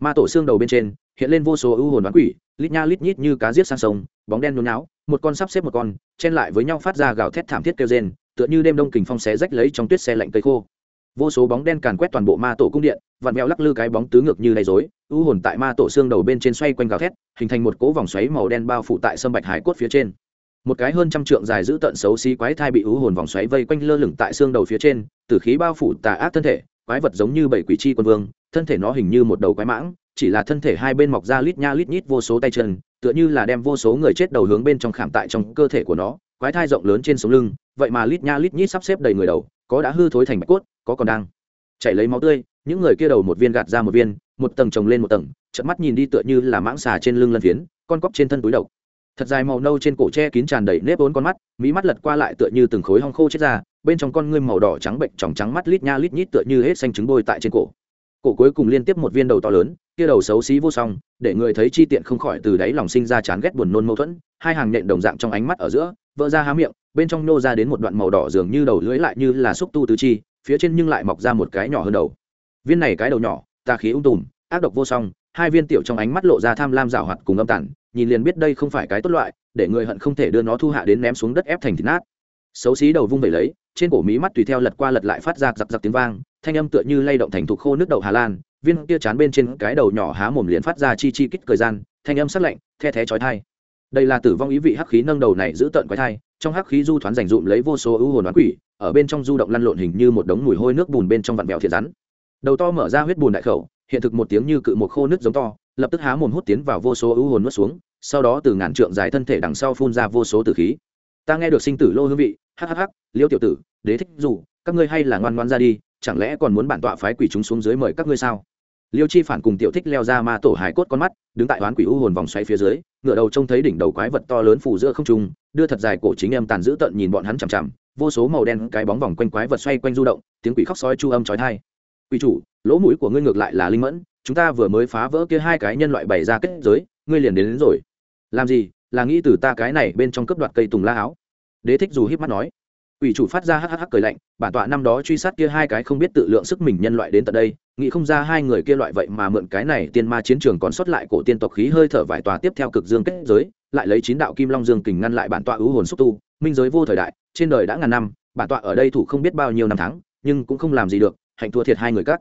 ma tổ xương đầu bên trên hiện lên vô số ưu hồn đoán quỷ, lít nha lít nhít như cá giết sang sông, bóng đen nôn náo một con sắp xếp một con, chen lại với nhau phát ra gào thét thảm thiết kêu rên, tựa như đêm đông kình phong xé rách lấy trong tuyết xe lạnh cây khô. Vô số bóng đen càn quét toàn bộ ma tổ cung điện, vặn vẹo lắc lư cái bóng tứ ngược như đầy dối ưu hồn tại ma tổ xương đầu bên trên xoay quanh gào thét, hình thành một cỗ vòng xoáy màu đen bao phủ tại sâm bạch hải cốt phía trên. Một cái hơn trăm trượng dài giữ tận xấu xí quái thai bị ưu hồn vòng xoáy vây quanh lơ lửng tại xương đầu phía trên, tử khí bao phủ tà ác thân thể, quái vật giống như bảy quỷ chi quân vương thân thể nó hình như một đầu quái mãng, chỉ là thân thể hai bên mọc ra lít nha lít nhít vô số tay chân, tựa như là đem vô số người chết đầu hướng bên trong khảm tại trong cơ thể của nó, quái thai rộng lớn trên sống lưng, vậy mà lít nha lít nhít sắp xếp đầy người đầu, có đã hư thối thành bạch cốt, có còn đang chảy lấy máu tươi, những người kia đầu một viên gạt ra một viên, một tầng trồng lên một tầng trận mắt nhìn đi tựa như là mãng xà trên lưng lân phiến, con cóc trên thân túi độc. Thật dài màu nâu trên cổ tre kín tràn đầy nếp ốn con mắt mỹ mắt lật qua lại tựa như từng khối hong khô chết ra, bên trong con ngươi màu đỏ trắng bệnh tròng trắng mắt lít nha lít nhít tựa như hết xanh trứng bôi tại trên cổ cổ cuối cùng liên tiếp một viên đầu to lớn, kia đầu xấu xí vô song, để người thấy chi tiện không khỏi từ đáy lòng sinh ra chán ghét buồn nôn mâu thuẫn, hai hàng nện đồng dạng trong ánh mắt ở giữa, vỡ ra há miệng, bên trong nô ra đến một đoạn màu đỏ dường như đầu lưỡi lại như là xúc tu tứ chi, phía trên nhưng lại mọc ra một cái nhỏ hơn đầu. Viên này cái đầu nhỏ, tà khí ung tùm, ác độc vô song, hai viên tiểu trong ánh mắt lộ ra tham lam rào hoạt cùng âm tản nhìn liền biết đây không phải cái tốt loại, để người hận không thể đưa nó thu hạ đến ném xuống đất ép thành thịt nát. Xấu xí đầu vung vẩy lấy trên cổ mí mắt tùy theo lật qua lật lại phát ra giặc giặc tiếng vang, thanh âm tựa như lay động thành thục khô nước đậu hà lan, viên kia chán bên trên cái đầu nhỏ há mồm liền phát ra chi chi kích thời gian, thanh âm sắc lạnh, the thé chói thai đây là tử vong ý vị hắc khí nâng đầu này giữ tận quái thai, trong hắc khí du thoán dành dụm lấy vô số ưu hồn đoán quỷ, ở bên trong du động lăn lộn hình như một đống mùi hôi nước bùn bên trong vặn vẹo thiệt rắn. Đầu to mở ra huyết bùn đại khẩu, hiện thực một tiếng như cự một khô nước giống to, lập tức há mồm hút tiến vào vô số ưu hồn nuốt xuống, sau đó từ ngàn trượng dài thân thể đằng sau phun ra vô số tử khí ta nghe được sinh tử lô hương vị hhh liêu tiểu tử đế thích dù các ngươi hay là ngoan ngoan ra đi chẳng lẽ còn muốn bản tọa phái quỷ chúng xuống dưới mời các ngươi sao? Liêu chi phản cùng tiểu thích leo ra ma tổ hải cốt con mắt đứng tại oán quỷ u hồn vòng xoay phía dưới ngựa đầu trông thấy đỉnh đầu quái vật to lớn phủ giữa không trung đưa thật dài cổ chính em tàn dữ tận nhìn bọn hắn chằm chằm vô số màu đen cái bóng vòng quanh quái vật xoay quanh du động tiếng quỷ khóc sói chu âm trói thai quỷ chủ lỗ mũi của ngươi ngược lại là linh mẫn chúng ta vừa mới phá vỡ kia hai cái nhân loại bày ra kết giới ngươi liền đến, đến rồi. Làm gì là nghĩ từ ta cái này bên trong cấp đoạt cây tùng la áo? Đế thích dù híp mắt nói. Ủy chủ phát ra hắc hắc cười lạnh, bản tọa năm đó truy sát kia hai cái không biết tự lượng sức mình nhân loại đến tận đây, nghĩ không ra hai người kia loại vậy mà mượn cái này tiên ma chiến trường còn sót lại cổ tiên tộc khí hơi thở vải tòa tiếp theo cực dương kết giới, lại lấy chín đạo kim long dương kình ngăn lại bản tọa ưu hồn xúc tu, minh giới vô thời đại, trên đời đã ngàn năm, bản tọa ở đây thủ không biết bao nhiêu năm tháng, nhưng cũng không làm gì được, hạnh thua thiệt hai người các.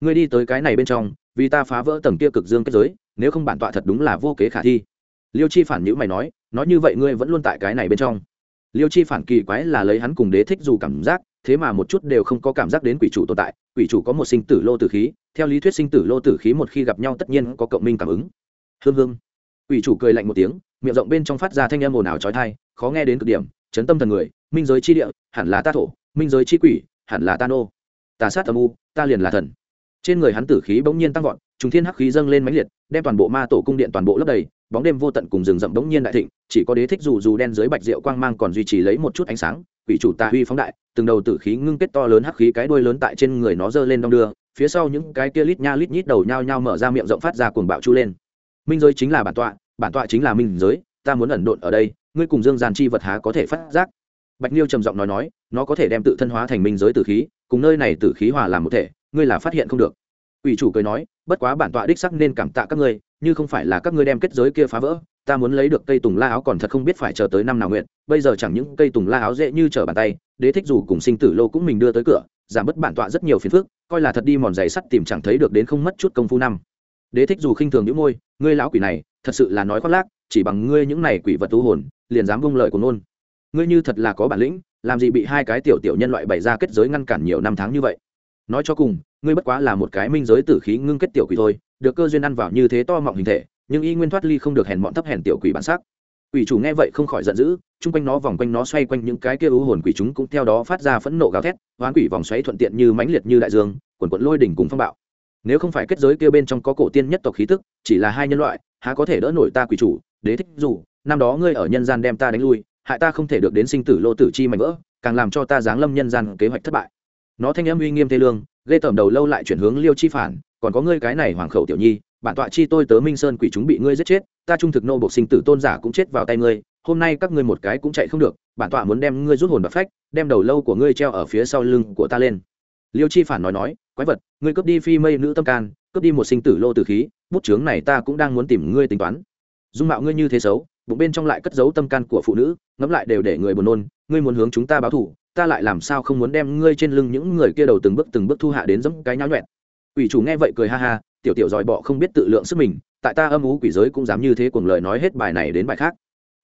Ngươi đi tới cái này bên trong, vì ta phá vỡ tầng kia cực dương kết giới, nếu không bản tọa thật đúng là vô kế khả thi. Liêu chi phản nhữ mày nói nói như vậy ngươi vẫn luôn tại cái này bên trong liêu chi phản kỳ quái là lấy hắn cùng đế thích dù cảm giác, thế mà một chút đều không có cảm giác đến quỷ chủ tồn tại, quỷ chủ có một sinh tử lô tử khí, theo lý thuyết sinh tử lô tử khí một khi gặp nhau tất nhiên có cộng minh cảm ứng. Hương hương. Quỷ chủ cười lạnh một tiếng, miệng rộng bên trong phát ra thanh âm ồn ào trói thai khó nghe đến cực điểm, chấn tâm thần người, minh giới chi địa, hẳn là ta thổ, minh giới chi quỷ, hẳn là ta nô. Tà sát âm u, ta liền là thần trên người hắn tử khí bỗng nhiên tăng vọt, trùng thiên hắc khí dâng lên mãnh liệt, đem toàn bộ ma tổ cung điện toàn bộ lấp đầy, bóng đêm vô tận cùng rừng rậm bỗng nhiên đại thịnh, chỉ có đế thích dù dù đen dưới bạch rượu quang mang còn duy trì lấy một chút ánh sáng, quỷ chủ tà huy phóng đại, từng đầu tử khí ngưng kết to lớn hắc khí cái đuôi lớn tại trên người nó giơ lên đong đưa, phía sau những cái kia lít nha lít nhít đầu nhao nhao mở ra miệng rộng phát ra cuồng bạo chu lên. Minh giới chính là bản tọa bản tọa chính là minh giới, ta muốn ẩn độn ở đây, ngươi cùng dương giàn chi vật há có thể phát giác? Bạch niêu trầm giọng nói nói, nó có thể đem tự thân hóa thành minh giới tử khí, cùng nơi này tử khí hòa làm một thể ngươi là phát hiện không được. Ủy chủ cười nói, bất quá bản tọa đích sắc nên cảm tạ các ngươi, như không phải là các ngươi đem kết giới kia phá vỡ, ta muốn lấy được cây tùng la áo còn thật không biết phải chờ tới năm nào nguyện, bây giờ chẳng những cây tùng la áo dễ như trở bàn tay, đế thích dù cùng sinh tử lô cũng mình đưa tới cửa, giảm bớt bản tọa rất nhiều phiền phức, coi là thật đi mòn giày sắt tìm chẳng thấy được đến không mất chút công phu năm. Đế thích dù khinh thường những môi, ngươi lão quỷ này, thật sự là nói khoác lác, chỉ bằng ngươi những này quỷ vật tu hồn, liền dám vung lời của nôn ngươi như thật là có bản lĩnh, làm gì bị hai cái tiểu tiểu nhân loại bày ra kết giới ngăn cản nhiều năm tháng như vậy? Nói cho cùng, ngươi bất quá là một cái minh giới tử khí ngưng kết tiểu quỷ thôi, được cơ duyên ăn vào như thế to mọng hình thể, nhưng y nguyên thoát ly không được hèn mọn thấp hèn tiểu quỷ bản sắc. Quỷ chủ nghe vậy không khỏi giận dữ, chung quanh nó vòng quanh nó xoay quanh những cái kia ưu hồn quỷ chúng cũng theo đó phát ra phẫn nộ gào thét, hoán quỷ vòng xoáy thuận tiện như mãnh liệt như đại dương, quần quận lôi đỉnh cùng phong bạo. Nếu không phải kết giới kia bên trong có cổ tiên nhất tộc khí tức, chỉ là hai nhân loại, há có thể đỡ nổi ta quỷ chủ, đế thích dù, năm đó ngươi ở nhân gian đem ta đánh lui, hại ta không thể được đến sinh tử lô tử chi mạnh vỡ, càng làm cho ta giáng lâm nhân gian kế hoạch thất bại nó thanh âm uy nghiêm thế lương, ghê tởm đầu lâu lại chuyển hướng liêu chi phản, còn có ngươi cái này hoàng khẩu tiểu nhi, bản tọa chi tôi tớ minh sơn quỷ chúng bị ngươi giết chết, ta trung thực nô bộc sinh tử tôn giả cũng chết vào tay ngươi, hôm nay các ngươi một cái cũng chạy không được, bản tọa muốn đem ngươi rút hồn bạc phách, đem đầu lâu của ngươi treo ở phía sau lưng của ta lên. Liêu chi phản nói nói, quái vật, ngươi cướp đi phi mây nữ tâm can, cướp đi một sinh tử lô tử khí, bút chướng này ta cũng đang muốn tìm ngươi tính toán. Dung mạo ngươi như thế xấu, bụng bên trong lại cất giấu tâm can của phụ nữ, ngẫm lại đều để người buồn nôn, ngươi muốn hướng chúng ta báo thù ta lại làm sao không muốn đem ngươi trên lưng những người kia đầu từng bước từng bước thu hạ đến dẫm cái nháo nhuẹn. Ủy chủ nghe vậy cười ha ha, tiểu tiểu dòi bọ không biết tự lượng sức mình, tại ta âm ú quỷ giới cũng dám như thế cuồng lời nói hết bài này đến bài khác.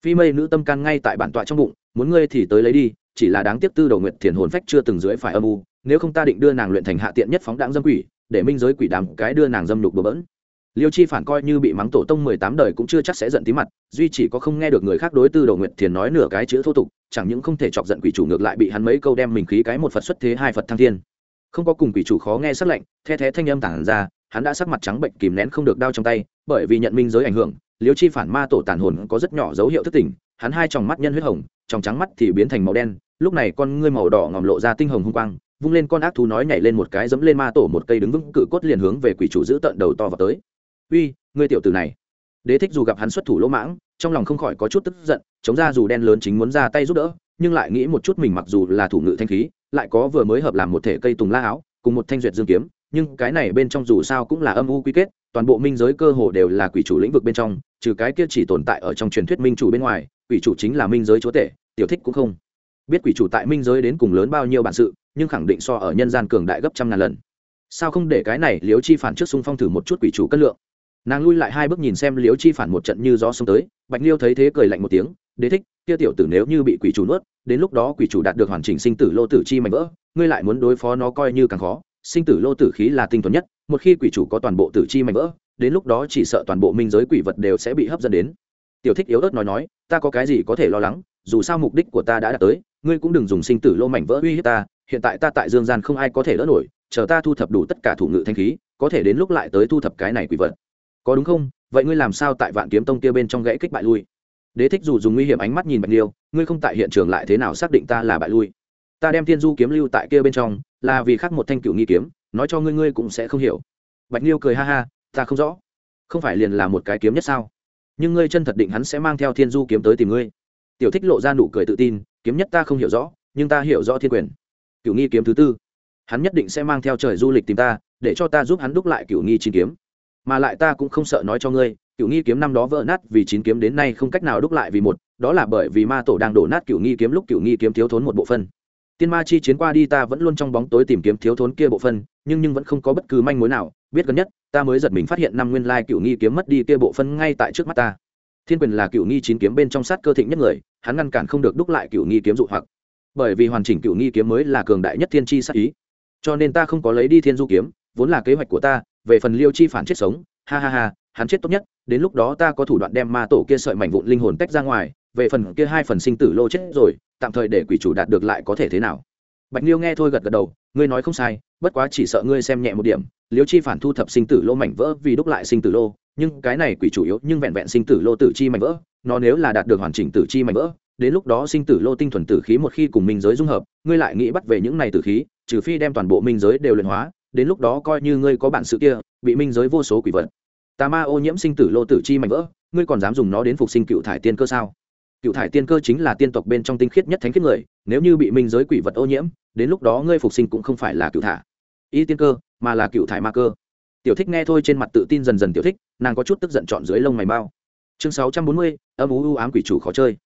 Phi mây nữ tâm can ngay tại bản tọa trong bụng, muốn ngươi thì tới lấy đi, chỉ là đáng tiếc tư đầu nguyện thiền hồn phách chưa từng dưới phải âm u nếu không ta định đưa nàng luyện thành hạ tiện nhất phóng đáng dâm quỷ, để minh giới quỷ đàm cái đưa nàng dâm lục bừa bỡn liêu chi phản coi như bị mắng tổ tông mười tám đời cũng chưa chắc sẽ giận tí mặt, duy chỉ có không nghe được người khác đối tư đầu nguyệt thiền nói nửa cái chữ thô tục, chẳng những không thể chọc giận quỷ chủ ngược lại bị hắn mấy câu đem mình khí cái một phật xuất thế hai phật thăng thiên. Không có cùng quỷ chủ khó nghe sắc lệnh the thé thanh âm tản ra, hắn đã sắc mặt trắng bệnh kìm nén không được đau trong tay, bởi vì nhận minh giới ảnh hưởng, liêu chi phản ma tổ tàn hồn có rất nhỏ dấu hiệu thức tỉnh, hắn hai tròng mắt nhân huyết hồng, tròng trắng mắt thì biến thành màu đen, lúc này con ngươi màu đỏ ngòm lộ ra tinh hồng hung quang, vung lên con ác thú nói nhảy lên một cái dẫm lên ma tổ một cây đứng vững, cự cốt liền hướng về quỷ chủ giữ tận đầu to vào tới uy, ngươi tiểu tử này. Đế thích dù gặp hắn xuất thủ lỗ mãng, trong lòng không khỏi có chút tức giận, chống ra dù đen lớn chính muốn ra tay giúp đỡ, nhưng lại nghĩ một chút mình mặc dù là thủ ngự thanh khí, lại có vừa mới hợp làm một thể cây tùng la áo, cùng một thanh duyệt dương kiếm, nhưng cái này bên trong dù sao cũng là âm u quy kết, toàn bộ minh giới cơ hồ đều là quỷ chủ lĩnh vực bên trong, trừ cái kia chỉ tồn tại ở trong truyền thuyết minh chủ bên ngoài, quỷ chủ chính là minh giới chúa tể, tiểu thích cũng không. Biết quỷ chủ tại minh giới đến cùng lớn bao nhiêu bản sự, nhưng khẳng định so ở nhân gian cường đại gấp trăm ngàn lần. Sao không để cái này liếu chi phản trước xung phong thử một chút quỷ chủ cân lượng? Nàng lui lại hai bước nhìn xem Liễu chi phản một trận như gió xông tới, bạch liêu thấy thế cười lạnh một tiếng, đế thích, kia tiểu tử nếu như bị quỷ chủ nuốt, đến lúc đó quỷ chủ đạt được hoàn chỉnh sinh tử lô tử chi mạnh vỡ, ngươi lại muốn đối phó nó coi như càng khó. Sinh tử lô tử khí là tinh thuần nhất, một khi quỷ chủ có toàn bộ tử chi mạnh vỡ, đến lúc đó chỉ sợ toàn bộ minh giới quỷ vật đều sẽ bị hấp dẫn đến. Tiểu thích yếu ớt nói nói, ta có cái gì có thể lo lắng, dù sao mục đích của ta đã đạt tới, ngươi cũng đừng dùng sinh tử lô mảnh vỡ uy hiếp ta, hiện tại ta tại dương gian không ai có thể đỡ nổi, chờ ta thu thập đủ tất cả thủ ngự thanh khí, có thể đến lúc lại tới thu thập cái này quỷ vật có đúng không? Vậy ngươi làm sao tại vạn kiếm tông kia bên trong gãy kích bại lui? Đế thích dù dùng nguy hiểm ánh mắt nhìn bạch liêu, ngươi không tại hiện trường lại thế nào xác định ta là bại lui? Ta đem thiên du kiếm lưu tại kia bên trong, là vì khác một thanh cựu nghi kiếm, nói cho ngươi ngươi cũng sẽ không hiểu. Bạch liêu cười ha ha, ta không rõ. Không phải liền là một cái kiếm nhất sao? Nhưng ngươi chân thật định hắn sẽ mang theo thiên du kiếm tới tìm ngươi. Tiểu thích lộ ra nụ cười tự tin, kiếm nhất ta không hiểu rõ, nhưng ta hiểu rõ thiên quyền. Cựu nghi kiếm thứ tư. Hắn nhất định sẽ mang theo trời du lịch tìm ta, để cho ta giúp hắn đúc lại cựu nghi chín kiếm mà lại ta cũng không sợ nói cho ngươi cựu nghi kiếm năm đó vỡ nát vì chín kiếm đến nay không cách nào đúc lại vì một, đó là bởi vì ma tổ đang đổ nát cựu nghi kiếm lúc cựu nghi kiếm thiếu thốn một bộ phân tiên ma chi chiến qua đi ta vẫn luôn trong bóng tối tìm kiếm thiếu thốn kia bộ phân nhưng nhưng vẫn không có bất cứ manh mối nào, biết gần nhất, ta mới giật mình phát hiện năm nguyên lai cựu nghi kiếm mất đi kia bộ phân ngay tại trước mắt ta. Thiên quyền là cựu nghi chín kiếm bên trong sát cơ thịnh nhất người, hắn ngăn cản không được đúc lại cựu nghi kiếm dụ hoặc. Bởi vì hoàn chỉnh cựu nghi kiếm mới là cường đại nhất thiên chi sát ý. Cho nên ta không có lấy đi thiên du kiếm, vốn là kế hoạch của ta về phần liêu chi phản chết sống, ha ha ha, hắn chết tốt nhất, đến lúc đó ta có thủ đoạn đem ma tổ kia sợi mảnh vụn linh hồn tách ra ngoài, về phần kia hai phần sinh tử lô chết rồi, tạm thời để quỷ chủ đạt được lại có thể thế nào? Bạch liêu nghe thôi gật gật đầu, ngươi nói không sai, bất quá chỉ sợ ngươi xem nhẹ một điểm, liêu chi phản thu thập sinh tử lô mảnh vỡ vì đúc lại sinh tử lô, nhưng cái này quỷ chủ yếu nhưng vẹn vẹn sinh tử lô tử chi mảnh vỡ, nó nếu là đạt được hoàn chỉnh tử chi mảnh vỡ, đến lúc đó sinh tử lô tinh thuần tử khí một khi cùng minh giới dung hợp, ngươi lại nghĩ bắt về những này tử khí, trừ phi đem toàn bộ minh giới đều luyện hóa đến lúc đó coi như ngươi có bản sự kia, bị minh giới vô số quỷ vật. Tà ma ô nhiễm sinh tử lô tử chi mảnh vỡ, ngươi còn dám dùng nó đến phục sinh cựu thải tiên cơ sao? Cựu thải tiên cơ chính là tiên tộc bên trong tinh khiết nhất thánh khiết người, nếu như bị minh giới quỷ vật ô nhiễm, đến lúc đó ngươi phục sinh cũng không phải là cựu thả, y tiên cơ, mà là cựu thải ma cơ. Tiểu thích nghe thôi trên mặt tự tin dần dần tiểu thích, nàng có chút tức giận chọn dưới lông mày bao. Chương sáu trăm bốn mươi, âm ú u ám quỷ chủ khó chơi.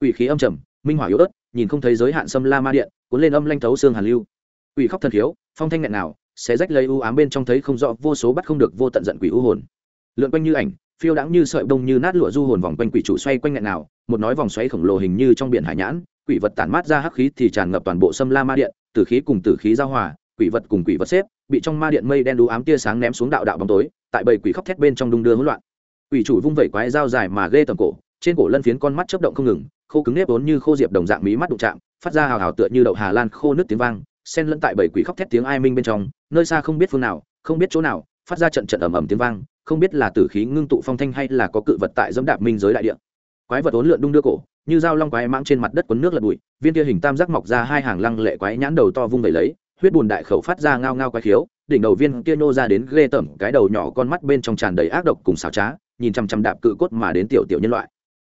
Quỷ khí âm trầm, minh hỏa yếu ớt, nhìn không thấy giới hạn xâm la ma điện, cuốn lên âm lanh thấu xương hàn lưu. Quỷ khóc thần khiếu, phong thanh nghẹn nào sẽ rách lấy u ám bên trong thấy không rõ, vô số bắt không được, vô tận giận quỷ u hồn. Lượn quanh như ảnh, phiêu đãng như sợi đông như nát lụa du hồn vòng quanh quỷ chủ xoay quanh ngạn nào, một nói vòng xoáy khổng lồ hình như trong biển hải nhãn, quỷ vật tản mát ra hắc khí thì tràn ngập toàn bộ sâm la ma điện, tử khí cùng tử khí giao hòa, quỷ vật cùng quỷ vật xếp, bị trong ma điện mây đen đú ám tia sáng ném xuống đạo đạo bóng tối, tại bầy quỷ khóc thét bên trong đung đưa hỗn loạn. Quỷ chủ vung vẩy quái dao dài mà ghê tầm cổ, trên cổ lân phiến con mắt chớp động không ngừng, khô cứng nếp vốn như khô diệp đồng dạng mí mắt đụng chạm, phát ra hào hào tựa như đậu hà lan khô nước tiếng vang xen lẫn tại bảy quỷ khóc thét tiếng ai minh bên trong, nơi xa không biết phương nào, không biết chỗ nào, phát ra trận trận ầm ầm tiếng vang, không biết là tử khí ngưng tụ phong thanh hay là có cự vật tại dẫm đạp minh giới đại địa. Quái vật ốn lượn đung đưa cổ, như dao long quái mãng trên mặt đất cuốn nước lật bụi, viên kia hình tam giác mọc ra hai hàng lăng lệ quái nhãn đầu to vung vẩy lấy, huyết bùn đại khẩu phát ra ngao ngao quái khiếu, đỉnh đầu viên kia nô ra đến ghê tởm, cái đầu nhỏ con mắt bên trong tràn đầy ác độc cùng xảo trá, nhìn chằm chằm đạp cự cốt mà đến tiểu tiểu nhân loại.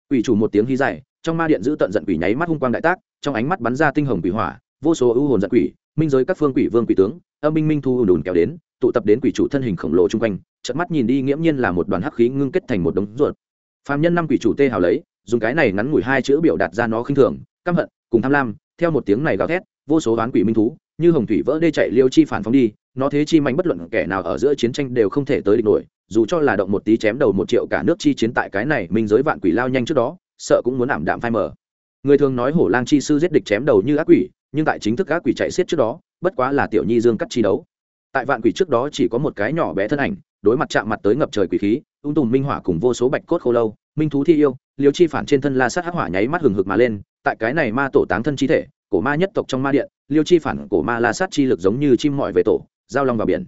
Quỷ chủ một tiếng hí dài, trong ma điện giữ tận giận quỷ nháy mắt hung quang đại tác, trong ánh mắt bắn ra tinh hồng quỷ hỏa, vô số ưu hồn giận quỷ minh giới các phương quỷ vương quỷ tướng, âm minh minh thu ùn ùn kéo đến, tụ tập đến quỷ chủ thân hình khổng lồ chung quanh, chợt mắt nhìn đi, nghiễm nhiên là một đoàn hắc khí ngưng kết thành một đống ruột. Phạm nhân năm quỷ chủ tê hào lấy, dùng cái này ngắn ngủi hai chữ biểu đạt ra nó khinh thường, căm hận, cùng tham lam, theo một tiếng này gào thét, vô số đoán quỷ minh thú, như hồng thủy vỡ đê chạy liêu chi phản phóng đi, nó thế chi mạnh bất luận kẻ nào ở giữa chiến tranh đều không thể tới địch nổi, dù cho là động một tí chém đầu một triệu cả nước chi chiến tại cái này minh giới vạn quỷ lao nhanh trước đó, sợ cũng muốn ảm đạm phai mờ. Người thường nói hổ lang chi sư giết địch chém đầu như ác quỷ nhưng tại chính thức các quỷ chạy xiết trước đó, bất quá là tiểu nhi dương cắt chi đấu. Tại vạn quỷ trước đó chỉ có một cái nhỏ bé thân ảnh, đối mặt chạm mặt tới ngập trời quỷ khí, ung tùm minh hỏa cùng vô số bạch cốt khô lâu, minh thú thi yêu, liều chi phản trên thân la sát hắc hỏa nháy mắt hừng hực mà lên, tại cái này ma tổ táng thân chi thể, cổ ma nhất tộc trong ma điện liêu chi phản cổ ma la sát chi lực giống như chim mọi về tổ, giao long vào biển.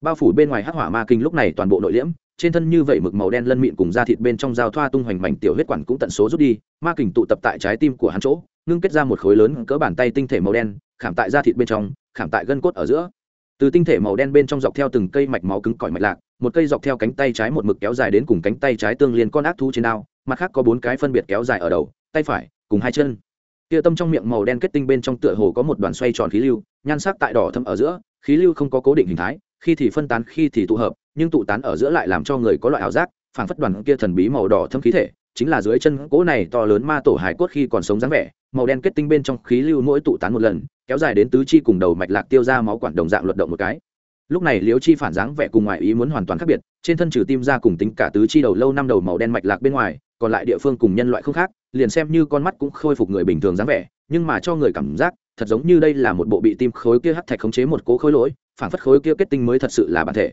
Bao phủ bên ngoài hắc hỏa ma kinh lúc này toàn bộ nội liễm, trên thân như vậy mực màu đen lân mịn cùng da thịt bên trong dao thoa tung hoành mảnh tiểu huyết quản cũng tận số rút đi, ma kình tụ tập tại trái tim của hắn chỗ ngưng kết ra một khối lớn cỡ bàn tay tinh thể màu đen, khảm tại da thịt bên trong, khảm tại gân cốt ở giữa. Từ tinh thể màu đen bên trong dọc theo từng cây mạch máu cứng cỏi mạch lạc, một cây dọc theo cánh tay trái một mực kéo dài đến cùng cánh tay trái tương liên con ác thú trên đao, mặt khác có bốn cái phân biệt kéo dài ở đầu, tay phải, cùng hai chân. Kia tâm trong miệng màu đen kết tinh bên trong tựa hồ có một đoàn xoay tròn khí lưu, nhan sắc tại đỏ thâm ở giữa, khí lưu không có cố định hình thái, khi thì phân tán, khi thì tụ hợp, nhưng tụ tán ở giữa lại làm cho người có loại ảo giác, phảng phất đoàn kia thần bí màu đỏ thâm khí thể chính là dưới chân cỗ này to lớn ma tổ hải cốt khi còn sống dáng vẻ, màu đen kết tinh bên trong khí lưu mỗi tụ tán một lần, kéo dài đến tứ chi cùng đầu mạch lạc tiêu ra máu quản đồng dạng luận động một cái. Lúc này liễu chi phản dáng vẻ cùng ngoại ý muốn hoàn toàn khác biệt, trên thân trừ tim ra cùng tính cả tứ chi đầu lâu năm đầu màu đen mạch lạc bên ngoài, còn lại địa phương cùng nhân loại không khác, liền xem như con mắt cũng khôi phục người bình thường dáng vẻ, nhưng mà cho người cảm giác, thật giống như đây là một bộ bị tim khối kia hắt thạch khống chế một cố khối lỗi phản phất khối kia kết tinh mới thật sự là bản thể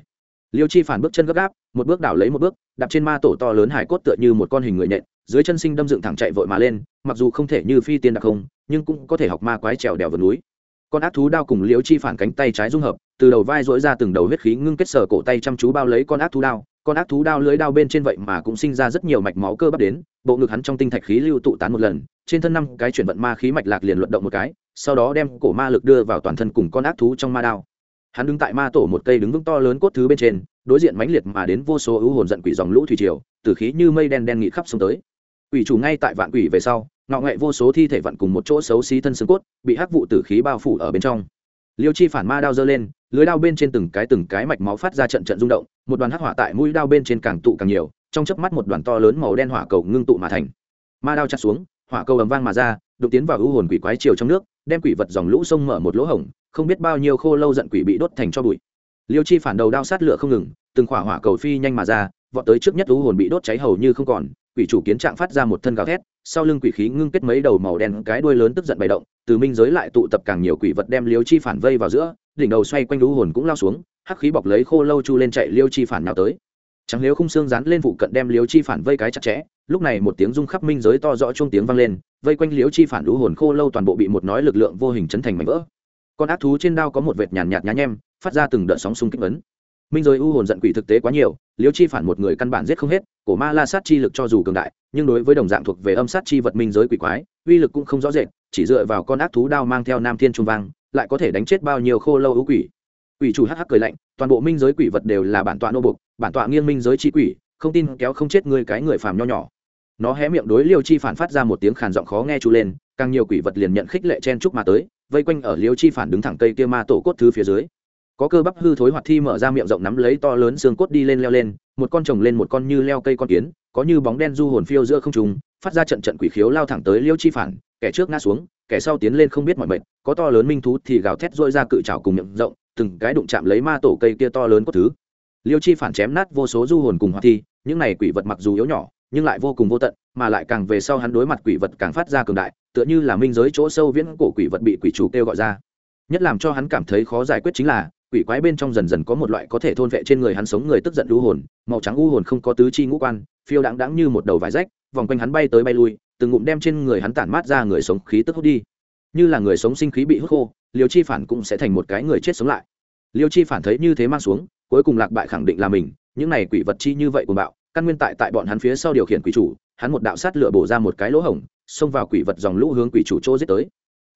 liêu chi phản bước chân gấp gáp, một bước đảo lấy một bước, đạp trên ma tổ to lớn hải cốt tựa như một con hình người nhện, dưới chân sinh đâm dựng thẳng chạy vội mà lên, mặc dù không thể như phi tiên đặc không, nhưng cũng có thể học ma quái trèo đèo vượt núi. Con ác thú đao cùng liêu chi phản cánh tay trái dung hợp, từ đầu vai dỗi ra từng đầu huyết khí ngưng kết sở cổ tay chăm chú bao lấy con ác thú đao. Con ác thú đao lưới đao bên trên vậy mà cũng sinh ra rất nhiều mạch máu cơ bắp đến, bộ ngực hắn trong tinh thạch khí lưu tụ tán một lần, trên thân năm cái chuyển vận ma khí mạch lạc liền luận động một cái, sau đó đem cổ ma lực đưa vào toàn thân cùng con ác thú trong ma đao hắn đứng tại ma tổ một cây đứng vững to lớn cốt thứ bên trên, đối diện mãnh liệt mà đến vô số ưu hồn giận quỷ dòng lũ thủy triều, từ khí như mây đen đen nghị khắp xuống tới. Quỷ chủ ngay tại vạn quỷ về sau ngọ nghệ vô số thi thể vặn cùng một chỗ xấu xí thân xương cốt, bị hắc vụ tử khí bao phủ ở bên trong. Liêu chi phản ma đao giơ lên, lưới đao bên trên từng cái từng cái mạch máu phát ra trận trận rung động, một đoàn hắc hỏa tại mũi đao bên trên càng tụ càng nhiều, trong chớp mắt một đoàn to lớn màu đen hỏa cầu ngưng tụ mà thành. Ma đao chặt xuống, hỏa cầu ầm vang mà ra đụng tiến vào ưu hồn quỷ quái chiều trong nước, đem quỷ vật dòng lũ sông mở một lỗ hổng không biết bao nhiêu khô lâu giận quỷ bị đốt thành cho bụi. Liêu chi phản đầu đao sát lửa không ngừng, từng khỏa hỏa cầu phi nhanh mà ra, vọt tới trước nhất u hồn bị đốt cháy hầu như không còn, quỷ chủ kiến trạng phát ra một thân gào thét, sau lưng quỷ khí ngưng kết mấy đầu màu đen, cái đuôi lớn tức giận bày động, từ minh giới lại tụ tập càng nhiều quỷ vật đem liêu chi phản vây vào giữa, đỉnh đầu xoay quanh u hồn cũng lao xuống, hắc khí bọc lấy khô lâu chu lên chạy liêu chi phản nào tới. Chẳng liếu không xương dán lên phụ cận đem liêu chi phản vây cái chặt chẽ, lúc này một tiếng rung khắp minh giới to rõ chuông tiếng vang lên, vây quanh liêu chi phản lũ hồn khô lâu toàn bộ bị một nói lực lượng vô hình chấn thành mảnh vỡ con ác thú trên đao có một vệt nhàn nhạt nhá nhem, phát ra từng đợt sóng xung kích ấn. Minh giới u hồn giận quỷ thực tế quá nhiều, liêu chi phản một người căn bản giết không hết, cổ ma la sát chi lực cho dù cường đại, nhưng đối với đồng dạng thuộc về âm sát chi vật minh giới quỷ quái, uy lực cũng không rõ rệt, chỉ dựa vào con ác thú đao mang theo nam thiên trung vang, lại có thể đánh chết bao nhiêu khô lâu ưu quỷ. Quỷ chủ hắc hắc cười lạnh, toàn bộ minh giới quỷ vật đều là bản tọa nô bục bản tọa nghiêng minh giới chi quỷ, không tin kéo không chết ngươi cái người phàm nho nhỏ. Nó hé miệng đối liêu chi phản phát ra một tiếng khàn giọng khó nghe chú lên, càng nhiều quỷ vật liền nhận khích lệ chen chúc mà tới vây quanh ở liêu chi phản đứng thẳng cây kia ma tổ cốt thứ phía dưới. Có cơ bắp hư thối hoạt thi mở ra miệng rộng nắm lấy to lớn xương cốt đi lên leo lên, một con trồng lên một con như leo cây con kiến, có như bóng đen du hồn phiêu giữa không trùng phát ra trận trận quỷ khiếu lao thẳng tới liêu chi phản, kẻ trước ngã xuống, kẻ sau tiến lên không biết mọi mệnh, có to lớn minh thú thì gào thét dội ra cự trào cùng miệng rộng, từng cái đụng chạm lấy ma tổ cây kia to lớn có thứ. Liêu chi phản chém nát vô số du hồn cùng hoạt thi, những này quỷ vật mặc dù yếu nhỏ, nhưng lại vô cùng vô tận mà lại càng về sau hắn đối mặt quỷ vật càng phát ra cường đại, tựa như là minh giới chỗ sâu viễn cổ quỷ vật bị quỷ chủ kêu gọi ra. Nhất làm cho hắn cảm thấy khó giải quyết chính là, quỷ quái bên trong dần dần có một loại có thể thôn vệ trên người hắn sống người tức giận u hồn, màu trắng u hồn không có tứ chi ngũ quan, phiêu đáng đáng như một đầu vải rách, vòng quanh hắn bay tới bay lui, từng ngụm đem trên người hắn tản mát ra người sống khí tức hút đi. Như là người sống sinh khí bị hút khô, liêu chi phản cũng sẽ thành một cái người chết sống lại. Liêu chi phản thấy như thế mang xuống, cuối cùng lạc bại khẳng định là mình, những này quỷ vật chi như vậy của bạo, căn nguyên tại tại bọn hắn phía sau điều khiển quỷ chủ hắn một đạo sát lửa bổ ra một cái lỗ hổng, xông vào quỷ vật dòng lũ hướng quỷ chủ chỗ giết tới.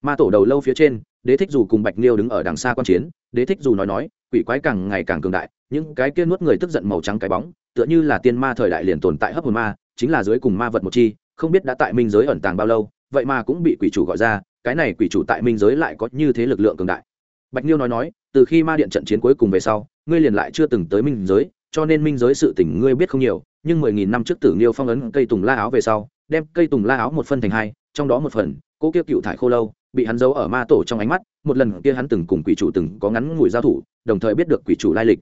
Ma tổ đầu lâu phía trên, đế thích dù cùng bạch niêu đứng ở đằng xa quan chiến, đế thích dù nói nói, quỷ quái càng ngày càng cường đại, những cái kia nuốt người tức giận màu trắng cái bóng, tựa như là tiên ma thời đại liền tồn tại hấp hồn ma, chính là dưới cùng ma vật một chi, không biết đã tại minh giới ẩn tàng bao lâu, vậy mà cũng bị quỷ chủ gọi ra, cái này quỷ chủ tại minh giới lại có như thế lực lượng cường đại. Bạch liêu nói nói, từ khi ma điện trận chiến cuối cùng về sau, ngươi liền lại chưa từng tới minh giới, cho nên minh giới sự tình ngươi biết không nhiều nhưng mười nghìn năm trước tử nghiêu phong ấn cây tùng la áo về sau, đem cây tùng la áo một phân thành hai, trong đó một phần cô kia cựu thải khô lâu, bị hắn giấu ở ma tổ trong ánh mắt, một lần kia hắn từng cùng quỷ chủ từng có ngắn ngủi giao thủ, đồng thời biết được quỷ chủ lai lịch.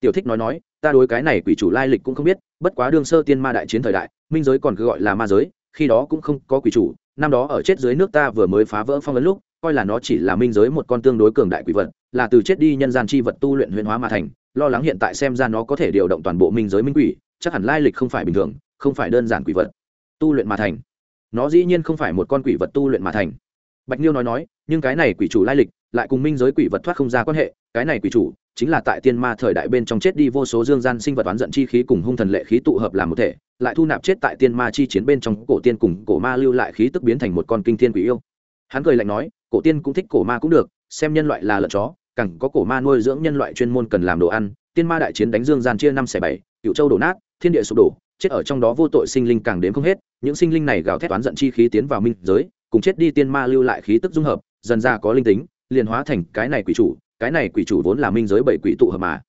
Tiểu thích nói nói, ta đối cái này quỷ chủ lai lịch cũng không biết, bất quá đương sơ tiên ma đại chiến thời đại, minh giới còn cứ gọi là ma giới, khi đó cũng không có quỷ chủ, năm đó ở chết dưới nước ta vừa mới phá vỡ phong ấn lúc, coi là nó chỉ là minh giới một con tương đối cường đại quỷ vật, là từ chết đi nhân gian chi vật tu luyện huyền hóa mà thành, lo lắng hiện tại xem ra nó có thể điều động toàn bộ minh giới minh quỷ chắc hẳn lai lịch không phải bình thường, không phải đơn giản quỷ vật. Tu luyện mà thành. Nó dĩ nhiên không phải một con quỷ vật tu luyện mà thành. Bạch niêu nói nói, nhưng cái này quỷ chủ lai lịch lại cùng minh giới quỷ vật thoát không ra quan hệ, cái này quỷ chủ chính là tại tiên ma thời đại bên trong chết đi vô số dương gian sinh vật oán giận chi khí cùng hung thần lệ khí tụ hợp làm một thể, lại thu nạp chết tại tiên ma chi chiến bên trong cổ tiên cùng cổ ma lưu lại khí tức biến thành một con kinh thiên quỷ yêu. Hắn cười lạnh nói, cổ tiên cũng thích cổ ma cũng được, xem nhân loại là lợn chó cẳng có cổ ma nuôi dưỡng nhân loại chuyên môn cần làm đồ ăn, tiên ma đại chiến đánh dương gian chia năm xẻ bảy, cựu châu đổ nát thiên địa sụp đổ, chết ở trong đó vô tội sinh linh càng đến không hết, những sinh linh này gào thét toán giận chi khí tiến vào minh giới, cùng chết đi tiên ma lưu lại khí tức dung hợp, dần ra có linh tính, liền hóa thành cái này quỷ chủ, cái này quỷ chủ vốn là minh giới bảy quỷ tụ hợp mà.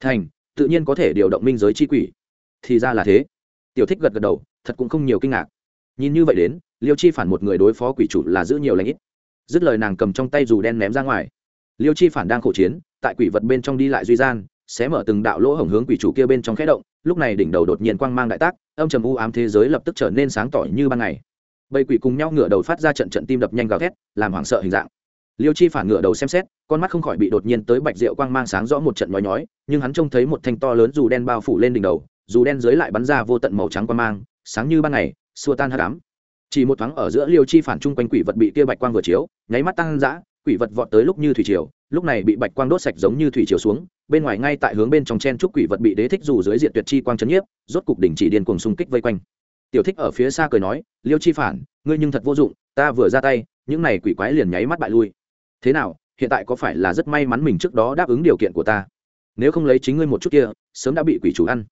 Thành, tự nhiên có thể điều động minh giới chi quỷ. Thì ra là thế. Tiểu thích gật gật đầu, thật cũng không nhiều kinh ngạc. Nhìn như vậy đến, liêu chi phản một người đối phó quỷ chủ là giữ nhiều lãnh ít. Dứt lời nàng cầm trong tay dù đen ném ra ngoài. Liêu chi phản đang khổ chiến, tại quỷ vật bên trong đi lại duy gian xé mở từng đạo lỗ hổng hướng quỷ chủ kia bên trong khẽ động, lúc này đỉnh đầu đột nhiên quang mang đại tác, âm trầm u ám thế giới lập tức trở nên sáng tỏ như ban ngày. Bầy quỷ cùng nhau ngửa đầu phát ra trận trận tim đập nhanh gào thét, làm hoảng sợ hình dạng. Liêu chi phản ngửa đầu xem xét, con mắt không khỏi bị đột nhiên tới bạch rượu quang mang sáng rõ một trận nhói nhói, nhưng hắn trông thấy một thanh to lớn dù đen bao phủ lên đỉnh đầu, dù đen dưới lại bắn ra vô tận màu trắng quang mang, sáng như ban ngày, xua tan hát đám chỉ một thoáng ở giữa liêu chi phản chung quanh quỷ vật bị kia bạch quang vừa chiếu, nháy mắt tăng dã quỷ vật vọt tới lúc như thủy triều, lúc này bị bạch quang đốt sạch giống như thủy triều xuống, bên ngoài ngay tại hướng bên trong chen trúc quỷ vật bị đế thích dù dưới diện tuyệt chi quang chấn nhiếp, rốt cục đỉnh chỉ điên cuồng xung kích vây quanh. Tiểu thích ở phía xa cười nói, liêu chi phản, ngươi nhưng thật vô dụng, ta vừa ra tay, những này quỷ quái liền nháy mắt bại lui. Thế nào, hiện tại có phải là rất may mắn mình trước đó đáp ứng điều kiện của ta? Nếu không lấy chính ngươi một chút kia, sớm đã bị quỷ chủ ăn.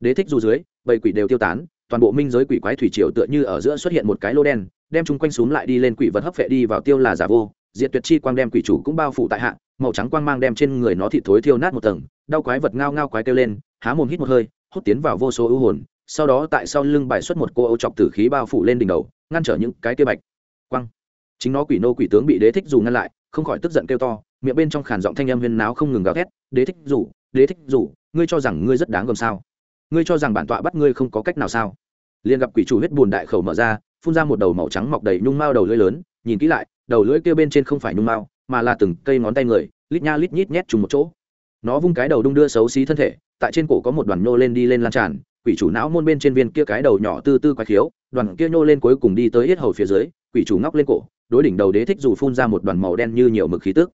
Đế thích dù dưới, bầy quỷ đều tiêu tán, toàn bộ minh giới quỷ quái thủy triều tựa như ở giữa xuất hiện một cái lô đen, đem chung quanh xuống lại đi lên quỷ vật hấp phệ đi vào tiêu là giả vô diệt tuyệt chi quang đem quỷ chủ cũng bao phủ tại hạ, màu trắng quang mang đem trên người nó thịt thối thiêu nát một tầng, đau quái vật ngao ngao quái kêu lên, há mồm hít một hơi, hút tiến vào vô số ưu hồn, sau đó tại sau lưng bài xuất một cô âu chọc tử khí bao phủ lên đỉnh đầu, ngăn trở những cái kia bạch quang. Chính nó quỷ nô quỷ tướng bị đế thích dù ngăn lại, không khỏi tức giận kêu to, miệng bên trong khản giọng thanh âm huyên náo không ngừng gào thét, đế thích dù, đế thích dù, ngươi cho rằng ngươi rất đáng gồm sao? Ngươi cho rằng bản tọa bắt ngươi không có cách nào sao? Liền gặp quỷ chủ huyết buồn đại khẩu mở ra, phun ra một đầu màu trắng mọc đầy nhung mao đầu lưỡi lớn, nhìn kỹ lại đầu lưỡi kia bên trên không phải nhung mao, mà là từng cây ngón tay người, lít nha lít nhít nhét trùng một chỗ. Nó vung cái đầu đung đưa xấu xí thân thể, tại trên cổ có một đoàn nhô lên đi lên lan tràn, quỷ chủ não môn bên trên viên kia cái đầu nhỏ tư tư quái khiếu, đoàn kia nhô lên cuối cùng đi tới hết hầu phía dưới, quỷ chủ ngóc lên cổ, đối đỉnh đầu đế thích dù phun ra một đoàn màu đen như nhiều mực khí tức.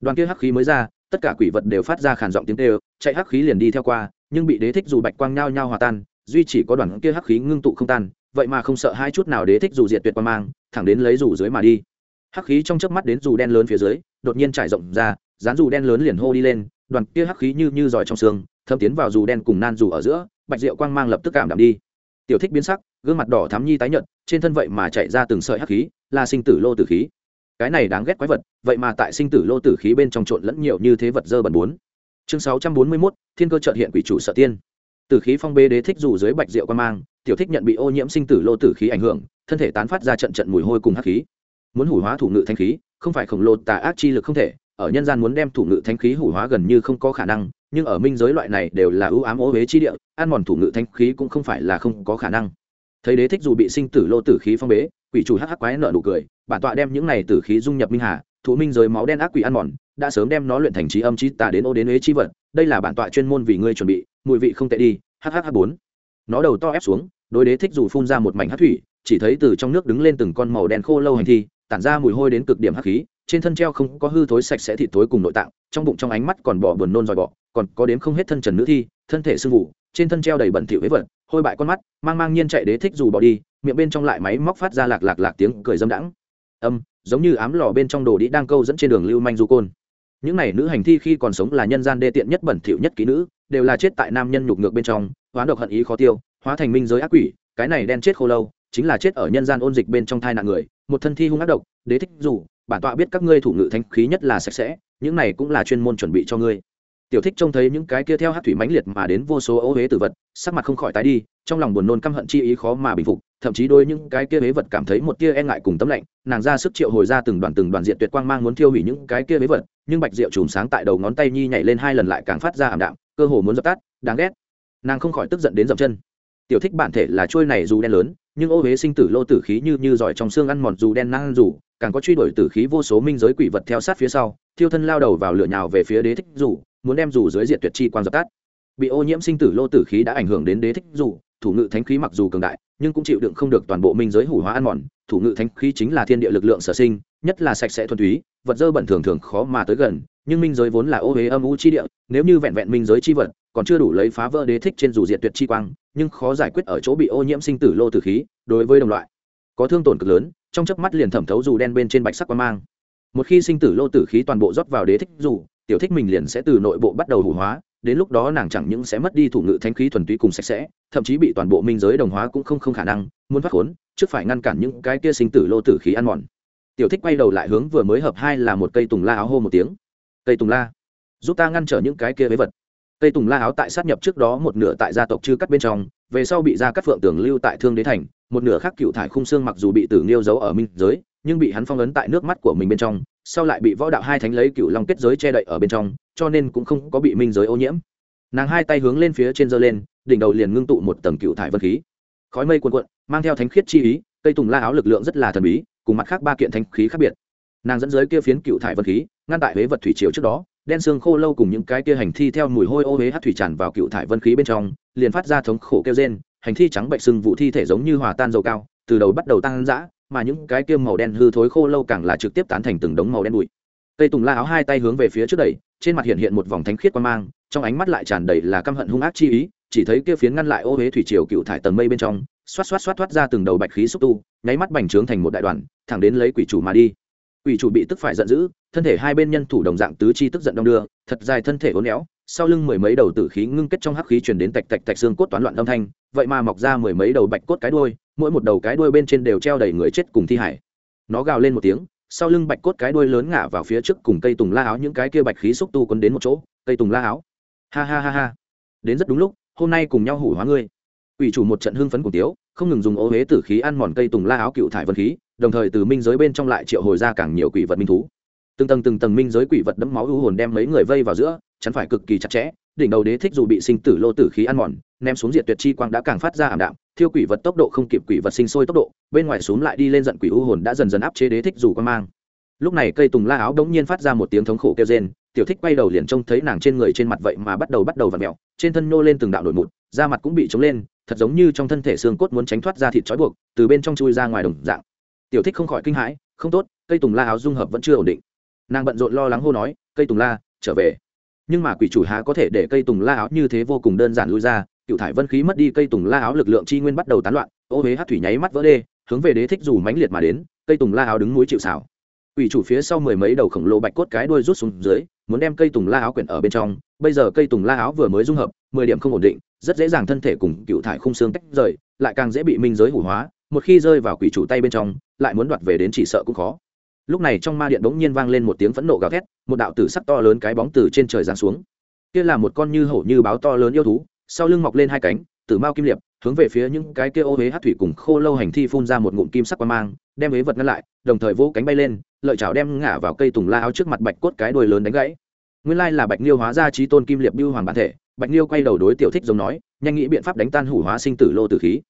Đoàn kia hắc khí mới ra, tất cả quỷ vật đều phát ra khàn giọng tiếng tê chạy hắc khí liền đi theo qua, nhưng bị đế thích dù bạch quang nhao nhao hòa tan, duy chỉ có đoàn kia hắc khí ngưng tụ không tan, vậy mà không sợ hai chút nào đế thích dù diệt tuyệt qua mang, thẳng đến lấy dù dưới mà đi hắc khí trong chớp mắt đến dù đen lớn phía dưới đột nhiên trải rộng ra dán dù đen lớn liền hô đi lên đoàn kia hắc khí như như giỏi trong xương thâm tiến vào dù đen cùng nan dù ở giữa bạch diệu quang mang lập tức cảm đảm đi. Tiểu thích biến sắc gương mặt đỏ thắm nhi tái nhợt trên thân vậy mà chạy ra từng sợi hắc khí là sinh tử lô tử khí. Cái này đáng ghét quái vật vậy mà tại sinh tử lô tử khí bên trong trộn lẫn nhiều như thế vật dơ bẩn bốn. Chương sáu trăm bốn mươi 641, thiên cơ trợt hiện quỷ chủ sợ tiên. Tử khí phong bê đế thích dù dưới bạch diệu quan mang tiểu thích nhận bị ô nhiễm sinh tử lô tử khí ảnh hưởng thân thể tán phát ra trận trận mùi hôi cùng hắc khí muốn hủ hóa thủ ngự thanh khí, không phải khổng lồ tà ác chi lực không thể, ở nhân gian muốn đem thủ ngự thanh khí hủ hóa gần như không có khả năng, nhưng ở minh giới loại này đều là ưu ám ô huế chi địa, ăn mòn thủ ngự thanh khí cũng không phải là không có khả năng. Thấy đế thích dù bị sinh tử lô tử khí phong bế, quỷ chủ hắc hắc quái nợ nụ cười, bản tọa đem những này tử khí dung nhập minh hà, thủ minh giới máu đen ác quỷ ăn mòn, đã sớm đem nó luyện thành trí âm trí tà đến ô đến huế chi vật, đây là bản tọa chuyên môn vì ngươi chuẩn bị, mùi vị không tệ đi hhh bốn. Nó đầu to ép xuống, đối đế thích dù phun ra một mảnh hát thủy, chỉ thấy từ trong nước đứng lên từng con màu đen khô lâu hành thi tản ra mùi hôi đến cực điểm hắc khí, trên thân treo không có hư thối sạch sẽ thịt thối cùng nội tạng, trong bụng trong ánh mắt còn bỏ buồn nôn dòi bọ, còn có đếm không hết thân trần nữ thi, thân thể sưng vụ trên thân treo đầy bẩn thỉu với vật, hôi bại con mắt, mang mang nhiên chạy đế thích dù bỏ đi, miệng bên trong lại máy móc phát ra lạc lạc lạc tiếng cười dâm đãng. Âm, giống như ám lò bên trong đồ đĩ đang câu dẫn trên đường lưu manh du côn. Những này nữ hành thi khi còn sống là nhân gian đê tiện nhất bẩn thỉu nhất kỹ nữ, đều là chết tại nam nhân nhục ngược bên trong hoán độc hận ý khó tiêu, hóa thành minh giới ác quỷ, cái này đen chết khô lâu, chính là chết ở nhân gian ôn dịch bên trong thai nạn người một thân thi hung ác độc, đế thích dù, bản tọa biết các ngươi thủ ngự thanh khí nhất là sạch sẽ, những này cũng là chuyên môn chuẩn bị cho ngươi. Tiểu thích trông thấy những cái kia theo hát thủy mãnh liệt mà đến vô số ô huế tử vật, sắc mặt không khỏi tái đi, trong lòng buồn nôn căm hận chi ý khó mà bình phục, thậm chí đôi những cái kia huế vật cảm thấy một tia e ngại cùng tấm lạnh, nàng ra sức triệu hồi ra từng đoàn từng đoàn diện tuyệt quang mang muốn thiêu hủy những cái kia huế vật, nhưng bạch diệu chùm sáng tại đầu ngón tay nhi nhảy lên hai lần lại càng phát ra ảm đạm, cơ hồ muốn dập tắt, đáng ghét. Nàng không khỏi tức giận đến dậm chân. Tiểu thích bản thể là trôi này dù đen lớn nhưng ô huế sinh tử lô tử khí như như giỏi trong xương ăn mòn dù đen năng dù, càng có truy đuổi tử khí vô số minh giới quỷ vật theo sát phía sau, thiêu thân lao đầu vào lửa nhào về phía đế thích dù, muốn đem dù dưới diệt tuyệt chi quan dập tắt. Bị ô nhiễm sinh tử lô tử khí đã ảnh hưởng đến đế thích dù, thủ ngự thánh khí mặc dù cường đại, nhưng cũng chịu đựng không được toàn bộ minh giới hủ hóa ăn mòn. Thủ ngự thánh khí chính là thiên địa lực lượng sở sinh, nhất là sạch sẽ thuần túy, vật dơ bẩn thường thường khó mà tới gần, nhưng minh giới vốn là ô huế âm u chi địa, nếu như vẹn vẹn minh giới chi vật còn chưa đủ lấy phá vỡ đế thích trên dù diệt tuyệt chi quang, nhưng khó giải quyết ở chỗ bị ô nhiễm sinh tử lô tử khí, đối với đồng loại. Có thương tổn cực lớn, trong chớp mắt liền thẩm thấu dù đen bên trên bạch sắc quang mang. Một khi sinh tử lô tử khí toàn bộ rót vào đế thích dù, tiểu thích mình liền sẽ từ nội bộ bắt đầu hủ hóa, đến lúc đó nàng chẳng những sẽ mất đi thủ ngự thánh khí thuần túy cùng sạch sẽ, thậm chí bị toàn bộ minh giới đồng hóa cũng không không khả năng, muốn thoát khốn, trước phải ngăn cản những cái kia sinh tử lô tử khí ăn mòn. Tiểu thích quay đầu lại hướng vừa mới hợp hai là một cây tùng la áo hô một tiếng. Cây tùng la. Giúp ta ngăn trở những cái kia với vật cây tùng la áo tại sát nhập trước đó một nửa tại gia tộc chư cắt bên trong, về sau bị gia cắt phượng tường lưu tại thương đế thành, một nửa khác cựu thải khung xương mặc dù bị tử nghiêu giấu ở minh giới, nhưng bị hắn phong ấn tại nước mắt của mình bên trong, sau lại bị võ đạo hai thánh lấy cựu long kết giới che đậy ở bên trong, cho nên cũng không có bị minh giới ô nhiễm. Nàng hai tay hướng lên phía trên giơ lên, đỉnh đầu liền ngưng tụ một tầng cựu thải vân khí. Khói mây cuồn cuộn, mang theo thánh khiết chi ý cây tùng la áo lực lượng rất là thần bí, cùng mặt khác ba kiện thánh khí khác biệt. Nàng dẫn dưới kia phiến cựu thải vân khí, ngăn tại huế vật thủy triều trước đó đen xương khô lâu cùng những cái kia hành thi theo mùi hôi ô huế hát thủy tràn vào cựu thải vân khí bên trong, liền phát ra thống khổ kêu rên, hành thi trắng bệnh sưng vụ thi thể giống như hòa tan dầu cao, từ đầu bắt đầu tăng dã, mà những cái kia màu đen hư thối khô lâu càng là trực tiếp tán thành từng đống màu đen bụi. Cây tùng la áo hai tay hướng về phía trước đẩy, trên mặt hiện hiện một vòng thánh khiết quan mang, trong ánh mắt lại tràn đầy là căm hận hung ác chi ý, chỉ thấy kia phiến ngăn lại ô huế thủy triều cựu thải tầng mây bên trong, xoát xoát xoát thoát ra từng đầu bạch khí xúc tu, nháy mắt bành trướng thành một đại đoàn, thẳng đến lấy quỷ chủ mà đi quỷ chủ bị tức phải giận dữ, thân thể hai bên nhân thủ đồng dạng tứ chi tức giận đong đưa, thật dài thân thể uốn éo, sau lưng mười mấy đầu tử khí ngưng kết trong hắc khí truyền đến tạch tạch tạch xương cốt toán loạn âm thanh, vậy mà mọc ra mười mấy đầu bạch cốt cái đuôi, mỗi một đầu cái đuôi bên trên đều treo đầy người chết cùng thi hải. Nó gào lên một tiếng, sau lưng bạch cốt cái đuôi lớn ngả vào phía trước cùng cây tùng la áo những cái kia bạch khí xúc tu quấn đến một chỗ, cây tùng la áo. Ha ha ha ha. Đến rất đúng lúc, hôm nay cùng nhau hủ hóa ngươi. Ủy chủ một trận hưng phấn cùng tiếu, không ngừng dùng ô huế tử khí ăn mòn cây tùng la áo cựu thải vân khí đồng thời từ minh giới bên trong lại triệu hồi ra càng nhiều quỷ vật minh thú. Từng tầng từng tầng minh giới quỷ vật đẫm máu ưu hồn đem mấy người vây vào giữa, chắn phải cực kỳ chặt chẽ, đỉnh đầu đế thích dù bị sinh tử lô tử khí ăn mòn, ném xuống diệt tuyệt chi quang đã càng phát ra ảm đạm, thiêu quỷ vật tốc độ không kịp quỷ vật sinh sôi tốc độ, bên ngoài xuống lại đi lên giận quỷ ưu hồn đã dần dần áp chế đế thích dù quan mang. Lúc này cây tùng la áo đống nhiên phát ra một tiếng thống khổ kêu rên, tiểu thích quay đầu liền trông thấy nàng trên người trên mặt vậy mà bắt đầu bắt đầu v mẹo trên thân nhô lên từng đạo nổi mụt da mặt cũng bị trống lên, thật giống như trong thân thể xương cốt muốn tránh thoát ra thịt trói buộc, từ bên trong chui ra ngoài đồng dạng tiểu thích không khỏi kinh hãi, không tốt, cây tùng la áo dung hợp vẫn chưa ổn định. Nàng bận rộn lo lắng hô nói, cây tùng la, trở về. Nhưng mà quỷ chủ há có thể để cây tùng la áo như thế vô cùng đơn giản lui ra, cựu thải vân khí mất đi cây tùng la áo lực lượng chi nguyên bắt đầu tán loạn, ô huế hát thủy nháy mắt vỡ đê, hướng về đế thích dù mãnh liệt mà đến, cây tùng la áo đứng núi chịu xảo quỷ chủ phía sau mười mấy đầu khổng lồ bạch cốt cái đuôi rút xuống dưới, muốn đem cây tùng la áo quyển ở bên trong, bây giờ cây tùng la áo vừa mới dung hợp, mười điểm không ổn định, rất dễ dàng thân thể cùng cựu thải khung xương tách rời, lại càng dễ bị minh giới hủ hóa một khi rơi vào quỷ chủ tay bên trong, lại muốn đoạt về đến chỉ sợ cũng khó. Lúc này trong ma điện bỗng nhiên vang lên một tiếng phẫn nộ gào thét, một đạo tử sắc to lớn cái bóng từ trên trời giáng xuống. Kia là một con như hổ như báo to lớn yêu thú, sau lưng mọc lên hai cánh, tử mao kim liệp, hướng về phía những cái kia ô huế hát thủy cùng khô lâu hành thi phun ra một ngụm kim sắc quan mang, đem huế vật ngăn lại, đồng thời vỗ cánh bay lên, lợi chảo đem ngả vào cây tùng la áo trước mặt bạch cốt cái đuôi lớn đánh gãy. Nguyên lai là bạch liêu hóa ra trí tôn kim liệp biêu hoàng bản thể, bạch liêu quay đầu đối tiểu thích giống nói, nhanh nghĩ biện pháp đánh tan hủ hóa sinh tử lô tử khí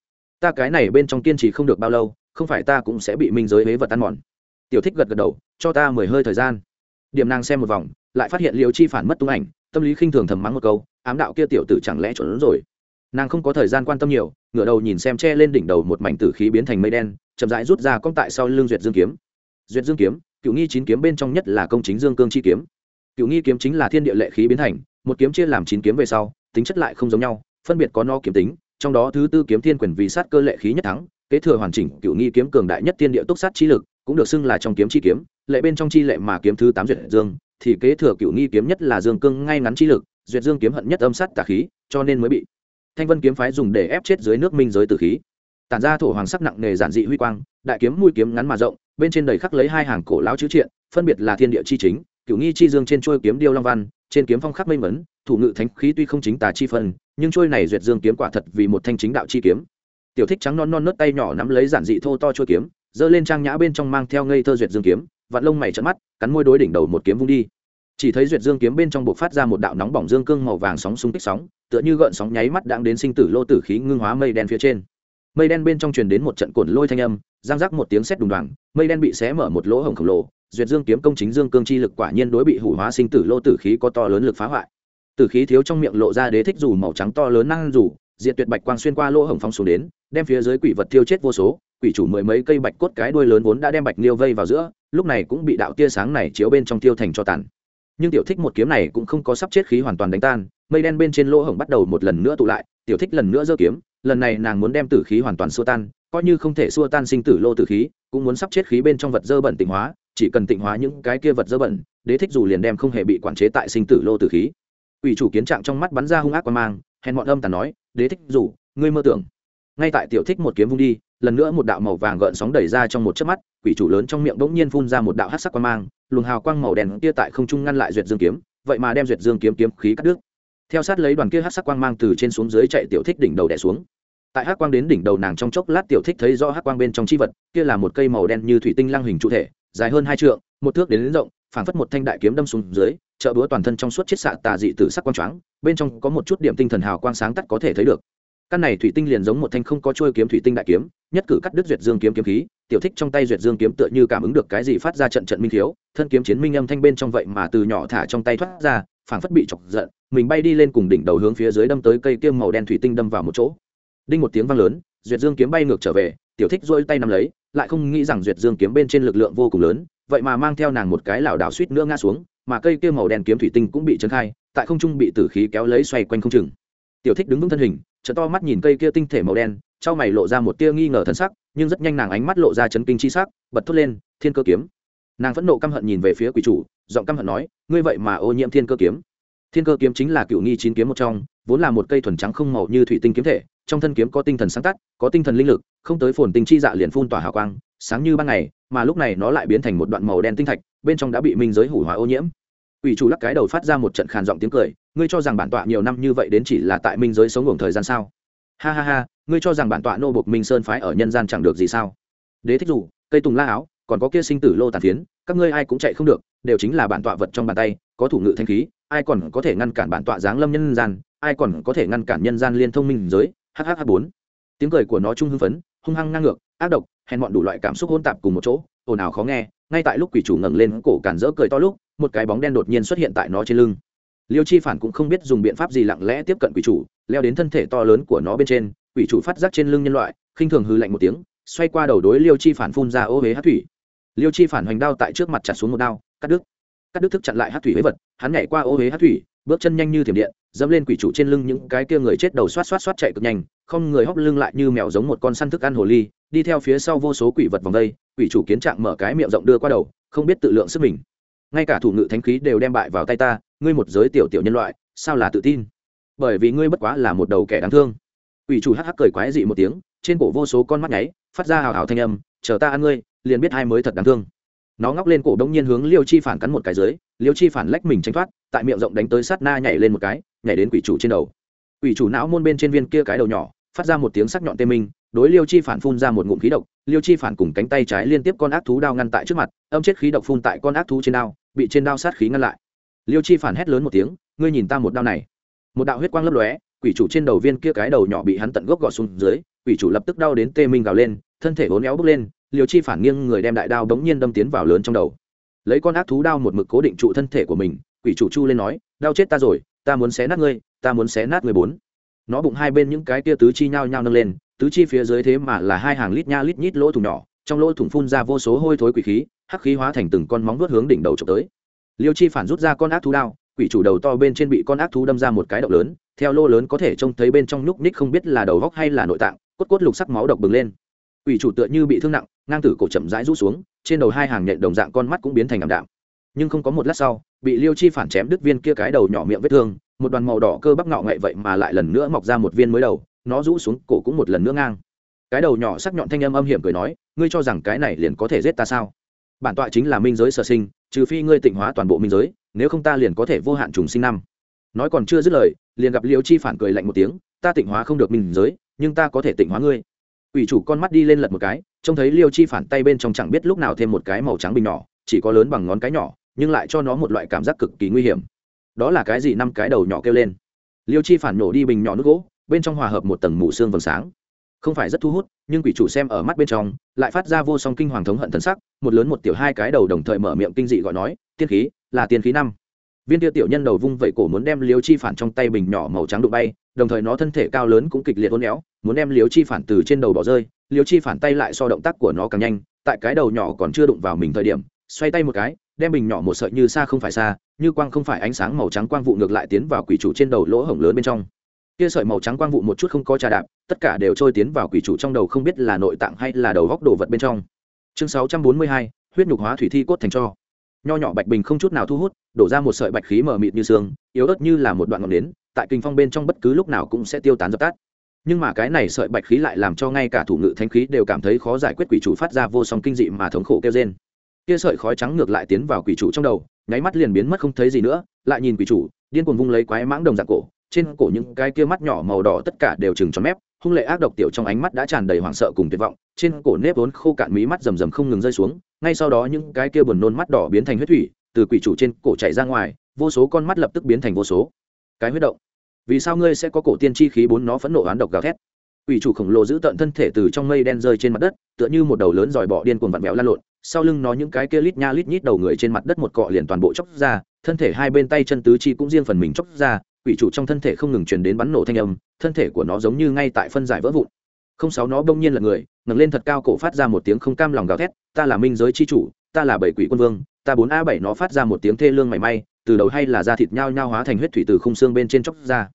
ta cái này bên trong kiên trì không được bao lâu, không phải ta cũng sẽ bị minh giới huế vật ăn mòn. Tiểu thích gật gật đầu, cho ta mười hơi thời gian. Điểm nàng xem một vòng, lại phát hiện liều chi phản mất tung ảnh, tâm lý khinh thường thầm mắng một câu, ám đạo kia tiểu tử chẳng lẽ chuẩn rồi. Nàng không có thời gian quan tâm nhiều, ngửa đầu nhìn xem che lên đỉnh đầu một mảnh tử khí biến thành mây đen, chậm rãi rút ra cong tại sau lưng duyệt dương kiếm. Duyệt dương kiếm cựu nghi chín kiếm bên trong nhất là công chính dương cương chi kiếm. Cựu nghi kiếm chính là thiên địa lệ khí biến thành, một kiếm chia làm chín kiếm về sau, tính chất lại không giống nhau, phân biệt có no kiếm tính trong đó thứ tư kiếm thiên quyền vì sát cơ lệ khí nhất thắng, kế thừa hoàn chỉnh cựu nghi kiếm cường đại nhất thiên địa túc sát chi lực, cũng được xưng là trong kiếm chi kiếm, lệ bên trong chi lệ mà kiếm thứ tám duyệt dương, thì kế thừa cựu nghi kiếm nhất là dương cương ngay ngắn chi lực, duyệt dương kiếm hận nhất âm sát tà khí, cho nên mới bị thanh vân kiếm phái dùng để ép chết dưới nước minh giới tử khí. Tản ra thổ hoàng sắc nặng nề giản dị huy quang, đại kiếm mũi kiếm ngắn mà rộng, bên trên đầy khắc lấy hai hàng cổ lão chữ triện, phân biệt là thiên địa chi chính, cựu nghi chi dương trên trôi kiếm điêu long văn, trên kiếm phong khắc mây mấn thủ ngự thánh khí tuy không chính tà chi phân nhưng trôi này duyệt dương kiếm quả thật vì một thanh chính đạo chi kiếm. Tiểu thích trắng non non nớt tay nhỏ nắm lấy giản dị thô to trôi kiếm, giơ lên trang nhã bên trong mang theo ngây thơ duyệt dương kiếm, vặn lông mày trận mắt, cắn môi đối đỉnh đầu một kiếm vung đi. Chỉ thấy duyệt dương kiếm bên trong buộc phát ra một đạo nóng bỏng dương cương màu vàng sóng xung kích sóng, tựa như gợn sóng nháy mắt đang đến sinh tử lô tử khí ngưng hóa mây đen phía trên. Mây đen bên trong truyền đến một trận cuộn lôi thanh âm, giang rắc một tiếng sét đùng đoàng, mây đen bị xé mở một lỗ hổng khổng lồ, duyệt dương kiếm công chính dương cương chi lực quả nhiên đối bị hủ hóa sinh tử lô tử khí có to lớn lực phá hoại tử khí thiếu trong miệng lộ ra đế thích dù màu trắng to lớn năng dù, diện tuyệt bạch quang xuyên qua lỗ hổng phong xuống đến, đem phía dưới quỷ vật tiêu chết vô số, quỷ chủ mười mấy cây bạch cốt cái đuôi lớn vốn đã đem bạch liêu vây vào giữa, lúc này cũng bị đạo tia sáng này chiếu bên trong tiêu thành cho tàn. Nhưng tiểu thích một kiếm này cũng không có sắp chết khí hoàn toàn đánh tan, mây đen bên trên lỗ hổng bắt đầu một lần nữa tụ lại, tiểu thích lần nữa giơ kiếm, lần này nàng muốn đem tử khí hoàn toàn xua tan, coi như không thể xua tan sinh tử lô tử khí, cũng muốn sắp chết khí bên trong vật dơ bẩn tịnh hóa, chỉ cần tịnh hóa những cái kia vật dơ bẩn, đế thích dù liền đem không hề bị quản chế tại sinh tử lô tử khí. Quỷ chủ kiến trạng trong mắt bắn ra hung ác quan mang hèn mọn âm tàn nói đế thích dù ngươi mơ tưởng. Ngay tại tiểu thích một kiếm vung đi lần nữa một đạo màu vàng gợn sóng đẩy ra trong một chớp mắt quỷ chủ lớn trong miệng bỗng nhiên phun ra một đạo hắc sắc quang mang luồng hào quang màu đen kia tại không trung ngăn lại duyệt dương kiếm vậy mà đem duyệt dương kiếm kiếm khí cắt đứt. Theo sát lấy đoàn kia hắc sắc quang mang từ trên xuống dưới chạy tiểu thích đỉnh đầu đè xuống. Tại hắc quang đến đỉnh đầu nàng trong chốc lát tiểu thích thấy rõ hắc quang bên trong chi vật kia là một cây màu đen như thủy tinh lăng hình trụ thể dài hơn hai trượng một thước đến, đến rộng phảng phất một thanh đại kiếm đâm xuống dưới trợ búa toàn thân trong suốt chiết xạ tà dị tử sắc quang choáng, bên trong có một chút điểm tinh thần hào quang sáng tắt có thể thấy được. Căn này thủy tinh liền giống một thanh không có trôi kiếm thủy tinh đại kiếm, nhất cử cắt đứt duyệt dương kiếm kiếm khí, tiểu thích trong tay duyệt dương kiếm tựa như cảm ứng được cái gì phát ra trận trận minh thiếu thân kiếm chiến minh âm thanh bên trong vậy mà từ nhỏ thả trong tay thoát ra, phảng phất bị chọc giận, mình bay đi lên cùng đỉnh đầu hướng phía dưới đâm tới cây kiêm màu đen thủy tinh đâm vào một chỗ. Đinh một tiếng vang lớn, duyệt dương kiếm bay ngược trở về, tiểu thích rôi tay nắm lấy, lại không nghĩ rằng duyệt dương kiếm bên trên lực lượng vô cùng lớn, vậy mà mang theo nàng một cái lảo đảo suýt nữa ngã xuống mà cây kia màu đen kiếm thủy tinh cũng bị chấn khai, tại không trung bị tử khí kéo lấy xoay quanh không chừng. Tiểu thích đứng vững thân hình chợ to mắt nhìn cây kia tinh thể màu đen, trao mày lộ ra một tia nghi ngờ thân sắc, nhưng rất nhanh nàng ánh mắt lộ ra chấn kinh chi sắc, bật thốt lên, thiên cơ kiếm. Nàng phẫn nộ căm hận nhìn về phía quỷ chủ, giọng căm hận nói, ngươi vậy mà ô nhiễm thiên cơ kiếm. Thiên cơ kiếm chính là cựu nghi chín kiếm một trong, vốn là một cây thuần trắng không màu như thủy tinh kiếm thể, trong thân kiếm có tinh thần sáng tắt, có tinh thần linh lực, không tới phồn tinh chi dạ liền phun tỏa hào quang, sáng như ban ngày mà lúc này nó lại biến thành một đoạn màu đen tinh thạch bên trong đã bị minh giới hủ hóa ô nhiễm ủy chủ lắc cái đầu phát ra một trận khàn giọng tiếng cười, ngươi cho rằng bản tọa nhiều năm như vậy đến chỉ là tại minh giới sống ngủ thời gian sao? Ha ha ha, ngươi cho rằng bản tọa nô bộc Minh Sơn phái ở nhân gian chẳng được gì sao? Đế thích dù, cây tùng la áo, còn có kia sinh tử lô tàn phiến, các ngươi ai cũng chạy không được, đều chính là bản tọa vật trong bàn tay, có thủ ngự thanh khí, ai còn có thể ngăn cản bản tọa giáng lâm nhân gian, ai còn có thể ngăn cản nhân gian liên thông minh giới? Hh bốn. Tiếng cười của nó trung hưng phấn, hung hăng ngang ngược, ác độc, hèn mọn đủ loại cảm xúc hỗn tạp cùng một chỗ, ồn ào khó nghe, ngay tại lúc quỷ chủ ngẩng lên cổ cản rỡ cười to lúc, một cái bóng đen đột nhiên xuất hiện tại nó trên lưng. Liêu chi phản cũng không biết dùng biện pháp gì lặng lẽ tiếp cận quỷ chủ leo đến thân thể to lớn của nó bên trên quỷ chủ phát giác trên lưng nhân loại khinh thường hư lạnh một tiếng xoay qua đầu đối liêu chi phản phun ra ô huế hát thủy. Liêu chi phản hoành đao tại trước mặt chặt xuống một đao cắt đứt. Cắt đứt thức chặn lại hát thủy huế vật hắn nhảy qua ô huế hát thủy bước chân nhanh như thiểm điện dẫm lên quỷ chủ trên lưng những cái kia người chết đầu xoát xoát xoát chạy cực nhanh không người hóc lưng lại như mèo giống một con săn thức ăn hồ ly, đi theo phía sau vô số quỷ vật vòng đây, quỷ chủ kiến trạng mở cái miệng rộng đưa qua đầu, không biết tự lượng sức mình. Ngay cả thủ ngự thánh khí đều đem bại vào tay ta, ngươi một giới tiểu tiểu nhân loại, sao là tự tin? Bởi vì ngươi bất quá là một đầu kẻ đáng thương. Quỷ chủ hắc hắc cười quái dị một tiếng, trên cổ vô số con mắt nháy, phát ra hào hào thanh âm, chờ ta ăn ngươi, liền biết hai mới thật đáng thương. Nó ngóc lên cổ đông nhiên hướng liêu chi phản cắn một cái dưới, liêu chi phản lách mình tranh thoát, tại miệng rộng đánh tới sát na nhảy lên một cái, nhảy đến quỷ chủ trên đầu. Quỷ chủ não môn bên trên viên kia cái đầu nhỏ phát ra một tiếng sắc nhọn tê minh, đối liêu chi phản phun ra một ngụm khí độc, liêu chi phản cùng cánh tay trái liên tiếp con ác thú đao ngăn tại trước mặt, âm chết khí độc phun tại con ác thú trên đao, bị trên đao sát khí ngăn lại. Liêu chi phản hét lớn một tiếng, ngươi nhìn ta một đao này. Một đạo huyết quang lấp lóe, quỷ chủ trên đầu viên kia cái đầu nhỏ bị hắn tận gốc gọt xuống dưới, quỷ chủ lập tức đau đến tê minh gào lên, thân thể vốn éo bước lên, liêu chi phản nghiêng người đem đại đao bỗng nhiên đâm tiến vào lớn trong đầu. Lấy con ác thú đao một mực cố định trụ thân thể của mình, quỷ chủ chu lên nói, đau chết ta rồi, ta muốn xé nát ngươi, ta muốn xé nát người bốn nó bụng hai bên những cái tia tứ chi nhao nhao nâng lên, tứ chi phía dưới thế mà là hai hàng lít nha lít nhít lỗ thủng nhỏ, trong lỗ thủng phun ra vô số hôi thối quỷ khí, hắc khí hóa thành từng con móng vuốt hướng đỉnh đầu trộm tới. Liêu chi phản rút ra con ác thú đao, quỷ chủ đầu to bên trên bị con ác thú đâm ra một cái động lớn, theo lô lớn có thể trông thấy bên trong nhúc ních không biết là đầu góc hay là nội tạng, cốt cốt lục sắc máu độc bừng lên. Quỷ chủ tựa như bị thương nặng, ngang tử cổ chậm rãi rút xuống, trên đầu hai hàng nhện đồng dạng con mắt cũng biến thành ảm đạm. Nhưng không có một lát sau, bị liêu chi phản chém đứt viên kia cái đầu nhỏ miệng vết thương một đoàn màu đỏ cơ bắp ngọ ngậy vậy mà lại lần nữa mọc ra một viên mới đầu, nó rũ xuống cổ cũng một lần nữa ngang. Cái đầu nhỏ sắc nhọn thanh âm âm hiểm cười nói, ngươi cho rằng cái này liền có thể giết ta sao? Bản tọa chính là minh giới sở sinh, trừ phi ngươi tịnh hóa toàn bộ minh giới, nếu không ta liền có thể vô hạn trùng sinh năm. Nói còn chưa dứt lời, liền gặp liêu chi phản cười lạnh một tiếng, ta tịnh hóa không được minh giới, nhưng ta có thể tịnh hóa ngươi. Ủy chủ con mắt đi lên lật một cái, trông thấy liêu chi phản tay bên trong chẳng biết lúc nào thêm một cái màu trắng bình nhỏ, chỉ có lớn bằng ngón cái nhỏ, nhưng lại cho nó một loại cảm giác cực kỳ nguy hiểm đó là cái gì năm cái đầu nhỏ kêu lên. Liêu chi phản nổ đi bình nhỏ nước gỗ, bên trong hòa hợp một tầng mù xương vầng sáng. Không phải rất thu hút, nhưng quỷ chủ xem ở mắt bên trong, lại phát ra vô song kinh hoàng thống hận thần sắc, một lớn một tiểu hai cái đầu đồng thời mở miệng kinh dị gọi nói, tiên khí, là tiên khí năm. Viên tiêu tiểu nhân đầu vung vẩy cổ muốn đem liêu chi phản trong tay bình nhỏ màu trắng đụng bay, đồng thời nó thân thể cao lớn cũng kịch liệt hôn éo, muốn đem liêu chi phản từ trên đầu bỏ rơi, liêu chi phản tay lại so động tác của nó càng nhanh, tại cái đầu nhỏ còn chưa đụng vào mình thời điểm xoay tay một cái, đem bình nhỏ một sợi như xa không phải xa, như quang không phải ánh sáng màu trắng quang vụ ngược lại tiến vào quỷ chủ trên đầu lỗ hổng lớn bên trong. Kia sợi màu trắng quang vụ một chút không có trà đạp, tất cả đều trôi tiến vào quỷ chủ trong đầu không biết là nội tạng hay là đầu góc đồ vật bên trong. Chương sáu trăm bốn mươi hai, huyết nhục hóa thủy thi cốt thành cho. Nho nhỏ bạch bình không chút nào thu hút, đổ ra một sợi bạch khí mờ mịt như xương yếu ớt như là một đoạn ngọn nến, tại kinh phong bên trong bất cứ lúc nào cũng sẽ tiêu tán dập tắt. Nhưng mà cái này sợi bạch khí lại làm cho ngay cả thủ ngự thánh khí đều cảm thấy khó giải quyết quỷ chủ phát ra vô song kinh dị mà thống khổ kêu trên kia sợi khói trắng ngược lại tiến vào quỷ chủ trong đầu, nháy mắt liền biến mất không thấy gì nữa, lại nhìn quỷ chủ, điên cuồng vung lấy quái mãng đồng dạng cổ, trên cổ những cái kia mắt nhỏ màu đỏ tất cả đều chừng tròn mép, hung lệ ác độc tiểu trong ánh mắt đã tràn đầy hoảng sợ cùng tuyệt vọng, trên cổ nếp vốn khô cạn mí mắt rầm rầm không ngừng rơi xuống, ngay sau đó những cái kia buồn nôn mắt đỏ biến thành huyết thủy, từ quỷ chủ trên cổ chạy ra ngoài, vô số con mắt lập tức biến thành vô số. Cái huyết động. Vì sao ngươi sẽ có cổ tiên chi khí bốn nó phẫn nộ oán độc gào thét? Quỷ chủ khổng lồ giữ tận thân thể từ trong mây đen rơi trên mặt đất, tựa như một đầu lớn dòi bọ điên cuồng vặn vẹo lan lộn. Sau lưng nó những cái kia lít nha lít nhít đầu người trên mặt đất một cọ liền toàn bộ chóc ra, thân thể hai bên tay chân tứ chi cũng riêng phần mình chóc ra, quỷ chủ trong thân thể không ngừng truyền đến bắn nổ thanh âm, thân thể của nó giống như ngay tại phân giải vỡ vụn. Không sáu nó bỗng nhiên là người, ngẩng lên thật cao cổ phát ra một tiếng không cam lòng gào thét, ta là minh giới chi chủ, ta là bảy quỷ quân vương, ta bốn a bảy nó phát ra một tiếng thê lương mảy may, từ đầu hay là da thịt nhao nhao hóa thành huyết thủy từ khung xương bên trên chóc ra.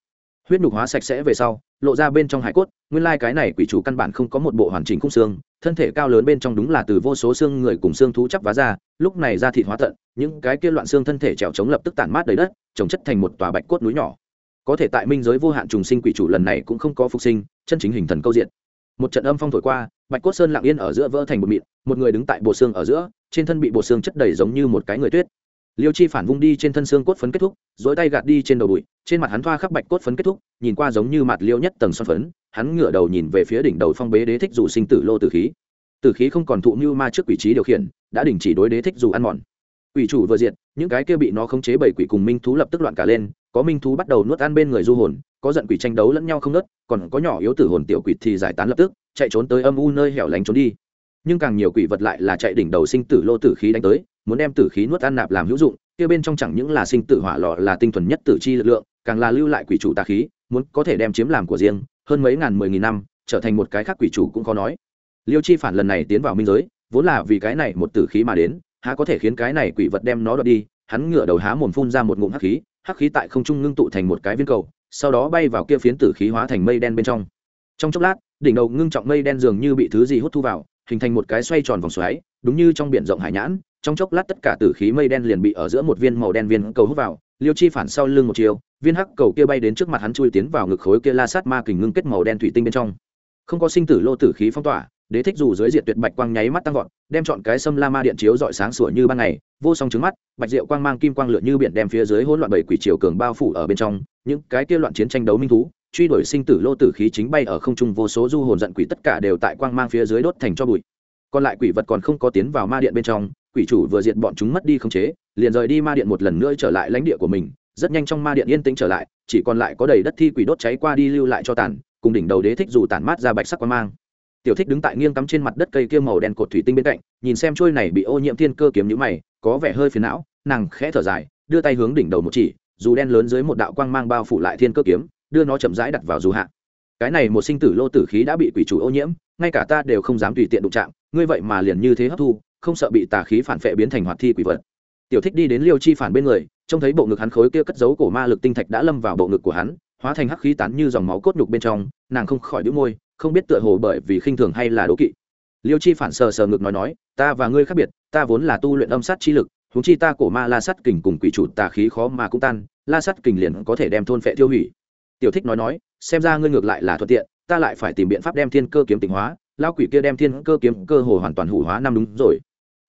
Huyết nhục hóa sạch sẽ về sau lộ ra bên trong hải cốt, nguyên lai cái này quỷ chủ căn bản không có một bộ hoàn chỉnh khung xương, thân thể cao lớn bên trong đúng là từ vô số xương người cùng xương thú chắp vá ra, lúc này ra thịt hóa tận, những cái kia loạn xương thân thể trèo trống lập tức tản mát đầy đất, trồng chất thành một tòa bạch cốt núi nhỏ. Có thể tại minh giới vô hạn trùng sinh quỷ chủ lần này cũng không có phục sinh, chân chính hình thần câu diện. Một trận âm phong thổi qua, bạch cốt sơn lặng yên ở giữa vỡ thành một mịn, một người đứng tại bộ xương ở giữa, trên thân bị bộ xương chất đầy giống như một cái người tuyết. Liêu chi phản vung đi trên thân xương cốt phấn kết thúc dối tay gạt đi trên đầu bụi trên mặt hắn thoa khắc bạch cốt phấn kết thúc, nhìn qua giống như mặt liêu nhất tầng son phấn, hắn ngửa đầu nhìn về phía đỉnh đầu phong bế đế thích dù sinh tử lô tử khí. Tử khí không còn thụ như ma trước quỷ trí điều khiển, đã đình chỉ đối đế thích dù ăn mòn. Quỷ chủ vừa diệt, những cái kia bị nó khống chế bảy quỷ cùng minh thú lập tức loạn cả lên, có minh thú bắt đầu nuốt ăn bên người du hồn, có giận quỷ tranh đấu lẫn nhau không nớt còn có nhỏ yếu tử hồn tiểu quỷ thì giải tán lập tức, chạy trốn tới âm u nơi hẻo lánh trốn đi. Nhưng càng nhiều quỷ vật lại là chạy đỉnh đầu sinh tử lô tử khí đánh tới, muốn đem tử khí nuốt ăn nạp làm hữu dụng, kia bên trong chẳng những là sinh tử hỏa lò là tinh thuần nhất tử chi lực lượng càng là lưu lại quỷ chủ tà khí, muốn có thể đem chiếm làm của riêng, hơn mấy ngàn mười nghìn năm, trở thành một cái khác quỷ chủ cũng khó nói. Liêu chi phản lần này tiến vào minh giới, vốn là vì cái này một tử khí mà đến, há có thể khiến cái này quỷ vật đem nó đoạt đi, hắn ngửa đầu há mồm phun ra một ngụm hắc khí hắc khí tại không trung ngưng tụ thành một cái viên cầu, sau đó bay vào kia phiến tử khí hóa thành mây đen bên trong. Trong chốc lát, đỉnh đầu ngưng trọng mây đen dường như bị thứ gì hút thu vào, hình thành một cái xoay tròn vòng xoáy, đúng như trong biển rộng hải nhãn, trong chốc lát tất cả tử khí mây đen liền bị ở giữa một viên màu đen viên cầu hút vào, liêu chi phản sau lưng một chiều viên hắc cầu kia bay đến trước mặt hắn chui tiến vào ngực khối kia la sát ma kình ngưng kết màu đen thủy tinh bên trong. Không có sinh tử lô tử khí phong tỏa, đế thích dù dưới diệt tuyệt bạch quang nháy mắt tăng vọt, đem chọn cái sâm la ma điện chiếu dọi sáng sủa như ban ngày, vô song trứng mắt, bạch diệu quang mang kim quang lửa như biển đem phía dưới hỗn loạn bảy quỷ triều cường bao phủ ở bên trong, những cái kia loạn chiến tranh đấu minh thú, truy đuổi sinh tử lô tử khí chính bay ở không trung vô số du hồn giận quỷ tất cả đều tại quang mang phía dưới đốt thành cho bụi. Còn lại quỷ vật còn không có tiến vào ma điện bên trong, quỷ chủ vừa diệt bọn chúng mất đi không chế, liền rời đi ma điện một lần nữa trở lại lãnh địa của mình rất nhanh trong ma điện yên tĩnh trở lại, chỉ còn lại có đầy đất thi quỷ đốt cháy qua đi lưu lại cho tàn, cùng đỉnh đầu đế thích dù tản mát ra bạch sắc quang mang. Tiểu thích đứng tại nghiêng cắm trên mặt đất cây kia màu đen cột thủy tinh bên cạnh, nhìn xem trôi này bị ô nhiễm thiên cơ kiếm như mày, có vẻ hơi phiền não, nàng khẽ thở dài, đưa tay hướng đỉnh đầu một chỉ, dù đen lớn dưới một đạo quang mang bao phủ lại thiên cơ kiếm, đưa nó chậm rãi đặt vào dù hạ. Cái này một sinh tử lô tử khí đã bị quỷ chủ ô nhiễm, ngay cả ta đều không dám tùy tiện đụng chạm, ngươi vậy mà liền như thế hấp thu, không sợ bị tà khí phản phệ biến thành hoạt thi quỷ vật tiểu thích đi đến liêu chi phản bên người, trông thấy bộ ngực hắn khối kia cất giấu cổ ma lực tinh thạch đã lâm vào bộ ngực của hắn, hóa thành hắc khí tán như dòng máu cốt nhục bên trong, nàng không khỏi đĩu môi, không biết tựa hồ bởi vì khinh thường hay là đố kỵ. Liêu chi phản sờ sờ ngực nói nói, ta và ngươi khác biệt, ta vốn là tu luyện âm sát chi lực, huống chi ta cổ ma la sắt kình cùng quỷ chủ tà khí khó mà cũng tan, la sắt kình liền có thể đem thôn phệ tiêu hủy. Tiểu thích nói nói, xem ra ngươi ngược lại là thuận tiện, ta lại phải tìm biện pháp đem thiên cơ kiếm tỉnh hóa lao quỷ kia đem thiên cơ kiếm cơ hồ hoàn toàn hủ hóa năm đúng rồi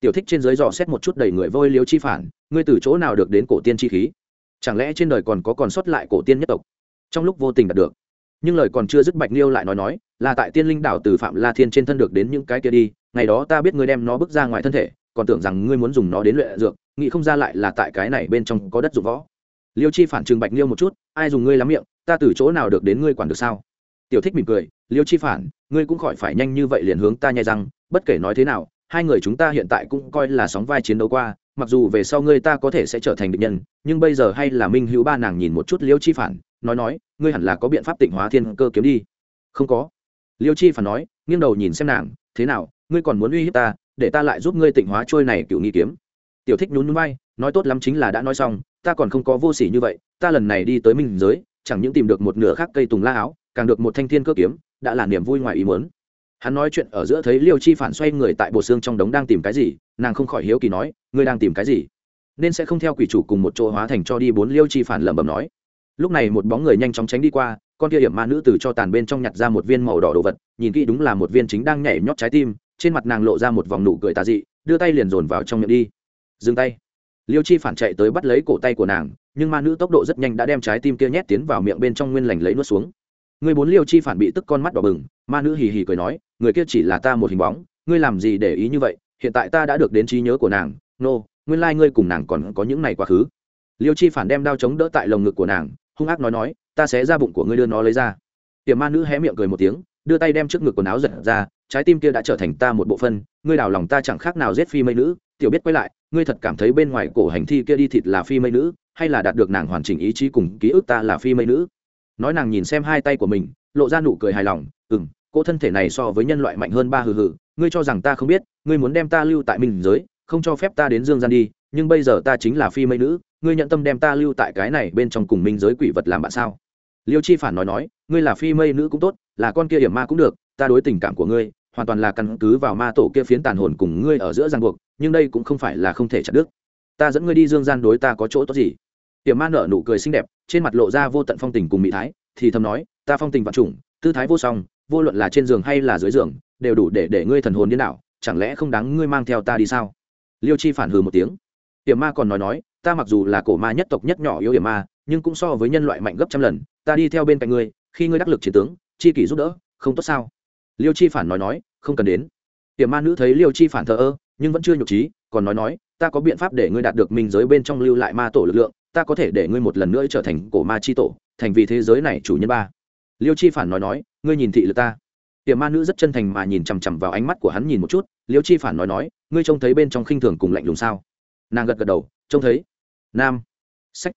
tiểu thích trên dưới dò xét một chút đầy người vôi liếu chi phản, ngươi từ chỗ nào được đến cổ tiên chi khí? Chẳng lẽ trên đời còn có còn sót lại cổ tiên nhất tộc? Trong lúc vô tình đạt được. Nhưng lời còn chưa dứt bạch liêu lại nói nói, là tại tiên linh đảo từ phạm la thiên trên thân được đến những cái kia đi, ngày đó ta biết ngươi đem nó bước ra ngoài thân thể, còn tưởng rằng ngươi muốn dùng nó đến luyện dược, nghĩ không ra lại là tại cái này bên trong có đất dụng võ. Liêu chi phản trừng bạch liêu một chút, ai dùng ngươi lắm miệng, ta từ chỗ nào được đến ngươi quản được sao? Tiểu thích mỉm cười, liêu chi phản, ngươi cũng khỏi phải nhanh như vậy liền hướng ta nhai răng, bất kể nói thế nào hai người chúng ta hiện tại cũng coi là sóng vai chiến đấu qua, mặc dù về sau ngươi ta có thể sẽ trở thành địch nhân, nhưng bây giờ hay là minh hữu ba nàng nhìn một chút liêu chi phản, nói nói, ngươi hẳn là có biện pháp tịnh hóa thiên cơ kiếm đi. Không có. Liêu chi phản nói, nghiêng đầu nhìn xem nàng, thế nào, ngươi còn muốn uy hiếp ta, để ta lại giúp ngươi tịnh hóa trôi này cựu nghi kiếm. Tiểu thích nhún nhún bay nói tốt lắm chính là đã nói xong, ta còn không có vô sỉ như vậy, ta lần này đi tới minh giới, chẳng những tìm được một nửa khác cây tùng la áo, càng được một thanh thiên cơ kiếm, đã là niềm vui ngoài ý muốn hắn nói chuyện ở giữa thấy liêu chi phản xoay người tại bộ xương trong đống đang tìm cái gì, nàng không khỏi hiếu kỳ nói, ngươi đang tìm cái gì? Nên sẽ không theo quỷ chủ cùng một chỗ hóa thành cho đi bốn liêu chi phản lẩm bẩm nói. Lúc này một bóng người nhanh chóng tránh đi qua, con kia hiểm ma nữ từ cho tàn bên trong nhặt ra một viên màu đỏ đồ vật, nhìn kỹ đúng là một viên chính đang nhảy nhót trái tim, trên mặt nàng lộ ra một vòng nụ cười tà dị, đưa tay liền dồn vào trong miệng đi. Dừng tay. Liêu chi phản chạy tới bắt lấy cổ tay của nàng, nhưng ma nữ tốc độ rất nhanh đã đem trái tim kia nhét tiến vào miệng bên trong nguyên lành lấy nuốt xuống người bốn liêu chi phản bị tức con mắt đỏ bừng ma nữ hì hì cười nói người kia chỉ là ta một hình bóng ngươi làm gì để ý như vậy hiện tại ta đã được đến trí nhớ của nàng nô、no, nguyên lai、like、ngươi cùng nàng còn có những này quá khứ. Liêu chi phản đem đao chống đỡ tại lồng ngực của nàng hung ác nói nói ta sẽ ra bụng của ngươi đưa nó lấy ra. Tiềm ma nữ hé miệng cười một tiếng đưa tay đem trước ngực quần áo giật ra trái tim kia đã trở thành ta một bộ phân ngươi đào lòng ta chẳng khác nào giết phi mây nữ. Tiểu biết quay lại ngươi thật cảm thấy bên ngoài cổ hành thi kia đi thịt là phi mây nữ hay là đạt được nàng hoàn chỉnh ý chí cùng ký ức ta là phi mây nữ? Nói nàng nhìn xem hai tay của mình, lộ ra nụ cười hài lòng ừ m cô thân thể này so với nhân loại mạnh hơn ba hừ hừ, ngươi cho rằng ta không biết, ngươi muốn đem ta lưu tại mình giới, không cho phép ta đến dương gian đi, nhưng bây giờ ta chính là phi mây nữ, ngươi nhận tâm đem ta lưu tại cái này bên trong cùng minh giới quỷ vật làm bạn sao? Liêu chi phản nói nói, ngươi là phi mây nữ cũng tốt, là con kia hiểm ma cũng được, ta đối tình cảm của ngươi, hoàn toàn là căn cứ vào ma tổ kia phiến tàn hồn cùng ngươi ở giữa giang buộc, nhưng đây cũng không phải là không thể chặt đứt. Ta dẫn ngươi đi dương gian đối ta có chỗ tốt gì? Tiềm ma nở nụ cười xinh đẹp, trên mặt lộ ra vô tận phong tình cùng mỹ thái, thì thầm nói, ta phong tình vạn trùng, tư thái vô song, vô luận là trên giường hay là dưới giường, đều đủ để để ngươi thần hồn điên đảo, chẳng lẽ không đáng ngươi mang theo ta đi sao? Liêu chi phản hừ một tiếng. Tiềm ma còn nói nói, ta mặc dù là cổ ma nhất tộc nhất nhỏ yếu hiểm ma, nhưng cũng so với nhân loại mạnh gấp trăm lần, ta đi theo bên cạnh ngươi, khi ngươi đắc lực chiến tướng, chi kỷ giúp đỡ, không tốt sao? Liêu chi phản nói nói, không cần đến. Hiểm ma nữ thấy liêu chi phản thờ ơ, nhưng vẫn chưa nhục trí, còn nói nói, ta có biện pháp để ngươi đạt được mình giới bên trong lưu lại ma tổ lực lượng ta có thể để ngươi một lần nữa trở thành cổ ma chi tổ, thành vì thế giới này chủ nhân ba. Liêu chi phản nói nói, ngươi nhìn thị lực ta. Tiệm ma nữ rất chân thành mà nhìn chằm chằm vào ánh mắt của hắn nhìn một chút, liêu chi phản nói nói, ngươi trông thấy bên trong khinh thường cùng lạnh lùng sao? Nàng gật gật đầu, trông thấy. Nam. Sách.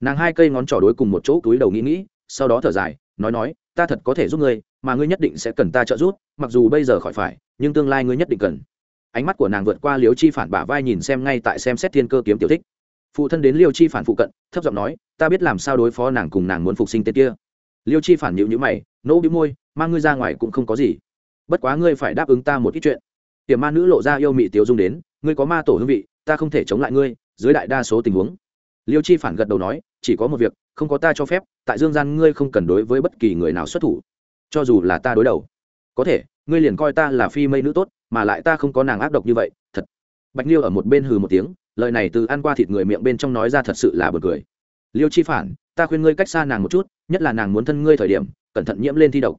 Nàng hai cây ngón trỏ đối cùng một chỗ túi đầu nghĩ nghĩ, sau đó thở dài, nói nói, ta thật có thể giúp ngươi, mà ngươi nhất định sẽ cần ta trợ giúp, mặc dù bây giờ khỏi phải, nhưng tương lai ngươi nhất định cần. Ánh mắt của nàng vượt qua liêu chi phản bả vai nhìn xem ngay tại xem xét thiên cơ kiếm tiểu thích phụ thân đến liêu chi phản phụ cận, thấp giọng nói, ta biết làm sao đối phó nàng cùng nàng muốn phục sinh tên kia. Liêu chi phản nhịu nhữ mày, nỗ bĩu môi, mang ngươi ra ngoài cũng không có gì. Bất quá ngươi phải đáp ứng ta một ít chuyện. Tiềm ma nữ lộ ra yêu mị tiêu dung đến, ngươi có ma tổ hương vị, ta không thể chống lại ngươi, dưới đại đa số tình huống. Liêu chi phản gật đầu nói, chỉ có một việc, không có ta cho phép, tại dương gian ngươi không cần đối với bất kỳ người nào xuất thủ. Cho dù là ta đối đầu, có thể, ngươi liền coi ta là phi mây nữ tốt, mà lại ta không có nàng ác độc như vậy, thật. Bạch liêu ở một bên hừ một tiếng lời này từ ăn qua thịt người miệng bên trong nói ra thật sự là bực cười. Liêu chi phản, ta khuyên ngươi cách xa nàng một chút, nhất là nàng muốn thân ngươi thời điểm, cẩn thận nhiễm lên thi độc.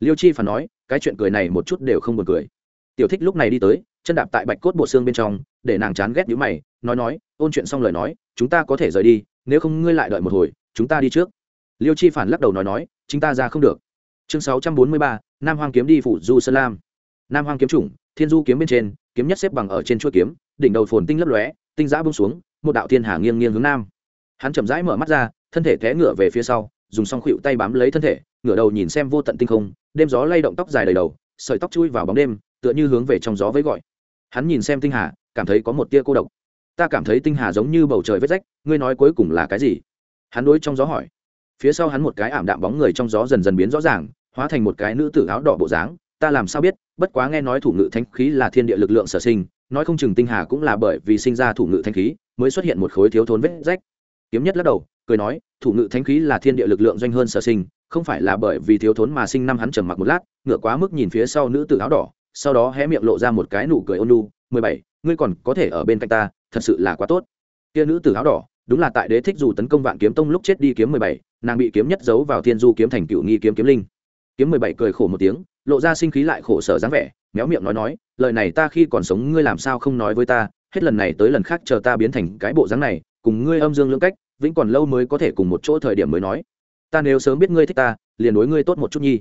Liêu chi phản nói, cái chuyện cười này một chút đều không buồn cười. Tiểu thích lúc này đi tới, chân đạp tại bạch cốt bộ xương bên trong, để nàng chán ghét nhữ mày, nói nói, ôn chuyện xong lời nói, chúng ta có thể rời đi, nếu không ngươi lại đợi một hồi, chúng ta đi trước. Liêu chi phản lắc đầu nói nói chúng ta ra không được. Chương sáu trăm bốn mươi ba, nam hoàng kiếm đi phủ du sơn lam. Nam hoàng kiếm chủng, thiên du kiếm bên trên, kiếm nhất xếp bằng ở trên chuỗi kiếm, đỉnh đầu phồn tinh lấp lóe tinh giã bông xuống, một đạo thiên hà nghiêng nghiêng hướng nam. Hắn chậm rãi mở mắt ra, thân thể té ngựa về phía sau, dùng song khuỵu tay bám lấy thân thể, ngửa đầu nhìn xem vô tận tinh không, đêm gió lay động tóc dài đầy đầu, sợi tóc chui vào bóng đêm, tựa như hướng về trong gió với gọi. Hắn nhìn xem tinh hà, cảm thấy có một tia cô độc. Ta cảm thấy tinh hà giống như bầu trời vết rách, ngươi nói cuối cùng là cái gì? Hắn đối trong gió hỏi. Phía sau hắn một cái ảm đạm bóng người trong gió dần dần biến rõ ràng, hóa thành một cái nữ tử áo đỏ bộ dáng. Ta làm sao biết, bất quá nghe nói thủ ngự thanh khí là thiên địa lực lượng sở sinh nói không chừng tinh hà cũng là bởi vì sinh ra thủ ngự thanh khí mới xuất hiện một khối thiếu thốn vết rách. Kiếm nhất lắc đầu, cười nói, thủ ngự thanh khí là thiên địa lực lượng doanh hơn sở sinh, không phải là bởi vì thiếu thốn mà sinh năm hắn trầm mặc một lát ngựa quá mức nhìn phía sau nữ tử áo đỏ, sau đó hé miệng lộ ra một cái nụ cười ôn lu mười bảy, ngươi còn có thể ở bên cạnh ta, thật sự là quá tốt. Kia nữ tử áo đỏ, đúng là tại đế thích dù tấn công vạn kiếm tông lúc chết đi kiếm mười bảy, nàng bị kiếm nhất giấu vào thiên du kiếm thành cựu nghi kiếm kiếm linh. Kiếm mười bảy cười khổ một tiếng lộ ra sinh khí lại khổ sở dáng vẻ, méo miệng nói nói, lời này ta khi còn sống ngươi làm sao không nói với ta, hết lần này tới lần khác chờ ta biến thành cái bộ dáng này, cùng ngươi âm dương lưỡng cách, vĩnh còn lâu mới có thể cùng một chỗ thời điểm mới nói. Ta nếu sớm biết ngươi thích ta, liền đối ngươi tốt một chút nhi.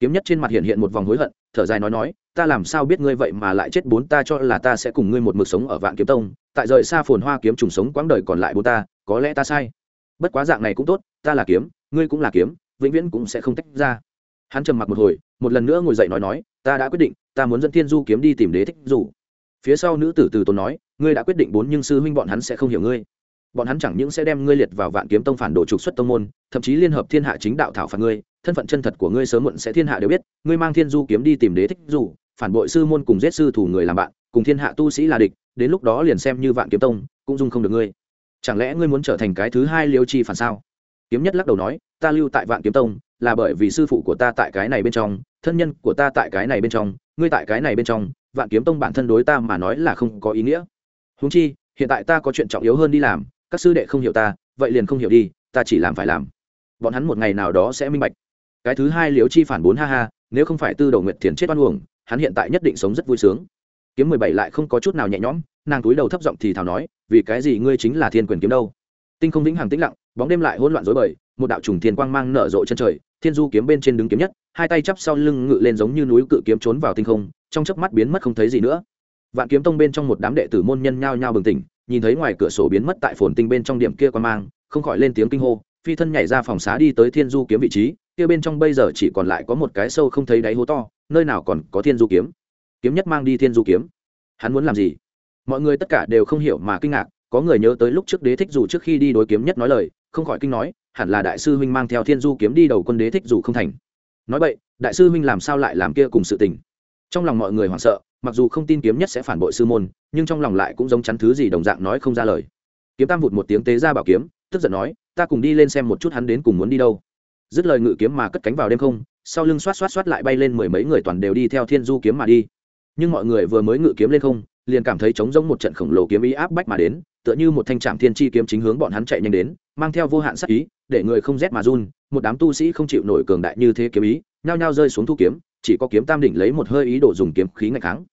Kiếm nhất trên mặt hiện hiện một vòng hối hận, thở dài nói nói, ta làm sao biết ngươi vậy mà lại chết bốn ta cho là ta sẽ cùng ngươi một mực sống ở vạn kiếm tông, tại rời xa phồn hoa kiếm trùng sống quãng đời còn lại bốn ta, có lẽ ta sai. Bất quá dạng này cũng tốt, ta là kiếm, ngươi cũng là kiếm, vĩnh viễn cũng sẽ không tách ra. Hắn trầm mặc một hồi một lần nữa ngồi dậy nói nói, ta đã quyết định, ta muốn dẫn thiên du kiếm đi tìm đế thích dù. Phía sau nữ tử từ tốn nói, ngươi đã quyết định bốn nhưng sư huynh bọn hắn sẽ không hiểu ngươi. Bọn hắn chẳng những sẽ đem ngươi liệt vào vạn kiếm tông phản đồ trục xuất tông môn, thậm chí liên hợp thiên hạ chính đạo thảo phạt ngươi, thân phận chân thật của ngươi sớm muộn sẽ thiên hạ đều biết, ngươi mang thiên du kiếm đi tìm đế thích dù, phản bội sư môn cùng giết sư thủ người làm bạn, cùng thiên hạ tu sĩ là địch, đến lúc đó liền xem như vạn kiếm tông, cũng dung không được ngươi. Chẳng lẽ ngươi muốn trở thành cái thứ hai liêu chi phản sao? Kiếm nhất lắc đầu nói, ta lưu tại vạn kiếm tông là bởi vì sư phụ của ta tại cái này bên trong, thân nhân của ta tại cái này bên trong, ngươi tại cái này bên trong, vạn kiếm tông bản thân đối ta mà nói là không có ý nghĩa. Húng chi, hiện tại ta có chuyện trọng yếu hơn đi làm, các sư đệ không hiểu ta, vậy liền không hiểu đi, ta chỉ làm phải làm. Bọn hắn một ngày nào đó sẽ minh bạch. Cái thứ hai liếu chi phản bốn ha ha, nếu không phải tư đầu nguyệt thiền chết oan uổng, hắn hiện tại nhất định sống rất vui sướng. Kiếm mười bảy lại không có chút nào nhẹ nhõm, nàng túi đầu thấp giọng thì thào nói, vì cái gì ngươi chính là thiên quyền kiếm đâu? Tinh không vĩnh hằng tĩnh lặng, bóng đêm lại hỗn loạn rối bời một đạo trùng thiên quang mang nở rộ chân trời, thiên du kiếm bên trên đứng kiếm nhất, hai tay chắp sau lưng ngự lên giống như núi cự kiếm trốn vào tinh không, trong chớp mắt biến mất không thấy gì nữa. Vạn kiếm tông bên trong một đám đệ tử môn nhân nhao nhao bừng tỉnh, nhìn thấy ngoài cửa sổ biến mất tại phồn tinh bên trong điểm kia quang mang, không khỏi lên tiếng kinh hô, phi thân nhảy ra phòng xá đi tới thiên du kiếm vị trí, kia bên trong bây giờ chỉ còn lại có một cái sâu không thấy đáy hố to, nơi nào còn có thiên du kiếm. Kiếm nhất mang đi thiên du kiếm. Hắn muốn làm gì? Mọi người tất cả đều không hiểu mà kinh ngạc, có người nhớ tới lúc trước đế thích dù trước khi đi đối kiếm nhất nói lời, không khỏi kinh nói hẳn là đại sư huynh mang theo thiên du kiếm đi đầu quân đế thích dù không thành. Nói vậy, đại sư huynh làm sao lại làm kia cùng sự tình? Trong lòng mọi người hoảng sợ, mặc dù không tin kiếm nhất sẽ phản bội sư môn, nhưng trong lòng lại cũng giống chắn thứ gì đồng dạng nói không ra lời. Kiếm tam vụt một tiếng tế ra bảo kiếm, tức giận nói, ta cùng đi lên xem một chút hắn đến cùng muốn đi đâu. Dứt lời ngự kiếm mà cất cánh vào đêm không, sau lưng xoát xoát xoát lại bay lên mười mấy người toàn đều đi theo thiên du kiếm mà đi. Nhưng mọi người vừa mới ngự kiếm lên không, liền cảm thấy trống rỗng một trận khổng lồ kiếm ý áp bách mà đến, tựa như một thanh trạm thiên chi kiếm chính hướng bọn hắn chạy nhanh đến, mang theo vô hạn sắc ý để người không rét mà run, một đám tu sĩ không chịu nổi cường đại như thế kiếm ý, nhao nhao rơi xuống thu kiếm, chỉ có kiếm tam đỉnh lấy một hơi ý đồ dùng kiếm khí ngày kháng.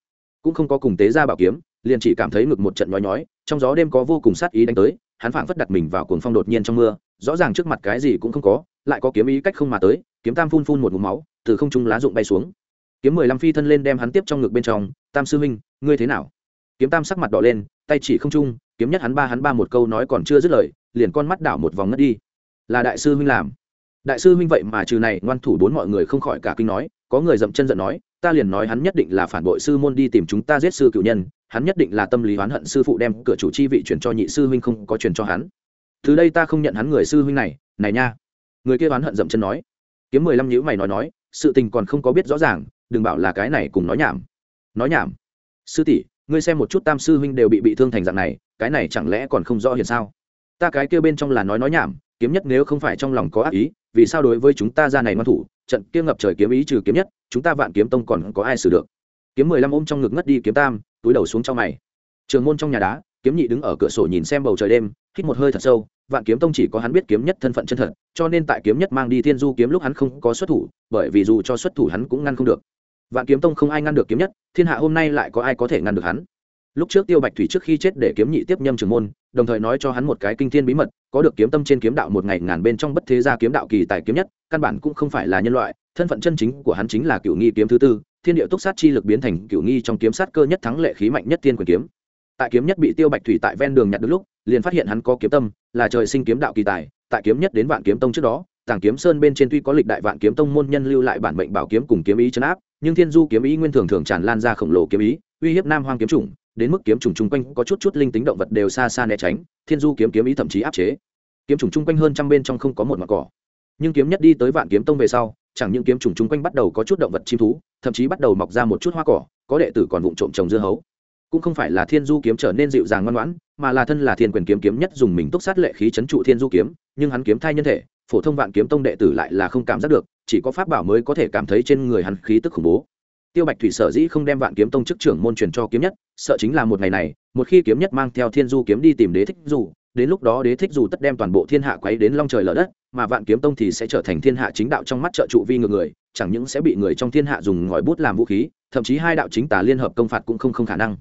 Cũng không có cùng tế ra bảo kiếm, liền chỉ cảm thấy ngực một trận nhói nhói, trong gió đêm có vô cùng sát ý đánh tới, hắn phảng phất đặt mình vào cuồng phong đột nhiên trong mưa, rõ ràng trước mặt cái gì cũng không có, lại có kiếm ý cách không mà tới, kiếm tam phun phun một ngụm máu, từ không trung lá rụng bay xuống. Kiếm mười lăm phi thân lên đem hắn tiếp trong ngực bên trong, tam sư huynh, ngươi thế nào? Kiếm tam sắc mặt đỏ lên, tay chỉ không trung, kiếm nhất hắn ba hắn ba một câu nói còn chưa dứt lời, liền con mắt đảo một vòng ngất đi là đại sư huynh làm. Đại sư huynh vậy mà trừ này, ngoan thủ bốn mọi người không khỏi cả kinh nói, có người dậm chân giận nói, ta liền nói hắn nhất định là phản bội sư môn đi tìm chúng ta giết sư cựu nhân, hắn nhất định là tâm lý oán hận sư phụ đem cửa chủ chi vị chuyển cho nhị sư huynh không có chuyển cho hắn. Từ đây ta không nhận hắn người sư huynh này này nha. Người kia oán hận dậm chân nói. Kiếm mười lăm nhữ mày nói nói, sự tình còn không có biết rõ ràng, đừng bảo là cái này cùng nói nhảm. Nói nhảm. Sư tỷ, ngươi xem một chút tam sư huynh đều bị bị thương thành dạng này, cái này chẳng lẽ còn không rõ hiện sao? Ta cái kia bên trong là nói nói nhảm kiếm nhất nếu không phải trong lòng có ác ý, vì sao đối với chúng ta ra này ngoan thủ, trận kia ngập trời kiếm ý trừ kiếm nhất, chúng ta vạn kiếm tông còn có ai xử được? Kiếm mười lăm ôm trong ngực ngất đi kiếm tam, túi đầu xuống trong mày. Trường môn trong nhà đá, kiếm nhị đứng ở cửa sổ nhìn xem bầu trời đêm, hít một hơi thật sâu, vạn kiếm tông chỉ có hắn biết kiếm nhất thân phận chân thật, cho nên tại kiếm nhất mang đi thiên du kiếm lúc hắn không có xuất thủ, bởi vì dù cho xuất thủ hắn cũng ngăn không được. Vạn kiếm tông không ai ngăn được kiếm nhất, thiên hạ hôm nay lại có ai có thể ngăn được hắn? Lúc trước tiêu bạch thủy trước khi chết để kiếm nhị tiếp nhâm trường môn, đồng thời nói cho hắn một cái kinh thiên bí mật, có được kiếm tâm trên kiếm đạo một ngày ngàn bên trong bất thế gia kiếm đạo kỳ tài kiếm nhất, căn bản cũng không phải là nhân loại, thân phận chân chính của hắn chính là cựu nghi kiếm thứ tư, thiên địa túc sát chi lực biến thành cựu nghi trong kiếm sát cơ nhất thắng lệ khí mạnh nhất tiên quyền kiếm. Tại kiếm nhất bị tiêu bạch thủy tại ven đường nhặt được lúc, liền phát hiện hắn có kiếm tâm, là trời sinh kiếm đạo kỳ tài, tại kiếm nhất đến vạn kiếm tông trước đó, tàng kiếm sơn bên trên tuy có lịch đại vạn kiếm tông môn nhân lưu lại bản mệnh bảo kiếm cùng kiếm ý chấn áp, nhưng thiên du kiếm ý nguyên thường thường tràn lan ra khổng lồ kiếm ý, uy hiếp nam hoang kiếm chủng đến mức kiếm trùng chung quanh có chút chút linh tính động vật đều xa xa né tránh, thiên du kiếm kiếm ý thậm chí áp chế. Kiếm trùng chung quanh hơn trăm bên trong không có một mặt cỏ. Nhưng kiếm nhất đi tới vạn kiếm tông về sau, chẳng những kiếm trùng chung quanh bắt đầu có chút động vật chim thú, thậm chí bắt đầu mọc ra một chút hoa cỏ, có đệ tử còn vụng trộm trồng dưa hấu. Cũng không phải là thiên du kiếm trở nên dịu dàng ngoan ngoãn, mà là thân là thiên quyền kiếm kiếm nhất dùng mình túc sát lệ khí chấn trụ thiên du kiếm, nhưng hắn kiếm thai nhân thể, phổ thông vạn kiếm tông đệ tử lại là không cảm giác được, chỉ có pháp bảo mới có thể cảm thấy trên người hắn khí tức khủng bố tiêu bạch thủy sở dĩ không đem vạn kiếm tông chức trưởng môn truyền cho kiếm nhất, sợ chính là một ngày này, một khi kiếm nhất mang theo thiên du kiếm đi tìm đế thích dù đến lúc đó đế thích dù tất đem toàn bộ thiên hạ quấy đến long trời lở đất, mà vạn kiếm tông thì sẽ trở thành thiên hạ chính đạo trong mắt trợ trụ vi ngược người, chẳng những sẽ bị người trong thiên hạ dùng ngòi bút làm vũ khí, thậm chí hai đạo chính tà liên hợp công phạt cũng không không khả năng.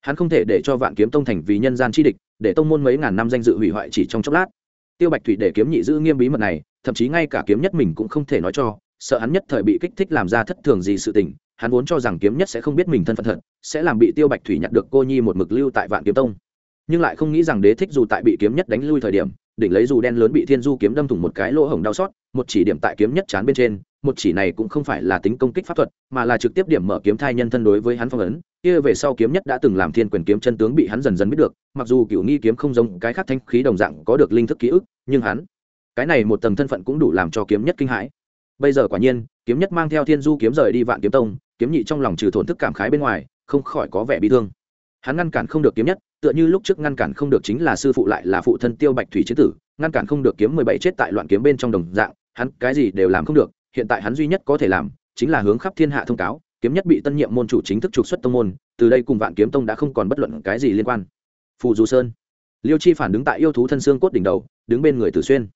Hắn không thể để cho vạn kiếm tông thành vì nhân gian chi địch, để tông môn mấy ngàn năm danh dự hủy hoại chỉ trong chốc lát. Tiêu bạch thủy để kiếm nhị giữ nghiêm bí mật này, thậm chí ngay cả kiếm nhất mình cũng không thể nói cho, sợ hắn nhất thời bị kích thích làm ra thất thường gì sự tình hắn vốn cho rằng kiếm nhất sẽ không biết mình thân phận thật, sẽ làm bị tiêu bạch thủy nhặt được cô nhi một mực lưu tại vạn kiếm tông. Nhưng lại không nghĩ rằng đế thích dù tại bị kiếm nhất đánh lui thời điểm, đỉnh lấy dù đen lớn bị thiên du kiếm đâm thủng một cái lỗ hổng đau xót, một chỉ điểm tại kiếm nhất chán bên trên, một chỉ này cũng không phải là tính công kích pháp thuật, mà là trực tiếp điểm mở kiếm thai nhân thân đối với hắn phong ấn. Kia về sau kiếm nhất đã từng làm thiên quyền kiếm chân tướng bị hắn dần dần biết được, mặc dù cựu nghi kiếm không giống cái khác thanh khí đồng dạng có được linh thức ký ức, nhưng hắn, cái này một tầng thân phận cũng đủ làm cho kiếm nhất kinh hãi. Bây giờ quả nhiên kiếm nhất mang theo thiên du kiếm rời đi vạn kiếm tông, kiếm nhị trong lòng trừ thổn thức cảm khái bên ngoài, không khỏi có vẻ bị thương. Hắn ngăn cản không được kiếm nhất, tựa như lúc trước ngăn cản không được chính là sư phụ lại là phụ thân tiêu bạch thủy chế tử, ngăn cản không được kiếm mười bảy chết tại loạn kiếm bên trong đồng dạng, hắn cái gì đều làm không được, hiện tại hắn duy nhất có thể làm, chính là hướng khắp thiên hạ thông cáo, kiếm nhất bị tân nhiệm môn chủ chính thức trục xuất tông môn, từ đây cùng vạn kiếm tông đã không còn bất luận cái gì liên quan. Phù du sơn. Liêu chi phản đứng tại yêu thú thân xương cốt đỉnh đầu, đứng bên người tử xuyên.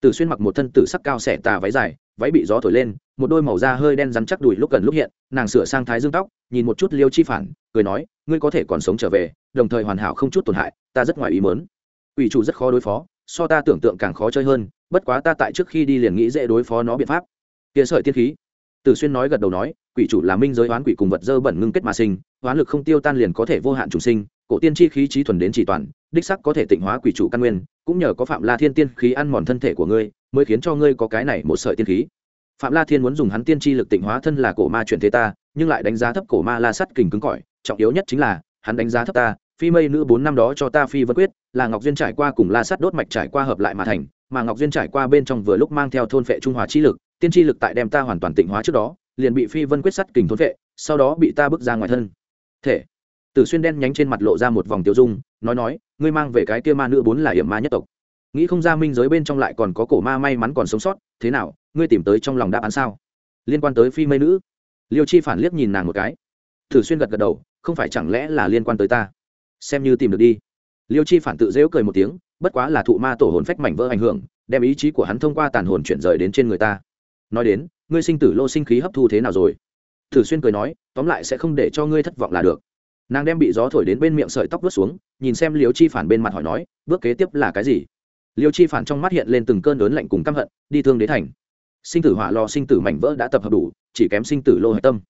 Tử xuyên mặc một thân tử sắc cao xẻ tà váy dài, váy bị gió thổi lên một đôi màu da hơi đen rắn chắc đùi lúc gần lúc hiện nàng sửa sang thái dương tóc nhìn một chút liêu chi phản cười nói ngươi có thể còn sống trở về đồng thời hoàn hảo không chút tổn hại ta rất ngoài ý mớn ủy chủ rất khó đối phó so ta tưởng tượng càng khó chơi hơn bất quá ta tại trước khi đi liền nghĩ dễ đối phó nó biện pháp. Kia sợi tiên khí. Tử Xuyên nói gật đầu nói, quỷ chủ là minh giới oán quỷ cùng vật dơ bẩn ngưng kết mà sinh, oán lực không tiêu tan liền có thể vô hạn trùng sinh, cổ tiên chi khí trí thuần đến chỉ toàn, đích sắc có thể tịnh hóa quỷ chủ căn nguyên, cũng nhờ có Phạm La Thiên tiên khí ăn mòn thân thể của ngươi, mới khiến cho ngươi có cái này một sợi tiên khí. Phạm La Thiên muốn dùng hắn tiên tri lực tịnh hóa thân là cổ ma chuyển thế ta, nhưng lại đánh giá thấp cổ ma la sắt kình cứng cỏi, trọng yếu nhất chính là, hắn đánh giá thấp ta, phi mây nữ bốn năm đó cho ta phi vân quyết, là Ngọc Duyên trải qua cùng la sắt đốt mạch trải qua hợp lại mà thành, mà Ngọc Duyên trải qua bên trong vừa lúc mang theo thôn phệ trung hòa chi lực, tiên tri lực tại đem ta hoàn toàn tịnh hóa trước đó, liền bị phi vân quyết sắt kình thôn vệ sau đó bị ta bước ra ngoài thân. Thể. Tử xuyên đen nhánh trên mặt lộ ra một vòng tiêu dung nói nói ngươi mang về cái kia ma nữ bốn là hiểm ma nhất tộc. Nghĩ không ra minh giới bên trong lại còn có cổ ma may mắn còn sống sót thế nào ngươi tìm tới trong lòng đáp án sao? Liên quan tới phi mây nữ. Liêu chi phản liếc nhìn nàng một cái. Thử xuyên gật gật đầu, không phải chẳng lẽ là liên quan tới ta? Xem như tìm được đi. Liêu chi phản tự dễu cười một tiếng, bất quá là thụ ma tổ hồn phách mảnh vỡ ảnh hưởng, đem ý chí của hắn thông qua tàn hồn chuyển rời đến trên người ta. Nói đến, ngươi sinh tử lô sinh khí hấp thu thế nào rồi? Thử xuyên cười nói, tóm lại sẽ không để cho ngươi thất vọng là được. Nàng đem bị gió thổi đến bên miệng sợi tóc vớt xuống, nhìn xem liêu chi phản bên mặt hỏi nói, bước kế tiếp là cái gì? Liêu chi phản trong mắt hiện lên từng cơn lớn lạnh cùng căm hận, đi thương đế thành sinh tử hỏa lò sinh tử mảnh vỡ đã tập hợp đủ, chỉ kém sinh tử lô hạch tâm.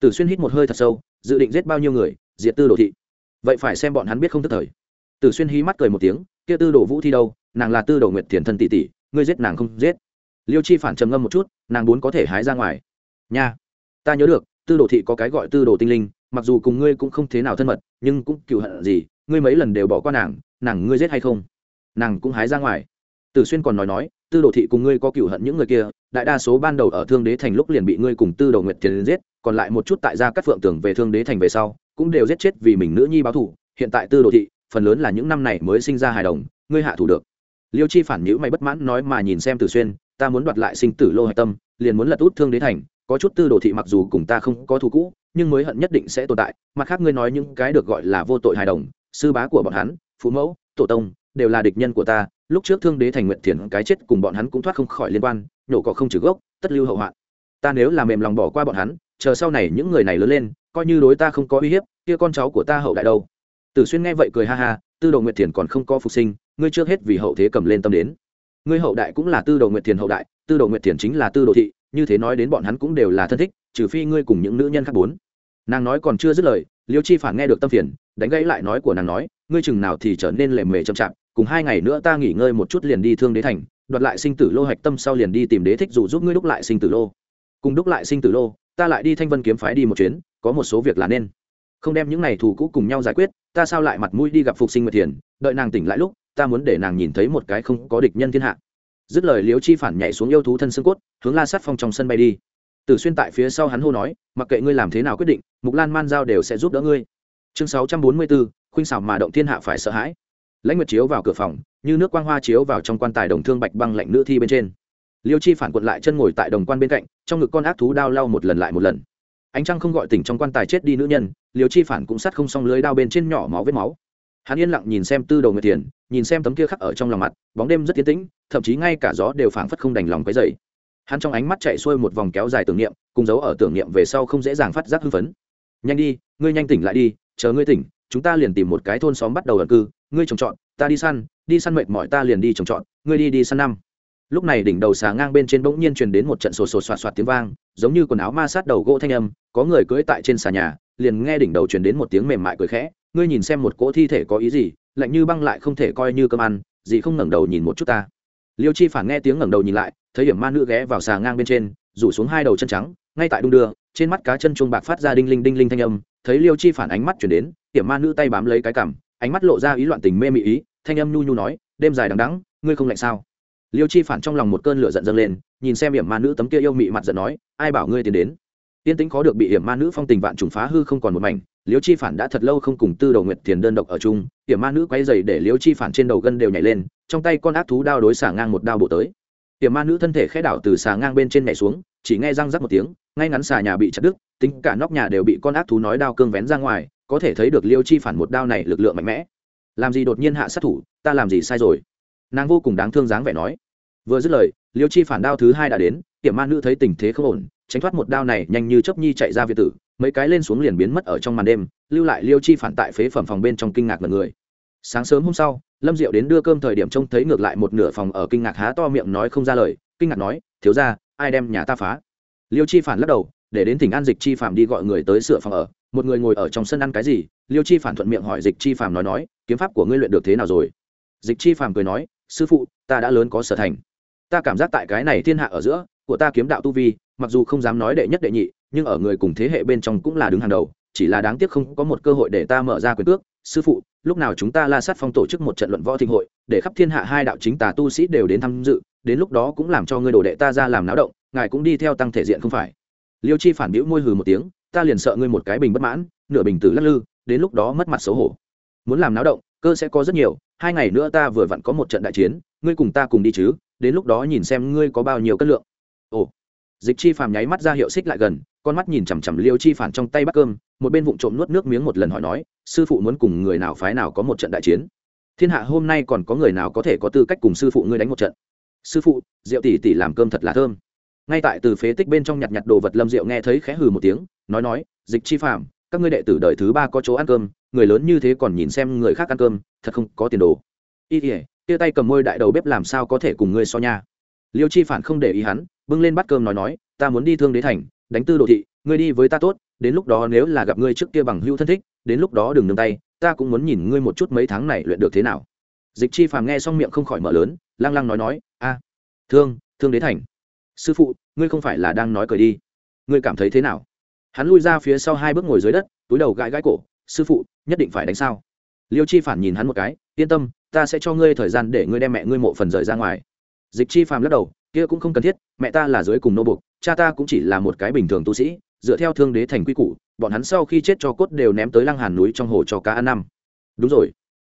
Tử xuyên hít một hơi thật sâu, dự định giết bao nhiêu người, diệt tư đồ thị. Vậy phải xem bọn hắn biết không tức thời. Tử xuyên hí mắt cười một tiếng, kia tư đồ vũ thi đâu, nàng là tư đồ nguyệt thiền thân tỷ tỷ, ngươi giết nàng không giết. Liêu chi phản trầm ngâm một chút, nàng muốn có thể hái ra ngoài. Nha, ta nhớ được, tư đồ thị có cái gọi tư đồ tinh linh, mặc dù cùng ngươi cũng không thế nào thân mật, nhưng cũng cựu hận gì, ngươi mấy lần đều bỏ qua nàng nàng ngươi giết hay không? Nàng cũng hái ra ngoài. Tử xuyên còn nói nói, tư đồ thị cùng ngươi có cựu hận những người kia đại đa số ban đầu ở thương đế thành lúc liền bị ngươi cùng tư đồ nguyệt tiền giết, còn lại một chút tại gia cắt phượng tưởng về thương đế thành về sau, cũng đều giết chết vì mình nữ nhi báo thủ. Hiện tại tư đồ thị, phần lớn là những năm này mới sinh ra hài đồng, ngươi hạ thủ được. Liêu chi phản nhữ mày bất mãn nói mà nhìn xem tử xuyên, ta muốn đoạt lại sinh tử lô hạch tâm, liền muốn lật út thương đế thành. Có chút tư đồ thị mặc dù cùng ta không có thù cũ, nhưng mới hận nhất định sẽ tồn tại. Mặt khác ngươi nói những cái được gọi là vô tội hài đồng, sư bá của bọn hắn phú mẫu, tổ tông, đều là địch nhân của ta lúc trước thương đế thành nguyện thiền cái chết cùng bọn hắn cũng thoát không khỏi liên quan, nhổ cỏ không trừ gốc, tất lưu hậu hoạn. Ta nếu là mềm lòng bỏ qua bọn hắn, chờ sau này những người này lớn lên, coi như đối ta không có uy hiếp, kia con cháu của ta hậu đại đâu? Tử xuyên nghe vậy cười ha ha, tư đồ nguyệt thiền còn không có phục sinh, ngươi trước hết vì hậu thế cầm lên tâm đến. Ngươi hậu đại cũng là tư đồ nguyệt thiền hậu đại, tư đồ nguyệt thiền chính là tư đồ thị, như thế nói đến bọn hắn cũng đều là thân thích, trừ phi ngươi cùng những nữ nhân khác bốn. Nàng nói còn chưa dứt lời, liêu chi phản nghe được tâm phiền, đánh gãy lại nói của nàng nói, ngươi chừng nào thì trở nên lề mề chậm chạp cùng hai ngày nữa ta nghỉ ngơi một chút liền đi thương đế thành, đoạt lại sinh tử lô hạch tâm sau liền đi tìm đế thích dù giúp ngươi đúc lại sinh tử lô. Cùng đúc lại sinh tử lô, ta lại đi thanh vân kiếm phái đi một chuyến, có một số việc là nên. Không đem những này thù cũ cùng nhau giải quyết, ta sao lại mặt mũi đi gặp phục sinh nguyệt thiền đợi nàng tỉnh lại lúc, ta muốn để nàng nhìn thấy một cái không có địch nhân thiên hạ. Dứt lời liếu chi phản nhảy xuống yêu thú thân xương cốt, hướng la sát phong trong sân bay đi. Tử xuyên tại phía sau hắn hô nói, mặc kệ ngươi làm thế nào quyết định, mục lan man giao đều sẽ giúp đỡ ngươi. Chương sáu trăm bốn mươi bốn, khuynh xảo mà động thiên hạ phải sợ hãi lãnh nguyệt chiếu vào cửa phòng, như nước quang hoa chiếu vào trong quan tài đồng thương bạch băng lạnh nữ thi bên trên. Liêu chi phản quật lại chân ngồi tại đồng quan bên cạnh, trong ngực con ác thú đao lau một lần lại một lần. Ánh trăng không gọi tỉnh trong quan tài chết đi nữ nhân, liêu chi phản cũng sắt không xong lưới đao bên trên nhỏ máu vết máu. Hắn yên lặng nhìn xem tư đầu người tiền nhìn xem tấm kia khắc ở trong lòng mặt, bóng đêm rất tiến tĩnh, thậm chí ngay cả gió đều phảng phất không đành lòng cái dày hắn trong ánh mắt chạy xuôi một vòng kéo dài tưởng niệm, cùng dấu ở tưởng niệm về sau không dễ dàng phát giác hưng phấn. Nhanh đi, ngươi nhanh tỉnh lại đi, chờ ngươi tỉnh, chúng ta liền tìm một cái thôn xóm bắt đầu ẩn cư ngươi trồng trọt, ta đi săn đi săn mệt mỏi ta liền đi trồng trọt, ngươi đi đi săn năm. Lúc này đỉnh đầu xà ngang bên trên bỗng nhiên truyền đến một trận sột sột soạt soạt tiếng vang, giống như quần áo ma sát đầu gỗ thanh âm, có người cưỡi tại trên xà nhà, liền nghe đỉnh đầu truyền đến một tiếng mềm mại cười khẽ, ngươi nhìn xem một cỗ thi thể có ý gì, lạnh như băng lại không thể coi như cơm ăn, gì không ngẩng đầu nhìn một chút ta. Liêu chi phản nghe tiếng ngẩng đầu nhìn lại, thấy hiểm ma nữ ghé vào xà ngang bên trên, rủ xuống hai đầu chân trắng, ngay tại đung đưa, trên mắt cá chân chuông bạc phát ra đinh linh đinh linh thanh âm, thấy liêu chi phản ánh mắt chuyển đến, hiểm ma nữ tay bám lấy cái cằm ánh mắt lộ ra ý loạn tình mê mị ý, thanh âm nhu nhu nói, đêm dài đằng đắng ngươi không lạnh sao? Liêu chi phản trong lòng một cơn lửa giận dâng lên, nhìn xem hiểm ma nữ tấm kia yêu mị mặt giận nói, ai bảo ngươi tiến đến? Tiên tính khó được bị hiểm ma nữ phong tình vạn trùng phá hư không còn một mảnh, liêu chi phản đã thật lâu không cùng tư đầu nguyệt tiền đơn độc ở chung, hiểm ma nữ quay dày để liêu chi phản trên đầu gân đều nhảy lên, trong tay con ác thú đao đối xả ngang một đao bộ tới. Hiểm ma nữ thân thể khẽ đảo từ xà ngang bên trên nhảy xuống, chỉ nghe răng rắc một tiếng, ngay ngắn xà nhà bị chặt đứt, tính cả nóc nhà đều bị con ác thú nói đao cương vén ra ngoài có thể thấy được liêu chi phản một đao này lực lượng mạnh mẽ. Làm gì đột nhiên hạ sát thủ, ta làm gì sai rồi? Nàng vô cùng đáng thương dáng vẻ nói. Vừa dứt lời, liêu chi phản đao thứ hai đã đến tiệm ma nữ thấy tình thế không ổn, tránh thoát một đao này, nhanh như chấp nhi chạy ra việt tử, mấy cái lên xuống liền biến mất ở trong màn đêm, lưu lại liêu chi phản tại phế phẩm phòng bên trong kinh ngạc mật người. Sáng sớm hôm sau, lâm diệu đến đưa cơm thời điểm trông thấy ngược lại một nửa phòng ở kinh ngạc há to miệng nói không ra lời, kinh ngạc nói, thiếu ra ai đem nhà ta phá? Liêu chi phản lắc đầu, để đến tỉnh an dịch chi phạm đi gọi người tới sửa phòng ở một người ngồi ở trong sân ăn cái gì? Liêu chi phản thuận miệng hỏi dịch chi phàm nói nói, kiếm pháp của ngươi luyện được thế nào rồi? Dịch chi phàm cười nói, sư phụ, ta đã lớn có sở thành. Ta cảm giác tại cái này thiên hạ ở giữa, của ta kiếm đạo tu vi, mặc dù không dám nói đệ nhất đệ nhị, nhưng ở người cùng thế hệ bên trong cũng là đứng hàng đầu, chỉ là đáng tiếc không có một cơ hội để ta mở ra quyền cước. Sư phụ, lúc nào chúng ta la sát phong tổ chức một trận luận võ thịnh hội, để khắp thiên hạ hai đạo chính tà tu sĩ đều đến tham dự, đến lúc đó cũng làm cho ngươi đồ đệ ta ra làm náo động, ngài cũng đi theo tăng thể diện không phải? Liêu chi phản biểu môi hừ một tiếng ta liền sợ ngươi một cái bình bất mãn, nửa bình tử lắc lư, đến lúc đó mất mặt xấu hổ. Muốn làm náo động, cơ sẽ có rất nhiều, hai ngày nữa ta vừa vặn có một trận đại chiến, ngươi cùng ta cùng đi chứ, đến lúc đó nhìn xem ngươi có bao nhiêu cân lượng. Ồ. Dịch chi phàm nháy mắt ra hiệu xích lại gần, con mắt nhìn chằm chằm liêu chi phản trong tay bắt cơm, một bên vụng trộm nuốt nước miếng một lần hỏi nói, sư phụ muốn cùng người nào phái nào có một trận đại chiến? Thiên hạ hôm nay còn có người nào có thể có tư cách cùng sư phụ ngươi đánh một trận? Sư phụ rượu tỷ tỷ làm cơm thật là thơm ngay tại từ phế tích bên trong nhặt nhặt đồ vật lâm diệu nghe thấy khẽ hừ một tiếng, nói nói, dịch chi phàm, các ngươi đệ tử đời thứ ba có chỗ ăn cơm, người lớn như thế còn nhìn xem người khác ăn cơm, thật không có tiền đồ. Y ỉa tia tay cầm môi đại đầu bếp làm sao có thể cùng ngươi so nha? Liêu chi phản không để ý hắn, bưng lên bắt cơm nói nói, ta muốn đi thương đế thành, đánh tư đồ thị, ngươi đi với ta tốt, đến lúc đó nếu là gặp ngươi trước kia bằng hữu thân thích, đến lúc đó đừng nương tay, ta cũng muốn nhìn ngươi một chút mấy tháng này luyện được thế nào. Dịch chi phàm nghe xong miệng không khỏi mở lớn, lăng lăng nói nói, a, thương thương đế thành sư phụ, ngươi không phải là đang nói cười đi. Ngươi cảm thấy thế nào? Hắn lui ra phía sau hai bước ngồi dưới đất, túi đầu gãi gãi cổ, sư phụ, nhất định phải đánh sao? Liêu chi phản nhìn hắn một cái, yên tâm, ta sẽ cho ngươi thời gian để ngươi đem mẹ ngươi mộ phần rời ra ngoài. Dịch chi phàm lắc đầu, kia cũng không cần thiết, mẹ ta là dưới cùng nô bục, cha ta cũng chỉ là một cái bình thường tu sĩ, dựa theo thương đế thành quy củ, bọn hắn sau khi chết cho cốt đều ném tới lăng hàn núi trong hồ cho cá ăn năm. Đúng rồi.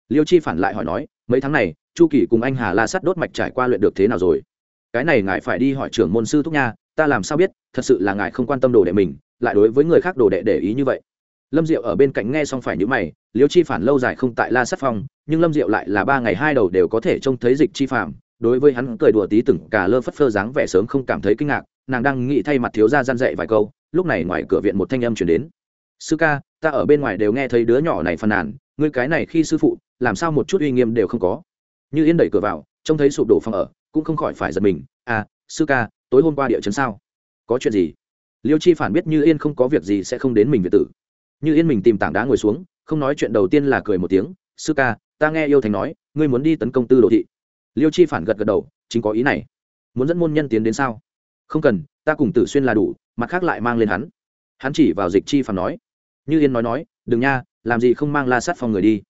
Liêu chi phản lại hỏi nói, mấy tháng này, chu kỳ cùng anh hà la sắt đốt mạch trải qua luyện được thế nào rồi? Cái này ngài phải đi hỏi trưởng môn sư thúc nha ta làm sao biết thật sự là ngài không quan tâm đồ đệ mình lại đối với người khác đồ đệ để ý như vậy. Lâm diệu ở bên cạnh nghe xong phải nhữ mày liêu chi phản lâu dài không tại la sát phong nhưng lâm diệu lại là ba ngày hai đầu đều có thể trông thấy dịch chi Phản, đối với hắn cười đùa tí từng cả lơ phất phơ dáng vẻ sớm không cảm thấy kinh ngạc nàng đang nghĩ thay mặt thiếu ra gian dạy vài câu lúc này ngoài cửa viện một thanh âm chuyển đến. Sư ca ta ở bên ngoài đều nghe thấy đứa nhỏ này phàn nàn ngươi cái này khi sư phụ làm sao một chút uy nghiêm đều không có? Như yên đẩy cửa vào trông thấy sụp đổ phòng ở cũng không khỏi phải giật mình. À sư ca, tối hôm qua địa chấn sao? Có chuyện gì? Liêu chi phản biết như yên không có việc gì sẽ không đến mình việt tử. Như yên mình tìm tảng đá ngồi xuống, không nói chuyện đầu tiên là cười một tiếng. Sư ca, ta nghe yêu thành nói, ngươi muốn đi tấn công tư đồ thị. Liêu chi phản gật gật đầu, chính có ý này. Muốn dẫn môn nhân tiến đến sao? Không cần, ta cùng tử xuyên là đủ, mặt khác lại mang lên hắn. Hắn chỉ vào dịch chi phản nói. Như yên nói nói, đừng nha, làm gì không mang la sát phong người đi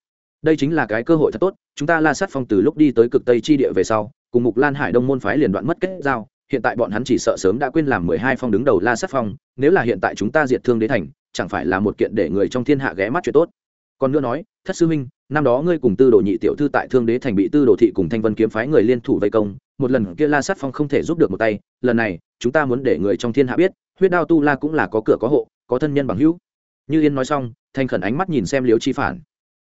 đây chính là cái cơ hội thật tốt, chúng ta la sát phong từ lúc đi tới cực tây chi địa về sau, cùng mục lan hải đông môn phái liền đoạn mất kết giao, hiện tại bọn hắn chỉ sợ sớm đã quên làm mười hai phong đứng đầu la sát phong, nếu là hiện tại chúng ta diệt thương đế thành, chẳng phải là một kiện để người trong thiên hạ ghé mắt chuyện tốt. Còn nữa nói, thất sư minh năm đó ngươi cùng tư đồ nhị tiểu thư tại thương đế thành bị tư đồ thị cùng thanh vân kiếm phái người liên thủ vây công, một lần kia la sát phong không thể giúp được một tay, lần này, chúng ta muốn để người trong thiên hạ biết, huyết đao tu la cũng là có cửa có hộ, có thân nhân bằng hữu. Như yên nói xong, Thanh khẩn ánh mắt nhìn xem liêu chi phản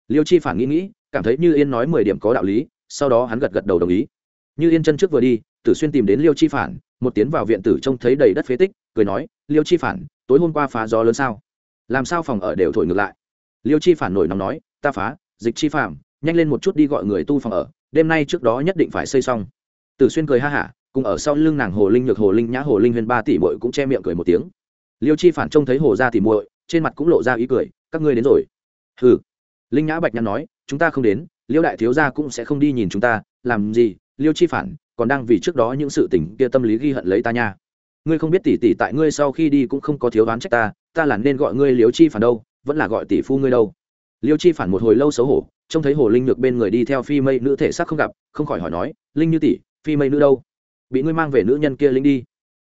liêu chi phản nghĩ nghĩ, cảm thấy như yên nói mười điểm có đạo lý, sau đó hắn gật gật đầu đồng ý. Như yên chân trước vừa đi, tử xuyên tìm đến liêu chi phản, một tiến vào viện tử trông thấy đầy đất phế tích, cười nói, liêu chi phản, tối hôm qua phá gió lớn sao? Làm sao phòng ở đều thổi ngược lại? Liêu chi phản nổi nóng nói, ta phá, dịch chi phạm nhanh lên một chút đi gọi người tu phòng ở, đêm nay trước đó nhất định phải xây xong. Tử xuyên cười ha hả, cùng ở sau lưng nàng hồ linh nhược, hồ linh nhã, hồ linh Huyền ba tỷ muội cũng che miệng cười một tiếng. Liêu chi phản trông thấy hồ ra tỷ muội, trên mặt cũng lộ ra ý cười, các ngươi đến rồi. Hừ linh nhã bạch nhăn nói, chúng ta không đến, liêu đại thiếu gia cũng sẽ không đi nhìn chúng ta, làm gì, liêu chi phản, còn đang vì trước đó những sự tình kia tâm lý ghi hận lấy ta nha. Ngươi không biết tỷ tỷ tại ngươi sau khi đi cũng không có thiếu đoán trách ta ta là nên gọi ngươi liêu chi phản đâu, vẫn là gọi tỷ phu ngươi đâu. Liêu chi phản một hồi lâu xấu hổ, trông thấy hồ linh nhược bên người đi theo phi mây nữ thể xác không gặp, không khỏi hỏi nói, linh như tỷ, phi mây nữ đâu? Bị ngươi mang về nữ nhân kia linh đi.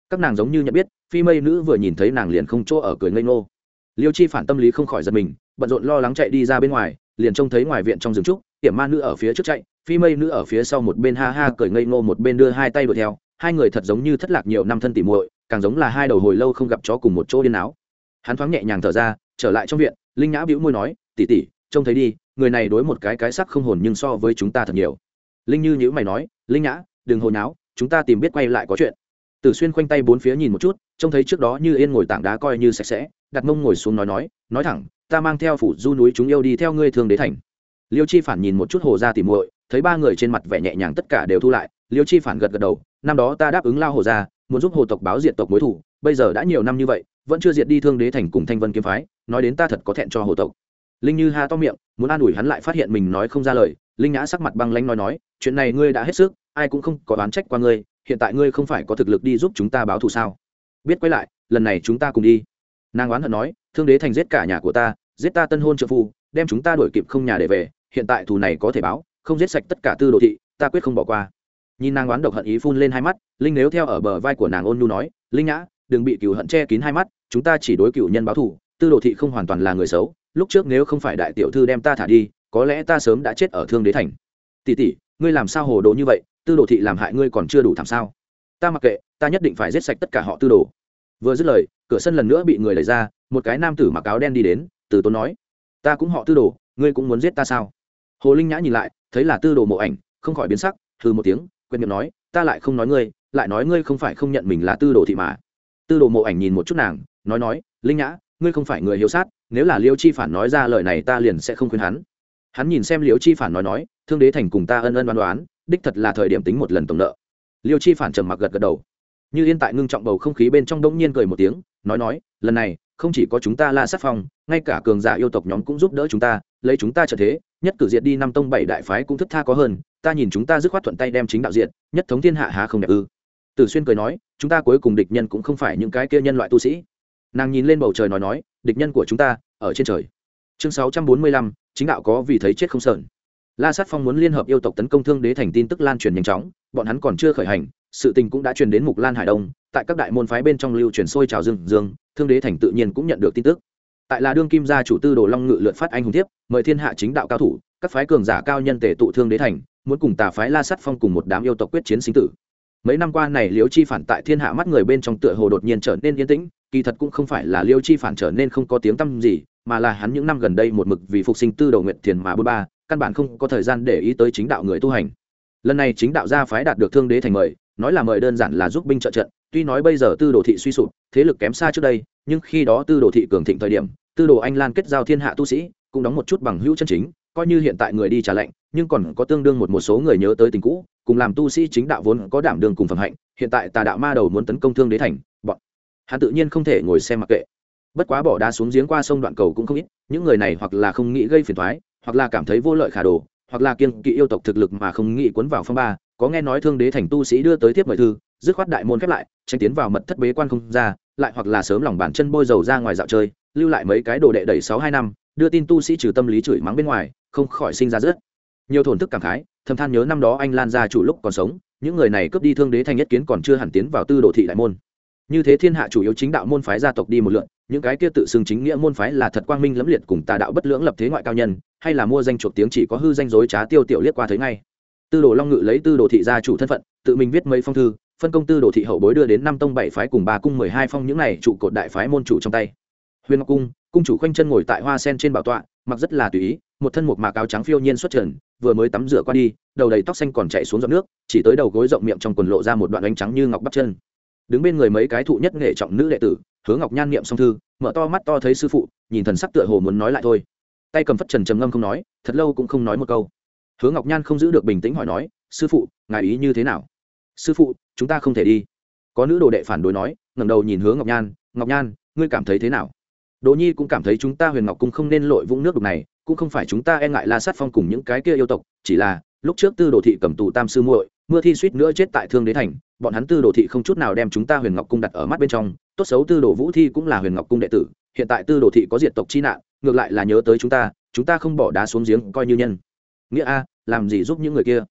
Các nàng giống như nhận biết, phi mây nữ vừa nhìn thấy nàng liền không chỗ ở cười ngây ngô. Liêu chi phản tâm lý không khỏi giật mình bận rộn lo lắng chạy đi ra bên ngoài, liền trông thấy ngoài viện trong rừng trúc hiểm ma nữ ở phía trước chạy, phi mây nữ ở phía sau một bên ha ha cười ngây ngô một bên đưa hai tay đuổi theo. Hai người thật giống như thất lạc nhiều năm thân tỉ muội, càng giống là hai đầu hồi lâu không gặp chó cùng một chỗ điên áo. Hắn thoáng nhẹ nhàng thở ra, trở lại trong viện, linh nhã bĩu môi nói tỉ tỉ trông thấy đi, người này đối một cái cái sắc không hồn nhưng so với chúng ta thật nhiều. Linh như nhữ mày nói, linh nhã, đừng hồi náo chúng ta tìm biết quay lại có chuyện. Tử xuyên khoanh tay bốn phía nhìn một chút, trông thấy trước đó như yên ngồi tảng đá coi như sạch sẽ, đặt mông ngồi xuống nói nói nói thẳng ta mang theo phủ du núi chúng yêu đi theo ngươi thương đế thành. Liêu chi phản nhìn một chút hồ ra tìm muội, thấy ba người trên mặt vẻ nhẹ nhàng tất cả đều thu lại, liêu chi phản gật gật đầu, năm đó ta đáp ứng lao hồ ra muốn giúp hồ tộc báo diệt tộc mối thủ, bây giờ đã nhiều năm như vậy, vẫn chưa diệt đi thương đế thành cùng thanh vân kiếm phái, nói đến ta thật có thẹn cho hồ tộc. Linh như ha to miệng, muốn an ủi hắn lại phát hiện mình nói không ra lời, linh nhã sắc mặt băng lanh nói nói, chuyện này ngươi đã hết sức, ai cũng không có đoán trách qua ngươi, hiện tại ngươi không phải có thực lực đi giúp chúng ta báo thù sao? Biết quay lại, lần này chúng ta cùng đi. Nàng oán hận nói, thương đế thành giết cả nhà của ta giết ta tân hôn trợ phu, đem chúng ta đuổi kịp không nhà để về, hiện tại thù này có thể báo, không giết sạch tất cả tư đồ thị, ta quyết không bỏ qua. Nhìn nàng oán độc hận ý phun lên hai mắt, linh nếu theo ở bờ vai của nàng ôn nhu nói, linh nhã, đừng bị cựu hận che kín hai mắt, chúng ta chỉ đối cựu nhân báo thù, tư đồ thị không hoàn toàn là người xấu, lúc trước nếu không phải đại tiểu thư đem ta thả đi, có lẽ ta sớm đã chết ở thương đế thành. Tỷ tỷ, ngươi làm sao hồ đồ như vậy, tư đồ thị làm hại ngươi còn chưa đủ thảm sao? Ta mặc kệ, ta nhất định phải giết sạch tất cả họ tư đồ. Vừa dứt lời, cửa sân lần nữa bị người đẩy ra, một cái nam tử mặc áo đen đi đến từ tốn nói, ta cũng họ tư đồ, ngươi cũng muốn giết ta sao? Hồ linh nhã nhìn lại, thấy là tư đồ mộ ảnh, không khỏi biến sắc thừ một tiếng quên miệng nói, ta lại không nói ngươi, lại nói ngươi không phải không nhận mình là tư đồ thị mà. Tư đồ mộ ảnh nhìn một chút nàng, nói nói, linh nhã, ngươi không phải người hiếu sát, nếu là liêu chi phản nói ra lời này ta liền sẽ không khuyên hắn. Hắn nhìn xem liêu chi phản nói nói, thương đế thành cùng ta ân ân đoán đoán đích thật là thời điểm tính một lần tổng nợ. Liêu chi phản trầm mặc gật gật đầu. Như yên tại ngưng trọng bầu không khí bên trong đông nhiên cười một tiếng, nói nói, lần này không chỉ có chúng ta la sát phong, ngay cả cường giả yêu tộc nhóm cũng giúp đỡ chúng ta, lấy chúng ta trở thế, nhất cử diệt đi năm tông bảy đại phái cũng thức tha có hơn, ta nhìn chúng ta dứt khoát thuận tay đem chính đạo diện nhất thống thiên hạ há không đẹp ư? Tử xuyên cười nói, chúng ta cuối cùng địch nhân cũng không phải những cái kia nhân loại tu sĩ. Nàng nhìn lên bầu trời nói nói, địch nhân của chúng ta, ở trên trời. Chương sáu trăm bốn mươi lăm, chính đạo có vì thấy chết không sợn. La sát phong muốn liên hợp yêu tộc tấn công thương đế thành tin tức lan truyền nhanh chóng, bọn hắn còn chưa khởi hành, sự tình cũng đã truyền đến mục lan hải đông, tại các đại môn phái bên trong lưu truyền sôi trào dương dương thương đế thành tự nhiên cũng nhận được tin tức. Tại là đương kim gia chủ tư đồ long ngự lượt phát anh hùng Thiếp, mời thiên hạ chính đạo cao thủ, các phái cường giả cao nhân tề tụ thương đế thành, muốn cùng tà phái la Sắt phong cùng một đám yêu tộc quyết chiến sinh tử. Mấy năm qua này liễu chi phản tại thiên hạ mắt người bên trong tựa hồ đột nhiên trở nên yên tĩnh, kỳ thật cũng không phải là liễu chi phản trở nên không có tiếng tăm gì, mà là hắn những năm gần đây một mực vì phục sinh tư đầu nguyện thiền mà bôn ba, căn bản không có thời gian để ý tới chính đạo người tu hành. Lần này chính đạo gia phái đạt được thương đế thành mời nói là mời đơn giản là giúp binh trợ trận, tuy nói bây giờ tư đồ thị suy sụp, thế lực kém xa trước đây, nhưng khi đó tư đồ thị cường thịnh thời điểm, tư đồ anh lan kết giao thiên hạ tu sĩ, cũng đóng một chút bằng hữu chân chính, coi như hiện tại người đi trả lệnh, nhưng còn có tương đương một một số người nhớ tới tình cũ, cùng làm tu sĩ chính đạo vốn có đảm đường cùng phẩm hạnh, hiện tại tà đạo ma đầu muốn tấn công thương đế thành, bọn hắn tự nhiên không thể ngồi xem mặc kệ. Bất quá bỏ đá xuống giếng qua sông đoạn cầu cũng không ít, những người này hoặc là không nghĩ gây phiền thoái hoặc là cảm thấy vô lợi khả đồ, hoặc là kiên kỵ yêu tộc thực lực mà không nghĩ cuốn vào phong ba có nghe nói thương đế thành tu sĩ đưa tới tiếp mời thư, dứt khoát đại môn khép lại, tránh tiến vào mật thất bế quan không ra, lại hoặc là sớm lòng bàn chân bôi dầu ra ngoài dạo chơi, lưu lại mấy cái đồ đệ đầy sáu hai năm, đưa tin tu sĩ trừ tâm lý chửi mắng bên ngoài, không khỏi sinh ra rất nhiều thổn thức cảm khái, thầm than nhớ năm đó anh lan ra chủ lúc còn sống, những người này cướp đi thương đế thành nhất kiến còn chưa hẳn tiến vào tư đồ thị đại môn. Như thế thiên hạ chủ yếu chính đạo môn phái gia tộc đi một lượn, những cái kia tự xưng chính nghĩa môn phái là thật quang minh lẫm liệt cùng tà đạo bất lưỡng lập thế ngoại cao nhân, hay là mua danh chuộc tiếng chỉ có hư danh dối trá tiêu tiểu liếc qua thấy ngay tư đồ long ngự lấy tư đồ thị gia chủ thân phận, tự mình viết mấy phong thư, phân công tư đồ thị hậu bối đưa đến năm tông bảy phái cùng ba cung mười hai phong những này trụ cột đại phái môn chủ trong tay. Huyền ngọc cung cung chủ khoanh chân ngồi tại hoa sen trên bảo tọa, mặc rất là tùy ý, một thân một mạc áo trắng phiêu nhiên xuất trần, vừa mới tắm rửa qua đi, đầu đầy tóc xanh còn chạy xuống giọt nước, chỉ tới đầu gối rộng miệng trong quần lộ ra một đoạn ánh trắng như ngọc bắp chân. Đứng bên người mấy cái thụ nhất nghệ trọng nữ đệ tử, hướng ngọc nhan niệm song thư, mở to mắt to thấy sư phụ, nhìn thần sắc tựa hồ muốn nói lại thôi. Tay cầm phất trần trầm ngâm không nói, thật lâu cũng không nói một câu. Hứa ngọc nhan không giữ được bình tĩnh hỏi nói, sư phụ, ngài ý như thế nào? Sư phụ, chúng ta không thể đi. Có nữ đồ đệ phản đối nói, ngẩng đầu nhìn Hứa ngọc nhan ngọc nhan, ngươi cảm thấy thế nào? Đỗ nhi cũng cảm thấy chúng ta huyền ngọc cung không nên lội vũng nước đục này, cũng không phải chúng ta e ngại la sát phong cùng những cái kia yêu tộc, chỉ là, lúc trước tư đồ thị cầm tù tam sư muội, mưa thi suýt nữa chết tại thương đế thành, bọn hắn tư đồ thị không chút nào đem chúng ta huyền ngọc cung đặt ở mắt bên trong, tốt xấu tư đồ vũ thi cũng là huyền ngọc cung đệ tử, hiện tại tư đồ thị có diệt tộc chi nạn, ngược lại là nhớ tới chúng ta chúng ta không bỏ đá xuống giếng coi như nhân. Nghĩa a làm gì giúp những người kia?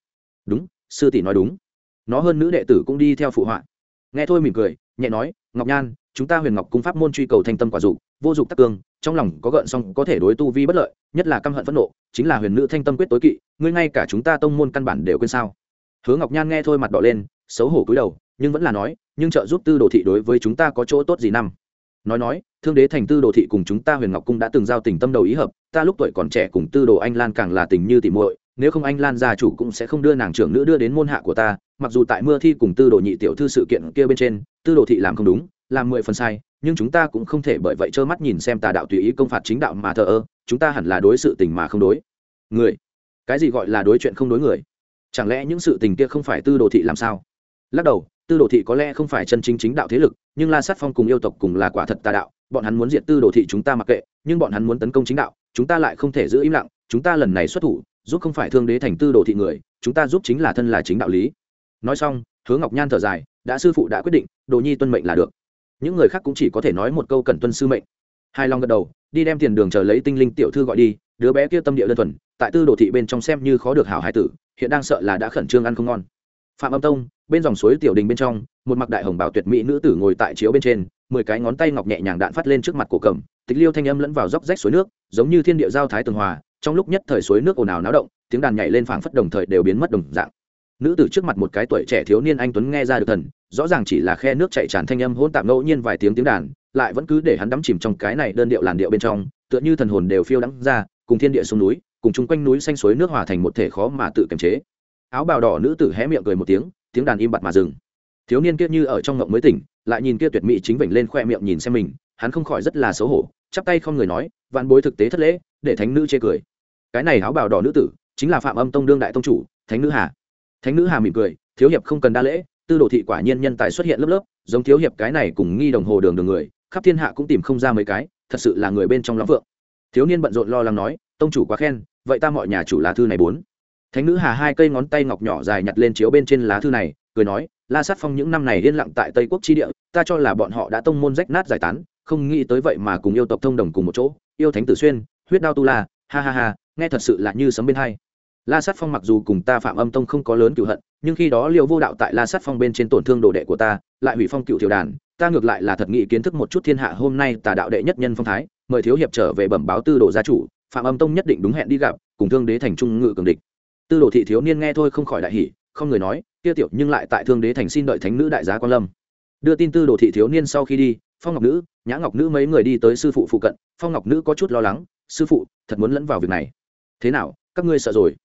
Đúng, sư tỷ nói đúng. Nó hơn nữ đệ tử cũng đi theo phụ họa. Nghe thôi mỉm cười, nhẹ nói, ngọc nhan, chúng ta huyền ngọc cung pháp môn truy cầu thanh tâm quả dục, vô dụng tắc cương trong lòng có gợn xong có thể đối tu vi bất lợi, nhất là căm hận phẫn nộ, chính là huyền nữ thanh tâm quyết tối kỵ, ngươi ngay cả chúng ta tông môn căn bản đều quên sao? Hứa ngọc nhan nghe thôi mặt đỏ lên, xấu hổ cúi đầu, nhưng vẫn là nói, nhưng trợ giúp tư đồ thị đối với chúng ta có chỗ tốt gì năm? Nói nói, thương đế thành tư đồ thị cùng chúng ta huyền ngọc cung đã từng giao tình tâm đầu ý hợp, ta lúc tuổi còn trẻ cùng tư đồ anh lan càng là tình như tỉ muội nếu không anh lan gia chủ cũng sẽ không đưa nàng trưởng nữ đưa đến môn hạ của ta, mặc dù tại mưa thi cùng tư đồ nhị tiểu thư sự kiện kia bên trên, tư đồ thị làm không đúng, làm mười phần sai, nhưng chúng ta cũng không thể bởi vậy trơ mắt nhìn xem tà đạo tùy ý công phạt chính đạo mà thờ ơ, chúng ta hẳn là đối sự tình mà không đối. Người? Cái gì gọi là đối chuyện không đối người? Chẳng lẽ những sự tình kia không phải tư đồ thị làm sao? Lắc đầu, tư đồ thị có lẽ không phải chân chính chính đạo thế lực, nhưng la sát phong cùng yêu tộc cùng là quả thật tà đạo, bọn hắn muốn diệt tư đồ thị chúng ta mặc kệ, nhưng bọn hắn muốn tấn công chính đạo, chúng ta lại không thể giữ im lặng, chúng ta lần này xuất thủ giúp không phải thương đế thành tư đồ thị người, chúng ta giúp chính là thân là chính đạo lý. Nói xong, hứa ngọc nhan thở dài, đã sư phụ đã quyết định, đồ nhi tuân mệnh là được. Những người khác cũng chỉ có thể nói một câu cần tuân sư mệnh. Hai long gật đầu, đi đem tiền đường chờ lấy tinh linh tiểu thư gọi đi, đứa bé kia tâm địa đơn thuần, tại tư đồ thị bên trong xem như khó được hảo hải tử, hiện đang sợ là đã khẩn trương ăn không ngon. Phạm âm tông, bên dòng suối tiểu đình bên trong, một mặc đại hồng bảo tuyệt mỹ nữ tử ngồi tại chiếu bên trên, mười cái ngón tay ngọc nhẹ nhàng đạn phát lên trước mặt cổ cầm, tịch liêu thanh âm lẫn vào róc rách suối nước, giống như thiên địa giao thái tường hòa trong lúc nhất thời suối nước ồn ào náo động, tiếng đàn nhảy lên phảng phất đồng thời đều biến mất đồng dạng. Nữ tử trước mặt một cái tuổi trẻ thiếu niên anh tuấn nghe ra được thần, rõ ràng chỉ là khe nước chạy tràn thanh âm hỗn tạp ngẫu nhiên vài tiếng tiếng đàn, lại vẫn cứ để hắn đắm chìm trong cái này đơn điệu làn điệu bên trong, tựa như thần hồn đều phiêu đắng ra, cùng thiên địa sông núi, cùng chung quanh núi xanh suối nước hòa thành một thể khó mà tự kiềm chế. Áo bào đỏ nữ tử hé miệng cười một tiếng tiếng đàn im bặt mà dừng. Thiếu niên kia như ở trong ngộng mới tỉnh, lại nhìn kia tuyệt mỹ chính vểnh lên khoe miệng nhìn xem mình, hắn không khỏi rất là xấu hổ, chắp tay không người nói, vạn bối thực tế thất lễ, để thánh nữ chê cười cái này áo bào đỏ nữ tử, chính là phạm âm tông đương đại tông chủ, thánh nữ hà. Thánh nữ hà mỉm cười, thiếu hiệp không cần đa lễ, tư đồ thị quả nhiên nhân tài xuất hiện lớp lớp, giống thiếu hiệp cái này cùng nghi đồng hồ đường đường người, khắp thiên hạ cũng tìm không ra mấy cái, thật sự là người bên trong lắm vượng. Thiếu niên bận rộn lo lắng nói, tông chủ quá khen, vậy ta mọi nhà chủ lá thư này bốn. Thánh nữ hà hai cây ngón tay ngọc nhỏ dài nhặt lên chiếu bên trên lá thư này, cười nói, la sát phong những năm này yên lặng tại tây quốc tri địa, ta cho là bọn họ đã tông môn rách nát giải tán, không nghĩ tới vậy mà cùng yêu tộc thông đồng cùng một chỗ, yêu thánh tử xuyên, huyết đao tu la, ha ha ha nghe thật sự là như sấm bên hai. La sát phong mặc dù cùng ta phạm âm tông không có lớn cựu hận, nhưng khi đó liệu vô đạo tại la sát phong bên trên tổn thương đồ đệ của ta, lại hủy phong cựu tiểu đàn, ta ngược lại là thật nghị kiến thức một chút thiên hạ hôm nay tà đạo đệ nhất nhân phong thái, mời thiếu hiệp trở về bẩm báo tư đồ gia chủ, phạm âm tông nhất định đúng hẹn đi gặp, cùng thương đế thành trung ngự cường địch. Tư đồ thị thiếu niên nghe thôi không khỏi đại hỉ, không người nói kia tiểu, nhưng lại tại thương đế thành xin đợi thánh nữ đại giá quan lâm. Đưa tin tư đồ thị thiếu niên sau khi đi, phong ngọc nữ, nhã ngọc nữ mấy người đi tới sư phụ phụ cận, phong ngọc nữ có chút lo lắng, sư phụ, thật muốn lẫn vào việc này thế nào, các ngươi sợ rồi?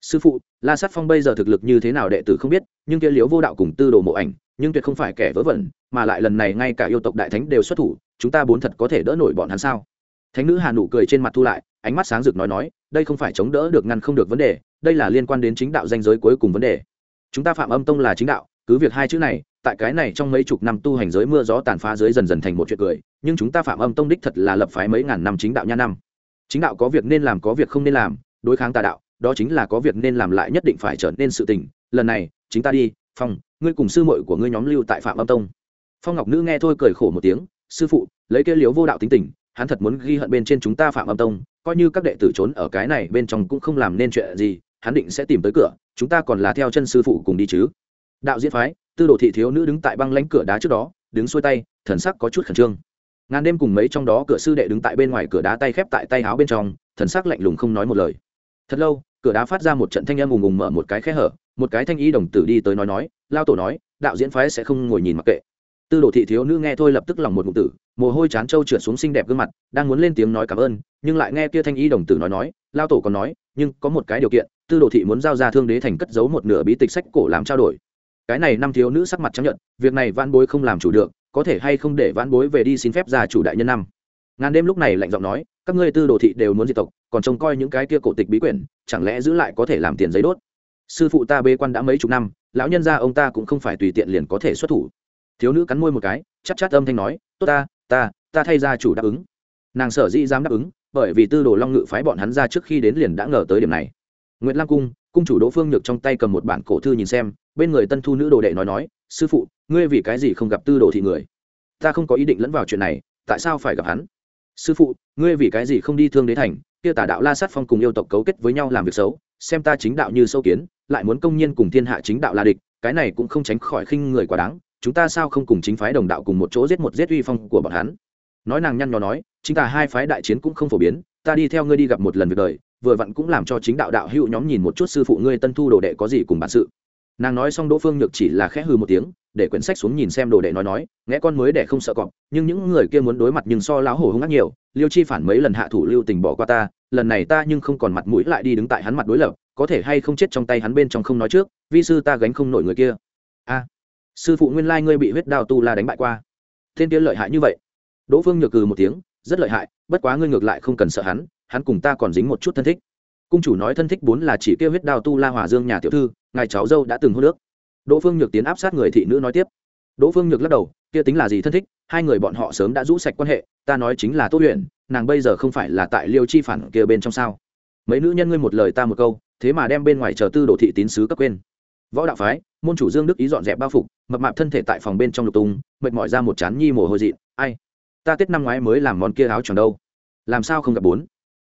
Sư phụ, la sát phong bây giờ thực lực như thế nào đệ tử không biết, nhưng kia liếu vô đạo cùng tư đồ mộ ảnh, nhưng tuyệt không phải kẻ vớ vẩn, mà lại lần này ngay cả yêu tộc đại thánh đều xuất thủ, chúng ta bốn thật có thể đỡ nổi bọn hắn sao? Thánh nữ hà nụ cười trên mặt thu lại, ánh mắt sáng rực nói nói, đây không phải chống đỡ được ngăn không được vấn đề, đây là liên quan đến chính đạo danh giới cuối cùng vấn đề. Chúng ta phạm âm tông là chính đạo, cứ việc hai chữ này, tại cái này trong mấy chục năm tu hành giới mưa gió tàn phá giới dần dần thành một chuyện cười, nhưng chúng ta phạm âm tông đích thật là lập phái mấy ngàn năm chính đạo nha năm. Chính đạo có việc nên làm có việc không nên làm đối kháng tà đạo, đó chính là có việc nên làm lại nhất định phải trở nên sự tình. Lần này, chính ta đi, phong, ngươi cùng sư muội của ngươi nhóm lưu tại phạm âm tông. Phong ngọc nữ nghe thôi cười khổ một tiếng, sư phụ, lấy kia liếu vô đạo tính tình, hắn thật muốn ghi hận bên trên chúng ta phạm âm tông, coi như các đệ tử trốn ở cái này bên trong cũng không làm nên chuyện gì, hắn định sẽ tìm tới cửa, chúng ta còn là theo chân sư phụ cùng đi chứ. Đạo diễn phái, tư đồ thị thiếu nữ đứng tại băng lánh cửa đá trước đó, đứng xuôi tay, thần sắc có chút khẩn trương. Ngàn đêm cùng mấy trong đó cửa sư đệ đứng tại bên ngoài cửa đá tay khép tại tay áo bên trong, thần sắc lạnh lùng không nói một lời thật lâu, cửa đá phát ra một trận thanh âm ùng ùng mở một cái khe hở, một cái thanh y đồng tử đi tới nói nói, lao tổ nói, đạo diễn phái sẽ không ngồi nhìn mặc kệ. Tư đồ thị thiếu nữ nghe thôi lập tức lòng một ngụ tử, mồ hôi chán trâu trượt xuống xinh đẹp gương mặt, đang muốn lên tiếng nói cảm ơn, nhưng lại nghe kia thanh y đồng tử nói nói, lao tổ còn nói, nhưng có một cái điều kiện, tư đồ thị muốn giao ra thương đế thành cất giấu một nửa bí tịch sách cổ làm trao đổi. Cái này năm thiếu nữ sắc mặt chấp nhận việc này van bối không làm chủ được, có thể hay không để van bối về đi xin phép ra chủ đại nhân năm? Ngàn đêm lúc này lạnh giọng nói, các ngươi tư đồ thị đều muốn diệt tộc, còn trông coi những cái kia cổ tịch bí quyển, chẳng lẽ giữ lại có thể làm tiền giấy đốt? Sư phụ ta bê quan đã mấy chục năm, lão nhân gia ông ta cũng không phải tùy tiện liền có thể xuất thủ. Thiếu nữ cắn môi một cái chắc chắc âm thanh nói, tốt ta ta ta thay gia chủ đáp ứng. Nàng sở dĩ dám đáp ứng, bởi vì tư đồ long ngự phái bọn hắn ra trước khi đến liền đã ngờ tới điểm này. Nguyễn lam cung cung chủ đỗ phương nhược trong tay cầm một bản cổ thư nhìn xem, bên người tân thu nữ đồ đệ nói nói, sư phụ, ngươi vì cái gì không gặp tư đồ thị người? Ta không có ý định lẫn vào chuyện này, tại sao phải gặp hắn? Sư phụ, ngươi vì cái gì không đi thương đế thành? Kia tả đạo la sát phong cùng yêu tộc cấu kết với nhau làm việc xấu, xem ta chính đạo như sâu kiến, lại muốn công nhiên cùng thiên hạ chính đạo là địch, cái này cũng không tránh khỏi khinh người quá đáng, chúng ta sao không cùng chính phái đồng đạo cùng một chỗ giết một giết uy phong của bọn hắn? Nói nàng nhăn nhó nói, chính ta hai phái đại chiến cũng không phổ biến, ta đi theo ngươi đi gặp một lần việc đời, vừa vặn cũng làm cho chính đạo đạo hữu nhóm nhìn một chút sư phụ ngươi tân thu đồ đệ có gì cùng bản sự nàng nói xong đỗ phương nhược chỉ là khẽ hư một tiếng, để quyển sách xuống nhìn xem đồ đệ nói nói, nghe con mới để không sợ cọp, nhưng những người kia muốn đối mặt nhưng so láo hổ hung ác nhiều, liêu chi phản mấy lần hạ thủ lưu tình bỏ qua ta, lần này ta nhưng không còn mặt mũi lại đi đứng tại hắn mặt đối lập, có thể hay không chết trong tay hắn bên trong không nói trước, vi sư ta gánh không nổi người kia. A, sư phụ nguyên lai ngươi bị huyết đao tu la đánh bại qua. Thiên kia lợi hại như vậy. Đỗ phương nhược cừ một tiếng, rất lợi hại, bất quá ngươi ngược lại không cần sợ hắn hắn cùng ta còn dính một chút thân thích cung chủ nói thân thích bốn là chỉ kêu huyết đao tu la hòa dương nhà tiểu thư, ngài cháu dâu đã từng hô nước đỗ phương nhược tiến áp sát người thị nữ nói tiếp. Đỗ phương nhược lắc đầu, kia tính là gì thân thích, hai người bọn họ sớm đã rũ sạch quan hệ, ta nói chính là tốt huyện nàng bây giờ không phải là tại liêu chi phản kia bên trong sao? Mấy nữ nhân ngươi một lời ta một câu, thế mà đem bên ngoài chờ tư đồ thị tín sứ cấp quên. Võ đạo phái, môn chủ dương đức ý dọn dẹp bao phục, mập mạp thân thể tại phòng bên trong lục tung, mệt mỏi ra một chán nhi mồ hôi dị ai? Ta tết năm ngoái mới làm món kia áo tròn đâu? Làm sao không gặp bốn?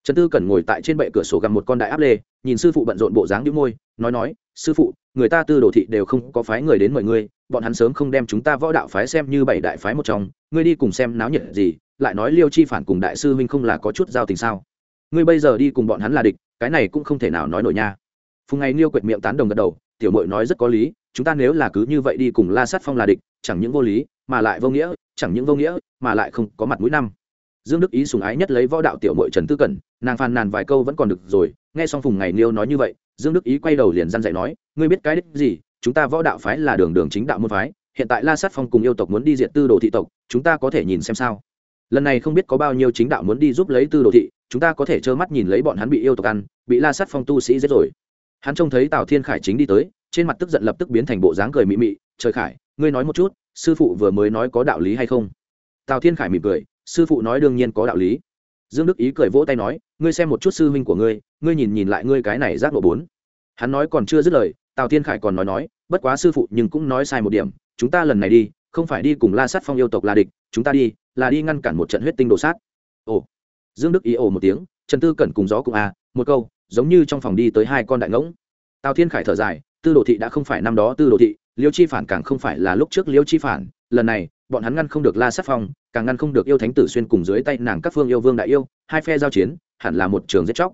Trần tư cẩn ngồi tại trên bệ cửa sổ gặp một con đại áp lê, nhìn sư phụ bận rộn bộ dáng đĩu môi, nói nói, sư phụ, người ta tư đồ thị đều không có phái người đến mời ngươi, bọn hắn sớm không đem chúng ta võ đạo phái xem như bảy đại phái một trong, ngươi đi cùng xem náo nhiệt gì, lại nói liêu chi phản cùng đại sư huynh không là có chút giao tình sao? Ngươi bây giờ đi cùng bọn hắn là địch, cái này cũng không thể nào nói nổi nha. Phùng ngày liêu quệt miệng tán đồng gật đầu, tiểu mội nói rất có lý, chúng ta nếu là cứ như vậy đi cùng la sát phong là địch, chẳng những vô lý, mà lại vô nghĩa, chẳng những vô nghĩa, mà lại không có mặt mũi năm dương đức ý sùng ái nhất lấy võ đạo tiểu mội trần tư cẩn, nàng phàn nàn vài câu vẫn còn được rồi, nghe xong phùng ngày niêu nói như vậy, dương đức ý quay đầu liền răn dạy nói, ngươi biết cái đích gì, chúng ta võ đạo phái là đường đường chính đạo môn phái, hiện tại la sát phong cùng yêu tộc muốn đi diện tư đồ thị tộc, chúng ta có thể nhìn xem sao. Lần này không biết có bao nhiêu chính đạo muốn đi giúp lấy tư đồ thị, chúng ta có thể trơ mắt nhìn lấy bọn hắn bị yêu tộc ăn, bị la sát phong tu sĩ giết rồi. Hắn trông thấy tào thiên khải chính đi tới, trên mặt tức giận lập tức biến thành bộ dáng cười mị mị, trời khải, ngươi nói một chút, sư phụ vừa mới nói có đạo lý hay không? Tào thiên khải mỉm cười sư phụ nói đương nhiên có đạo lý. Dương đức ý cười vỗ tay nói ngươi xem một chút sư huynh của ngươi ngươi nhìn nhìn lại ngươi cái này giác lộ bốn. Hắn nói còn chưa dứt lời tào thiên khải còn nói nói bất quá sư phụ nhưng cũng nói sai một điểm chúng ta lần này đi không phải đi cùng la sát phong yêu tộc là địch chúng ta đi là đi ngăn cản một trận huyết tinh đồ sát. Ồ. Dương đức ý ồ một tiếng trần tư cẩn cùng gió cùng a à, một câu giống như trong phòng đi tới hai con đại ngỗng. Tào thiên khải thở dài tư đồ thị đã không phải năm đó tư đồ thị liêu chi phản càng không phải là lúc trước liêu chi phản lần này bọn hắn ngăn không được la sát phong, càng ngăn không được yêu thánh tử xuyên cùng dưới tay nàng các phương yêu vương đại yêu, hai phe giao chiến, hẳn là một trường giết chóc.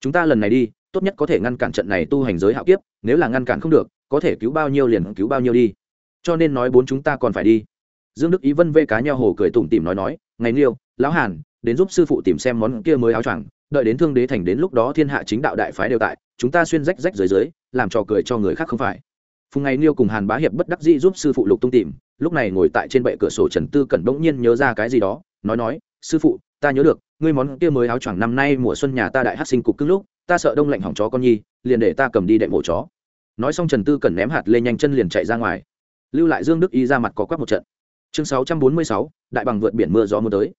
Chúng ta lần này đi, tốt nhất có thể ngăn cản trận này tu hành giới hạo kiếp, nếu là ngăn cản không được, có thể cứu bao nhiêu liền cứu bao nhiêu đi. Cho nên nói bốn chúng ta còn phải đi. Dương đức ý vân vê cá nhau hồ cười tủm tỉm nói nói, ngày liêu lão hàn, đến giúp sư phụ tìm xem món kia mới áo choàng, đợi đến thương đế thành đến lúc đó thiên hạ chính đạo đại phái đều tại, chúng ta xuyên rách rách dưới dưới, làm trò cười cho người khác không phải phùng ngày niêu cùng hàn bá hiệp bất đắc dĩ giúp sư phụ lục tung tìm, lúc này ngồi tại trên bệ cửa sổ trần tư cẩn bỗng nhiên nhớ ra cái gì đó, nói nói, sư phụ, ta nhớ được, ngươi món kia mới áo choàng năm nay mùa xuân nhà ta đại hát sinh cục cưng lúc, ta sợ đông lạnh hỏng chó con nhi, liền để ta cầm đi đệm ổ chó. Nói xong trần tư cẩn ném hạt lên nhanh chân liền chạy ra ngoài. Lưu lại dương đức y ra mặt có quắc một trận. Chương sáu trăm bốn mươi sáu, đại bằng vượt biển mưa gió mưa tới.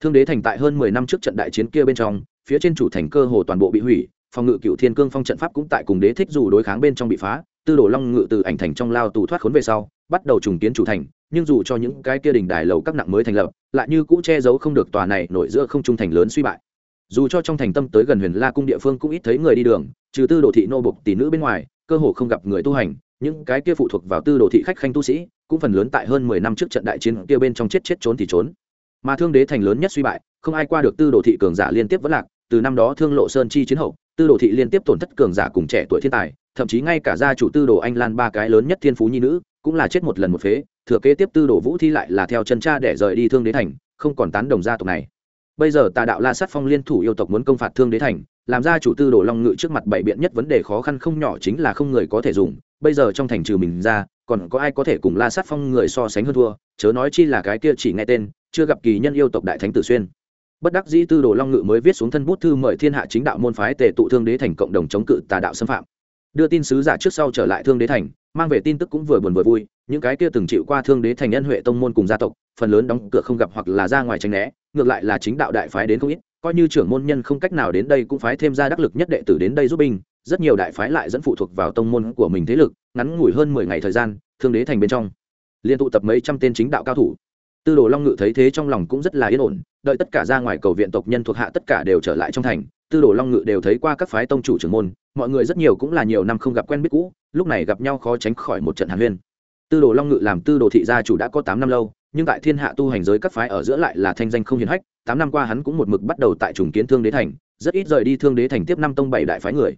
Thương đế thành tại hơn mười năm trước trận đại chiến kia bên trong, phía trên chủ thành cơ hồ toàn bộ bị hủy, phòng ngự cựu thiên cương phong trận pháp cũng tại cùng đế thích dù đối kháng bên trong bị phá tư đồ long ngự từ ảnh thành trong lao tù thoát khốn về sau, bắt đầu trùng kiến chủ thành, nhưng dù cho những cái kia đình đài lầu các nặng mới thành lập, lại như cũ che giấu không được tòa này nổi giữa không trung thành lớn suy bại. Dù cho trong thành tâm tới gần huyền la cung địa phương cũng ít thấy người đi đường, trừ tư đồ thị nô bục tỷ nữ bên ngoài, cơ hồ không gặp người tu hành, những cái kia phụ thuộc vào tư đồ thị khách khanh tu sĩ, cũng phần lớn tại hơn mười năm trước trận đại chiến kia bên trong chết chết trốn thì trốn. Mà thương đế thành lớn nhất suy bại, không ai qua được tư đồ thị cường giả liên tiếp vẫn lạc, từ năm đó thương lộ sơn chi chiến hậu, tư đồ thị liên tiếp tổn thất cường giả cùng trẻ tuổi thiên tài thậm chí ngay cả gia chủ tư đồ anh lan ba cái lớn nhất thiên phú nhi nữ, cũng là chết một lần một phế, thừa kế tiếp tư đồ vũ thi lại là theo chân cha để rời đi thương đế thành, không còn tán đồng gia tộc này. Bây giờ tà đạo la sát phong liên thủ yêu tộc muốn công phạt thương đế thành, làm ra chủ tư đồ long ngự trước mặt bảy biện nhất vấn đề khó khăn không nhỏ chính là không người có thể dùng, bây giờ trong thành trừ mình ra, còn có ai có thể cùng la sát phong người so sánh hơn thua, chớ nói chi là cái kia chỉ nghe tên, chưa gặp kỳ nhân yêu tộc đại thánh tử xuyên. Bất đắc dĩ tư đồ long ngự mới viết xuống thân bút thư mời thiên hạ chính đạo môn phái tề tụ thương đế thành cộng đồng chống cự tà đạo xâm phạm đưa tin sứ giả trước sau trở lại thương đế thành, mang về tin tức cũng vừa buồn vừa vui, những cái kia từng chịu qua thương đế thành nhân huệ tông môn cùng gia tộc, phần lớn đóng cửa không gặp hoặc là ra ngoài tranh né, ngược lại là chính đạo đại phái đến không ít, coi như trưởng môn nhân không cách nào đến đây cũng phái thêm ra đắc lực nhất đệ tử đến đây giúp binh, rất nhiều đại phái lại dẫn phụ thuộc vào tông môn của mình thế lực, ngắn ngủi hơn mười ngày thời gian, thương đế thành bên trong, liên tụ tập mấy trăm tên chính đạo cao thủ. Tư đồ long ngự thấy thế trong lòng cũng rất là yên ổn, đợi tất cả ra ngoài cầu viện tộc nhân thuộc hạ tất cả đều trở lại trong thành tư đồ long ngự đều thấy qua các phái tông chủ trưởng môn, mọi người rất nhiều cũng là nhiều năm không gặp quen biết cũ, lúc này gặp nhau khó tránh khỏi một trận hàn huyên. Tư đồ long ngự làm tư đồ thị gia chủ đã có tám năm lâu, nhưng tại thiên hạ tu hành giới các phái ở giữa lại là thanh danh không hiển hách, tám năm qua hắn cũng một mực bắt đầu tại trùng kiến thương đế thành, rất ít rời đi thương đế thành tiếp năm tông bảy đại phái người.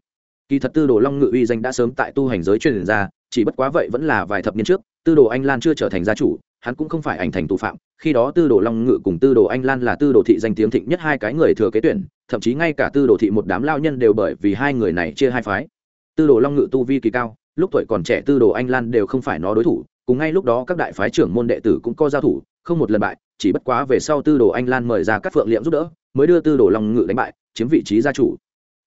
Kỳ thật tư đồ long ngự uy danh đã sớm tại tu hành giới truyền ra, chỉ bất quá vậy vẫn là vài thập niên trước tư đồ anh lan chưa trở thành gia chủ hắn cũng không phải ảnh thành tù phạm khi đó tư đồ long ngự cùng tư đồ anh lan là tư đồ thị danh tiếng thịnh nhất hai cái người thừa kế tuyển thậm chí ngay cả tư đồ thị một đám lao nhân đều bởi vì hai người này chia hai phái tư đồ long ngự tu vi kỳ cao lúc tuổi còn trẻ tư đồ anh lan đều không phải nó đối thủ cùng ngay lúc đó các đại phái trưởng môn đệ tử cũng có giao thủ không một lần bại chỉ bất quá về sau tư đồ anh lan mời ra các phượng liệm giúp đỡ mới đưa tư đồ long ngự đánh bại chiếm vị trí gia chủ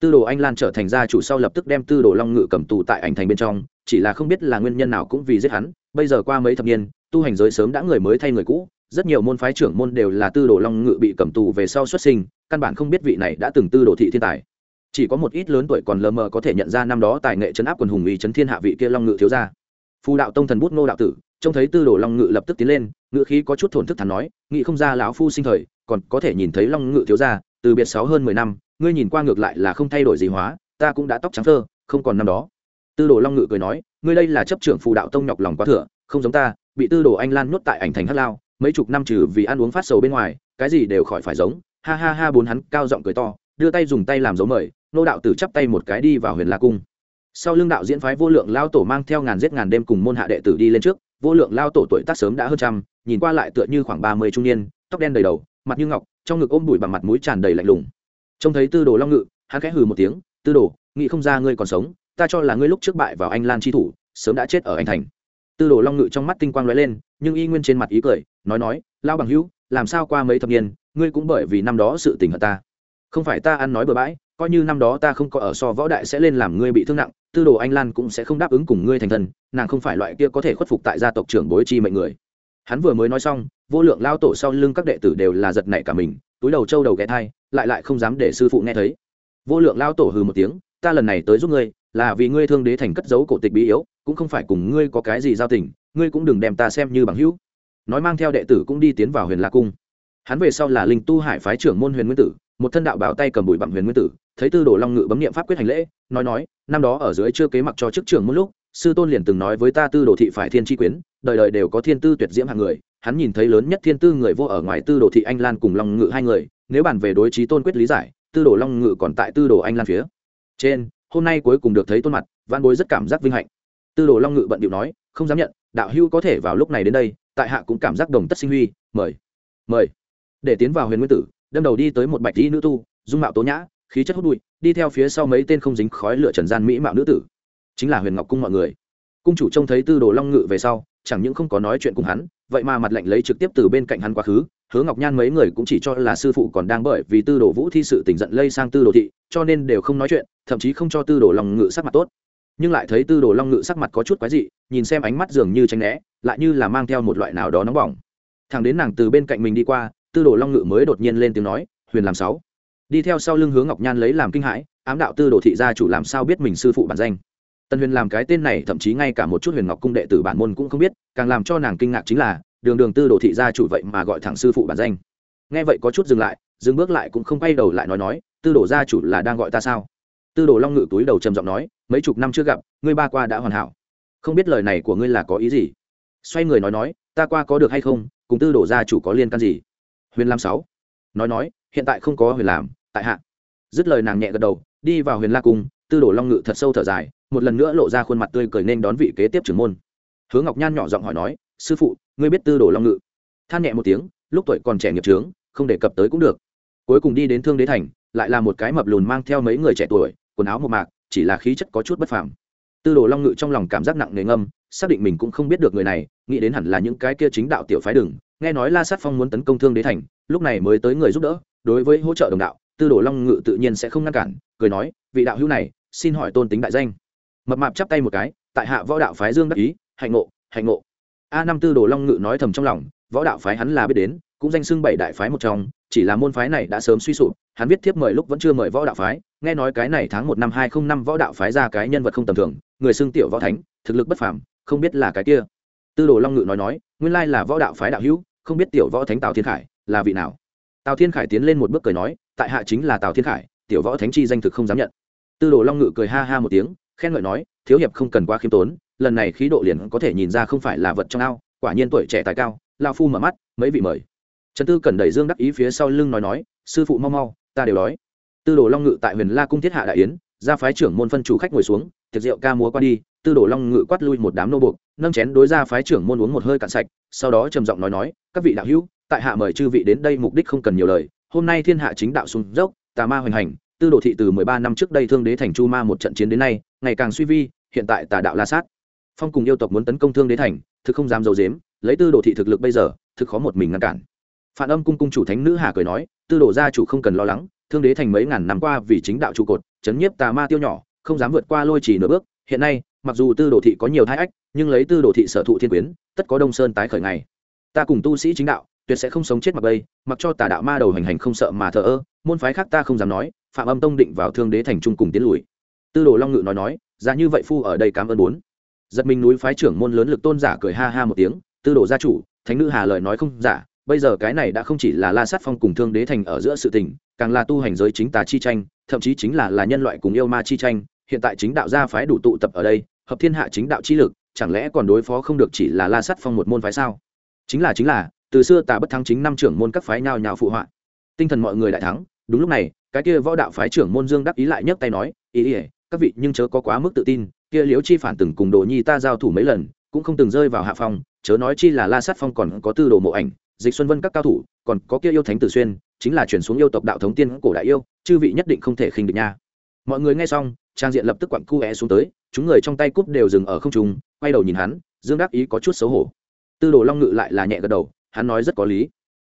tư đồ anh lan trở thành gia chủ sau lập tức đem tư đồ long ngự cầm tù tại ảnh thành bên trong chỉ là không biết là nguyên nhân nào cũng vì giết hắn bây giờ qua mấy thập niên, tu hành giới sớm đã người mới thay người cũ, rất nhiều môn phái trưởng môn đều là tư đồ long ngự bị cầm tù về sau xuất sinh, căn bản không biết vị này đã từng tư đồ thị thiên tài. Chỉ có một ít lớn tuổi còn lờ mờ có thể nhận ra năm đó tài nghệ chấn áp quần hùng ý chấn thiên hạ vị kia long ngự thiếu gia. Phù đạo tông thần bút ngô đạo tử, trông thấy tư đồ long ngự lập tức tiến lên ngự khí có chút thổn thức thắn nói, nghị không ra lão phu sinh thời, còn có thể nhìn thấy long ngự thiếu gia, từ biệt sáu hơn mười năm, ngươi nhìn qua ngược lại là không thay đổi gì hóa, ta cũng đã tóc trắng thơ không còn năm đó tư đồ long ngự cười nói, ngươi đây là chấp trưởng phù đạo tông nhọc lòng quá thừa, không giống ta, bị tư đồ anh lan nuốt tại ảnh thành hắc lao, mấy chục năm trừ vì ăn uống phát sầu bên ngoài, cái gì đều khỏi phải giống. Ha ha ha, bốn hắn cao giọng cười to, đưa tay dùng tay làm dấu mời, nô đạo tử chắp tay một cái đi vào huyền la cung. Sau lưng đạo diễn phái vô lượng lao tổ mang theo ngàn giết ngàn đêm cùng môn hạ đệ tử đi lên trước, vô lượng lao tổ tuổi tác sớm đã hơn trăm, nhìn qua lại tựa như khoảng ba mươi trung niên, tóc đen đầy đầu, mặt như ngọc, trong ngực ôm bụi bằng mặt mũi tràn đầy lạnh lùng. Trông thấy tư đồ long ngự, hắn khẽ hừ một tiếng, tư đồ, nghĩ không ra ngươi còn sống ta cho là ngươi lúc trước bại vào anh lan tri thủ, sớm đã chết ở anh thành. Tư đồ long ngự trong mắt tinh quang lóe lên, nhưng y nguyên trên mặt ý cười, nói nói lao bằng hữu, làm sao qua mấy thập niên, ngươi cũng bởi vì năm đó sự tình hận ta. Không phải ta ăn nói bừa bãi, coi như năm đó ta không có ở so võ đại sẽ lên làm ngươi bị thương nặng, tư đồ anh lan cũng sẽ không đáp ứng cùng ngươi thành thần nàng không phải loại kia có thể khuất phục tại gia tộc trưởng bối chi mệnh người. Hắn vừa mới nói xong, vô lượng lao tổ sau lưng các đệ tử đều là giật nảy cả mình, túi đầu trâu đầu ghé thai, lại lại không dám để sư phụ nghe thấy. Vô lượng lao tổ hừ một tiếng, ta lần này tới giúp ngươi là vì ngươi thương đế thành cất giấu cổ tịch bí yếu, cũng không phải cùng ngươi có cái gì giao tình, ngươi cũng đừng đem ta xem như bằng hữu. Nói mang theo đệ tử cũng đi tiến vào huyền la cung. Hắn về sau là linh tu hải phái trưởng môn huyền nguyên tử, một thân đạo bảo tay cầm bụi bằng huyền nguyên tử, thấy tư đồ long ngự bấm nghiệm pháp quyết hành lễ, nói nói, năm đó ở dưới chưa kế mặc cho chức trưởng một lúc, sư tôn liền từng nói với ta tư đồ thị phải thiên tri quyến, đời đời đều có thiên tư tuyệt diễm hạng người, hắn nhìn thấy lớn nhất thiên tư người vô ở ngoài tư đồ thị anh lan cùng long ngự hai người, nếu bàn về đối trí tôn quyết lý giải, tư đồ long ngự còn tại tư đồ anh lan phía trên hôm nay cuối cùng được thấy tôn mặt văn bối rất cảm giác vinh hạnh. Tư đồ long ngự bận điệu nói, không dám nhận, đạo hưu có thể vào lúc này đến đây, tại hạ cũng cảm giác đồng tất sinh huy, mời mời. Để tiến vào huyền nguyên tử, đâm đầu đi tới một bạch y nữ tu, dung mạo tố nhã, khí chất hút bụi, đi theo phía sau mấy tên không dính khói lửa trần gian mỹ mạo nữ tử. Chính là huyền ngọc cung mọi người. Cung chủ trông thấy tư đồ long ngự về sau, chẳng những không có nói chuyện cùng hắn, vậy mà mặt lạnh lấy trực tiếp từ bên cạnh hắn quá khứ hứa ngọc nhan mấy người cũng chỉ cho là sư phụ còn đang bởi vì tư đồ vũ thi sự tỉnh giận lây sang tư đồ thị, cho nên đều không nói chuyện, thậm chí không cho tư đồ long ngự sắc mặt tốt. Nhưng lại thấy tư đồ long ngự sắc mặt có chút quái dị, nhìn xem ánh mắt dường như tranh né, lại như là mang theo một loại nào đó nóng bỏng. Thằng đến nàng từ bên cạnh mình đi qua, tư đồ long ngự mới đột nhiên lên tiếng nói, huyền làm sáu. Đi theo sau lưng hướng ngọc nhan lấy làm kinh hãi, ám đạo tư đồ thị gia chủ làm sao biết mình sư phụ bản danh. Tân huyền làm cái tên này thậm chí ngay cả một chút huyền ngọc cung đệ tử bản môn cũng không biết, càng làm cho nàng kinh ngạc chính là đường đường tư đồ thị gia chủ vậy mà gọi thẳng sư phụ bản danh. Nghe vậy có chút dừng lại, dừng bước lại cũng không quay đầu lại nói nói, tư đồ gia chủ là đang gọi ta sao? Tư đồ long ngự túi đầu trầm giọng nói, mấy chục năm chưa gặp, ngươi ba qua đã hoàn hảo. Không biết lời này của ngươi là có ý gì? Xoay người nói nói, ta qua có được hay không, cùng tư đồ gia chủ có liên can gì? Huyền lam sáu. Nói nói, hiện tại không có huyền làm tại hạ. Dứt lời nàng nhẹ gật đầu, đi vào huyền la cung, tư đồ long ngự thật sâu thở dài, một lần nữa lộ ra khuôn mặt tươi cười nên đón vị kế tiếp trưởng môn. Hứa ngọc nhan nhỏ giọng hỏi nói sư phụ, ngươi biết tư đồ long ngự. Than nhẹ một tiếng, lúc tuổi còn trẻ nghiệp trướng không đề cập tới cũng được. Cuối cùng đi đến thương đế thành, lại là một cái mập lùn mang theo mấy người trẻ tuổi, quần áo một mạc, chỉ là khí chất có chút bất phàm. Tư đồ long ngự trong lòng cảm giác nặng nề ngâm, xác định mình cũng không biết được người này, nghĩ đến hẳn là những cái kia chính đạo tiểu phái đừng, nghe nói la sát phong muốn tấn công thương đế thành, lúc này mới tới người giúp đỡ, đối với hỗ trợ đồng đạo, tư đồ long ngự tự nhiên sẽ không ngăn cản, cười nói, vị đạo hữu này, xin hỏi tôn tính đại danh. Mập mạp chắp tay một cái, tại hạ võ đạo phái dương đắc ý, hạnh ngộ hạnh ngộ a năm tư đồ long ngự nói thầm trong lòng, võ đạo phái hắn là biết đến, cũng danh xưng bảy đại phái một trong, chỉ là môn phái này đã sớm suy sụp, hắn viết thiếp mời lúc vẫn chưa mời võ đạo phái, nghe nói cái này tháng một năm hai không năm võ đạo phái ra cái nhân vật không tầm thường, người xưng tiểu võ thánh, thực lực bất phàm, không biết là cái kia. Tư đồ long ngự nói nói, nguyên lai là võ đạo phái đạo hữu, không biết tiểu võ thánh tào thiên khải là vị nào. Tào thiên khải tiến lên một bước cười nói, tại hạ chính là tào thiên khải, tiểu võ thánh chi danh thực không dám nhận. Tư đồ long ngự cười ha ha một tiếng khen ngợi nói, thiếu hiệp không cần quá khiêm tốn, lần này khí độ liền có thể nhìn ra không phải là vật trong ao, quả nhiên tuổi trẻ tài cao. Lao phu mở mắt, mấy vị mời. Trần tư cần đẩy dương đắc ý phía sau lưng nói nói, sư phụ mau mau, ta đều đói. Tư đồ long ngự tại huyền la cung thiết hạ đại yến ra phái trưởng môn phân chủ khách ngồi xuống, tiệc rượu ca múa qua đi, tư đồ long ngự quát lui một đám nô buộc, nâng chén đối ra phái trưởng môn uống một hơi cạn sạch, sau đó trầm giọng nói nói, các vị đạo hữu, tại hạ mời chư vị đến đây mục đích không cần nhiều lời, hôm nay thiên hạ chính đạo xuống dốc, tà ma hoành hành tư đồ thị từ mười ba năm trước đây thương đế thành chu ma một trận chiến đến nay, ngày càng suy vi, hiện tại tà đạo la sát. Phong cùng yêu tộc muốn tấn công thương đế thành, thực không dám dầu dếm, lấy tư đồ thị thực lực bây giờ, thực khó một mình ngăn cản. Phản âm cung cung chủ thánh nữ hà cười nói, tư đồ gia chủ không cần lo lắng, thương đế thành mấy ngàn năm qua vì chính đạo trụ cột, chấn nhiếp tà ma tiêu nhỏ, không dám vượt qua lôi chỉ nửa bước. Hiện nay, mặc dù tư đồ thị có nhiều thai ách, nhưng lấy tư đồ thị sở thụ thiên quyến, tất có đông sơn tái khởi ngày. Ta cùng tu sĩ chính đạo, tuyệt sẽ không sống chết mặc bây mặc cho tà đạo ma đầu hành hành không sợ mà thờ ơ, môn phái khác ta không dám nói phạm âm tông định vào thương đế thành trung cùng tiến lùi. Tư đồ long ngự nói nói, giá như vậy phu ở đây cảm ơn bốn. Giật mình núi phái trưởng môn lớn lực tôn giả cười ha ha một tiếng, tư đồ gia chủ, thánh nữ hà lời nói không giả, bây giờ cái này đã không chỉ là la sát phong cùng thương đế thành ở giữa sự tình, càng là tu hành giới chính tà chi tranh, thậm chí chính là là nhân loại cùng yêu ma chi tranh, hiện tại chính đạo gia phái đủ tụ tập ở đây, hợp thiên hạ chính đạo chi lực, chẳng lẽ còn đối phó không được chỉ là la sát phong một môn phái sao? Chính là chính là, từ xưa tà bất thắng chính năm trưởng môn các phái nhào nhào phụ họa. Tinh thần mọi người đại thắng, đúng lúc này cái kia võ đạo phái trưởng môn dương đắc ý lại nhấc tay nói, ý ỉa các vị nhưng chớ có quá mức tự tin, kia liễu chi phản từng cùng đồ nhi ta giao thủ mấy lần, cũng không từng rơi vào hạ phong, chớ nói chi là la sát phong còn có tư đồ mộ ảnh, dịch xuân vân các cao thủ, còn có kia yêu thánh tử xuyên, chính là chuyển xuống yêu tộc đạo thống tiên cổ đại yêu, chư vị nhất định không thể khinh được nha. Mọi người nghe xong, trang diện lập tức quặn cu é xuống tới, chúng người trong tay cúp đều dừng ở không trung, quay đầu nhìn hắn, dương đắc ý có chút xấu hổ. Tư đồ long ngự lại là nhẹ gật đầu, hắn nói rất có lý.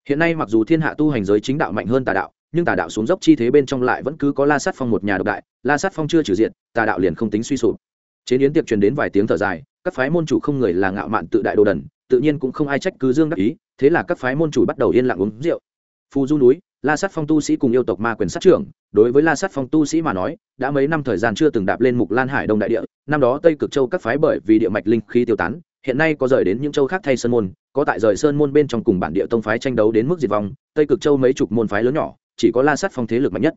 Hiện nay mặc dù thiên hạ tu hành giới chính đạo mạnh hơn tà đạo nhưng tà đạo xuống dốc chi thế bên trong lại vẫn cứ có la sát phong một nhà độc đại, la sát phong chưa trừ diện, tà đạo liền không tính suy sụp. Chế yến tiệc truyền đến vài tiếng thở dài, các phái môn chủ không người là ngạo mạn tự đại đồ đần, tự nhiên cũng không ai trách cứ dương đắc ý, thế là các phái môn chủ bắt đầu yên lặng uống rượu. Phù du núi, la sát phong tu sĩ cùng yêu tộc ma quyền sát trưởng, đối với la sát phong tu sĩ mà nói, đã mấy năm thời gian chưa từng đạp lên mục lan hải đông đại địa, năm đó tây cực châu các phái bởi vì địa mạch linh khí tiêu tán, hiện nay có rời đến những châu khác thay sơn môn, có tại rời sơn môn bên trong cùng bản địa tông phái tranh đấu đến mức diệt vong, tây cực châu mấy chục môn phái lớn nhỏ chỉ có la sát phong thế lực mạnh nhất.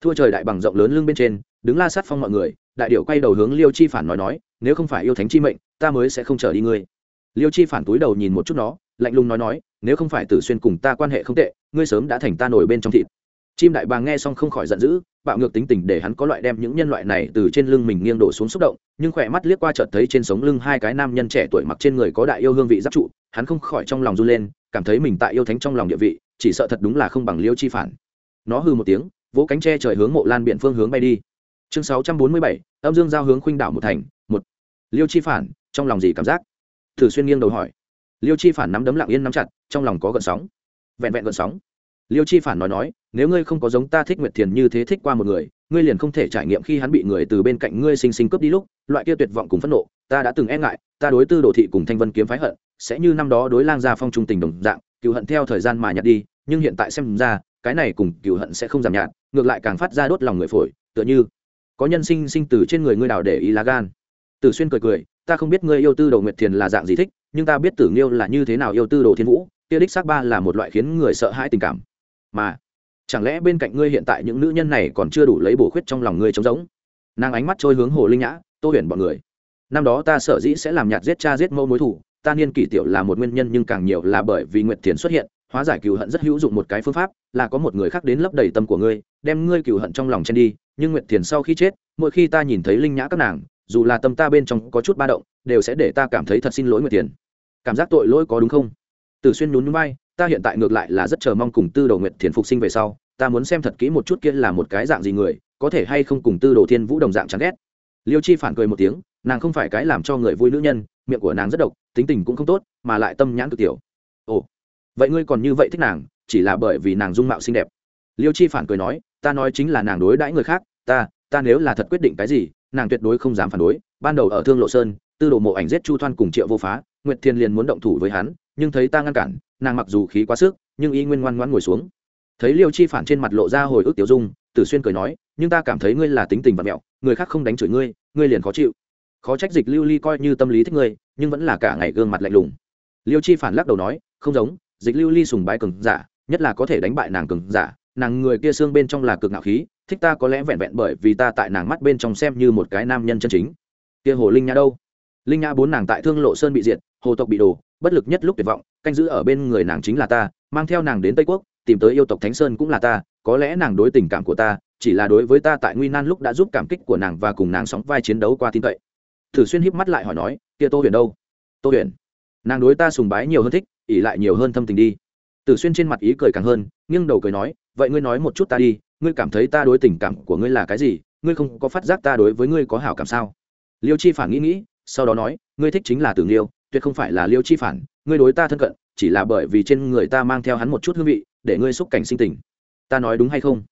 Thua trời đại bằng rộng lớn lưng bên trên, đứng la sát phong mọi người, đại điệu quay đầu hướng liêu chi phản nói nói, nếu không phải yêu thánh chi mệnh, ta mới sẽ không trở đi ngươi. Liêu chi phản túi đầu nhìn một chút nó, lạnh lùng nói nói, nếu không phải tử xuyên cùng ta quan hệ không tệ, ngươi sớm đã thành ta nổi bên trong thịt. Chim đại bàng nghe xong không khỏi giận dữ, bạo ngược tính tình để hắn có loại đem những nhân loại này từ trên lưng mình nghiêng đổ xuống xúc động, nhưng khỏe mắt liếc qua chợt thấy trên sống lưng hai cái nam nhân trẻ tuổi mặc trên người có đại yêu hương vị giáp trụ, hắn không khỏi trong lòng run lên, cảm thấy mình tại yêu thánh trong lòng địa vị, chỉ sợ thật đúng là không bằng liêu chi phản nó hư một tiếng, vỗ cánh tre trời hướng mộ lan biện phương hướng bay đi. Chương sáu trăm bốn mươi bảy, âm dương giao hướng khuynh đảo một thành, một. Liêu chi phản, trong lòng gì cảm giác? Thử xuyên nghiêng đầu hỏi. Liêu chi phản nắm đấm lặng yên nắm chặt, trong lòng có gợn sóng. Vẹn vẹn gợn sóng. Liêu chi phản nói nói, nếu ngươi không có giống ta thích nguyệt thiền như thế thích qua một người, ngươi liền không thể trải nghiệm khi hắn bị người từ bên cạnh ngươi sinh sinh cướp đi lúc, loại kia tuyệt vọng cùng phẫn nộ, ta đã từng e ngại, ta đối tư đồ thị cùng thanh vân kiếm phái hận, sẽ như năm đó đối lang gia phong trung tình đồng dạng cựu hận theo thời gian mà nhạt đi, nhưng hiện tại xem ra cái này cùng cựu hận sẽ không giảm nhạt, ngược lại càng phát ra đốt lòng người phổi, tựa như có nhân sinh sinh từ trên người ngươi nào để ý lá gan. Tử xuyên cười cười, ta không biết ngươi yêu tư đồ nguyệt thiền là dạng gì thích, nhưng ta biết tử nghiêu là như thế nào yêu tư đồ thiên vũ, kia đích xác ba là một loại khiến người sợ hãi tình cảm. Mà, chẳng lẽ bên cạnh ngươi hiện tại những nữ nhân này còn chưa đủ lấy bổ khuyết trong lòng ngươi trống rỗng? Nàng ánh mắt trôi hướng hồ linh nhã, tô huyền bọn người. Năm đó ta sở dĩ sẽ làm nhạt giết cha giết mẫu mối thủ, ta niên kỷ tiểu là một nguyên nhân nhưng càng nhiều là bởi vì nguyệt thiền xuất hiện hóa giải cừu hận rất hữu dụng một cái phương pháp, là có một người khác đến lấp đầy tâm của ngươi, đem ngươi cừu hận trong lòng chen đi, nhưng nguyệt thiền sau khi chết, mỗi khi ta nhìn thấy linh nhã các nàng, dù là tâm ta bên trong có chút ba động, đều sẽ để ta cảm thấy thật xin lỗi nguyệt thiền. Cảm giác tội lỗi có đúng không? Tử xuyên nhún nhún vai, ta hiện tại ngược lại là rất chờ mong cùng tư đồ nguyệt thiền phục sinh về sau, ta muốn xem thật kỹ một chút kia là một cái dạng gì người, có thể hay không cùng tư đồ thiên vũ đồng dạng chán ghét. Liêu chi phản cười một tiếng, nàng không phải cái làm cho người vui nữ nhân, miệng của nàng rất độc, tính tình cũng không tốt, mà lại tâm nhãn cực tiểu vậy ngươi còn như vậy thích nàng, chỉ là bởi vì nàng dung mạo xinh đẹp. Liêu chi phản cười nói, ta nói chính là nàng đối đãi người khác, ta ta nếu là thật quyết định cái gì, nàng tuyệt đối không dám phản đối. Ban đầu ở thương lộ sơn, tư đồ mộ ảnh giết chu thoan cùng triệu vô phá, nguyệt thiên liền muốn động thủ với hắn, nhưng thấy ta ngăn cản, nàng mặc dù khí quá sức, nhưng y nguyên ngoan ngoan ngồi xuống. Thấy liêu chi phản trên mặt lộ ra hồi ức tiểu dung, tử xuyên cười nói, nhưng ta cảm thấy ngươi là tính tình vật mẹo, người khác không đánh chửi ngươi ngươi liền khó chịu. Khó trách dịch lưu ly coi như tâm lý thích ngươi, nhưng vẫn là cả ngày gương mặt lạnh lùng. Liêu chi phản lắc đầu nói, không giống dịch lưu ly sùng bái cường giả, nhất là có thể đánh bại nàng cường giả, nàng người kia xương bên trong là cực ngạo khí, thích ta có lẽ vẹn vẹn bởi vì ta tại nàng mắt bên trong xem như một cái nam nhân chân chính. Kia hồ linh nhã đâu? Linh nhã bốn nàng tại thương lộ sơn bị diệt, hồ tộc bị đổ, bất lực nhất lúc tuyệt vọng, canh giữ ở bên người nàng chính là ta, mang theo nàng đến tây quốc, tìm tới yêu tộc thánh sơn cũng là ta, có lẽ nàng đối tình cảm của ta, chỉ là đối với ta tại nguy nan lúc đã giúp cảm kích của nàng và cùng nàng sóng vai chiến đấu qua tin cậy. Thử xuyên híp mắt lại hỏi nói, kia tô huyền đâu? Tô huyền. Nàng đối ta sùng bái nhiều hơn thích ỉ lại nhiều hơn thâm tình đi. Tử xuyên trên mặt ý cười càng hơn, nghiêng đầu cười nói, vậy ngươi nói một chút ta đi, ngươi cảm thấy ta đối tình cảm của ngươi là cái gì? Ngươi không có phát giác ta đối với ngươi có hảo cảm sao? Liêu chi phản nghĩ nghĩ, sau đó nói, ngươi thích chính là tử liêu tuyệt không phải là liêu chi phản, ngươi đối ta thân cận, chỉ là bởi vì trên người ta mang theo hắn một chút hương vị, để ngươi xúc cảnh sinh tình. Ta nói đúng hay không?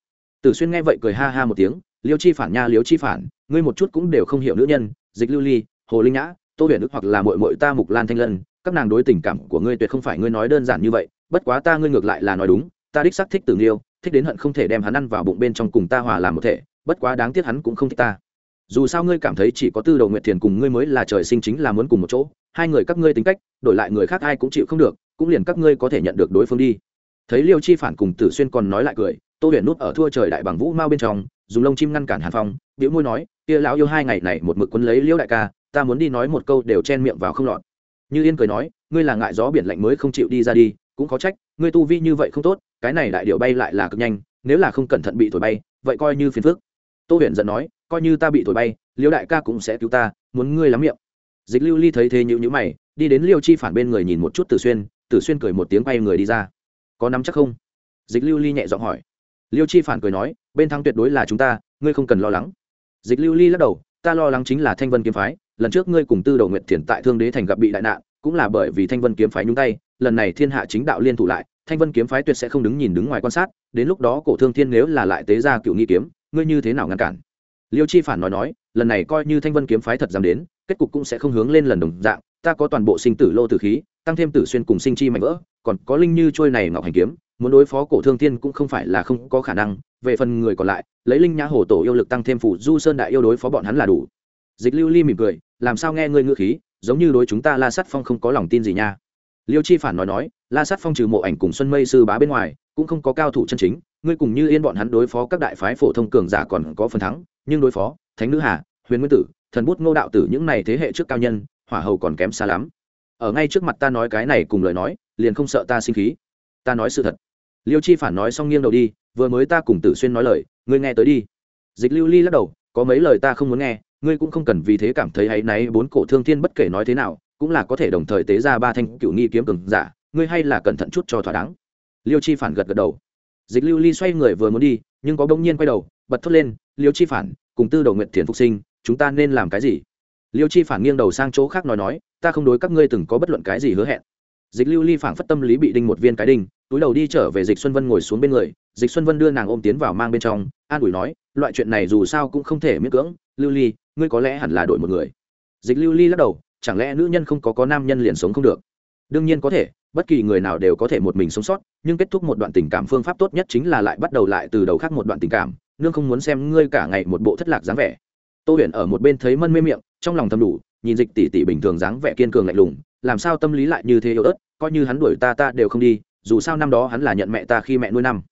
Tử xuyên nghe vậy cười ha ha một tiếng, liêu chi phản nha, liêu chi phản, ngươi một chút cũng đều không hiểu nữ nhân, dịch lưu ly, hồ linh nhã, tô huyền đức hoặc là mội mội ta mục lan thanh lân các nàng đối tình cảm của ngươi tuyệt không phải ngươi nói đơn giản như vậy, bất quá ta ngươi ngược lại là nói đúng, ta đích xác thích tử nghiêu, thích đến hận không thể đem hắn ăn vào bụng bên trong cùng ta hòa làm một thể, bất quá đáng tiếc hắn cũng không thích ta. Dù sao ngươi cảm thấy chỉ có tư đầu nguyệt thiền cùng ngươi mới là trời sinh chính là muốn cùng một chỗ, hai người các ngươi tính cách, đổi lại người khác ai cũng chịu không được, cũng liền các ngươi có thể nhận được đối phương đi. Thấy liêu chi phản cùng tử xuyên còn nói lại cười, tô huyền nút ở thua trời đại bằng vũ mao bên trong, dùng lông chim ngăn cản hàn phong biểu môi nói, kia lão yêu hai ngày này một mực quấn lấy liêu đại ca, ta muốn đi nói một câu đều chen miệng vào không lọt như yên cười nói, ngươi là ngại gió biển lạnh mới không chịu đi ra đi, cũng có trách, ngươi tu vi như vậy không tốt, cái này đại điệu bay lại là cực nhanh, nếu là không cẩn thận bị thổi bay, vậy coi như phiền phước tô huyền giận nói, coi như ta bị thổi bay, liêu đại ca cũng sẽ cứu ta, muốn ngươi lắm miệng. Dịch lưu ly thấy thế nhữ nhữ mày, đi đến liêu chi phản bên người nhìn một chút tử xuyên tử xuyên cười một tiếng bay người đi ra. Có nắm chắc không? Dịch lưu ly nhẹ giọng hỏi. Liêu chi phản cười nói, bên thắng tuyệt đối là chúng ta, ngươi không cần lo lắng. Dịch lưu ly lắc đầu, ta lo lắng chính là thanh vân kiếm phái lần trước ngươi cùng tư đầu nguyệt thiền tại thương đế thành gặp bị đại nạn, cũng là bởi vì thanh vân kiếm phái nhúng tay, lần này thiên hạ chính đạo liên thủ lại, thanh vân kiếm phái tuyệt sẽ không đứng nhìn đứng ngoài quan sát, đến lúc đó cổ thương thiên nếu là lại tế ra cựu nghi kiếm, ngươi như thế nào ngăn cản? Liêu chi phản nói nói, lần này coi như thanh vân kiếm phái thật dám đến, kết cục cũng sẽ không hướng lên lần đồng dạng, ta có toàn bộ sinh tử lô tử khí, tăng thêm tử xuyên cùng sinh chi mạnh vỡ, còn có linh như trôi này ngọc hành kiếm, muốn đối phó cổ thương thiên cũng không phải là không có khả năng, về phần người còn lại, lấy linh nhã hồ tổ yêu lực tăng thêm phủ du sơn đại yêu đối phó bọn hắn là đủ. Dịch lưu ly mỉm cười làm sao nghe ngươi ngữ khí, giống như đối chúng ta la sắt phong không có lòng tin gì nha. Liêu chi phản nói nói, la sắt phong trừ mộ ảnh cùng xuân mây sư bá bên ngoài, cũng không có cao thủ chân chính, ngươi cùng như yên bọn hắn đối phó các đại phái phổ thông cường giả còn có phần thắng, nhưng đối phó, thánh nữ hà, huyền nguyên tử, thần bút ngô đạo tử những này thế hệ trước cao nhân, hỏa hầu còn kém xa lắm. Ở ngay trước mặt ta nói cái này cùng lời nói, liền không sợ ta sinh khí. Ta nói sự thật. Liêu chi phản nói xong nghiêng đầu đi, vừa mới ta cùng tử xuyên nói lời, ngươi nghe tới đi. Dịch lưu ly lắc đầu, có mấy lời ta không muốn nghe ngươi cũng không cần vì thế cảm thấy hay náy, bốn cổ thương thiên bất kể nói thế nào, cũng là có thể đồng thời tế ra ba thanh cựu nghi kiếm cường giả, ngươi hay là cẩn thận chút cho thỏa đáng. Liêu chi phản gật gật đầu. Dịch lưu ly xoay người vừa muốn đi, nhưng có bỗng nhiên quay đầu, bật thốt lên, liêu chi phản, cùng tư đầu nguyện thiền phục sinh, chúng ta nên làm cái gì? Liêu chi phản nghiêng đầu sang chỗ khác nói nói, ta không đối các ngươi từng có bất luận cái gì hứa hẹn. Dịch lưu ly phản phất tâm lý bị đinh một viên cái đinh, túi đầu đi trở về dịch xuân vân ngồi xuống bên người. Dịch xuân vân đưa nàng ôm tiến vào mang bên trong, an ủi nói, loại chuyện này dù sao cũng không thể miễn cưỡng, lưu ly ngươi có lẽ hẳn là đổi một người. Dịch lưu ly lắc đầu, chẳng lẽ nữ nhân không có có nam nhân liền sống không được? Đương nhiên có thể, bất kỳ người nào đều có thể một mình sống sót, nhưng kết thúc một đoạn tình cảm phương pháp tốt nhất chính là lại bắt đầu lại từ đầu khác một đoạn tình cảm, nương không muốn xem ngươi cả ngày một bộ thất lạc dáng vẻ. Tô huyền ở một bên thấy mân mê miệng, trong lòng thầm đủ, nhìn dịch tỷ tỷ bình thường dáng vẻ kiên cường lạnh lùng, làm sao tâm lý lại như thế yếu ớt, coi như hắn đuổi ta ta đều không đi, dù sao năm đó hắn là nhận mẹ ta khi mẹ nuôi năm.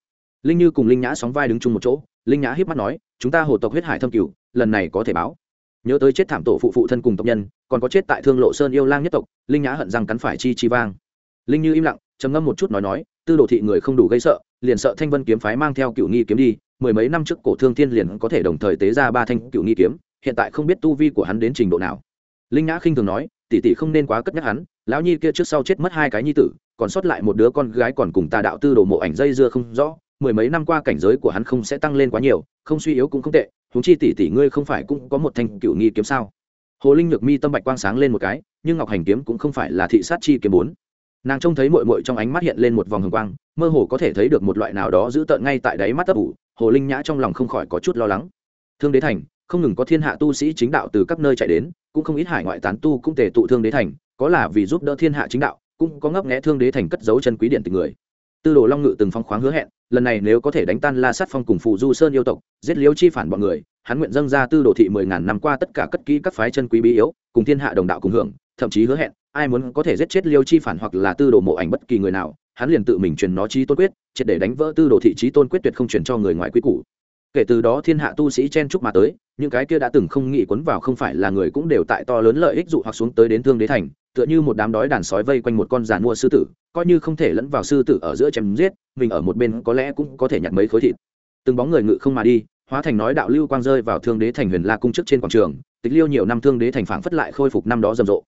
Linh như cùng linh nhã sóng vai đứng chung một chỗ, linh nhã hiếp mắt nói, chúng ta hồ tộc huyết hải thâm cửu, lần này có thể báo nhớ tới chết thảm tổ phụ phụ thân cùng tộc nhân, còn có chết tại thương lộ sơn yêu lang nhất tộc, linh nhã hận rằng cắn phải chi chi vang. Linh như im lặng, trầm ngâm một chút nói nói, tư đồ thị người không đủ gây sợ, liền sợ thanh vân kiếm phái mang theo cựu nghi kiếm đi, mười mấy năm trước cổ thương thiên liền có thể đồng thời tế ra ba thanh cựu nghi kiếm, hiện tại không biết tu vi của hắn đến trình độ nào. Linh nhã khinh thường nói, tỷ tỷ không nên quá cất nhắc hắn, lão nhi kia trước sau chết mất hai cái nhi tử, còn sót lại một đứa con gái còn cùng tà đạo tư đồ mộ ảnh dây dưa không rõ, mười mấy năm qua cảnh giới của hắn không sẽ tăng lên quá nhiều, không suy yếu cũng không tệ huống chi tỷ tỷ ngươi không phải cũng có một thanh cựu nghi kiếm sao? Hồ linh nhược mi tâm bạch quang sáng lên một cái, nhưng ngọc hành kiếm cũng không phải là thị sát chi kiếm bốn. Nàng trông thấy mội mội trong ánh mắt hiện lên một vòng hồng quang, mơ hồ có thể thấy được một loại nào đó giữ tợn ngay tại đáy mắt ấp ủ, hồ linh nhã trong lòng không khỏi có chút lo lắng. Thương đế thành, không ngừng có thiên hạ tu sĩ chính đạo từ các nơi chạy đến, cũng không ít hải ngoại tán tu cũng tề tụ thương đế thành, có là vì giúp đỡ thiên hạ chính đạo, cũng có ngấp nghẽ thương đế thành cất giấu chân quý điện từ người. Tư đồ long ngự từng phong khoáng hứa hẹn lần này nếu có thể đánh tan la sát phong cùng phù du sơn yêu tộc, giết liêu chi phản bọn người, hắn nguyện dâng ra tư đồ thị mười ngàn năm qua tất cả cất kỹ các phái chân quý bí yếu, cùng thiên hạ đồng đạo cùng hưởng, thậm chí hứa hẹn, ai muốn có thể giết chết liêu chi phản hoặc là tư đồ mộ ảnh bất kỳ người nào, hắn liền tự mình truyền nó chi tôn quyết, triệt để đánh vỡ tư đồ thị trí tôn quyết tuyệt không truyền cho người ngoài quý củ kể từ đó thiên hạ tu sĩ chen chúc mà tới, những cái kia đã từng không nghĩ quấn vào không phải là người cũng đều tại to lớn lợi ích dụ hoặc xuống tới đến thương đế thành, tựa như một đám đói đàn sói vây quanh một con giàn mua sư tử, coi như không thể lẫn vào sư tử ở giữa chém giết, mình ở một bên có lẽ cũng có thể nhặt mấy khối thịt. Từng bóng người ngự không mà đi, hóa thành nói đạo lưu quang rơi vào thương đế thành huyền la cung chức trên quảng trường, tịch liêu nhiều năm thương đế thành phảng phất lại khôi phục năm đó rầm rộ.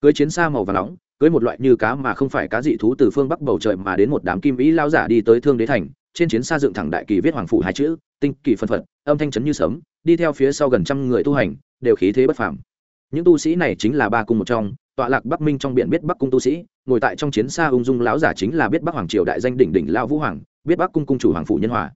Cưới chiến xa màu và nóng, cưới một loại như cá mà không phải cá dị thú từ phương bắc bầu trời mà đến một đám kim vĩ lao giả đi tới thương đế thành trên chiến xa dựng thẳng đại kỳ viết hoàng phủ hai chữ, tinh kỳ phân phật, âm thanh chấn như sấm, đi theo phía sau gần trăm người tu hành, đều khí thế bất phàm. Những tu sĩ này chính là ba cung một trong, tọa lạc bắc minh trong biển biết bắc cung tu sĩ, ngồi tại trong chiến xa ung dung lão giả chính là biết bắc hoàng triều đại danh đỉnh đỉnh lao vũ hoàng, biết bắc cung cung chủ hoàng phủ nhân hòa.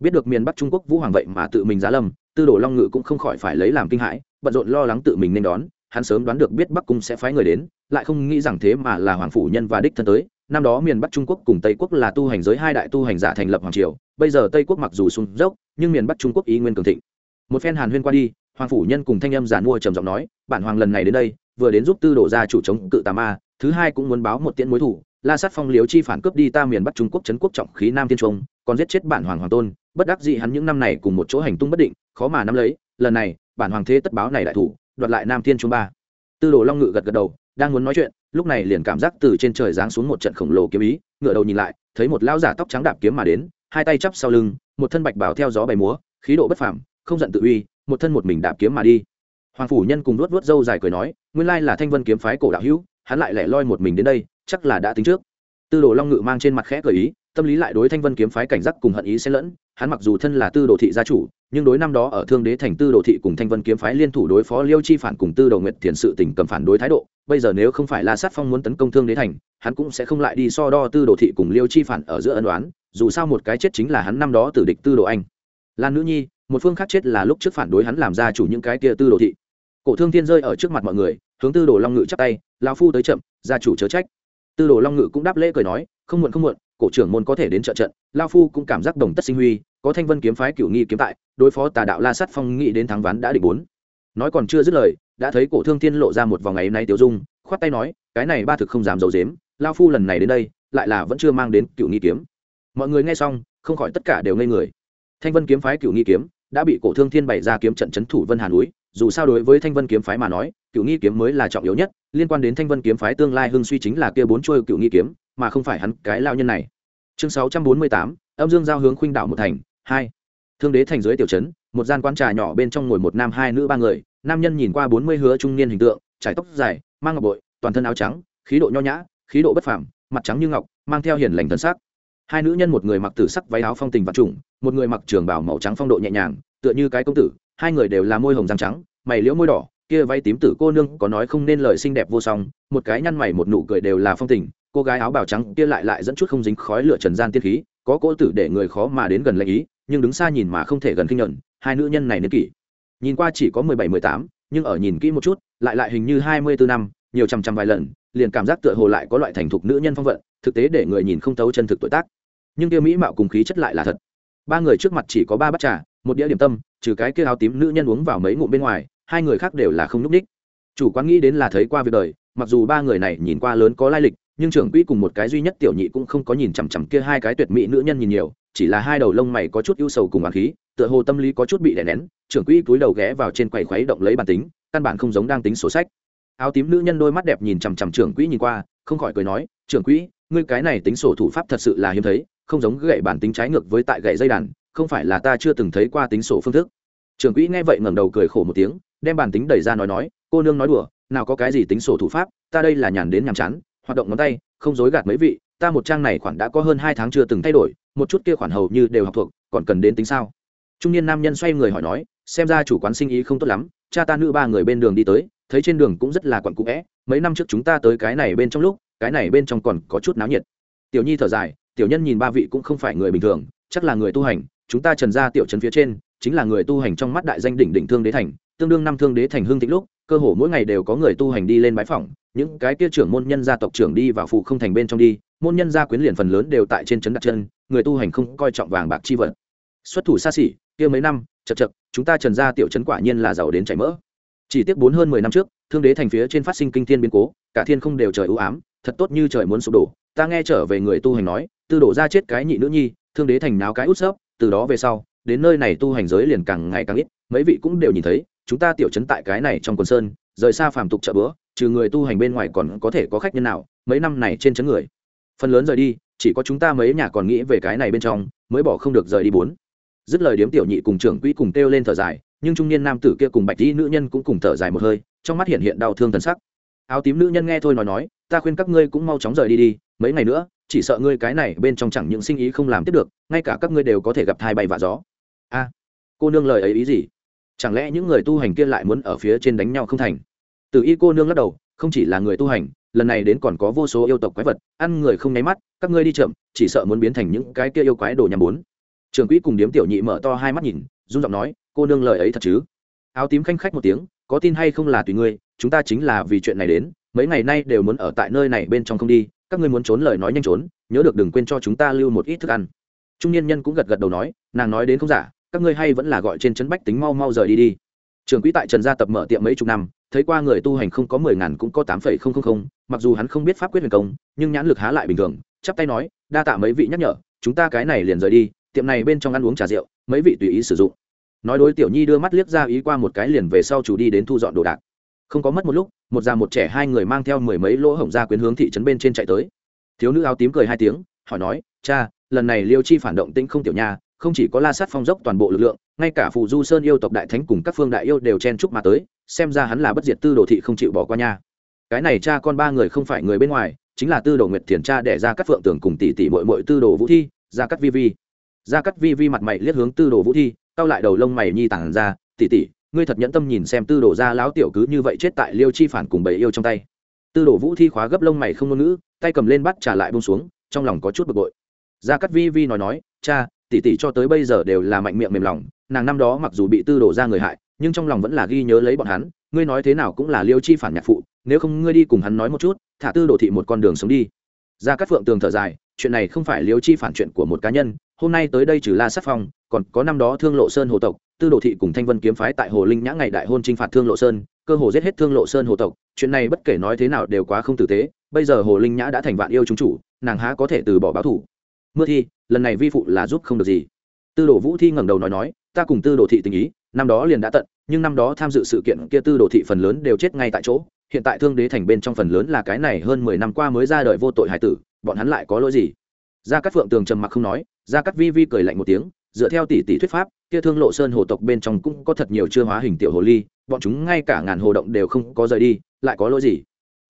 Biết được miền bắc trung quốc vũ hoàng vậy mà tự mình giá lâm, tư đồ long ngự cũng không khỏi phải lấy làm kinh hãi, bận rộn lo lắng tự mình nên đón, hắn sớm đoán được biết bắc cung sẽ phái người đến, lại không nghĩ rằng thế mà là hoàng phủ nhân và đích thân tới năm đó miền bắc trung quốc cùng tây quốc là tu hành giới hai đại tu hành giả thành lập hoàng triều. Bây giờ tây quốc mặc dù sung dốc, nhưng miền bắc trung quốc ý nguyên cường thịnh. Một phen hàn huyên qua đi, hoàng phủ nhân cùng thanh âm giả mua trầm giọng nói, bản hoàng lần này đến đây, vừa đến giúp tư đổ ra chủ chống cự tà ma, thứ hai cũng muốn báo một tiễn mối thủ, la sát phong liếu chi phản cướp đi ta miền bắc trung quốc trấn quốc trọng khí nam tiên trung, còn giết chết bản hoàng hoàng tôn, bất đắc dĩ hắn những năm này cùng một chỗ hành tung bất định, khó mà nắm lấy, lần này, bản hoàng thế tất báo này đại thủ, đoạt lại nam tiên trung ba. Tư đồ long ngự gật gật đầu đang muốn nói chuyện, lúc này liền cảm giác từ trên trời giáng xuống một trận khổng lồ kiếm ý ngựa đầu nhìn lại, thấy một lão giả tóc trắng đạp kiếm mà đến, hai tay chắp sau lưng, một thân bạch bảo theo gió bày múa, khí độ bất phàm, không giận tự uy, một thân một mình đạp kiếm mà đi. Hoàng phủ nhân cùng luốt luốt dâu dài cười nói, nguyên lai là thanh vân kiếm phái cổ đạo hữu, hắn lại lẻ loi một mình đến đây, chắc là đã tính trước. Tư đồ long ngự mang trên mặt khẽ cười ý, tâm lý lại đối thanh vân kiếm phái cảnh giác cùng hận ý xen lẫn, hắn mặc dù thân là tư đồ thị gia chủ nhưng đối năm đó ở thương đế thành tư đồ thị cùng thanh vân kiếm phái liên thủ đối phó liêu chi phản cùng tư đồ nguyệt thiền sự tình cầm phản đối thái độ, bây giờ nếu không phải la sát phong muốn tấn công thương đế thành, hắn cũng sẽ không lại đi so đo tư đồ thị cùng liêu chi phản ở giữa ân đoán dù sao một cái chết chính là hắn năm đó tử địch tư đồ anh. Lan nữ nhi, một phương khác chết là lúc trước phản đối hắn làm ra chủ những cái kia tư đồ thị. Cổ thương thiên rơi ở trước mặt mọi người, hướng tư đồ long ngự chắp tay lao phu tới chậm, gia chủ chớ trách. Tư đồ long ngự cũng đáp lễ cười nói, không muộn không muộn, cổ trưởng môn có thể đến trợ trận lao phu cũng cảm giác đồng tất sinh huy có thanh vân kiếm phái cựu nghi kiếm tại, đối phó tà đạo la sắt phong nghị đến thắng ván đã định bốn. Nói còn chưa dứt lời, đã thấy cổ thương thiên lộ ra một vòng ngày nay tiêu dung, khoát tay nói, cái này ba thực không dám giấu dếm lao phu lần này đến đây, lại là vẫn chưa mang đến cựu nghi kiếm. Mọi người nghe xong, không khỏi tất cả đều ngây người. Thanh vân kiếm phái cựu nghi kiếm, đã bị cổ thương thiên bày ra kiếm trận c h ấ n thủ vân hà núi, dù sao đối với thanh vân kiếm phái mà nói cựu nghi kiếm mới là trọng yếu nhất, liên quan đến thanh vân kiếm phái tương lai hưng suy chính là kia bốn trôi cựu nghi kiếm, mà không phải hắn cái lao nhân này. Chương sáu trăm bốn mươi tám, âm dương giao hướng khuynh đạo một thành hai. Thương đế thành dưới tiểu trấn, một gian quán trà nhỏ bên trong ngồi một nam hai nữ ba người, nam nhân nhìn qua bốn mươi hứa trung niên hình tượng, trải tóc dài, mang ngọc bội, toàn thân áo trắng, khí độ nho nhã, khí độ bất phàm, mặt trắng như ngọc, mang theo hiền lành thân sắc. Hai nữ nhân một người mặc tử sắc váy áo phong tình vật trùng, một người mặc trường bảo màu trắng phong độ nhẹ nhàng, tựa như cái công tử, hai người đều là môi hồng răng trắng, mày liễu môi đỏ, kia váy tím tử cô nương có nói không nên lời xinh đẹp vô song, một cái nhăn mày một nụ cười đều là phong tình, cô gái áo bào trắng kia lại lại dẫn chút không dính khói lửa trần gian tiên khí có cỗ tử để người khó mà đến gần lệnh ý, nhưng đứng xa nhìn mà không thể gần kinh nhuận, hai nữ nhân này niên kỷ. Nhìn qua chỉ có mười bảy, mười tám, nhưng ở nhìn kỹ một chút, lại lại hình như hai mươi bốn năm, nhiều trăm trăm vài lần, liền cảm giác tựa hồ lại có loại thành thục nữ nhân phong vận, thực tế để người nhìn không thấu chân thực tuổi tác. Nhưng kia mỹ mạo cùng khí chất lại là thật. Ba người trước mặt chỉ có ba bát trà, một đĩa điểm tâm, trừ cái kia áo tím nữ nhân uống vào mấy ngụm bên ngoài, hai người khác đều là không núp đích chủ quán nghĩ đến là thấy qua việc đời, mặc dù ba người này nhìn qua lớn có lai lịch nhưng trưởng quỹ cùng một cái duy nhất tiểu nhị cũng không có nhìn chằm chằm kia hai cái tuyệt mỹ nữ nhân nhìn nhiều, chỉ là hai đầu lông mày có chút ưu sầu cùng ám khí, tựa hồ tâm lý có chút bị đè nén, trưởng quỹ cúi đầu ghé vào trên quầy khuấy động lấy bản tính, căn bản không giống đang tính sổ sách. Áo tím nữ nhân đôi mắt đẹp nhìn chằm chằm trưởng quỹ nhìn qua, không khỏi cười nói, trưởng quỹ, ngươi cái này tính sổ thủ pháp thật sự là hiếm thấy, không giống gậy bản tính trái ngược với tại gậy dây đàn, không phải là ta chưa từng thấy qua tính sổ phương thức. Trưởng quỹ nghe vậy ngẩng đầu cười khổ một tiếng, đem bản tính đẩy ra nói nói, cô nương nói đùa, nào có cái gì tính sổ thủ pháp, ta đây là nhàn đến nhàm chán hoạt động ngón tay, không dối gạt mấy vị, ta một trang này khoản đã có hơn hai tháng chưa từng thay đổi, một chút kia khoản hầu như đều học thuộc, còn cần đến tính sao? Trung niên nam nhân xoay người hỏi nói, xem ra chủ quán sinh ý không tốt lắm, cha ta nữ ba người bên đường đi tới, thấy trên đường cũng rất là quặn cụ vẽ mấy năm trước chúng ta tới cái này bên trong lúc, cái này bên trong còn có chút náo nhiệt. Tiểu nhi thở dài, tiểu nhân nhìn ba vị cũng không phải người bình thường, chắc là người tu hành, chúng ta trần ra tiểu trấn phía trên, chính là người tu hành trong mắt đại danh đỉnh đỉnh thương đế thành, tương đương năm thương đế thành hương thịnh lúc, cơ hồ mỗi ngày đều có người tu hành đi lên bái phỏng những cái kia trưởng môn nhân gia tộc trưởng đi vào phụ không thành bên trong đi, môn nhân gia quyến liền phần lớn đều tại trên trấn đặt chân, người tu hành không coi trọng vàng bạc chi vật. Xuất thủ xa xỉ, kia mấy năm chật chật chúng ta trần gia tiểu trấn quả nhiên là giàu đến chảy mỡ. Chỉ tiếc bốn hơn mười năm trước, thương đế thành phía trên phát sinh kinh thiên biến cố, cả thiên không đều trời ưu ám, thật tốt như trời muốn sụp đổ. Ta nghe trở về người tu hành nói, tư đổ ra chết cái nhị nữ nhi, thương đế thành náo cái út sấp, từ đó về sau, đến nơi này tu hành giới liền càng ngày càng ít, mấy vị cũng đều nhìn thấy, chúng ta tiểu trấn tại cái này trong quần sơn, rời xa phàm tục chợ bữa trừ người tu hành bên ngoài còn có thể có khách nhân nào, mấy năm này trên chấn người. Phần lớn rời đi, chỉ có chúng ta mấy nhà còn nghĩ về cái này bên trong, mới bỏ không được rời đi bốn. Dứt lời điếm tiểu nhị cùng trưởng quỹ cùng kêu lên thở dài, nhưng trung niên nam tử kia cùng bạch y nữ nhân cũng cùng thở dài một hơi, trong mắt hiện hiện đau thương thần sắc. Áo tím nữ nhân nghe thôi nói nói, ta khuyên các ngươi cũng mau chóng rời đi đi, mấy ngày nữa, chỉ sợ ngươi cái này bên trong chẳng những sinh ý không làm tiếp được, ngay cả các ngươi đều có thể gặp thai bay vạ gió. A, cô nương lời ấy ý gì? Chẳng lẽ những người tu hành kia lại muốn ở phía trên đánh nhau không thành? Từ y cô nương lắc đầu, không chỉ là người tu hành, lần này đến còn có vô số yêu tộc quái vật, ăn người không nháy mắt, các ngươi đi chậm, chỉ sợ muốn biến thành những cái kia yêu quái đồ nhà bốn. Trường quỹ cùng điếm tiểu nhị mở to hai mắt nhìn, run giọng nói, cô nương lời ấy thật chứ? Áo tím khanh khách một tiếng, có tin hay không là tùy ngươi, chúng ta chính là vì chuyện này đến, mấy ngày nay đều muốn ở tại nơi này bên trong không đi, các ngươi muốn trốn lời nói nhanh trốn, nhớ được đừng quên cho chúng ta lưu một ít thức ăn. Trung niên nhân cũng gật gật đầu nói, nàng nói đến không giả, các ngươi hay vẫn là gọi trên trấn bách tính mau mau rời đi đi. Trường quỹ tại trần gia tập mở tiệm mấy chục năm thấy qua người tu hành không có mười ngàn cũng có tám phẩy không không không, mặc dù hắn không biết pháp quyết huyền công, nhưng nhãn lực há lại bình thường, chắp tay nói, đa tạ mấy vị nhắc nhở, chúng ta cái này liền rời đi, tiệm này bên trong ăn uống trà rượu, mấy vị tùy ý sử dụng. Nói đối tiểu nhi đưa mắt liếc ra ý qua một cái liền về sau chủ đi đến thu dọn đồ đạc. Không có mất một lúc, một già một trẻ hai người mang theo mười mấy lỗ hổng ra quyến hướng thị trấn bên trên chạy tới. Thiếu nữ áo tím cười hai tiếng, hỏi nói, cha, lần này liêu chi phản động tĩnh không tiểu nha, không chỉ có la sát phong dốc toàn bộ lực lượng, ngay cả phù du sơn yêu tộc đại thánh cùng các phương đại yêu đều chen chúc mà tới xem ra hắn là bất diệt tư đồ thị không chịu bỏ qua nha. Cái này cha con ba người không phải người bên ngoài, chính là tư đồ nguyệt thiền cha để ra các phượng tưởng cùng tỷ tỷ mội mội tư đồ vũ thi ra cắt vi vi. Ra cắt vi vi mặt mày liếc hướng tư đồ vũ thi, cau lại đầu lông mày nhi tản ra, tỷ tỷ, ngươi thật nhẫn tâm nhìn xem tư đồ ra lão tiểu cứ như vậy chết tại liêu chi phản cùng bầy yêu trong tay. Tư đồ vũ thi khóa gấp lông mày không ngôn ngữ, tay cầm lên bắt trả lại bông xuống, trong lòng có chút bực bội. Ra cắt vi vi nói nói, cha, tỷ tỷ cho tới bây giờ đều là mạnh miệng mềm lòng, nàng năm đó mặc dù bị tư đồ ra người hại nhưng trong lòng vẫn là ghi nhớ lấy bọn hắn, ngươi nói thế nào cũng là liêu chi phản nhạc phụ, nếu không ngươi đi cùng hắn nói một chút, thả tư đồ thị một con đường sống đi. Gia các phượng tường thở dài, chuyện này không phải liêu chi phản chuyện của một cá nhân, hôm nay tới đây trừ la sát phong, còn có năm đó thương lộ sơn hồ tộc, tư đồ thị cùng thanh vân kiếm phái tại hồ linh nhã ngày đại hôn t r i n h phạt thương lộ sơn, cơ hồ giết hết thương lộ sơn hồ tộc, chuyện này bất kể nói thế nào đều quá không tử tế, bây giờ hồ linh nhã đã thành vạn yêu chúng chủ, nàng há có thể từ bỏ báo thủ. Mưa thi, lần này vi phụ là giúp không được gì. Tư đồ vũ thi ngẩng đầu nói nói, ta cùng tư đồ thị tình ý năm đó liền đã tận, nhưng năm đó tham dự sự kiện kia tư đồ thị phần lớn đều chết ngay tại chỗ, hiện tại thương đế thành bên trong phần lớn là cái này hơn mười năm qua mới ra đời vô tội hải tử, bọn hắn lại có lỗi gì? Gia cát phượng tường trầm mặc không nói, gia cát vi vi cười lạnh một tiếng, dựa theo tỷ tỷ thuyết pháp, kia thương lộ sơn hồ tộc bên trong cũng có thật nhiều chưa hóa hình tiểu hồ ly, bọn chúng ngay cả ngàn hồ động đều không có rời đi, lại có lỗi gì?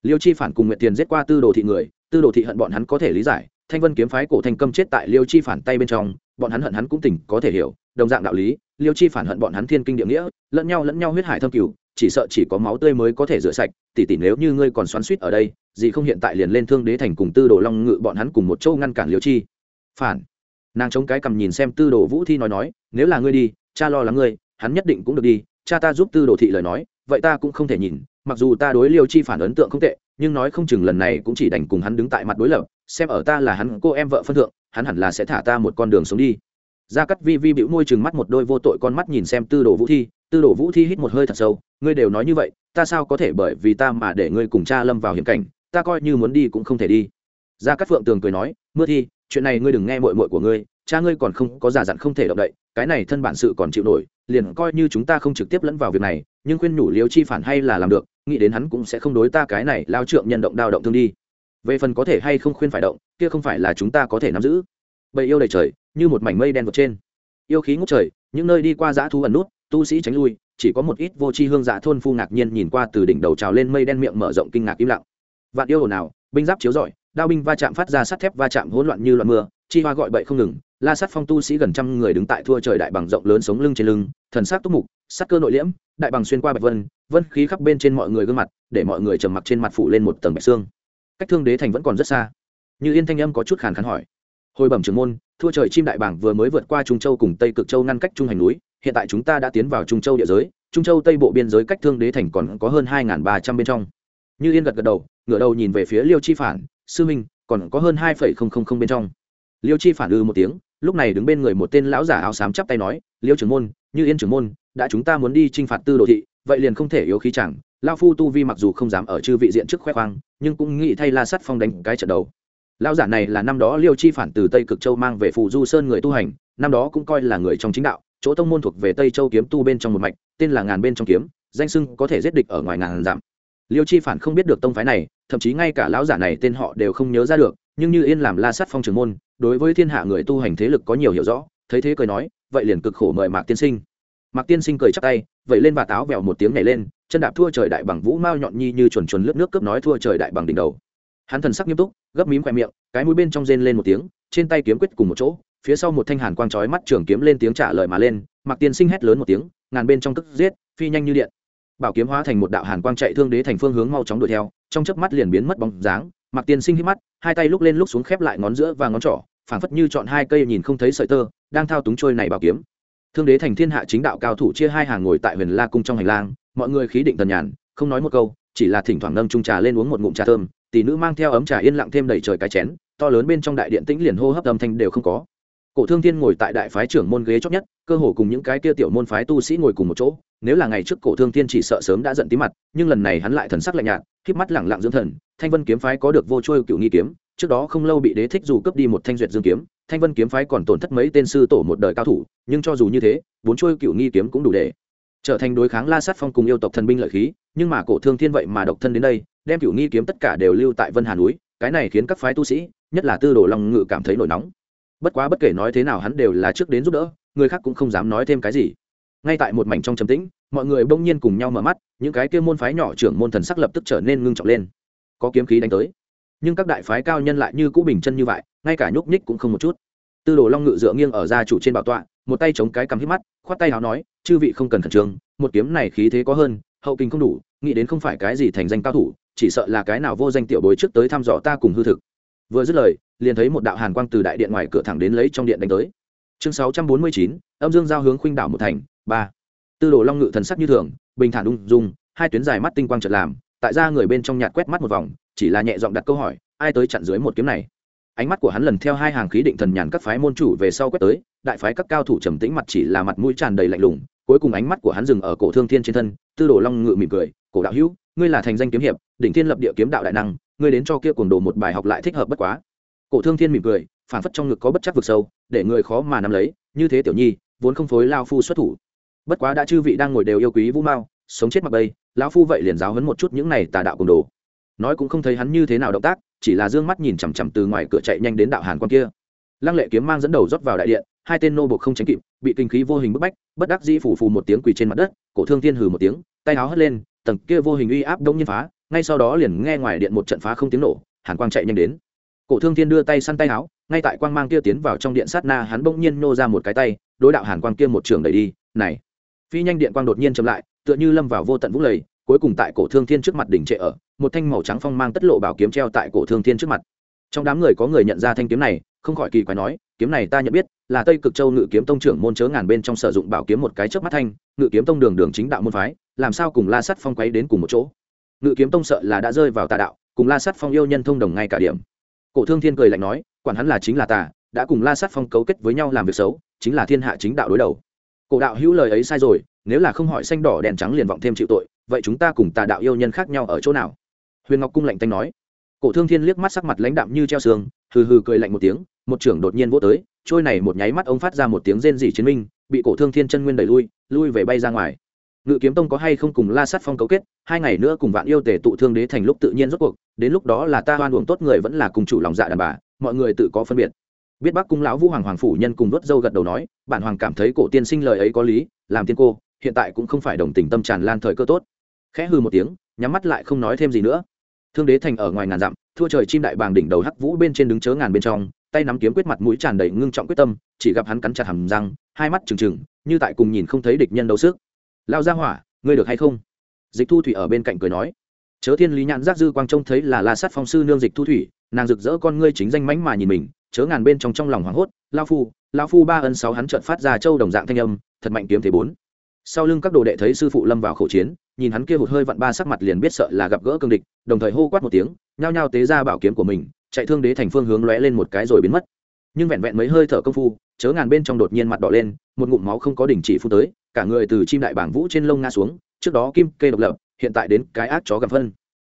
Liêu chi phản cùng nguyện tiền giết qua tư đồ thị người, tư đồ thị hận bọn hắn có thể lý giải, thanh vân kiếm phái cổ thành câm chết tại liêu chi phản tay bên trong bọn hắn hận hắn cũng tỉnh có thể hiểu, đồng dạng đạo lý, liêu chi phản hận bọn hắn thiên kinh địa nghĩa, lẫn nhau lẫn nhau huyết hải thâm cửu chỉ sợ chỉ có máu tươi mới có thể rửa sạch tỉ tỉ nếu như ngươi còn xoắn suýt ở đây, gì không hiện tại liền lên thương đế thành cùng tư đồ long ngự bọn hắn cùng một châu ngăn cản liêu chi. Phản. Nàng chống cái cầm nhìn xem tư đồ vũ thi nói nói, nếu là ngươi đi, cha lo lắng ngươi, hắn nhất định cũng được đi, cha ta giúp tư đồ thị lời nói, vậy ta cũng không thể nhìn, mặc dù ta đối liêu chi phản ấn tượng không tệ, nhưng nói không chừng lần này cũng chỉ đành cùng hắn đứng tại mặt đối lập, xem ở ta là hắn cô em vợ phân thượng hắn hẳn là sẽ thả ta một con đường sống đi. Gia cắt vi vi bĩu môi chừng mắt một đôi vô tội con mắt nhìn xem tư đồ vũ thi. Tư đồ vũ thi hít một hơi thật sâu, ngươi đều nói như vậy, ta sao có thể bởi vì ta mà để ngươi cùng cha lâm vào hiểm cảnh, ta coi như muốn đi cũng không thể đi. Gia cắt phượng tường cười nói, mưa thi, chuyện này ngươi đừng nghe mội mội của ngươi, cha ngươi còn không, có giả dặn không thể động đậy, cái này thân bản sự còn chịu nổi, liền coi như chúng ta không trực tiếp lẫn vào việc này, nhưng khuyên nhủ Liễu chi phản hay là làm được, nghĩ đến hắn cũng sẽ không đối ta cái này lao trượng nhân động đao động thương đi về phần có thể hay không khuyên phải động, kia không phải là chúng ta có thể nắm giữ. Bầy yêu đầy trời, như một mảnh mây đen vượt trên. Yêu khí ngút trời, những nơi đi qua dã thu ẩn nút, tu sĩ tránh lui, chỉ có một ít vô tri hương dạ thôn phu ngạc nhiên nhìn qua từ đỉnh đầu trào lên mây đen miệng mở rộng kinh ngạc im lặng. Vạn yêu ồn ào, binh giáp chiếu rọi, đao binh va chạm phát ra sắt thép va chạm hỗn loạn như loạn mưa, chi hoa gọi bậy không ngừng, la sắt phong tu sĩ gần trăm người đứng tại thua trời đại bằng rộng lớn sống lưng trên lưng, thần sắc túc mục, sắc cơ nội liễm, đại bằng xuyên qua bạch vân vân khí khắp bên trên mọi người gương mặt, để mọi người trầm mặc trên mặt phủ lên một tầng bạch xương cách thương đế thành vẫn còn rất xa. Như yên thanh âm có chút khàn khàn hỏi. Hồi bẩm trưởng môn, thua trời chim đại bảng vừa mới vượt qua trung châu cùng tây cực châu ngăn cách trung hành núi, hiện tại chúng ta đã tiến vào trung châu địa giới, trung châu tây bộ biên giới cách thương đế thành còn có hơn hai ba trăm bên trong. Như yên gật gật đầu, ngửa đầu nhìn về phía liêu chi phản, sư minh, còn có hơn hai bên trong. Liêu chi phản ư một tiếng, lúc này đứng bên người một tên lão giả áo xám chắp tay nói, liêu trưởng môn, như yên trưởng môn, đã chúng ta muốn đi t r i n h phạt tư đồ thị vậy liền không thể yếu khí chẳng. Lao phu tu vi mặc dù không dám ở chư vị diện trước khoe khoang, nhưng cũng nghĩ thay la sắt phong đánh cái trận đầu. Lao giả này là năm đó liêu chi phản từ tây cực châu mang về phù du sơn người tu hành, năm đó cũng coi là người trong chính đạo, chỗ tông môn thuộc về tây châu kiếm tu bên trong một mạch, tên là ngàn bên trong kiếm, danh sưng có thể giết địch ở ngoài ngàn dặm. Liêu chi phản không biết được tông phái này, thậm chí ngay cả lão giả này tên họ đều không nhớ ra được, nhưng như yên làm la sắt phong trưởng môn, đối với thiên hạ người tu hành thế lực có nhiều hiểu rõ, thấy thế cười nói, vậy liền cực khổ mời mạc tiên sinh mạc tiên sinh cười chắp tay vậy lên và táo vẹo một tiếng nhảy lên, chân đạp thua trời đại bằng vũ mao nhọn nhi như chuồn chuồn lướt nước cướp nói thua trời đại bằng đỉnh đầu. Hắn thần sắc nghiêm túc, gấp mím khoe miệng, cái mũi bên trong rên lên một tiếng, trên tay kiếm quyết cùng một chỗ, phía sau một thanh hàn quang chói mắt trường kiếm lên tiếng trả lời mà lên, mạc tiên sinh hét lớn một tiếng, ngàn bên trong tức giết, phi nhanh như điện. Bảo kiếm hóa thành một đạo hàn quang chạy thương đế thành phương hướng mau chóng đuổi theo, trong chớp mắt liền biến mất bóng dáng, Mạc tiên sinh hít mắt, hai tay lúc lên lúc xuống khép lại ngón giữa và ngón trỏ, phảng phất như chọn hai cây nhìn không thấy sợi tơ, đang thao túng trôi này bảo kiếm thương đế thành thiên hạ chính đạo cao thủ chia hai hàng ngồi tại huyền la cung trong hành lang, mọi người khí định tần nhàn, không nói một câu, chỉ là thỉnh thoảng nâng trung trà lên uống một ngụm trà thơm, tỷ nữ mang theo ấm trà yên lặng thêm đầy trời cái chén, to lớn bên trong đại điện tĩnh liền hô hấp âm thanh đều không có. Cổ thương thiên ngồi tại đại phái trưởng môn ghế chót nhất, cơ hồ cùng những cái kia tiểu môn phái tu sĩ ngồi cùng một chỗ, nếu là ngày trước cổ thương thiên chỉ sợ sớm đã giận tí mặt, nhưng lần này hắn lại thần sắc lạnh nhạt, híp mắt lẳng lặng dưỡng thần, thanh vân kiếm phái có được vô trôi cựu nghi kiếm, trước đó không lâu bị đế thích dù cướp đi một thanh duyệt dương kiếm thanh vân kiếm phái còn tổn thất mấy tên sư tổ một đời cao thủ, nhưng cho dù như thế, bốn trôi cựu nghi kiếm cũng đủ để trở thành đối kháng la sát phong cùng yêu tộc thần binh lợi khí, nhưng mà cổ thương thiên vậy mà độc thân đến đây, đem cựu nghi kiếm tất cả đều lưu tại vân hà núi, cái này khiến các phái tu sĩ, nhất là tư đồ long ngự cảm thấy nổi nóng. Bất quá bất kể nói thế nào hắn đều là trước đến giúp đỡ, người khác cũng không dám nói thêm cái gì. Ngay tại một mảnh trong trầm tĩnh, mọi người bỗng nhiên cùng nhau mở mắt, những cái kia môn phái nhỏ trưởng môn thần sắc lập tức trở nên ngưng trọng lên. Có kiếm khí đánh tới nhưng các đại phái cao nhân lại như cũ bình chân như vậy, ngay cả nhúc nhích cũng không một chút. Tư đồ long ngự dựa nghiêng ở gia chủ trên bảo tọa, một tay chống cái cằm hít mắt, khoát tay áo nói, chư vị không cần khẩn trương, một kiếm này khí thế có hơn, hậu kinh không đủ, nghĩ đến không phải cái gì thành danh cao thủ, chỉ sợ là cái nào vô danh tiểu bối trước tới thăm dò ta cùng hư thực. Vừa dứt lời, liền thấy một đạo hàn quang từ đại điện ngoài cửa thẳng đến lấy trong điện đánh tới. Chương sáu trăm bốn mươi chín, âm dương giao hướng khuynh đảo một thành, ba. Tư đồ long ngự thần sắc như thường, bình thản ung dung, hai tuyến dài mắt tinh quang chợt làm, tại ra người bên trong nhạt quét mắt một vòng chỉ là nhẹ giọng đặt câu hỏi, ai tới chặn dưới một kiếm này? Ánh mắt của hắn lần theo hai hàng khí định thần nhàn các phái môn chủ về sau quét tới, đại phái các cao thủ trầm tĩnh mặt chỉ là mặt mũi tràn đầy lạnh lùng, cuối cùng ánh mắt của hắn dừng ở cổ thương thiên trên thân, tư đồ long ngự mỉm cười, cổ đạo hữu, ngươi là thành danh kiếm hiệp, đỉnh thiên lập địa kiếm đạo đại năng, ngươi đến cho kia cuồng đồ một bài học lại thích hợp bất quá. Cổ thương thiên mỉm cười, phản phất trong ngực có bất chắc vực sâu, để người khó mà nắm lấy, như thế tiểu nhi, vốn không phối lao phu xuất thủ. Bất quá đã chư vị đang ngồi đều yêu quý vũ mao, sống chết mặc bây lão phu vậy liền giáo hấn một chút những này tà đạo cùng đồ nói cũng không thấy hắn như thế nào động tác, chỉ là d ư ơ n g mắt nhìn chằm chằm từ ngoài cửa chạy nhanh đến đạo hàn quan kia. Lăng lệ kiếm mang dẫn đầu rót vào đại điện, hai tên nô buộc không tránh kịp, bị kinh khí vô hình bức bách, bất đắc dĩ phủ phù một tiếng quỳ trên mặt đất, cổ thương thiên hừ một tiếng, tay áo hất lên, tầng kia vô hình uy áp đông nhiên phá, ngay sau đó liền nghe ngoài điện một trận phá không tiếng nổ, hàn quang chạy nhanh đến. Cổ thương thiên đưa tay săn tay áo ngay tại quang mang kia tiến vào trong điện sát na, hắn bỗng nhiên nô ra một cái tay, đối đạo hàn quang kia một trường đẩy đi, này. Phi nhanh điện quang đột nhiên chậm lại, tựa như lâm vào vô tận vũng lầy, cuối cùng tại cổ thương thiên trước mặt đỉnh trệ ở một thanh màu trắng phong mang tất lộ bảo kiếm treo tại cổ thương thiên trước mặt. Trong đám người có người nhận ra thanh kiếm này, không khỏi kỳ quái nói, kiếm này ta nhận biết, là tây cực châu ngự kiếm tông trưởng môn chớ ngàn bên trong sử dụng bảo kiếm một cái chớp mắt thanh, ngự kiếm tông đường đường chính đạo môn phái, làm sao cùng la sắt phong quấy đến cùng một chỗ? Ngự kiếm tông sợ là đã rơi vào tà đạo, cùng la sắt phong yêu nhân thông đồng ngay cả điểm. Cổ thương thiên cười lạnh nói, quản hắn là chính là tà, đã cùng la sắt phong cấu kết với nhau làm việc xấu, chính là thiên hạ chính đạo đối đầu. Cổ đạo hữu lời ấy sai rồi, nếu là không hỏi xanh đỏ đèn trắng liền vọng thêm chịu tội, vậy chúng ta cùng tà đạo yêu nhân khác nhau ở chỗ nào? Huyền ngọc cung lạnh tanh nói. Cổ thương thiên liếc mắt sắc mặt lãnh đạm như treo xương hừ hừ cười lạnh một tiếng, một trưởng đột nhiên vỗ tới, trôi này một nháy mắt ông phát ra một tiếng rên rỉ chiến minh, bị cổ thương thiên chân nguyên đẩy lui lui về bay ra ngoài. Ngự kiếm tông có hay không cùng la sát phong cấu kết, hai ngày nữa cùng vạn yêu tề tụ thương đế thành lúc tự nhiên rốt cuộc, đến lúc đó là ta hoan uổng tốt người vẫn là cùng chủ lòng dạ đàn bà, mọi người tự có phân biệt. Biết bác cung lão vũ hoàng hoàng phủ nhân cùng vớt dâu gật đầu nói, bản hoàng cảm thấy cổ tiên sinh lời ấy có lý, làm tiên cô, hiện tại cũng không phải đồng tình tâm tràn lan thời cơ tốt. Khẽ hư một tiếng, nhắm mắt lại không nói thêm gì nữa thương đế thành ở ngoài ngàn dặm, thua trời chim đại bàng đỉnh đầu hắc vũ bên trên đứng chớ ngàn bên trong, tay nắm kiếm quyết mặt mũi tràn đầy ngưng trọng quyết tâm, chỉ gặp hắn cắn chặt hầm răng, hai mắt trừng trừng, như tại cùng nhìn không thấy địch nhân đấu sức. Lao ra hỏa, ngươi được hay không? Dịch thu thủy ở bên cạnh cười nói. Chớ thiên lý nhãn giác dư quang trông thấy là la sát phong sư nương dịch thu thủy, nàng rực rỡ con ngươi chính danh mánh mà nhìn mình, chớ ngàn bên trong trong lòng hoảng hốt lao phu lao phu ba ân sáu hắn trợn phát ra châu đồng dạng thanh âm, thật mạnh kiếm thế bốn. Sau lưng các đồ đệ thấy sư phụ lâm vào khẩu chiến nhìn hắn kia hụt hơi vặn ba sắc mặt liền biết sợ là gặp gỡ cương địch, đồng thời hô quát một tiếng, nhao nhao tế ra bảo kiếm của mình, chạy thương đế thành phương hướng lóe lên một cái rồi biến mất. Nhưng vẹn vẹn mấy hơi thở công phu, chớ ngàn bên trong đột nhiên mặt đỏ lên, một ngụm máu không có đỉnh chỉ phun tới, cả người từ chim đại bảng vũ trên lông ngã xuống, trước đó kim kê độc lập, hiện tại đến cái ác chó gặp phân.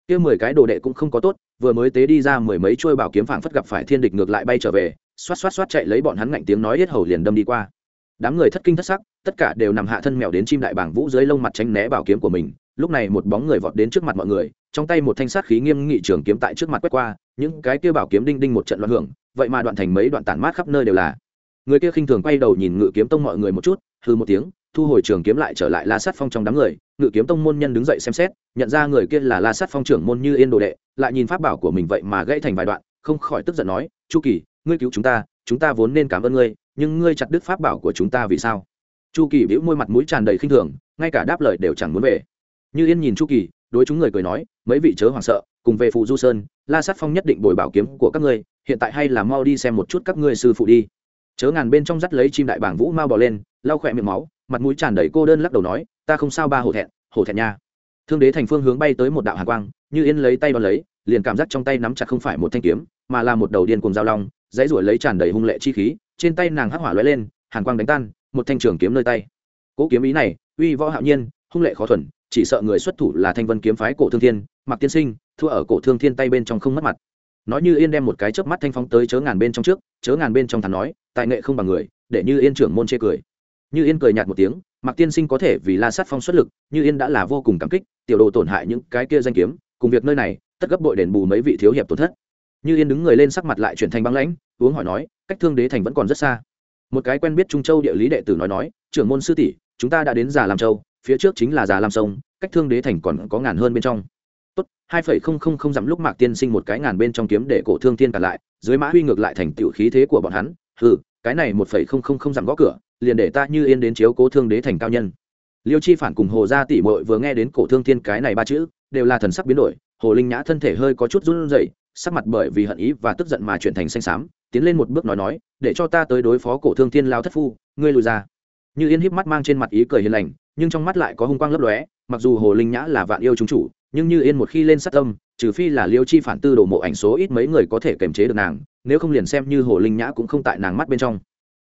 Kia mười cái đồ đệ cũng không có tốt, vừa mới tế đi ra mười mấy chuôi bảo kiếm phảng phất gặp phải thiên địch ngược lại bay trở về, xoát xoát xoát chạy lấy bọn hắn ngạnh tiếng nói hết hầu liền đâm đi qua. Đám người thất kinh thất sắc tất cả đều nằm hạ thân mèo đến chim đại bảng vũ dưới lông mặt tránh né bảo kiếm của mình. Lúc này một bóng người vọt đến trước mặt mọi người, trong tay một thanh sát khí nghiêm nghị trường kiếm tại trước mặt quét qua, những cái kia bảo kiếm đinh đinh một trận loạn hưởng, vậy mà đoạn thành mấy đoạn tản mát khắp nơi đều là. Người kia khinh thường quay đầu nhìn ngự kiếm tông mọi người một chút hư một tiếng, thu hồi trường kiếm lại trở lại la sát phong trong đám người. Ngự kiếm tông môn nhân đứng dậy xem xét, nhận ra người kia là la sát phong trưởng môn như yên đồ đệ, lại nhìn pháp bảo của mình vậy mà gãy thành vài đoạn, không khỏi tức giận nói, chu kỳ, ngươi cứu chúng ta chúng ta vốn nên cảm ơn ngươi, nhưng ngươi chặt đứt pháp bảo của chúng ta vì sao? Chu kỳ bĩu môi mặt mũi tràn đầy khinh thường, ngay cả đáp lời đều chẳng muốn về. Như yên nhìn chu kỳ, đối chúng người cười nói, mấy vị chớ hoảng sợ, cùng về phụ du sơn, la sát phong nhất định bồi bảo kiếm của các ngươi, hiện tại hay là mau đi xem một chút các ngươi sư phụ đi. Chớ ngàn bên trong dắt lấy chim đại bảng vũ mau bỏ lên, lau khỏe miệng máu, mặt mũi tràn đầy cô đơn lắc đầu nói, ta không sao ba hổ thẹn hổ thẹn nha. Thương đế thành phương hướng bay tới một đạo hàn quang, như yên lấy tay đo lấy, liền cảm giác trong tay nắm chặt không phải một thanh kiếm, mà là một đầu điên cùng dao long, dãy ruổi lấy tràn đầy hung lệ chi khí, trên tay nàng hắc hỏa lóe lên, hàn quang đánh tan một thanh trường kiếm nơi tay. Cỗ kiếm ý này, uy võ hạo nhiên, hung lệ khó thuần, chỉ sợ người xuất thủ là thanh vân kiếm phái cổ thương thiên mặc tiên sinh, thua ở cổ thương thiên tay bên trong không mất mặt. Nói như yên đem một cái chớp mắt thanh phóng tới chớ ngàn bên trong trước, chớ ngàn bên trong thắn nói, tài nghệ không bằng người, để như yên trưởng môn chê cười. Như yên cười nhạt một tiếng mặc tiên sinh có thể vì la sát phong xuất lực, như yên đã là vô cùng cảm kích, tiểu đồ tổn hại những cái kia danh kiếm, cùng việc nơi này, tất gấp bội đền bù mấy vị thiếu hiệp tổn thất. Như yên đứng người lên sắc mặt lại chuyển thành băng lãnh, uống hỏi nói, cách thương đế thành vẫn còn rất xa một cái quen biết trung châu địa lý đệ tử nói nói, trưởng môn sư tỷ, chúng ta đã đến già làm châu, phía trước chính là già làm sông, cách thương đế thành còn có ngàn hơn bên trong. Tốt, hai phẩy không không không dặm lúc mạc tiên sinh một cái ngàn bên trong kiếm để cổ thương tiên cả lại, dưới mã huy ngược lại thành tiểu khí thế của bọn hắn. Ừ cái này một phẩy không không không dặm gõ cửa, liền để ta như yên đến chiếu cố thương đế thành cao nhân. Liêu chi phản cùng hồ gia tỷ mội vừa nghe đến cổ thương thiên cái này ba chữ, đều là thần sắc biến đổi, hồ linh nhã thân thể hơi có chút run rẩy sắc mặt bởi vì hận ý và tức giận mà chuyển thành xanh xám, tiến lên một bước nói nói, để cho ta tới đối phó cổ thương thiên lao thất phu, ngươi lùi ra. Như yên híp mắt mang trên mặt ý cười hiền lành, nhưng trong mắt lại có hung quang lấp lóe, mặc dù hồ linh nhã là vạn yêu chúng chủ, nhưng như yên một khi lên sát tâm, trừ phi là liêu chi phản tư đổ mộ ảnh số ít mấy người có thể kiềm chế được nàng, nếu không liền xem như hồ linh nhã cũng không tại nàng mắt bên trong.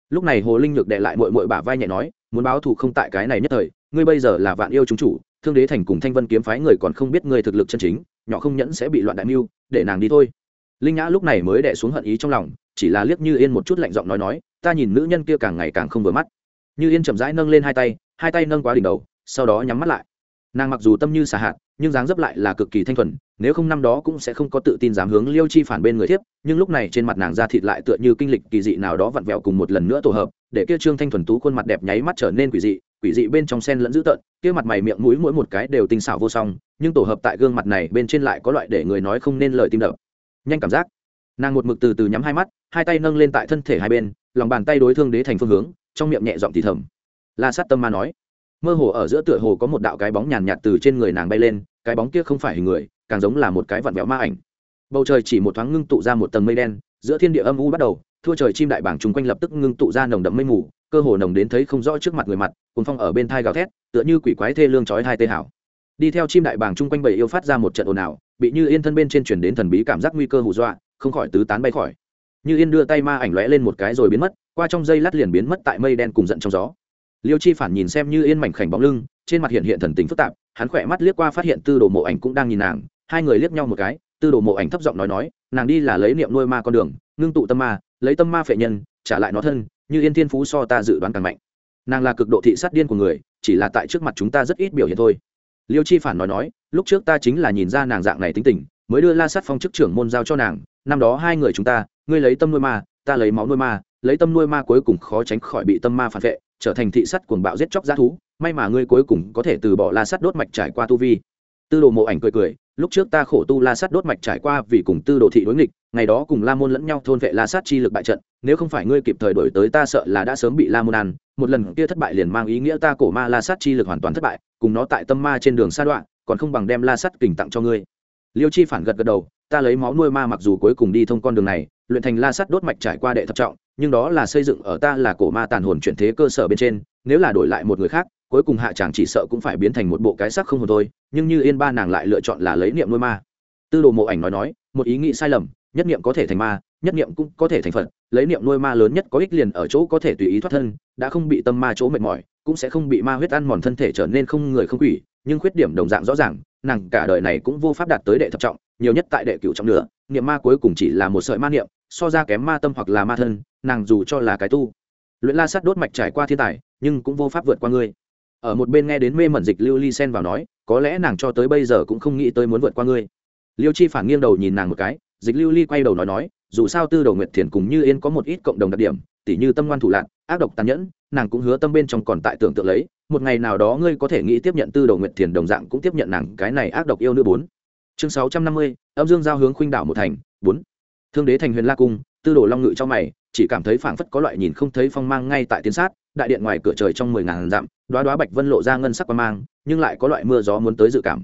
Lúc này hồ linh nhược đệ lại mội mội bả vai nhẹ nói, muốn báo thù không tại cái này nhất thời, ngươi bây giờ là vạn yêu chúng chủ, thương đế thành cùng thanh vân kiếm phái người còn không biết ngươi thực lực chân chính nhỏ không nhẫn sẽ bị loạn đại mưu, để nàng đi thôi. Linh nhã lúc này mới đẻ xuống hận ý trong lòng, chỉ là liếc như yên một chút lạnh giọng nói nói, ta nhìn nữ nhân kia càng ngày càng không vừa mắt. Như yên chậm rãi nâng lên hai tay hai tay nâng quá đỉnh đầu, sau đó nhắm mắt lại. Nàng mặc dù tâm như xả hạt, nhưng dáng dấp lại là cực kỳ thanh thuần, nếu không năm đó cũng sẽ không có tự tin dám hướng liêu chi phản bên người thiếp, nhưng lúc này trên mặt nàng ra thịt lại tựa như kinh lịch kỳ dị nào đó vặn vẹo cùng một lần nữa tổ hợp, để kia trương thanh thuần tú khuôn mặt đẹp nháy mắt trở nên quỷ dị quỷ dị bên trong sen lẫn dữ tợn, kia mặt mày miệng mũi mỗi một cái đều tinh xảo vô song, nhưng tổ hợp tại gương mặt này bên trên lại có loại để người nói không nên lời tim đập. Nhanh cảm giác. Nàng một mực từ từ nhắm hai mắt, hai tay nâng lên tại thân thể hai bên, lòng bàn tay đối thương đế thành phương hướng, trong miệng nhẹ giọng thì thầm. La sát tâm ma nói, mơ hồ ở giữa tựa hồ có một đạo cái bóng nhàn nhạt từ trên người nàng bay lên, cái bóng kia không phải hình người, càng giống là một cái vặn vẹo ma ảnh. Bầu trời chỉ một thoáng ngưng tụ ra một tầng mây đen, giữa thiên địa âm u bắt đầu thua trời chim đại bảng chung quanh lập tức ngưng tụ ra nồng đậm mây mù, cơ hồ nồng đến thấy không rõ trước mặt người mặt cùng phong ở bên thai gào thét, tựa như quỷ quái thê lương chói hai tê hảo. Đi theo chim đại bảng chung quanh bầy yêu phát ra một trận ồn ào, bị như yên thân bên trên chuyển đến thần bí cảm giác nguy cơ hù dọa, không khỏi tứ tán bay khỏi. Như yên đưa tay ma ảnh lóe lên một cái rồi biến mất, qua trong dây lát liền biến mất tại mây đen cùng giận trong gió. Liêu chi phản nhìn xem như yên mảnh khảnh bóng lưng, trên mặt hiện hiện thần tình phức tạp, hắn khỏe mắt liếc qua phát hiện tư đồ mộ ảnh cũng đang nhìn nàng, hai người liếc nhau một cái, tư đồ mộ ảnh thấp giọng nói nói, nàng đi là lấy niệm nuôi ma con đường, ngưng tụ tâm ma lấy tâm ma phệ nhân, trả lại nó thân, như yên thiên phú so ta dự đoán càng mạnh. Nàng là cực độ thị sát điên của người, chỉ là tại trước mặt chúng ta rất ít biểu hiện thôi. Liêu chi phản nói nói, lúc trước ta chính là nhìn ra nàng dạng này tính tình, mới đưa la sát phong chức trưởng môn giao cho nàng, năm đó hai người chúng ta, ngươi lấy tâm nuôi ma, ta lấy máu nuôi ma, lấy tâm nuôi ma cuối cùng khó tránh khỏi bị tâm ma phản vệ, trở thành thị sắt cuồng bạo giết chóc g thú, may mà ngươi cuối cùng có thể từ bỏ la sắt đốt mạch trải qua tu vi. Tư đồ mộ ảnh cười cười lúc trước ta khổ tu la sắt đốt mạch trải qua vì cùng tư đồ thị đối nghịch, ngày đó cùng la môn lẫn nhau thôn vệ la sát chi lực bại trận, nếu không phải ngươi kịp thời đổi tới ta sợ là đã sớm bị la môn ăn, một lần kia thất bại liền mang ý nghĩa ta cổ ma la sát chi lực hoàn toàn thất bại, cùng nó tại tâm ma trên đường sa đoạn còn không bằng đem la sắt kình tặng cho ngươi. Liêu chi phản gật gật đầu, ta lấy máu nuôi ma mặc dù cuối cùng đi thông con đường này, luyện thành la sắt đốt mạch trải qua đệ thập trọng, nhưng đó là xây dựng ở ta là cổ ma tàn hồn chuyển thế cơ sở bên trên, nếu là đổi lại một người khác cuối cùng hạ chàng chỉ sợ cũng phải biến thành một bộ cái sắc không hồn thôi, nhưng như yên ba nàng lại lựa chọn là lấy niệm nuôi ma. Tư đồ mộ ảnh nói nói, một ý nghĩ sai lầm, nhất niệm có thể thành ma, nhất niệm cũng có thể thành phật, lấy niệm nuôi ma lớn nhất có ích liền ở chỗ có thể tùy ý thoát thân, đã không bị tâm ma chỗ mệt mỏi, cũng sẽ không bị ma huyết ăn mòn thân thể trở nên không người không quỷ, nhưng khuyết điểm đồng dạng rõ ràng, nàng cả đời này cũng vô pháp đạt tới đệ thập trọng, nhiều nhất tại đệ cửu trọng nữa, niệm ma cuối cùng chỉ là một sợi ma niệm, so ra kém ma tâm hoặc là ma thân, nàng dù cho là cái tu. Luyện la sắt đốt mạch trải qua thiên tài, nhưng cũng vô pháp vượt qua ngươi ở một bên nghe đến mê mẩn dịch lưu ly sen vào nói, có lẽ nàng cho tới bây giờ cũng không nghĩ tới muốn vượt qua ngươi. Liêu chi phản nghiêng đầu nhìn nàng một cái, dịch lưu ly quay đầu nói nói, dù sao tư đầu nguyệt thiền cùng như yên có một ít cộng đồng đặc điểm, tỉ như tâm ngoan thủ lạc ác độc tàn nhẫn, nàng cũng hứa tâm bên trong còn tại tưởng tượng lấy, một ngày nào đó ngươi có thể nghĩ tiếp nhận tư đầu nguyệt thiền đồng dạng cũng tiếp nhận nàng cái này ác độc yêu nữ bốn. Chương sáu trăm năm mươi, âm dương giao hướng khuynh đảo một thành, bốn. Thương đế thành huyền la cung, tư đồ long ngự cho mày chỉ cảm thấy phảng phất có loại nhìn không thấy phong mang ngay tại tiến sát, đại điện ngoài cửa trời trong mười ngàn dặm đoá đoá bạch vân lộ ra ngân sắc qua mang, nhưng lại có loại mưa gió muốn tới dự cảm.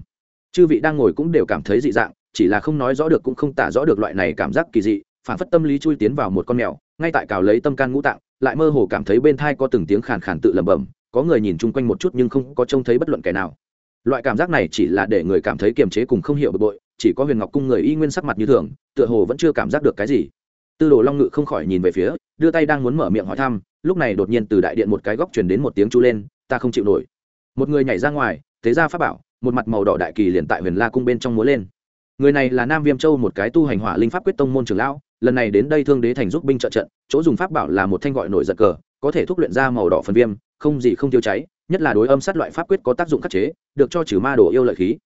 Chư vị đang ngồi cũng đều cảm thấy dị dạng, chỉ là không nói rõ được cũng không tả rõ được loại này cảm giác kỳ dị, phảng phất tâm lý chui tiến vào một con mèo, ngay tại cào lấy tâm can ngũ tạng, lại mơ hồ cảm thấy bên thai có từng tiếng khàn khàn tự lẩm bẩm, có người nhìn chung quanh một chút nhưng không có trông thấy bất luận kẻ nào. Loại cảm giác này chỉ là để người cảm thấy kiềm chế cùng không hiểu bực bội, chỉ có huyền ngọc cung người y nguyên sắc mặt như thường, tựa hồ vẫn chưa cảm giác được cái gì tư đồ long ngự không khỏi nhìn về phía, đưa tay đang muốn mở miệng hỏi thăm, lúc này đột nhiên từ đại điện một cái góc truyền đến một tiếng chu lên, ta không chịu nổi. Một người nhảy ra ngoài, thế ra pháp bảo, một mặt màu đỏ đại kỳ liền tại huyền la cung bên trong múa lên. Người này là nam viêm châu một cái tu hành hỏa linh pháp quyết tông môn trường lão, lần này đến đây thương đế thành giúp binh trợ trận, chỗ dùng pháp bảo là một thanh gọi nổi giật cờ, có thể thúc luyện ra màu đỏ phần viêm, không gì không tiêu cháy, nhất là đối âm sát loại pháp quyết có tác dụng khắc chế, được cho trừ ma đồ yêu lợi khí.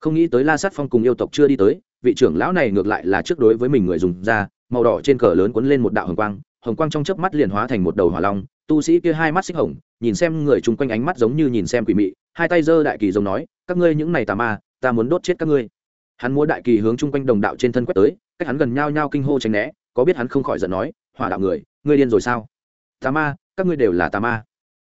Không nghĩ tới la sát phong cùng yêu tộc chưa đi tới vị trưởng lão này ngược lại là trước đối với mình người dùng ra, màu đỏ trên cờ lớn cuốn lên một đạo hồng quang hồng quang trong chớp mắt liền hóa thành một đầu hỏa long, tu sĩ kia hai mắt xích hồng, nhìn xem người chung quanh ánh mắt giống như nhìn xem quỷ mị, hai tay giơ đại kỳ giống nói, các ngươi những này tà ma, ta muốn đốt chết các ngươi. Hắn múa đại kỳ hướng chung quanh đồng đạo trên thân quét tới, cách hắn gần nhao nhao kinh hô tránh né, có biết hắn không khỏi giận nói, hỏa đạo người, ngươi điên rồi sao? Tà ma, các ngươi đều là tà ma.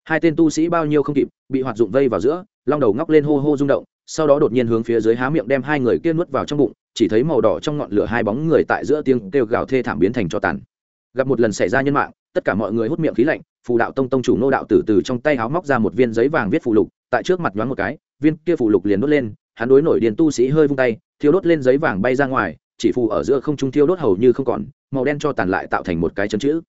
Hai tên tu sĩ bao nhiêu không kịp, bị hoạt dụng vây vào giữa, long đầu ngóc lên hô hô rung động, sau đó đột nhiên hướng phía dưới há miệng đem hai người kia nuốt vào trong bụng chỉ thấy màu đỏ trong ngọn lửa hai bóng người tại giữa tiếng kêu gào thê thảm biến thành cho tàn. Gặp một lần xảy ra nhân mạng, tất cả mọi người hút miệng khí lạnh, phù đạo tông tông chủ nô đạo tử từ trong tay háo móc ra một viên giấy vàng viết phù lục, tại trước mặt nhoáng một cái, viên kia phù lục liền đốt lên, hắn đối nổi điền tu sĩ hơi vung tay, thiêu đốt lên giấy vàng bay ra ngoài, chỉ phù ở giữa không trung thiêu đốt hầu như không còn, màu đen cho tàn lại tạo thành một cái chấn chữ.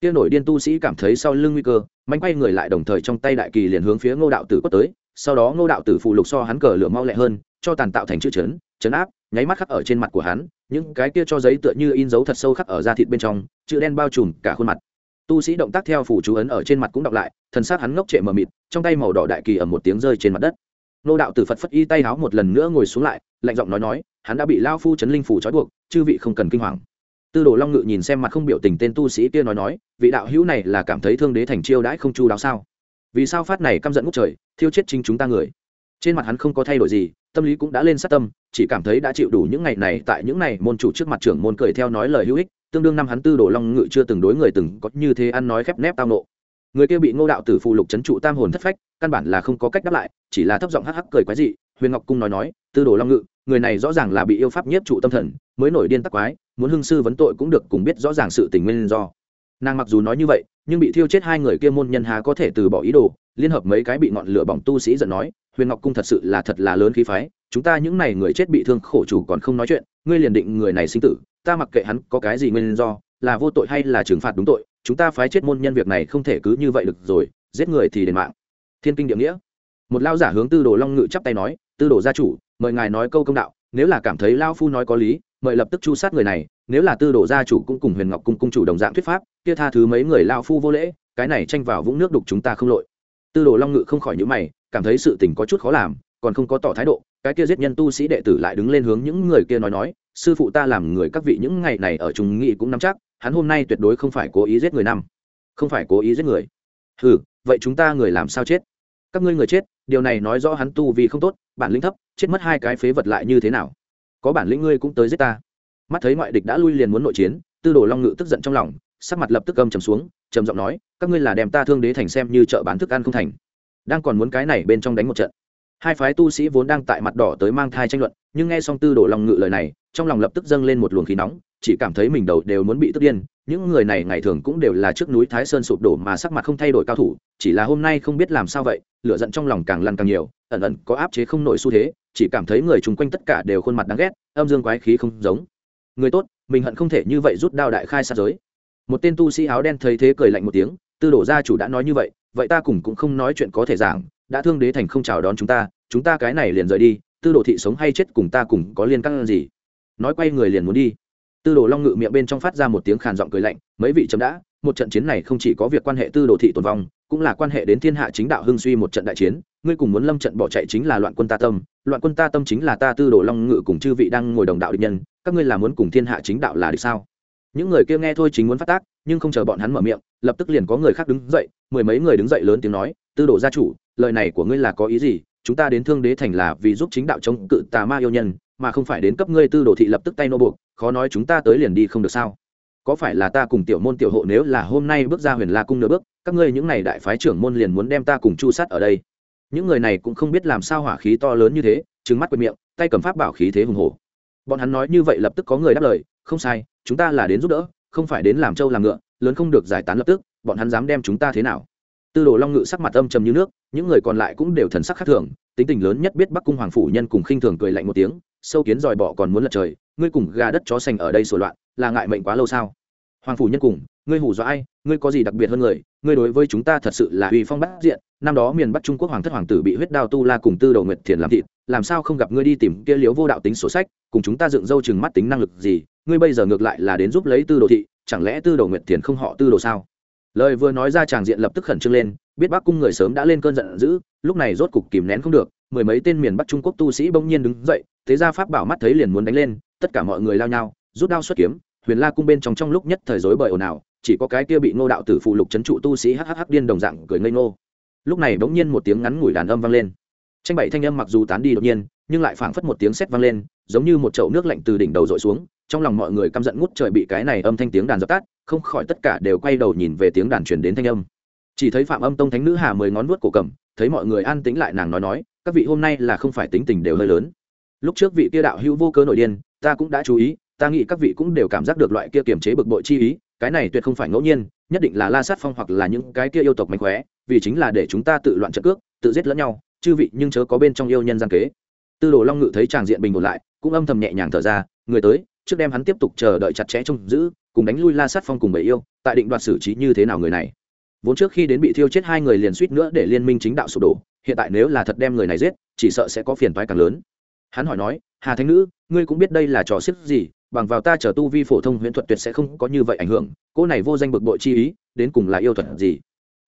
Kia nổi điên tu sĩ cảm thấy sau lưng nguy cơ mạnh quay người lại đồng thời trong tay đại kỳ liền hướng phía ngô đạo tử quất tới, sau đó ngô đạo tử phù lục so hắn cờ lửa mau lẹ hơn, cho tàn tạo thành chữ chấn chấn áp, nháy mắt khắc ở trên mặt của hắn, những cái kia cho giấy tựa như in dấu thật sâu khắc ở da thịt bên trong, chữ đen bao trùm cả khuôn mặt. Tu sĩ động tác theo phủ chú ấn ở trên mặt cũng đọc lại, thần sát hắn ngốc trệ mờ mịt, trong tay màu đỏ đại kỳ ở một tiếng rơi trên mặt đất. Nô đạo tử phật phất y tay háo một lần nữa ngồi xuống lại, lạnh giọng nói nói, hắn đã bị lao phu chấn linh phủ trói buộc, chư vị không cần kinh hoàng. Tư đồ long ngự nhìn xem mặt không biểu tình tên tu sĩ kia nói nói, vị đạo hữu này là cảm thấy thương đế thành chiêu đãi không chu đáo sao? Vì sao phát này căm giận ngút trời, thiêu chết chính chúng ta người? Trên mặt hắn không có thay đổi gì, tâm lý cũng đã lên sát tâm, chỉ cảm thấy đã chịu đủ những ngày này tại những ngày môn chủ trước mặt trưởng môn cười theo nói lời hữu ích, tương đương năm hắn tư đồ long ngự chưa từng đối người từng có như thế ăn nói khép nép tao nộ. Người kia bị ngô đạo tử phụ lục c trụ tam hồn thất phách, căn bản là không có cách đáp lại, chỉ là thấp giọng hắc hắc cười quái dị, huyền ngọc cung nói nói, tư đồ long ngự, người này rõ ràng là bị yêu pháp nhiếp trụ tâm thần, mới nổi điên tắc quái, muốn hưng sư vấn tội cũng được cùng biết rõ ràng sự tình nguyên do nàng mặc dù nói như vậy, nhưng bị thiêu chết hai người kia môn nhân hà có thể từ bỏ ý đồ, liên hợp mấy cái bị ngọn lửa bỏng tu sĩ giận nói, huyền ngọc cung thật sự là thật là lớn khí phái, chúng ta những n à y người chết bị thương khổ chủ còn không nói chuyện, ngươi liền định người này sinh tử, ta mặc kệ hắn có cái gì nguyên do, là vô tội hay là trừng phạt đúng tội, chúng ta phái chết môn nhân việc này không thể cứ như vậy được rồi, giết người thì đền mạng. Thiên kinh địa nghĩa. Một lao giả hướng tư đồ long ngự chắp tay nói, tư đồ gia chủ, mời ngài nói câu công đạo, nếu là cảm thấy lao phu nói có lý, mời lập tức chu sát người này, nếu là tư đồ gia chủ cũng cùng huyền ngọc cung cung chủ đồng dạng thuyết pháp kia tha thứ mấy người lao phu vô lễ, cái này tranh vào vũng nước đục chúng ta không lội. Tư đồ long ngự không khỏi nhữ mày, cảm thấy sự tình có chút khó làm, còn không có tỏ thái độ, cái kia giết nhân tu sĩ đệ tử lại đứng lên hướng những người kia nói nói, sư phụ ta làm người các vị những ngày này ở trung nghị cũng nắm chắc, hắn hôm nay tuyệt đối không phải cố ý giết người năm. Không phải cố ý giết người. Ừ vậy chúng ta người làm sao chết? Các ngươi người chết, điều này nói rõ hắn tu vì không tốt, bản lĩnh thấp, chết mất hai cái phế vật lại như thế nào? Có bản lĩnh ngươi cũng tới giết ta. Mắt thấy ngoại địch đã lui liền muốn nội chiến, tư đồ long ngự tức giận trong lòng sắc mặt lập tức âm trầm xuống, trầm giọng nói, các ngươi là đem ta thương đế thành xem như chợ bán thức ăn không thành. Đang còn muốn cái này bên trong đánh một trận. Hai phái tu sĩ vốn đang tại mặt đỏ tới mang thai tranh luận, nhưng nghe xong tư đồ long ngự lời này, trong lòng lập tức dâng lên một luồng khí nóng, chỉ cảm thấy mình đầu đều muốn bị tức điên. Những người này ngày thường cũng đều là trước núi thái sơn sụp đổ mà sắc mặt không thay đổi cao thủ, chỉ là hôm nay không biết làm sao vậy, lửa giận trong lòng càng lăn càng nhiều, ẩn ẩn có áp chế không nổi xu thế, chỉ cảm thấy người chung quanh tất cả đều khuôn mặt đáng ghét, âm dương quái khí không giống. Người tốt, mình hận không thể như vậy rút đao đại khai sát giới một tên tu sĩ áo đen thấy thế cười lạnh một tiếng, tư đổ gia chủ đã nói như vậy vậy ta cùng cũng không nói chuyện có thể giảng, đã thương đế thành không chào đón chúng ta chúng ta cái này liền rời đi, tư đồ thị sống hay chết cùng ta cùng có liên căn gì? Nói quay người liền muốn đi. Tư đồ long ngự miệng bên trong phát ra một tiếng khàn giọng cười lạnh, mấy vị chấm đã, một trận chiến này không chỉ có việc quan hệ tư đồ thị tồn vong, cũng là quan hệ đến thiên hạ chính đạo hưng suy một trận đại chiến, ngươi cùng muốn lâm trận bỏ chạy chính là loạn quân ta tâm, loạn quân ta tâm chính là ta tư đồ long ngự cùng chư vị đang ngồi đồng đạo địch nhân, các ngươi là muốn cùng thiên hạ chính đạo là địch sao? Những người kia nghe thôi chính muốn phát tác, nhưng không chờ bọn hắn mở miệng, lập tức liền có người khác đứng dậy, mười mấy người đứng dậy lớn tiếng nói, tư đồ gia chủ, lời này của ngươi là có ý gì? Chúng ta đến thương đế thành là vì giúp chính đạo chống cự tà ma yêu nhân, mà không phải đến cấp ngươi tư đồ thị lập tức tay nô buộc, khó nói chúng ta tới liền đi không được sao? Có phải là ta cùng tiểu môn tiểu hộ nếu là hôm nay bước ra huyền la cung nửa bước, các ngươi những này đại phái trưởng môn liền muốn đem ta cùng chu sát ở đây? Những người này cũng không biết làm sao hỏa khí to lớn như thế trứng mắt quệt miệng, tay cầm pháp bảo khí thế hùng hổ. bọn hắn nói như vậy lập tức có người đáp lời, không sai chúng ta là đến giúp đỡ, không phải đến làm trâu làm ngựa, lớn không được giải tán lập tức, bọn hắn dám đem chúng ta thế nào? Tư đồ long ngự sắc mặt âm trầm như nước, những người còn lại cũng đều thần sắc khác thường, tính tình lớn nhất biết bắc cung hoàng phủ nhân cùng khinh thường cười lạnh một tiếng, sâu kiến dòi bọ còn muốn lật trời, ngươi cùng gà đất chó sành ở đây sổ loạn, là ngại mệnh quá lâu sao? Hoàng phủ nhân cùng, ngươi hủ dọa ai? Ngươi có gì đặc biệt hơn người ngươi đối với chúng ta thật sự là uy phong bát diện, năm đó miền bắc trung quốc hoàng thất hoàng tử bị huyết đao tu la cùng tư đầu nguyệt thiền làm thịt, làm sao không gặp ngươi đi tìm kia liếu vô đạo tính sổ sách, cùng chúng ta dựng dâu chừng mắt tính năng lực gì, ngươi bây giờ ngược lại là đến giúp lấy tư đồ thị, chẳng lẽ tư đồ nguyệt thiền không họ tư đồ sao? Lời vừa nói ra tràng diện lập tức khẩn trương lên, biết bắc cung người sớm đã lên cơn giận dữ, lúc này rốt cục kìm nén không được, mười mấy tên miền bắc trung quốc tu sĩ bỗng nhiên đứng dậy, thế ra pháp bảo mắt thấy liền muốn đánh lên, tất cả mọi người lao nhau, rút đao xuất kiếm, huyền la cung bên trong trong lúc nhất thời rối bời ồn ào chỉ có cái kia bị ngô đạo tử phụ lục chấn trụ tu sĩ hhh điên đồng dạng cười ngây ngô. Lúc này bỗng nhiên một tiếng ngắn ngủi đàn âm vang lên. Tranh bảy thanh âm mặc dù tán đi đột nhiên, nhưng lại phảng phất một tiếng sét vang lên, giống như một chậu nước lạnh từ đỉnh đầu dội xuống, trong lòng mọi người căm giận ngút trời bị cái này âm thanh tiếng đàn dập tắt, không khỏi tất cả đều quay đầu nhìn về tiếng đàn truyền đến thanh âm. Chỉ thấy phạm âm tông thánh nữ hà mười ngón vuốt cổ cầm, thấy mọi người an tĩnh lại nàng nói nói, các vị hôm nay là không phải tính tình đều hơi lớn. Lúc trước vị kia đạo hữu vô cớ nội điên, ta cũng đã chú ý, ta nghĩ các vị cũng đều cảm giác được loại kia kiềm chế bực bội chi ý cái này tuyệt không phải ngẫu nhiên, nhất định là la sát phong hoặc là những cái kia yêu tộc mạnh khóe, vì chính là để chúng ta tự loạn trận cước, tự giết lẫn nhau, chư vị nhưng chớ có bên trong yêu nhân gian kế. Tư đồ long ngự thấy tràng diện bình ổn lại, cũng âm thầm nhẹ nhàng thở ra, người tới, trước đem hắn tiếp tục chờ đợi chặt chẽ trông giữ, cùng đánh lui la sát phong cùng bầy yêu, tại định đoạt xử trí như thế nào người này. Vốn trước khi đến bị thiêu chết hai người liền suýt nữa để liên minh chính đạo sụp đổ, hiện tại nếu là thật đem người này giết, chỉ sợ sẽ có phiền toái càng lớn. Hắn hỏi nói, hà thánh nữ, ngươi cũng biết đây là trò xiết gì bằng vào ta trở tu vi phổ thông huyễn thuật tuyệt sẽ không có như vậy ảnh hưởng cô này vô danh bực bội chi ý, đến cùng là yêu thuật gì?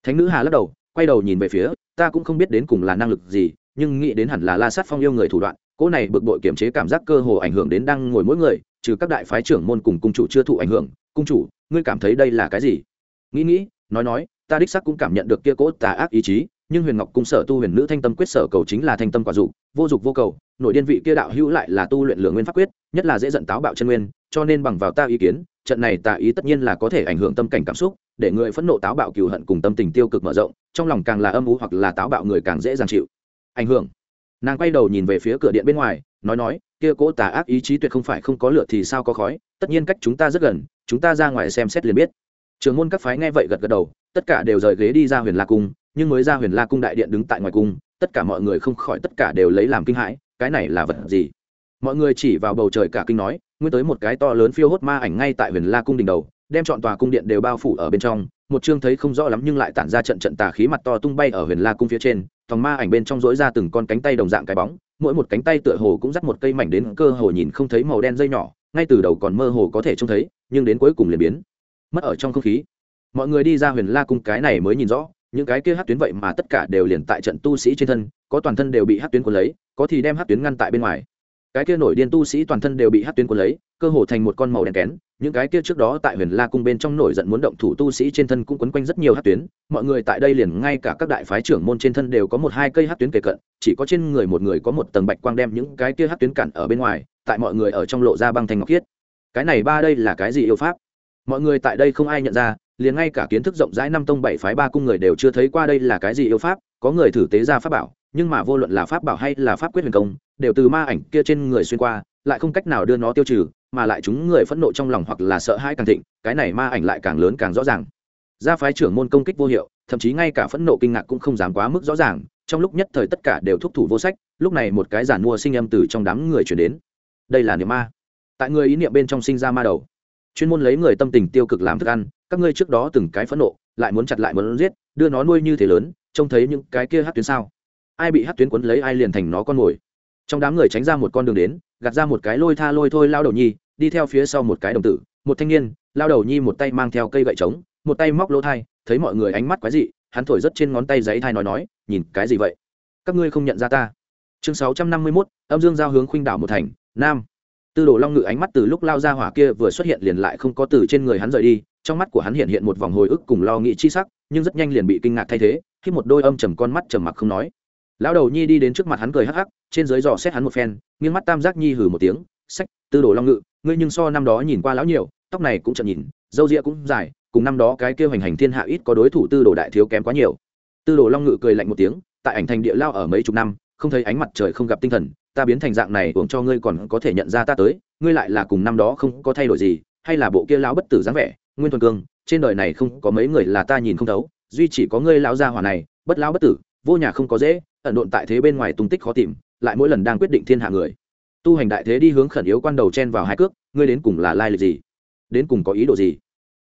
Thánh nữ hà lắc đầu, quay đầu nhìn về phía, ta cũng không biết đến cùng là năng lực gì, nhưng nghĩ đến hẳn là la sát phong yêu người thủ đoạn cô này bực bội kiểm chế cảm giác cơ hồ ảnh hưởng đến đang ngồi mỗi người, trừ các đại phái trưởng môn cùng cung chủ chưa thụ ảnh hưởng. Cung chủ, ngươi cảm thấy đây là cái gì? Nghĩ nghĩ, nói nói, ta đích sắc cũng cảm nhận được kia cỗ tà ác ý chí nhưng huyền ngọc cung sở tu huyền nữ thanh tâm quyết sở cầu chính là thanh tâm quả dục, vô dục vô cầu, nội điên vị kia đạo hữu lại là tu luyện lửa nguyên pháp quyết, nhất là dễ dẫn táo bạo chân nguyên, cho nên bằng vào ta ý kiến, trận này tà ý tất nhiên là có thể ảnh hưởng tâm cảnh cảm xúc, để người phẫn nộ táo bạo cừu hận cùng tâm tình tiêu cực mở rộng, trong lòng càng là âm u hoặc là táo bạo người càng dễ dàng chịu. Ảnh hưởng. Nàng quay đầu nhìn về phía cửa điện bên ngoài, nói nói, kia cố tà ác ý chí tuyệt không phải không có lửa thì sao có khói, tất nhiên cách chúng ta rất gần, chúng ta ra ngoài xem xét liền biết. Trường môn các phái nghe vậy gật gật đầu, tất cả đều rời ghế đi ra huyền la cung nhưng mới ra huyền la cung đại điện đứng tại ngoài cung, tất cả mọi người không khỏi tất cả đều lấy làm kinh hãi, cái này là vật gì? Mọi người chỉ vào bầu trời cả kinh nói, nguyên tới một cái to lớn phiêu hốt ma ảnh ngay tại huyền la cung đỉnh đầu, đem chọn tòa cung điện đều bao phủ ở bên trong, một chương thấy không rõ lắm nhưng lại tản ra trận trận tà khí mặt to tung bay ở huyền la cung phía trên, thòng ma ảnh bên trong dỗi ra từng con cánh tay đồng dạng cái bóng, mỗi một cánh tay tựa hồ cũng dắt một cây mảnh đến cơ hồ nhìn không thấy màu đen dây nhỏ, ngay từ đầu còn mơ hồ có thể trông thấy, nhưng đến cuối cùng liền biến mất ở trong không khí. Mọi người đi ra huyền la cung cái này mới nhìn rõ những cái kia hát tuyến vậy mà tất cả đều liền tại trận tu sĩ trên thân, có toàn thân đều bị hát tuyến cuốn lấy, có thì đem hát tuyến ngăn tại bên ngoài. Cái kia nổi điên tu sĩ toàn thân đều bị hát tuyến cuốn lấy, cơ hồ thành một con màu đen kén. Những cái kia trước đó tại huyền la cung bên trong nổi giận muốn động thủ tu sĩ trên thân cũng quấn quanh rất nhiều hát tuyến. Mọi người tại đây liền ngay cả các đại phái trưởng môn trên thân đều có một hai cây hát tuyến kề cận, chỉ có trên người một người có một tầng bạch quang đem những cái kia hát tuyến cản ở bên ngoài, tại mọi người ở trong lộ ra băng thành ngọc khiết. Cái này ba đây là cái gì yêu pháp? Mọi người tại đây không ai nhận ra liền ngay cả kiến thức rộng rãi năm tông bảy phái ba cung người đều chưa thấy qua đây là cái gì yêu pháp, có người thử tế ra pháp bảo, nhưng mà vô luận là pháp bảo hay là pháp quyết huyền công, đều từ ma ảnh kia trên người xuyên qua, lại không cách nào đưa nó tiêu trừ, mà lại chúng người phẫn nộ trong lòng hoặc là sợ hãi càng thịnh, cái này ma ảnh lại càng lớn càng rõ ràng. Gia phái trưởng môn công kích vô hiệu, thậm chí ngay cả phẫn nộ kinh ngạc cũng không dám quá mức rõ ràng, trong lúc nhất thời tất cả đều thúc thủ vô sách, lúc này một cái giản mua sinh âm từ trong đám người chuyển đến. Đây là niệm ma. Tại người ý niệm bên trong sinh ra ma đầu. Chuyên môn lấy người tâm tình tiêu cực làm thức ăn các ngươi trước đó từng cái phẫn nộ, lại muốn chặt lại muốn giết, đưa nó nuôi như thế lớn, trông thấy những cái kia hát tuyến sao? Ai bị hát tuyến quấn lấy ai liền thành nó con mồi. Trong đám người tránh ra một con đường đến, gạt ra một cái lôi tha lôi thôi lao đầu nhi, đi theo phía sau một cái đồng tử, một thanh niên, lao đầu nhi một tay mang theo cây gậy trống, một tay móc lỗ thai, thấy mọi người ánh mắt quái dị, hắn thổi rất trên ngón tay giấy thai nói nói, nhìn cái gì vậy? Các ngươi không nhận ra ta. Chương sáu trăm năm mươi mốt, âm dương giao hướng khuynh đảo một thành, nam. Tư đồ long ngự ánh mắt từ lúc lao ra hỏa kia vừa xuất hiện liền lại không có từ trên người hắn rời đi trong mắt của hắn hiện hiện một vòng hồi ức cùng lo nghĩ chi sắc, nhưng rất nhanh liền bị kinh ngạc thay thế, khi một đôi âm trầm con mắt trầm mặc không nói. Lão đầu nhi đi đến trước mặt hắn cười hắc hắc, trên dưới dò xét hắn một phen, nghiêng mắt tam giác nhi hử một tiếng, sách, tư đồ long ngự, ngươi nhưng so năm đó nhìn qua lão nhiều, tóc này cũng chậm nhìn râu ria cũng dài, cùng năm đó cái kêu hành hành thiên hạ ít có đối thủ tư đồ đại thiếu kém quá nhiều. Tư đồ long ngự cười lạnh một tiếng, tại ảnh thành địa lao ở mấy chục năm, không thấy ánh mặt trời không gặp tinh thần, ta biến thành dạng này uổng cho ngươi còn có thể nhận ra ta tới, ngươi lại là cùng năm đó không có thay đổi gì, hay là bộ kia lão bất tử dáng vẻ? Nguyên thuần cương, trên đời này không có mấy người là ta nhìn không thấu, duy chỉ có ngươi lão gia hỏa này, bất lão bất tử, vô nhà không có dễ, ẩn độn tại thế bên ngoài tung tích khó tìm, lại mỗi lần đang quyết định thiên hạ người. Tu hành đại thế đi hướng khẩn yếu quan đầu chen vào hai cước, ngươi đến cùng là lai lịch gì? Đến cùng có ý đồ gì?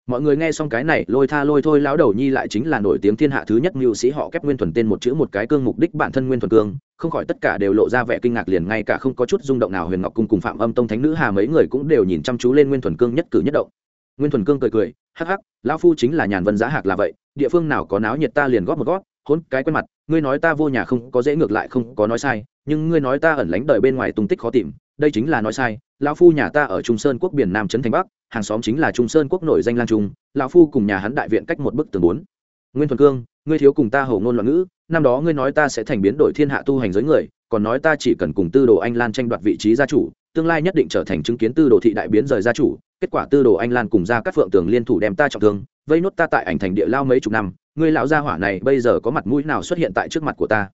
Mọi người nghe xong cái này, lôi tha lôi thôi, lão đầu nhi lại chính là nổi tiếng thiên hạ thứ nhất mưu sĩ, họ kép nguyên thuần tên một chữ một cái cương mục đích bản thân nguyên thuần cương, không khỏi tất cả đều lộ ra vẻ kinh ngạc liền, ngay cả không có chút rung động nào, huyền ngọc cung cùng phạm âm tông thánh nữ hà mấy người cũng đều nhìn chăm chú lên nguyên thuần cương nhất cử nhất động nguyên thuần cương cười cười, hắc hắc, lão phu chính là nhàn vân giá hạc là vậy, địa phương nào có náo nhiệt ta liền góp một gót hôn cái quen mặt, ngươi nói ta vô nhà không có dễ ngược lại không có nói sai, nhưng ngươi nói ta ẩn lánh đời bên ngoài tung tích khó tìm, đây chính là nói sai, lão phu nhà ta ở trung sơn quốc biển nam trấn thành bắc, hàng xóm chính là trung sơn quốc nổi danh Lan trung, lão phu cùng nhà hắn đại viện cách một bức tường bốn. Nguyên thuần cương, ngươi thiếu cùng ta hầu ngôn loạn ngữ, năm đó ngươi nói ta sẽ thành biến đổi thiên hạ tu hành giới người, còn nói ta chỉ cần cùng tư đồ anh lan tranh đoạt vị trí gia chủ, tương lai nhất định trở thành chứng kiến tư đồ thị đại biến rời gia chủ kết quả tư đồ anh lan cùng ra các phượng tường liên thủ đem ta trọng thương, vây nốt ta tại ảnh thành địa lao mấy chục năm, ngươi lão gia hỏa này bây giờ có mặt mũi nào xuất hiện tại trước mặt của ta?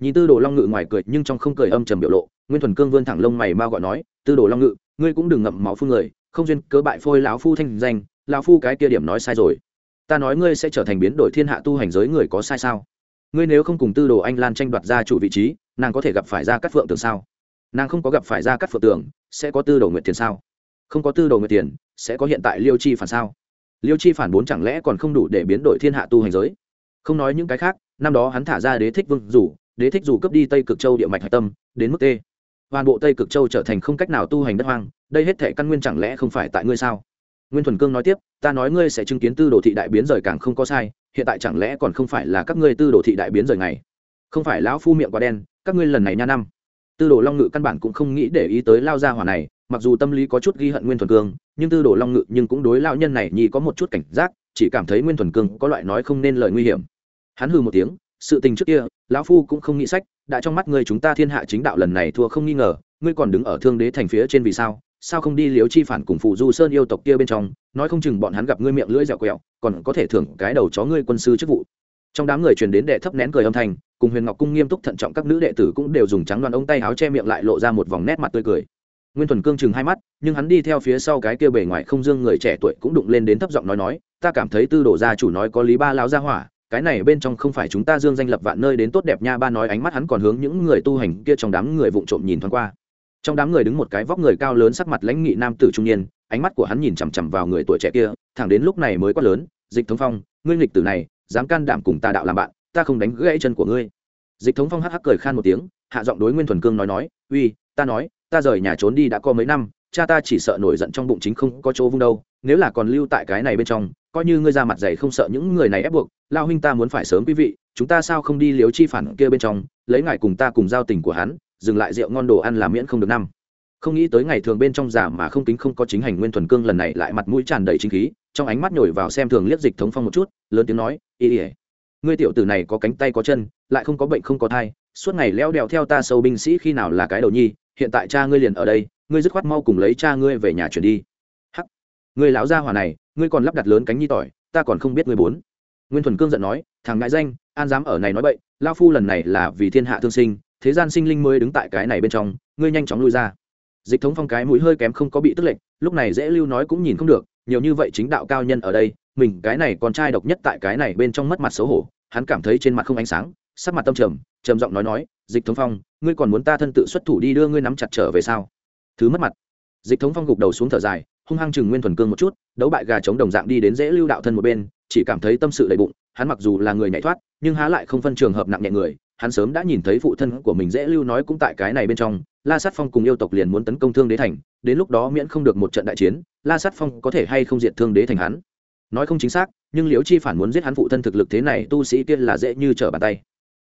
Nhìn tư đồ long ngự ngoài cười nhưng trong không cười âm trầm biểu lộ, nguyên thuần cương vươn thẳng lông mày mau gọi nói, tư đồ long ngự, ngươi cũng đừng ngậm máu phương người, không duyên cớ bại phôi lão phu thanh danh, lão phu cái kia điểm nói sai rồi. Ta nói ngươi sẽ trở thành biến đổi thiên hạ tu hành giới người có sai sao? Ngươi nếu không cùng tư đồ anh lan tranh đoạt ra chủ vị trí, nàng có thể gặp phải ra các phượng tường sao? Nàng không có gặp phải ra các phượng tường, sẽ có tư đồ nguyện tiền sao? Không có tư đồ người tiền, sẽ có hiện tại liêu chi phản sao? Liêu chi phản bốn chẳng lẽ còn không đủ để biến đổi thiên hạ tu hành giới? Không nói những cái khác, năm đó hắn thả ra đế thích vương rủ, đế thích rủ cướp đi tây cực châu địa mạch hạch tâm, đến mức t toàn bộ tây cực châu trở thành không cách nào tu hành đất hoang, đây hết thể căn nguyên chẳng lẽ không phải tại ngươi sao? Nguyên thuần cương nói tiếp, ta nói ngươi sẽ chứng kiến tư đồ thị đại biến rời càng không có sai, hiện tại chẳng lẽ còn không phải là các ngươi tư đồ thị đại biến rời ngày? Không phải lão phu miệng quá đen, các ngươi lần này nha năm. Tư đồ long ngự căn bản cũng không nghĩ để ý tới lao gia hỏa này mặc dù tâm lý có chút ghi hận nguyên thuần cương, nhưng tư đồ long ngự nhưng cũng đối lao nhân này nhi có một chút cảnh giác, chỉ cảm thấy nguyên thuần cương có loại nói không nên lời nguy hiểm. Hắn hừ một tiếng, sự tình trước kia, lão phu cũng không nghĩ sách, đã trong mắt ngươi chúng ta thiên hạ chính đạo lần này thua không nghi ngờ, ngươi còn đứng ở thương đế thành phía trên vì sao sao không đi liếu chi phản cùng phụ du sơn yêu tộc kia bên trong, nói không chừng bọn hắn gặp ngươi miệng lưỡi dẻo quẹo, còn có thể thưởng cái đầu chó ngươi quân sư chức vụ. Trong đám người truyền đến đệ thấp nén cười âm thanh, cùng huyền ngọc cung nghiêm túc thận trọng các nữ đệ tử cũng đều dùng trắng đoàn ống tay áo che miệng lại lộ ra một vòng nét mặt tươi cười nguyên thuần cương chừng hai mắt, nhưng hắn đi theo phía sau cái kia bề ngoài không dương người trẻ tuổi cũng đụng lên đến thấp giọng nói nói, ta cảm thấy tư đồ gia chủ nói có lý ba lão gia hỏa, cái này bên trong không phải chúng ta dương danh lập vạn nơi đến tốt đẹp nha. Ba nói ánh mắt hắn còn hướng những người tu hành kia trong đám người vụng trộm nhìn thoáng qua. Trong đám người đứng một cái vóc người cao lớn sắc mặt lãnh nghị nam tử trung niên, ánh mắt của hắn nhìn chằm chằm vào người tuổi trẻ kia, thẳng đến lúc này mới quát lớn, dịch thống phong, ngươi nghịch tử này, dám can đảm cùng ta đạo làm bạn, ta không đánh gãy chân của ngươi. Dịch thống phong hắc hắc cười khan một tiếng, hạ giọng đối nguyên thuần cương nói nói, uy, ta nói ta rời nhà trốn đi đã có mấy năm, cha ta chỉ sợ nổi giận trong bụng chính không có chỗ vung đâu, nếu là còn lưu tại cái này bên trong, coi như ngươi ra mặt dày không sợ những người này ép buộc, lao huynh ta muốn phải sớm quý vị, chúng ta sao không đi liếu chi phản kia bên trong, lấy ngài cùng ta cùng giao tình của hắn, dừng lại rượu ngon đồ ăn làm miễn không được năm. Không nghĩ tới ngày thường bên trong giả mà không kính không có chính hành nguyên thuần cương lần này lại mặt mũi tràn đầy chính khí, trong ánh mắt nhồi vào xem thường liếc dịch thống phong một chút, lớn tiếng nói, ý ỉa ngươi tiểu tử này có cánh tay có chân, lại không có bệnh không có thai, suốt ngày leo đèo theo ta sâu binh sĩ khi nào là cái đầu nhi hiện tại cha ngươi liền ở đây, ngươi dứt khoát mau cùng lấy cha ngươi về nhà chuyển đi. Hắc, ngươi lão gia hỏa này, ngươi còn lắp đặt lớn cánh nhi tỏi, ta còn không biết ngươi bốn. Nguyên thuần cương giận nói, thằng ngại danh, an dám ở này nói bậy lao phu lần này là vì thiên hạ thương sinh, thế gian sinh linh mới đứng tại cái này bên trong, ngươi nhanh chóng lui ra. Dịch thống phong cái mũi hơi kém không có bị tức lệnh lúc này dễ lưu nói cũng nhìn không được, nhiều như vậy chính đạo cao nhân ở đây, mình cái này con trai độc nhất tại cái này bên trong mất mặt xấu hổ, hắn cảm thấy trên mặt không ánh sáng, sắc mặt tâm trầm trầm giọng nói nói, dịch thống phong ngươi còn muốn ta thân tự xuất thủ đi đưa ngươi nắm chặt trở về sao? Thứ mất mặt. Dịch thống phong gục đầu xuống thở dài, hung hăng chừng nguyên thuần cương một chút, đấu bại gà chống đồng dạng đi đến dễ lưu đạo thân một bên, chỉ cảm thấy tâm sự đầy bụng, hắn mặc dù là người nhảy thoát, nhưng há lại không phân trường hợp nặng nhẹ người, hắn sớm đã nhìn thấy phụ thân của mình dễ lưu nói cũng tại cái này bên trong, la sát phong cùng yêu tộc liền muốn tấn công thương đế thành, đến lúc đó miễn không được một trận đại chiến, la sát phong có thể hay không diệt thương đế thành hắn? Nói không chính xác, nhưng liễu chi phản muốn giết hắn phụ thân thực lực thế này, tu sĩ kia là dễ như trở bàn tay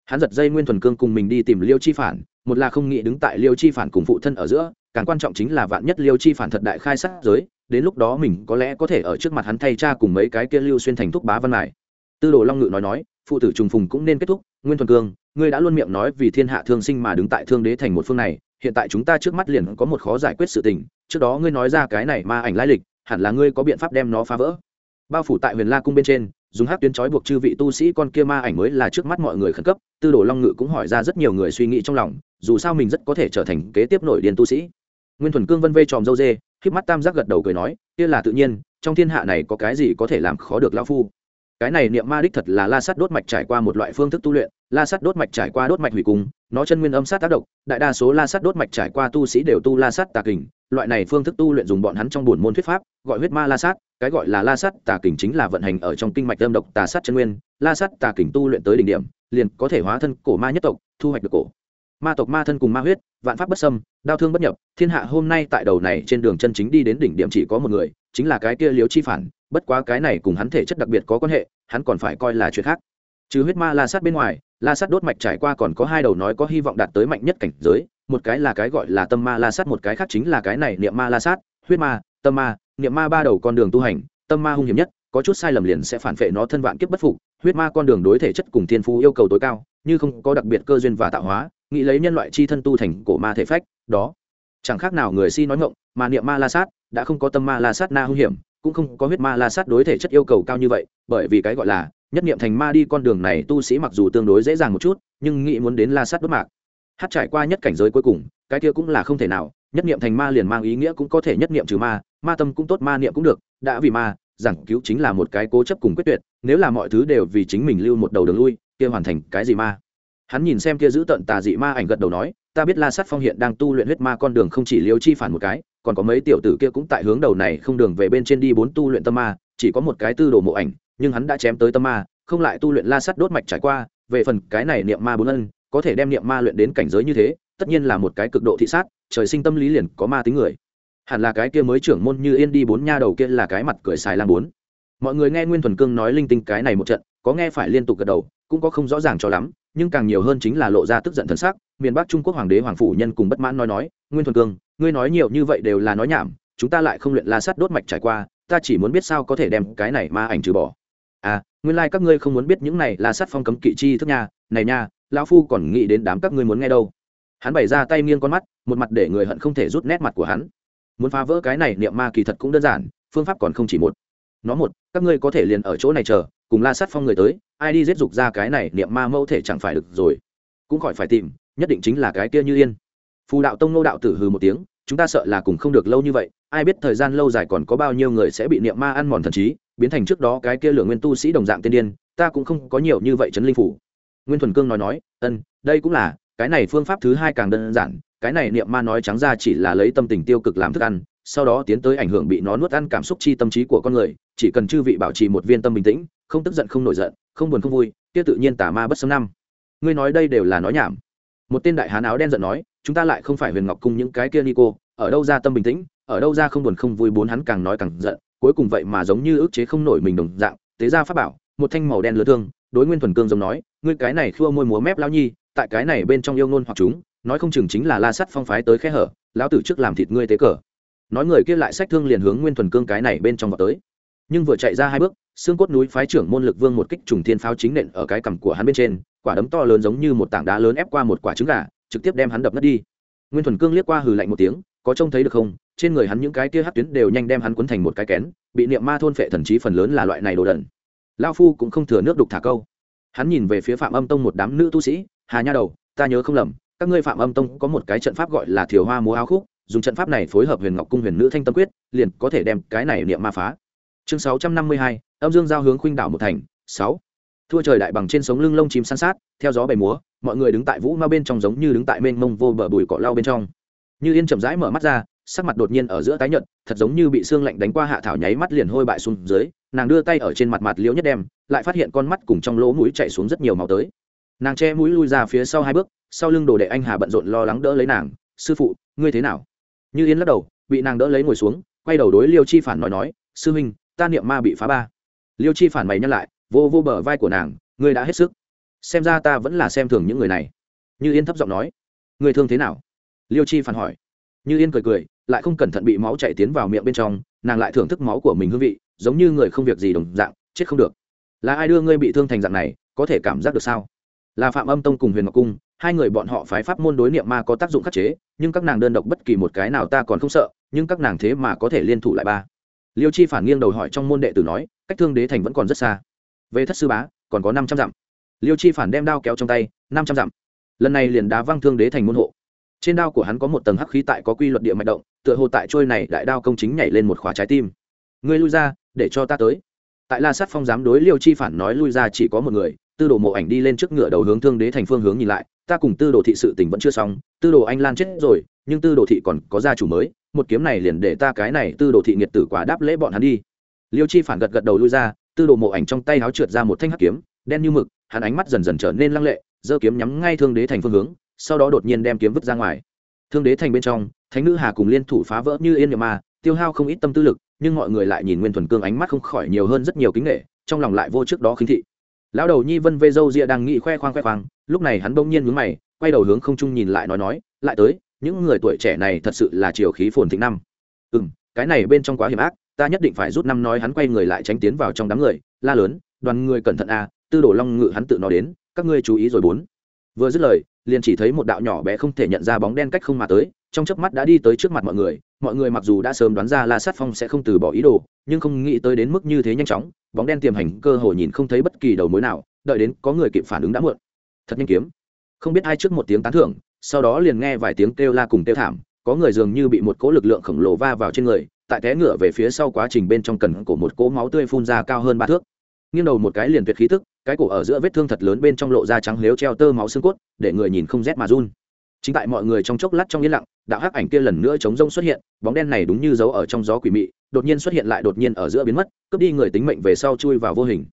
hắn giật dây nguyên thuần cương cùng mình đi tìm liêu chi phản, một là không nghĩ đứng tại liêu chi phản cùng phụ thân ở giữa, càng quan trọng chính là vạn nhất liêu chi phản thật đại khai sát giới, đến lúc đó mình có lẽ có thể ở trước mặt hắn thay cha cùng mấy cái kia lưu xuyên thành thúc bá văn mải tư đồ long ngự nói nói, phụ tử trùng phùng cũng nên kết thúc, nguyên thuần cương, ngươi đã luôn miệng nói vì thiên hạ thương sinh mà đứng tại thương đế thành một phương này, hiện tại chúng ta trước mắt liền có một khó giải quyết sự tình, trước đó ngươi nói ra cái này ma ảnh lai lịch, hẳn là ngươi có biện pháp đem nó phá vỡ. Bao phủ tại huyền la cung bên trên dùng hát tuyến trói buộc chư vị tu sĩ con kia ma ảnh mới là trước mắt mọi người khẩn cấp, tư đồ long ngự cũng hỏi ra rất nhiều người suy nghĩ trong lòng, dù sao mình rất có thể trở thành kế tiếp nội điền tu sĩ. Nguyên thuần cương vân vây tròm dâu dê khiếp mắt tam giác gật đầu cười nói, kia là tự nhiên, trong thiên hạ này có cái gì có thể làm khó được lao phu? Cái này niệm ma đích thật là la sắt đốt mạch trải qua một loại phương thức tu luyện, la sắt đốt mạch trải qua đốt mạch hủy cung nó chân nguyên âm sát tác động đại đa số la sắt đốt mạch trải qua tu sĩ đều tu la sắt tà kình, loại này phương thức tu luyện dùng bọn hắn trong buồn môn thuyết pháp, gọi huyết ma la sát cái gọi là la sắt tà kình chính là vận hành ở trong kinh mạch âm độc tà sát chân nguyên. La sắt tà kình tu luyện tới đỉnh điểm, liền có thể hóa thân cổ ma nhất tộc, thu hoạch được cổ. Ma tộc ma thân cùng ma huyết, vạn pháp bất xâm, đau thương bất nhập. Thiên hạ hôm nay tại đầu này trên đường chân chính đi đến đỉnh điểm chỉ có một người, chính là cái kia liếu chi phản. Bất quá cái này cùng hắn thể chất đặc biệt có quan hệ, hắn còn phải coi là chuyện khác. Trừ huyết ma la sát bên ngoài, la sát đốt mạch trải qua còn có hai đầu nói có hy vọng đạt tới mạnh nhất cảnh giới. Một cái là cái gọi là tâm ma la sát, một cái khác chính là cái này niệm ma la sát. Huyết ma, tâm ma niệm ma ba đầu con đường tu hành, tâm ma hung hiểm nhất, có chút sai lầm liền sẽ phản vệ nó thân vạn kiếp bất phục. Huyết ma con đường đối thể chất cùng thiên phú yêu cầu tối cao, như không có đặc biệt cơ duyên và tạo hóa, nghĩ lấy nhân loại chi thân tu thành cổ ma thể phách, đó. Chẳng khác nào người si nói ngộng mà niệm ma la sát, đã không có tâm ma la sát na hung hiểm, cũng không có huyết ma la sát đối thể chất yêu cầu cao như vậy, bởi vì cái gọi là nhất niệm thành ma đi con đường này tu sĩ mặc dù tương đối dễ dàng một chút, nhưng nghĩ muốn đến la sát đốt mạc. Hát trải qua nhất cảnh giới cuối cùng, cái kia cũng là không thể nào nhất niệm thành ma liền mang ý nghĩa cũng có thể nhất niệm trừ ma ma tâm cũng tốt, ma niệm cũng được, đã vì ma, giảng cứu chính là một cái cố chấp cùng quyết tuyệt, nếu là mọi thứ đều vì chính mình lưu một đầu đường lui, kia hoàn thành cái gì ma? Hắn nhìn xem kia giữ tận tà dị ma ảnh gật đầu nói, ta biết la sát phong hiện đang tu luyện huyết ma con đường không chỉ liêu chi phản một cái, còn có mấy tiểu tử kia cũng tại hướng đầu này không đường về bên trên đi bốn tu luyện tâm ma, chỉ có một cái tư đồ mộ ảnh, nhưng hắn đã chém tới tâm ma, không lại tu luyện la sắt đốt mạch trải qua, về phần cái này niệm ma bốn ân, có thể đem niệm ma luyện đến cảnh giới như thế tất nhiên là một cái cực độ thị sát, trời sinh tâm lý liền có ma tính người. Hẳn là cái kia mới trưởng môn như yên đi bốn nha đầu kia là cái mặt cười xài làm bốn. Mọi người nghe nguyên thuần cương nói linh tinh cái này một trận, có nghe phải liên tục gật đầu, cũng có không rõ ràng cho lắm, nhưng càng nhiều hơn chính là lộ ra tức giận thần sắc, miền bắc trung quốc hoàng đế hoàng phủ nhân cùng bất mãn nói nói, nguyên thuần cương, ngươi nói nhiều như vậy đều là nói nhảm, chúng ta lại không luyện la sắt đốt mạch trải qua, ta chỉ muốn biết sao có thể đem cái này ma ảnh trừ bỏ. À nguyên lai các ngươi không muốn biết những này là sắt phong cấm kỵ chi thức nha, này nha, lão phu còn nghĩ đến đám các ngươi muốn nghe đâu hắn bày ra tay nghiêng con mắt, một mặt để người hận không thể rút nét mặt của hắn. Muốn phá vỡ cái này niệm ma kỳ thật cũng đơn giản, phương pháp còn không chỉ một. Nó một, các ngươi có thể liền ở chỗ này chờ, cùng la sát phong người tới, ai đi giết dục ra cái này niệm ma mẫu thể chẳng phải được rồi. Cũng khỏi phải tìm, nhất định chính là cái kia như yên. Phù đạo tông nô đạo tử hừ một tiếng, chúng ta sợ là cùng không được lâu như vậy, ai biết thời gian lâu dài còn có bao nhiêu người sẽ bị niệm ma ăn mòn thần trí, biến thành trước đó cái kia lượng nguyên tu sĩ đồng dạng tiên điên, ta cũng không có nhiều như vậy chấn linh phủ. Nguyên thuần cương nói nói, ân, đây cũng là cái này phương pháp thứ hai càng đơn giản, cái này niệm ma nói trắng ra chỉ là lấy tâm tình tiêu cực làm thức ăn, sau đó tiến tới ảnh hưởng bị nó nuốt ăn cảm xúc chi tâm trí của con người, chỉ cần chư vị bảo trì một viên tâm bình tĩnh, không tức giận không nổi giận, không buồn không vui, kia tự nhiên tà ma bất xâm năm. Ngươi nói đây đều là nói nhảm. Một tên đại hán áo đen giận nói, chúng ta lại không phải huyền ngọc cung những cái kia nico ở đâu ra tâm bình tĩnh, ở đâu ra không buồn không vui bốn hắn càng nói càng giận, cuối cùng vậy mà giống như ức chế không nổi mình đồng dạng, tế ra pháp bảo, một thanh màu đen lứa thương, đối nguyên thuần cương giống nói, ngươi cái này khua môi múa mép lao nhi tại cái này bên trong yêu ngôn hoặc chúng, nói không chừng chính là la sắt phong phái tới khe hở, lão tử trước làm thịt ngươi tế cờ. Nói người kia lại sách thương liền hướng nguyên thuần cương cái này bên trong vào tới. Nhưng vừa chạy ra hai bước, xương cốt núi phái trưởng môn lực vương một kích trùng thiên pháo chính nện ở cái cằm của hắn bên trên, quả đấm to lớn giống như một tảng đá lớn ép qua một quả trứng gà, trực tiếp đem hắn đập mất đi. Nguyên thuần cương liếc qua hừ lạnh một tiếng, có trông thấy được không? Trên người hắn những cái kia hát tuyến đều nhanh đem hắn quấn thành một cái kén, bị niệm ma thôn phệ thần trí phần lớn là loại này đồ đần. Lao phu cũng không thừa nước đục thả câu. Hắn nhìn về phía phạm âm tông một đám nữ tu sĩ hà nha đầu, ta nhớ không lầm, các ngươi phạm âm tông có một cái trận pháp gọi là thiều hoa múa áo khúc, dùng trận pháp này phối hợp huyền ngọc cung huyền nữ thanh tâm quyết, liền có thể đem cái này niệm ma phá. Chương sáu trăm năm mươi hai, âm dương giao hướng khuynh đảo một thành, sáu. Thua trời đại bằng trên sống lưng lông chim san sát, theo gió bày múa, mọi người đứng tại vũ ma bên trong giống như đứng tại mênh mông vô bờ bùi cỏ lau bên trong. Như yên chậm rãi mở mắt ra, sắc mặt đột nhiên ở giữa tái nhợt, thật giống như bị xương lạnh đánh qua hạ thảo nháy mắt liền hôi bại xuống dưới, nàng đưa tay ở trên mặt mặt liễu nhất đem, lại phát hiện con mắt cùng trong lỗ mũi chạy xuống rất nhiều máu tới nàng che mũi lui ra phía sau hai bước, sau lưng đồ đệ anh hà bận rộn lo lắng đỡ lấy nàng, sư phụ, ngươi thế nào? Như yên lắc đầu, bị nàng đỡ lấy ngồi xuống, quay đầu đối liêu chi phản nói nói, sư huynh, ta niệm ma bị phá ba. Liêu chi phản mày nhắc lại, vô vô bờ vai của nàng, ngươi đã hết sức. Xem ra ta vẫn là xem thường những người này. Như yên thấp giọng nói người thương thế nào? Liêu chi phản hỏi. Như yên cười cười, lại không cẩn thận bị máu chảy tiến vào miệng bên trong, nàng lại thưởng thức máu của mình hương vị, giống như người không việc gì đồng dạng, chết không được. Là ai đưa ngươi bị thương thành dạng này, có thể cảm giác được sao? Là phạm âm tông cùng huyền ngọc cung, hai người bọn họ phái pháp môn đối niệm ma có tác dụng khắc chế, nhưng các nàng đơn độc bất kỳ một cái nào ta còn không sợ, nhưng các nàng thế mà có thể liên thủ lại ba. Liêu chi phản nghiêng đầu hỏi trong môn đệ tử nói, cách thương đế thành vẫn còn rất xa. Về thất sư bá, còn có năm trăm dặm. Liêu chi phản đem đao kéo trong tay, năm trăm dặm. Lần này liền đá văng thương đế thành môn hộ. Trên đao của hắn có một tầng hắc khí tại có quy luật địa mạch động, tựa hồ tại trôi này đại đao công chính nhảy lên một khóa trái tim. Ngươi lui ra, để cho ta tới. Tại la sát phong dám đối liêu chi phản nói lui ra chỉ có một người tư đồ mộ ảnh đi lên trước ngựa đầu hướng thương đế thành phương hướng nhìn lại, ta cùng tư đồ thị sự tình vẫn chưa xong, tư đồ anh lan chết rồi, nhưng tư đồ thị còn có gia chủ mới, một kiếm này liền để ta cái này tư đồ thị nghiệt tử quả đáp lễ bọn hắn đi. Liêu chi phản gật gật đầu lui ra, tư đồ mộ ảnh trong tay áo trượt ra một thanh hắc kiếm, đen như mực, hắn ánh mắt dần dần trở nên lăng lệ, giơ kiếm nhắm ngay thương đế thành phương hướng, sau đó đột nhiên đem kiếm vứt ra ngoài. Thương đế thành bên trong, thánh nữ hà cùng liên thủ phá vỡ như yên nhậm ma, tiêu hao không ít tâm tư lực, nhưng mọi người lại nhìn nguyên thuần cương ánh mắt không khỏi nhiều hơn rất nhiều kính nghệ trong lòng lại vô trước đó khinh thị lão đầu nhi vân vê dâu ria đang nghĩ khoe khoang khoe khoang, lúc này hắn bỗng nhiên mướn mày, quay đầu hướng không trung nhìn lại nói nói, lại tới, những người tuổi trẻ này thật sự là chiều khí phồn thịnh năm. Ừ m cái này bên trong quá hiểm ác, ta nhất định phải rút năm nói hắn quay người lại tránh tiến vào trong đám người, la lớn, đoàn người cẩn thận a tư đồ long ngự hắn tự nói đến, các ngươi chú ý rồi bốn. Vừa dứt lời, liền chỉ thấy một đạo nhỏ bé không thể nhận ra bóng đen cách không mà tới, trong chớp mắt đã đi tới trước mặt mọi người mọi người mặc dù đã sớm đoán ra la sát phong sẽ không từ bỏ ý đồ, nhưng không nghĩ tới đến mức như thế nhanh chóng, bóng đen tiềm hành cơ hội nhìn không thấy bất kỳ đầu mối nào, đợi đến có người kịp phản ứng đã muộn. Thật nhanh kiếm. Không biết ai trước một tiếng tán thưởng, sau đó liền nghe vài tiếng kêu la cùng kêu thảm, có người dường như bị một cỗ lực lượng khổng lồ va vào trên người, tại té ngựa về phía sau quá trình bên trong cần cổ một cỗ máu tươi phun ra cao hơn ba thước. Nghiêng đầu một cái liền tuyệt khí tức, cái cổ ở giữa vết thương thật lớn bên trong lộ ra trắng liếu treo tơ máu xương cốt, để người nhìn không rét mà run chính tại mọi người trong chốc lát trong yên lặng, đạo hắc ảnh kia lần nữa chống rông xuất hiện, bóng đen này đúng như giấu ở trong gió quỷ mị, đột nhiên xuất hiện lại đột nhiên ở giữa biến mất, cướp đi người tính mệnh về sau chui vào vô hình.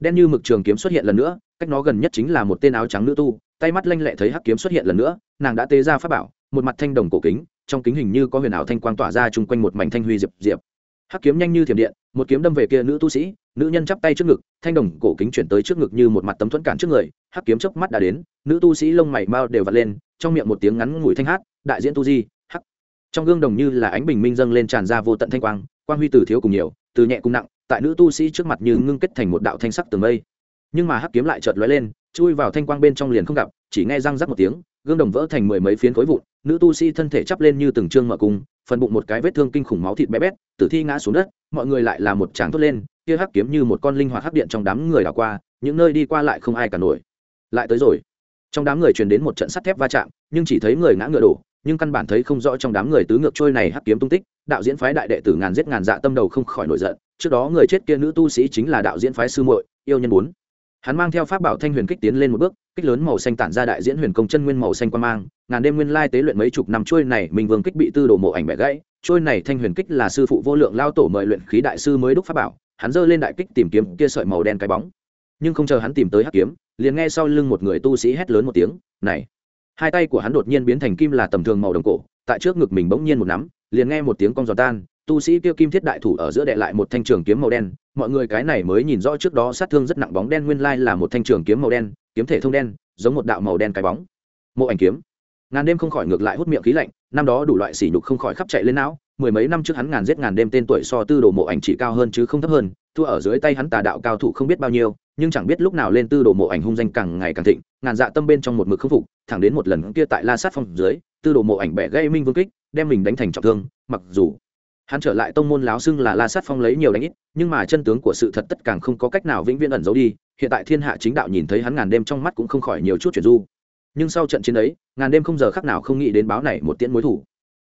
Đen như mực trường kiếm xuất hiện lần nữa, cách nó gần nhất chính là một tên áo trắng nữ tu, tay mắt lanh lẹ thấy hắc kiếm xuất hiện lần nữa, nàng đã tế ra pháp bảo, một mặt thanh đồng cổ kính, trong kính hình như có huyền ảo thanh quang tỏa ra chung quanh một mảnh thanh huy diệp diệp. Hắc kiếm nhanh như thiểm điện, một kiếm đâm về kia nữ tu sĩ, nữ nhân chắp tay trước ngực, thanh đồng cổ kính chuyển tới trước ngực như một mặt tấm thuẫn cản trước người, hắc kiếm chớp mắt đã đến nữ tu sĩ lông mày mao đều vặt lên, trong miệng một tiếng ngắn ngủi thanh hát, đại diễn tu di, hắc. Trong gương đồng như là ánh bình minh dâng lên tràn ra vô tận thanh quang quang huy từ thiếu cùng nhiều, từ nhẹ cùng nặng, tại nữ tu sĩ trước mặt như ngưng kết thành một đạo thanh sắc tường mây. Nhưng mà hắc kiếm lại chợt lóe lên, chui vào thanh quang bên trong liền không gặp, chỉ nghe răng rắc một tiếng, gương đồng vỡ thành mười mấy phiến khối vụn, nữ tu sĩ thân thể chắp lên như từng trương mở cung, phần bụng một cái vết thương kinh khủng máu thịt bé bét, tử thi ngã xuống đất, mọi người lại là một tràng thốt lên, kia hắc kiếm như một con linh hoạt hắc điện trong đám người đảo qua, những nơi đi qua lại không ai cả nổi. Lại tới rồi trong đám người truyền đến một trận sắt thép va chạm, nhưng chỉ thấy người ngã ngựa đổ, nhưng căn bản thấy không rõ trong đám người tứ ngược trôi này hắc kiếm tung tích, đạo diễn phái đại đệ tử ngàn giết ngàn dạ tâm đầu không khỏi nổi giận, trước đó người chết kia nữ tu sĩ chính là đạo diễn phái sư muội, yêu nhân bốn. Hắn mang theo pháp bảo thanh huyền kích tiến lên một bước, kích lớn màu xanh tản ra đại diễn huyền công chân nguyên màu xanh quan mang, ngàn đêm nguyên lai tế luyện mấy chục năm trôi này mình vương kích bị tư đồ mộ ảnh bẻ gãy, trôi này thanh huyền kích là sư phụ vô lượng lao tổ mời luyện khí đại sư mới đúc pháp bảo, hắn giơ lên đại kích tìm kiếm kia sợi màu đen cái bóng nhưng không chờ hắn tìm tới hắc kiếm, liền nghe sau lưng một người tu sĩ hét lớn một tiếng, này! Hai tay của hắn đột nhiên biến thành kim là tầm thường màu đồng cổ, tại trước ngực mình bỗng nhiên một nắm, liền nghe một tiếng cong giò tan, tu sĩ kia kim thiết đại thủ ở giữa đệ lại một thanh trường kiếm màu đen. Mọi người cái này mới nhìn rõ trước đó sát thương rất nặng bóng đen nguyên lai là một thanh trường kiếm màu đen, kiếm thể thông đen, giống một đạo màu đen cái bóng. Mộ ảnh kiếm. Ngàn đêm không khỏi ngược lại hút miệng khí lạnh, năm đó đủ loại sỉ nhục không khỏi khắp chạy lên não, mười mấy năm trước hắn ngàn giết ngàn đêm tên tuổi so tư đồ mộ ảnh chỉ cao hơn chứ không thấp hơn, thua ở dưới tay hắn tà đạo cao thủ không biết bao nhiêu nhưng chẳng biết lúc nào lên tư đồ mộ ảnh hung danh càng ngày càng thịnh, ngàn dạ tâm bên trong một mực khâm phục, thẳng đến một lần kia tại la sát phong dưới, tư đồ mộ ảnh bẻ gây minh vương kích, đem mình đánh thành trọng thương, mặc dù hắn trở lại tông môn láo xưng là la sát phong lấy nhiều đánh ít, nhưng mà chân tướng của sự thật tất càng không có cách nào vĩnh viễn ẩn giấu đi, hiện tại thiên hạ chính đạo nhìn thấy hắn ngàn đêm trong mắt cũng không khỏi nhiều chút chuyển du. Nhưng sau trận chiến ấy, ngàn đêm không giờ khác nào không nghĩ đến báo này một tiễn mối thủ.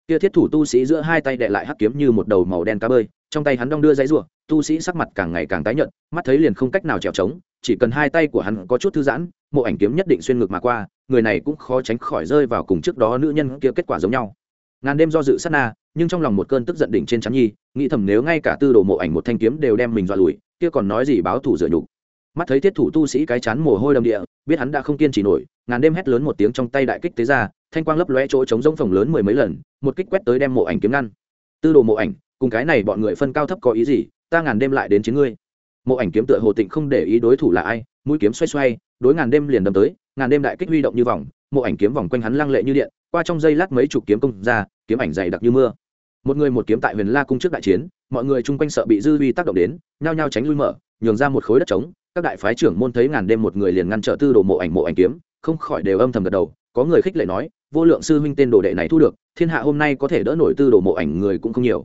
Kia thiết thủ tu sĩ giữa hai tay đệ lại hắc kiếm như một đầu màu đen cá bơi, trong tay hắn đong đưa dãy rủa tu sĩ sắc mặt càng ngày càng tái nhợt, mắt thấy liền không cách nào trèo trống, chỉ cần hai tay của hắn có chút thư giãn, mộ ảnh kiếm nhất định xuyên ngược mà qua, người này cũng khó tránh khỏi rơi vào cùng trước đó nữ nhân kia kết quả giống nhau. Ngàn đêm do dự sát na, nhưng trong lòng một cơn tức giận đỉnh trên chắn nhi, nghĩ thầm nếu ngay cả tư đồ mộ ảnh một thanh kiếm đều đem mình dọa lùi, kia còn nói gì báo thủ dựa nhục. Mắt thấy thiết thủ tu sĩ cái chán mồ hôi đầm địa, biết hắn đã không kiên trì nổi, ngàn đêm hét lớn một tiếng trong tay đại kích tế ra, thanh quang lấp lóe chỗ chống rông phồng lớn mười mấy lần, một kích quét tới đem mộ ảnh kiếm ngăn. Tư đồ mộ ảnh, cùng cái này bọn người phân cao thấp có ý gì ta ngàn đêm lại đến chiến ngươi. Mộ ảnh kiếm tựa hồ tịnh không để ý đối thủ là ai, mũi kiếm xoay xoay, đối ngàn đêm liền đâm tới, ngàn đêm đại kích huy động như vòng, mộ ảnh kiếm vòng quanh hắn lăng lệ như điện, qua trong giây lát mấy chục kiếm công ra, kiếm ảnh dày đặc như mưa. Một người một kiếm tại huyền la cung trước đại chiến, mọi người chung quanh sợ bị dư vi tác động đến, nhao nhao tránh lui mở, nhường ra một khối đất trống, các đại phái trưởng môn thấy ngàn đêm một người liền ngăn trở tư đồ mộ ảnh mộ ảnh kiếm, không khỏi đều âm thầm gật đầu, có người khích lệ nói, vô lượng sư huynh tên đồ đệ này thu được, thiên hạ hôm nay có thể đỡ nổi tư đồ mộ ảnh người cũng không nhiều.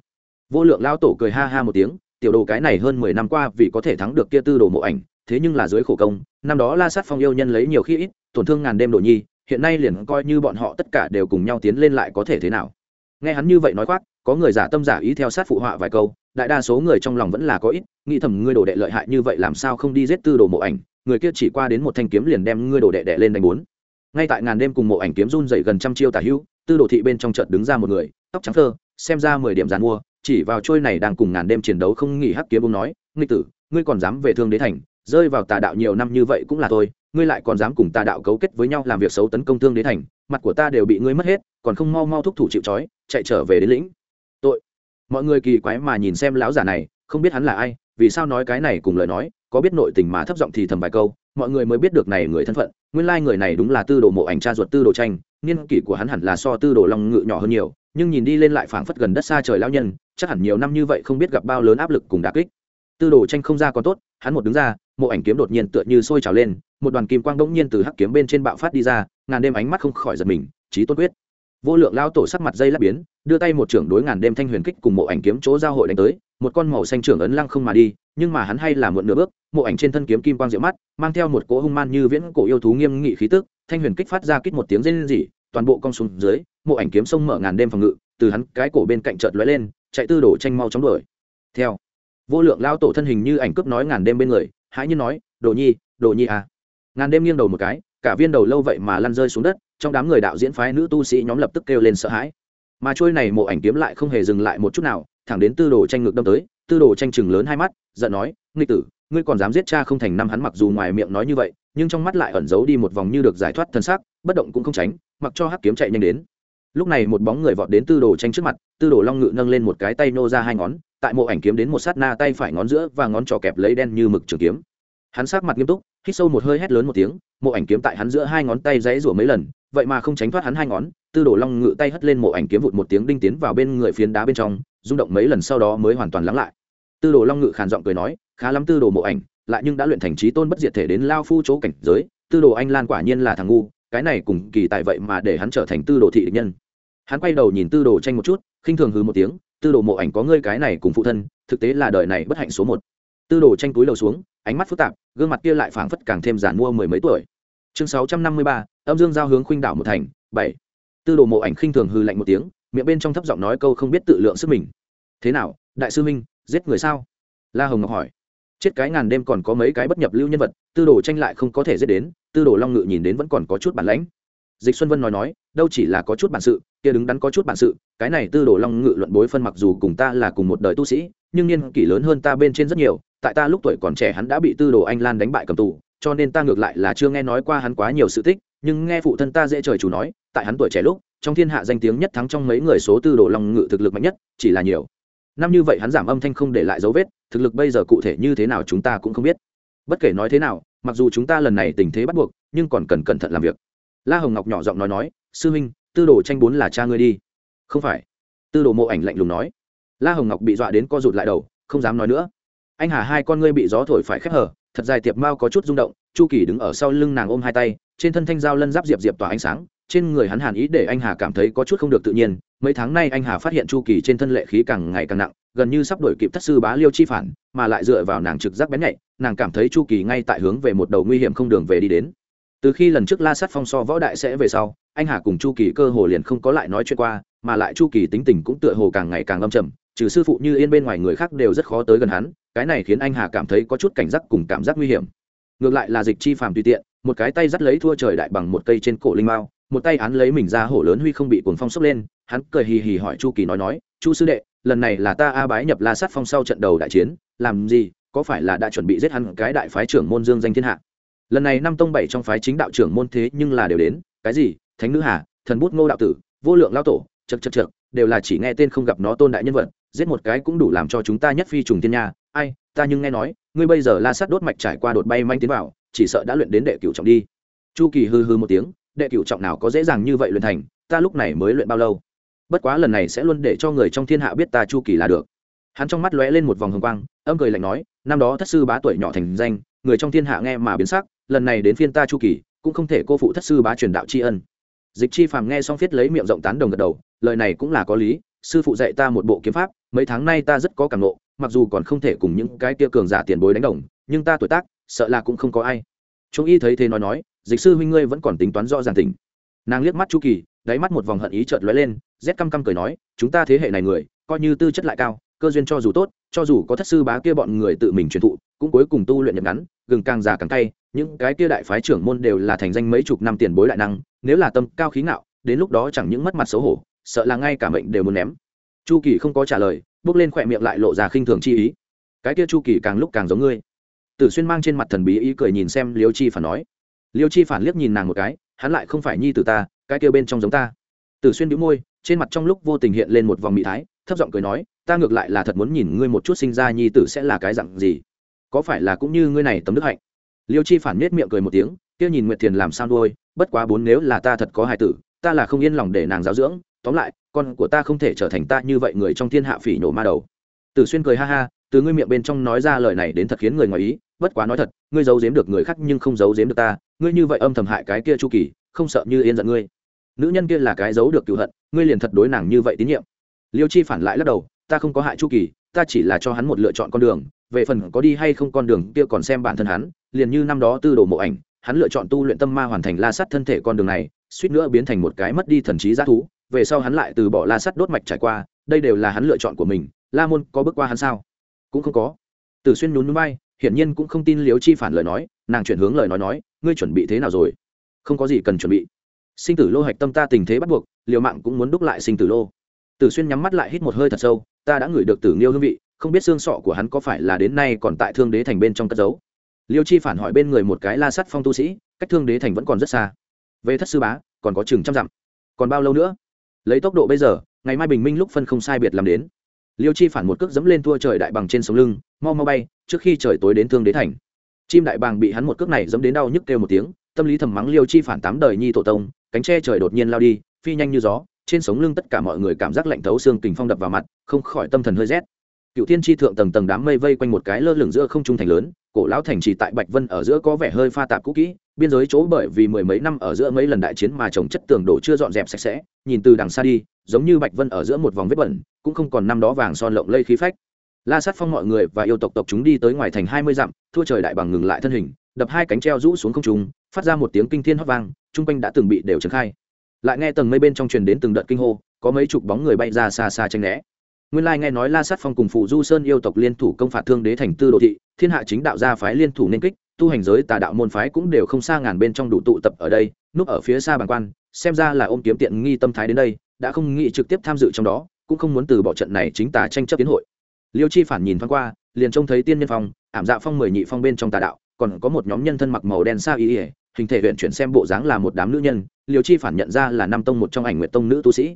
Vô lượng lao tổ cười ha ha một tiếng tiểu đồ cái này hơn mười năm qua vì có thể thắng được kia tư đồ mộ ảnh, thế nhưng là dưới khổ công, năm đó la sát phong yêu nhân lấy nhiều khi ít, tổn thương ngàn đêm đồ nhi, hiện nay liền coi như bọn họ tất cả đều cùng nhau tiến lên lại có thể thế nào. Nghe hắn như vậy nói khoác, có người giả tâm giả ý theo sát phụ họa vài câu, đại đa số người trong lòng vẫn là có ít, nghĩ thầm ngươi đồ đệ lợi hại như vậy làm sao không đi giết tư đồ mộ ảnh, người kia chỉ qua đến một thanh kiếm liền đem ngươi đồ đệ đệ lên đánh bốn. Ngay tại ngàn đêm cùng mộ ảnh kiếm run dậy gần trăm chiêu tả hữu, tư đồ thị bên trong chợt đứng ra một người, tóc trắng thơ xem ra mười điểm giàn mua chỉ vào trôi này đang cùng ngàn đêm chiến đấu không nghỉ hắc kiếm ông nói nghịch tử ngươi còn dám về thương đế thành rơi vào tà đạo nhiều năm như vậy cũng là thôi, ngươi lại còn dám cùng tà đạo cấu kết với nhau làm việc xấu tấn công thương đế thành mặt của ta đều bị ngươi mất hết còn không mau mau thúc thủ chịu trói chạy trở về đến lĩnh. Tội. Mọi người kỳ quái mà nhìn xem lão giả này không biết hắn là ai vì sao nói cái này cùng lời nói có biết nội tình mà thấp giọng thì thầm vài câu mọi người mới biết được này người thân phận nguyên lai người này đúng là tư đồ mộ ảnh cha ruột tư đồ tranh niên kỷ của hắn hẳn là so tư đồ long ngự nhỏ hơn nhiều nhưng nhìn đi lên lại phảng phất gần đất xa trời lão nhân chắc hẳn nhiều năm như vậy không biết gặp bao lớn áp lực cùng đà kích. Tư đồ tranh không ra còn tốt, hắn một đứng ra, mộ ảnh kiếm đột nhiên tựa như sôi trào lên, một đoàn kim quang bỗng nhiên từ hắc kiếm bên trên bạo phát đi ra, ngàn đêm ánh mắt không khỏi giật mình trí tốt quyết. Vô lượng lao tổ sắc mặt dây lắp biến, đưa tay một trưởng đối ngàn đêm thanh huyền kích cùng mộ ảnh kiếm chỗ giao hội đánh tới, một con màu xanh trưởng ấn lăng không mà đi, nhưng mà hắn hay là muộn nửa bước, mộ ảnh trên thân kiếm kim quang diệu mắt, mang theo một cỗ hung man như viễn cổ yêu thú nghiêm nghị khí tức, thanh huyền kích phát ra kích một tiếng rên rỉ, toàn bộ cong xuống dưới, mộ ảnh kiếm sông mở ngàn đêm phòng ngự, từ hắn cái cổ bên cạnh chợt lóe lên chạy tư đồ tranh mau chóng đuổi. Theo. Vô lượng lao tổ thân hình như ảnh cướp nói ngàn đêm bên người hãy như nói, đồ nhi đồ nhi à. Ngàn đêm nghiêng đầu một cái, cả viên đầu lâu vậy mà lăn rơi xuống đất, trong đám người đạo diễn phái nữ tu sĩ nhóm lập tức kêu lên sợ hãi. Mà trôi này mộ ảnh kiếm lại không hề dừng lại một chút nào, thẳng đến tư đồ tranh ngược đâm tới, tư đồ tranh chừng lớn hai mắt, giận nói, nghịch tử, ngươi còn dám giết cha không thành năm hắn mặc dù ngoài miệng nói như vậy, nhưng trong mắt lại ẩn giấu đi một vòng như được giải thoát thân xác, bất động cũng không tránh, mặc cho hắc kiếm chạy nhanh đến lúc này một bóng người vọt đến tư đồ tranh trước mặt, tư đồ long ngự nâng lên một cái tay nô ra hai ngón, tại mộ ảnh kiếm đến một sát na tay phải ngón giữa và ngón trò kẹp lấy đen như mực trường kiếm. Hắn sát mặt nghiêm túc, hít sâu một hơi hét lớn một tiếng, mộ ảnh kiếm tại hắn giữa hai ngón tay dãy rủa mấy lần, vậy mà không tránh thoát hắn hai ngón, tư đồ long ngự tay hất lên mộ ảnh kiếm vụt một tiếng đinh tiến vào bên người phiến đá bên trong, rung động mấy lần sau đó mới hoàn toàn lắng lại. Tư đồ long ngự khàn giọng cười nói, khá lắm tư đồ mộ ảnh, lại nhưng đã luyện thành trí tôn bất diệt thể đến lao phu chỗ cảnh giới, tư đồ anh lan quả nhiên là thằng ngu, cái này cùng kỳ tại vậy mà để hắn trở thành tư đồ thị địch nhân hắn quay đầu nhìn tư đồ tranh một chút, khinh thường hư một tiếng, tư đồ mộ ảnh có ngươi cái này cùng phụ thân, thực tế là đời này bất hạnh số một. Tư đồ tranh túi đầu xuống, ánh mắt phức tạp, gương mặt kia lại phảng phất càng thêm giản mua mười mấy tuổi. Chương sáu trăm năm mươi ba, âm dương giao hướng khuynh đảo một thành, bảy. Tư đồ mộ ảnh khinh thường hư lạnh một tiếng, miệng bên trong thấp giọng nói câu không biết tự lượng sức mình. Thế nào, đại sư minh, giết người sao? La hồng ngọc hỏi. Chết cái ngàn đêm còn có mấy cái bất nhập lưu nhân vật, tư đồ tranh lại không có thể giết đến, tư đồ long ngự nhìn đến vẫn còn có chút bản lãnh dịch xuân vân nói nói, đâu chỉ là có chút bản sự, kia đứng đắn có chút bản sự, cái này tư đồ long ngự luận bối phân mặc dù cùng ta là cùng một đời tu sĩ, nhưng niên kỷ lớn hơn ta bên trên rất nhiều, tại ta lúc tuổi còn trẻ hắn đã bị tư đồ anh lan đánh bại cầm tù, cho nên ta ngược lại là chưa nghe nói qua hắn quá nhiều sự tích, nhưng nghe phụ thân ta dễ trời chủ nói, tại hắn tuổi trẻ lúc, trong thiên hạ danh tiếng nhất thắng trong mấy người số tư đồ long ngự thực lực mạnh nhất, chỉ là nhiều. Năm như vậy hắn giảm âm thanh không để lại dấu vết, thực lực bây giờ cụ thể như thế nào chúng ta cũng không biết. Bất kể nói thế nào, mặc dù chúng ta lần này tình thế bắt buộc, nhưng còn cần cẩn thận làm việc la hồng ngọc nhỏ giọng nói nói, sư huynh, tư đồ tranh bốn là cha ngươi đi. Không phải. Tư đồ mộ ảnh lạnh lùng nói. La hồng ngọc bị dọa đến co rụt lại đầu, không dám nói nữa. Anh hà, hai con ngươi bị gió thổi phải khép hở, thật dài tiệp mao có chút rung động. Chu kỳ đứng ở sau lưng nàng ôm hai tay, trên thân thanh dao lân giáp diệp diệp tỏa ánh sáng, trên người hắn hàn ý để anh hà cảm thấy có chút không được tự nhiên. Mấy tháng nay anh hà phát hiện chu kỳ trên thân lệ khí càng ngày càng nặng, gần như sắp đổi kịp thất sư bá liêu chi phản, mà lại dựa vào nàng trực giác bén nhạy, nàng cảm thấy chu kỳ ngay tại hướng về một đầu nguy hiểm không đường về đi đến từ khi lần trước la sát phong so võ đại sẽ về sau, anh hà cùng chu kỳ cơ hồ liền không có lại nói chuyện qua, mà lại chu kỳ tính tình cũng tựa hồ càng ngày càng âm trầm, trừ sư phụ như yên bên ngoài người khác đều rất khó tới gần hắn, cái này khiến anh hà cảm thấy có chút cảnh giác cùng cảm giác nguy hiểm. Ngược lại là dịch chi phàm tùy tiện, một cái tay dắt lấy thua trời đại bằng một cây trên cổ linh mao, một tay án lấy mình ra hổ lớn huy không bị cuồng phong sốc lên, hắn cười hì hì hỏi chu kỳ nói nói, chu sư đệ, lần này là ta a bái nhập la sát phong sau trận đầu đại chiến, làm gì, có phải là đã chuẩn bị giết hắn cái đại phái trưởng môn dương danh thiên hạ? Lần này năm tông bảy trong phái chính đạo trưởng môn thế nhưng là đều đến. Cái gì? Thánh nữ hà, thần bút ngô đạo tử, vô lượng lao tổ chật chật chật đều là chỉ nghe tên không gặp nó tôn đại nhân vật. Giết một cái cũng đủ làm cho chúng ta nhất phi trùng thiên nha. Ai, ta nhưng nghe nói, ngươi bây giờ la sát đốt mạch trải qua đột bay manh tiến vào, chỉ sợ đã luyện đến đệ cửu trọng đi. Chu kỳ hư hư một tiếng, đệ cửu trọng nào có dễ dàng như vậy luyện thành, ta lúc này mới luyện bao lâu? Bất quá lần này sẽ luôn để cho người trong thiên hạ biết ta chu kỳ là được. Hắn trong mắt lóe lên một vòng hồng quang, âm cười lạnh nói, năm đó thất sư bá tuổi nhỏ thành danh, người trong thiên hạ nghe mà biến sắc lần này đến phiên ta chu kỳ, cũng không thể cô phụ thất sư bá truyền đạo tri ân. Dịch chi phàm nghe xong viết lấy miệng rộng tán đồng gật đầu, lời này cũng là có lý, sư phụ dạy ta một bộ kiếm pháp, mấy tháng nay ta rất có cảm nộ mặc dù còn không thể cùng những cái kia cường giả tiền bối đánh đồng, nhưng ta tuổi tác, sợ là cũng không có ai. Trung y thấy thế nói nói, dịch sư huynh ngươi vẫn còn tính toán rõ ràng tình. Nàng liếc mắt chu kỳ, đáy mắt một vòng hận ý chợt lóe lên, rét căm căm cười nói, chúng ta thế hệ này người, coi như tư chất lại cao cơ duyên cho dù tốt, cho dù có thất sư bá kia bọn người tự mình truyền thụ, cũng cuối cùng tu luyện nhận ngắn, gừng càng già càng cay, những cái kia đại phái trưởng môn đều là thành danh mấy chục năm tiền bối đại năng, nếu là tâm cao khí ngạo, đến lúc đó chẳng những mất mặt xấu hổ, sợ là ngay cả mệnh đều muốn ném. Chu kỳ không có trả lời, bước lên khỏe miệng lại lộ ra khinh thường chi ý. Cái kia chu kỳ càng lúc càng giống ngươi. Tử xuyên mang trên mặt thần bí ý cười nhìn xem liêu chi phản nói. Liêu chi phản liếc nhìn nàng một cái, hắn lại không phải nhi tử ta, cái kia bên trong giống ta. Tử xuyên đĩu môi, trên mặt trong lúc vô tình hiện lên một vòng mỹ thái thấp giọng cười nói, ta ngược lại là thật muốn nhìn ngươi một chút sinh ra nhi tử sẽ là cái dặn gì. Có phải là cũng như ngươi này tấm đức hạnh? Liêu chi phản nết miệng cười một tiếng, kia nhìn nguyệt thiền làm sao đôi bất quá bốn nếu là ta thật có hài tử, ta là không yên lòng để nàng giáo dưỡng. Tóm lại, con của ta không thể trở thành ta như vậy người trong thiên hạ phỉ nhổ ma đầu. Tử xuyên cười ha ha, từ ngươi miệng bên trong nói ra lời này đến thật khiến người ngoài ý, bất quá nói thật, ngươi giấu giếm được người khác nhưng không giấu giếm được ta, ngươi như vậy âm thầm hại cái kia chu kỳ, không sợ như yên giận ngươi. Nữ nhân kia là cái giấu được cựu hận, ngươi liền thật đối nàng như vậy tín nhiệm liêu chi phản lại lắc đầu, ta không có hại chu kỳ, ta chỉ là cho hắn một lựa chọn con đường, về phần có đi hay không con đường kia còn xem bản thân hắn, liền như năm đó tư đồ mộ ảnh, hắn lựa chọn tu luyện tâm ma hoàn thành la sắt thân thể con đường này, suýt nữa biến thành một cái mất đi thần trí g thú, về sau hắn lại từ bỏ la sắt đốt mạch trải qua, đây đều là hắn lựa chọn của mình, la môn có bước qua hắn sao? Cũng không có. Tử xuyên nhún núi bay hiển nhiên cũng không tin liếu chi phản lời nói, nàng chuyển hướng lời nói nói, ngươi chuẩn bị thế nào rồi? Không có gì cần chuẩn bị. Sinh tử lô hạch tâm ta tình thế bắt buộc, liều mạng cũng muốn đúc lại sinh tử lô tử xuyên nhắm mắt lại hít một hơi thật sâu, ta đã ngửi được tử nghiêu hương vị, không biết xương sọ của hắn có phải là đến nay còn tại thương đế thành bên trong cất giấu. Liêu chi phản hỏi bên người một cái la sắt phong tu sĩ, cách thương đế thành vẫn còn rất xa. Về thất sư bá, còn có chừng trăm dặm. Còn bao lâu nữa? Lấy tốc độ bây giờ, ngày mai bình minh lúc phân không sai biệt làm đến. Liêu chi phản một cước dẫm lên thua trời đại bằng trên sống lưng, mau mau bay, trước khi trời tối đến thương đế thành. Chim đại bàng bị hắn một cước này dẫm đến đau nhức kêu một tiếng, tâm lý thầm mắng liêu chi phản tám đời nhi tổ tông, cánh tre trời đột nhiên lao đi, phi nhanh như gió trên sống lưng tất cả mọi người cảm giác lạnh thấu xương kình phong đập vào mặt, không khỏi tâm thần hơi rét. Cựu thiên tri thượng tầng tầng đám mây vây quanh một cái lơ lửng giữa không trung thành lớn, cổ lão thành trì tại bạch vân ở giữa có vẻ hơi pha tạp cũ kỹ, biên giới chỗ bởi vì mười mấy năm ở giữa mấy lần đại chiến mà trồng chất tường đổ chưa dọn dẹp sạch sẽ, nhìn từ đằng xa đi, giống như bạch vân ở giữa một vòng vết bẩn, cũng không còn năm đó vàng son lộng lây khí phách. La sát phong mọi người và yêu tộc tộc chúng đi tới ngoài thành hai mươi dặm, thua trời đại bằng ngừng lại thân hình, đập hai cánh treo rũ xuống không trung, phát ra một tiếng kinh thiên hót vang, chung quanh đã từng bị đều trấn khai lại nghe tầng mây bên trong truyền đến từng đợt kinh hô, có mấy chục bóng người bay ra xa xa tranh né. Nguyên lai nghe nói la sát phong cùng phụ du sơn yêu tộc liên thủ công phạt thương đế thành tư đồ thị, thiên hạ chính đạo gia phái liên thủ nên kích, tu hành giới tà đạo môn phái cũng đều không xa ngàn bên trong đủ tụ tập ở đây, núp ở phía xa bàn quan, xem ra là ôm kiếm tiện nghi tâm thái đến đây, đã không nghĩ trực tiếp tham dự trong đó, cũng không muốn từ bỏ trận này chính tà tranh chấp tiến hội. Liêu chi phản nhìn thoáng qua, liền trông thấy tiên nhân phong, ảm dạ phong mười nhị phong bên trong tà đạo, còn có một nhóm nhân thân mặc màu đen xa y ỉa hình thể huyện chuyển xem bộ dáng là một đám nữ nhân, liêu chi phản nhận ra là năm tông một trong ảnh nguyện tông nữ tu sĩ.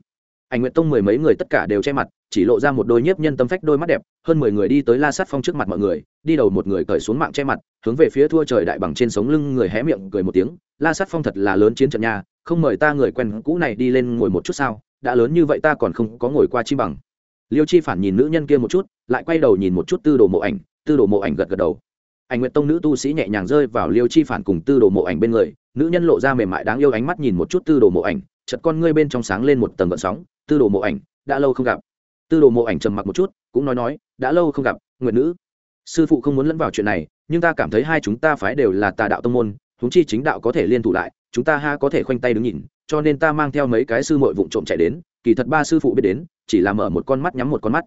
Ảnh nguyện tông mười mấy người tất cả đều che mặt, chỉ lộ ra một đôi nhiếp nhân tâm phách đôi mắt đẹp, hơn mười người đi tới la sát phong trước mặt mọi người, đi đầu một người cởi xuống mạng che mặt, hướng về phía thua trời đại bằng trên sống lưng người hé miệng cười một tiếng, la sát phong thật là lớn chiến trận nha, không mời ta người quen cũ này đi lên ngồi một chút sao, đã lớn như vậy ta còn không có ngồi qua chi bằng. Liêu chi phản nhìn nữ nhân kia một chút, lại quay đầu nhìn một chút tư đồ mộ ảnh, tư đồ mộ ảnh gật gật đầu ảnh nguyện tông nữ tu sĩ nhẹ nhàng rơi vào liêu chi phản cùng tư đồ mộ ảnh bên người, nữ nhân lộ ra mềm mại đáng yêu ánh mắt nhìn một chút tư đồ mộ ảnh chật con ngươi bên trong sáng lên một tầng gợn sóng, tư đồ mộ ảnh, đã lâu không gặp. Tư đồ mộ ảnh trầm mặc một chút, cũng nói nói, đã lâu không gặp nguyện nữ. Sư phụ không muốn lẫn vào chuyện này, nhưng ta cảm thấy hai chúng ta phái đều là tà đạo tông môn, huống chi chính đạo có thể liên thủ lại, chúng ta ha có thể khoanh tay đứng nhìn, cho nên ta mang theo mấy cái sư muội vụng trộm chạy đến, kỳ thật ba sư phụ biết đến, chỉ là mở một con mắt nhắm một con mắt.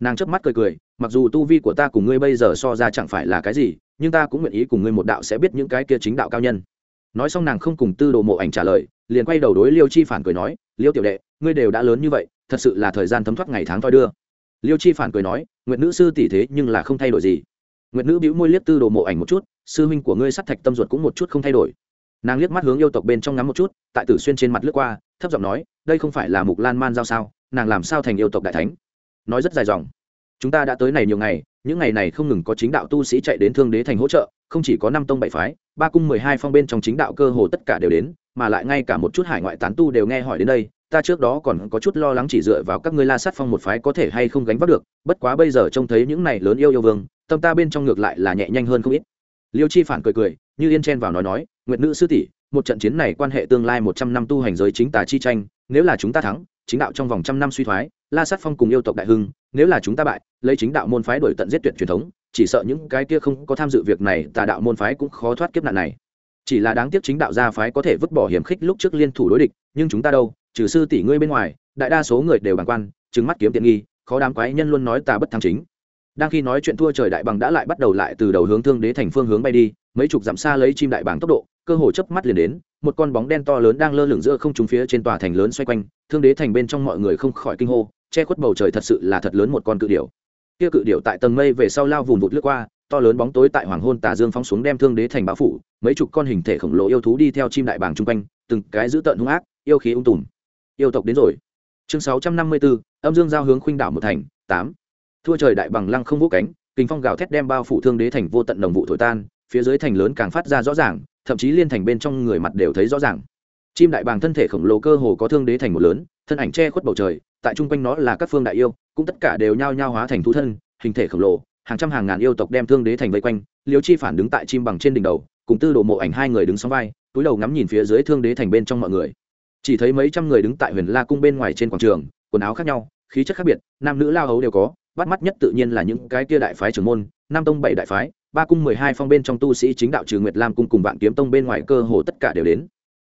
Nàng chớp mắt cười cười, mặc dù tu vi của ta cùng ngươi bây giờ so ra chẳng phải là cái gì nhưng ta cũng nguyện ý cùng ngươi một đạo sẽ biết những cái kia chính đạo cao nhân. Nói xong nàng không cùng tư đồ mộ ảnh trả lời, liền quay đầu đối liêu chi phản cười nói, liêu tiểu đệ, ngươi đều đã lớn như vậy, thật sự là thời gian thấm thoát ngày tháng thoi đưa. Liêu chi phản cười nói nguyện nữ sư tỷ thế nhưng là không thay đổi gì. Nguyện nữ bĩu môi liếc tư đồ mộ ảnh một chút, sư huynh của ngươi sắt thạch tâm ruột cũng một chút không thay đổi. Nàng liếc mắt hướng yêu tộc bên trong ngắm một chút, tại tử xuyên trên mặt lướt qua, thấp giọng nói, đây không phải là mục lan man giao sao, nàng làm sao thành yêu tộc đại thánh? Nói rất dài dòng chúng ta đã tới này nhiều ngày, những ngày này không ngừng có chính đạo tu sĩ chạy đến thương đế thành hỗ trợ, không chỉ có năm tông bảy phái, ba cung mười hai phong bên trong chính đạo cơ hồ tất cả đều đến, mà lại ngay cả một chút hải ngoại tán tu đều nghe hỏi đến đây, ta trước đó còn có chút lo lắng chỉ dựa vào các ngươi la sát phong một phái có thể hay không gánh vác được, bất quá bây giờ trông thấy những này lớn yêu yêu vương, tâm ta bên trong ngược lại là nhẹ nhanh hơn không ít. Liêu chi phản cười cười, như yên chen vào nói nói, nguyệt nữ sư tỷ, một trận chiến này quan hệ tương lai một trăm năm tu hành giới chính tà chi tranh, nếu là chúng ta thắng chính đạo trong vòng trăm năm suy thoái, la sát phong cùng yêu tộc đại hưng, nếu là chúng ta bại, lấy chính đạo môn phái đổi tận giết tuyệt truyền thống, chỉ sợ những cái kia không có tham dự việc này, tà đạo môn phái cũng khó thoát kiếp nạn này. Chỉ là đáng tiếc chính đạo gia phái có thể vứt bỏ hiểm khích lúc trước liên thủ đối địch, nhưng chúng ta đâu, trừ sư tỷ ngươi bên ngoài, đại đa số người đều bàng quan, trừng mắt kiếm tiện nghi, khó đám quái nhân luôn nói ta bất thắng chính. Đang khi nói chuyện thua trời đại bằng đã lại bắt đầu lại từ đầu hướng thương đế thành phương hướng bay đi mấy chục dặm xa lấy chim đại bảng tốc độ, cơ hồ chớp mắt liền đến, một con bóng đen to lớn đang lơ lửng giữa không trung phía trên tòa thành lớn xoay quanh, thương đế thành bên trong mọi người không khỏi kinh hô, che khuất bầu trời thật sự là thật lớn một con cự điểu. Kia cự điểu tại tầng mây về sau lao vùng vụt lướt qua, to lớn bóng tối tại hoàng hôn tà dương phóng xuống đem thương đế thành bão phủ, mấy chục con hình thể khổng lồ yêu thú đi theo chim đại bàng chung quanh, từng cái dữ tợn hung ác, yêu khí ung tùm. Yêu tộc đến rồi. Chương sáu trăm năm mươi bốn, âm dương giao hướng khuynh đảo một thành, tám. Thua trời đại bằng lăng không vũ cánh, kinh phong gào thét đem bao phủ thương đế thành vô tận đồng vụ thổi tan phía dưới thành lớn càng phát ra rõ ràng, thậm chí liên thành bên trong người mặt đều thấy rõ ràng. Chim đại bàng thân thể khổng lồ cơ hồ có thương đế thành một lớn, thân ảnh che khuất bầu trời, tại chung quanh nó là các phương đại yêu, cũng tất cả đều nhao nhao hóa thành thú thân, hình thể khổng lồ, hàng trăm hàng ngàn yêu tộc đem thương đế thành vây quanh, liêu chi phản đứng tại chim bằng trên đỉnh đầu, cùng tư đồ mộ ảnh hai người đứng sóng vai, túi đầu ngắm nhìn phía dưới thương đế thành bên trong mọi người. Chỉ thấy mấy trăm người đứng tại huyền la cung bên ngoài trên quảng trường, quần áo khác nhau, khí chất khác biệt, nam nữ lao hấu đều có, bắt mắt nhất tự nhiên là những cái kia đại phái trưởng môn, nam tông bảy đại phái ba cung mười hai phong bên trong tu sĩ chính đạo trừ nguyệt lam cung cùng vạn kiếm tông bên ngoài cơ hồ tất cả đều đến.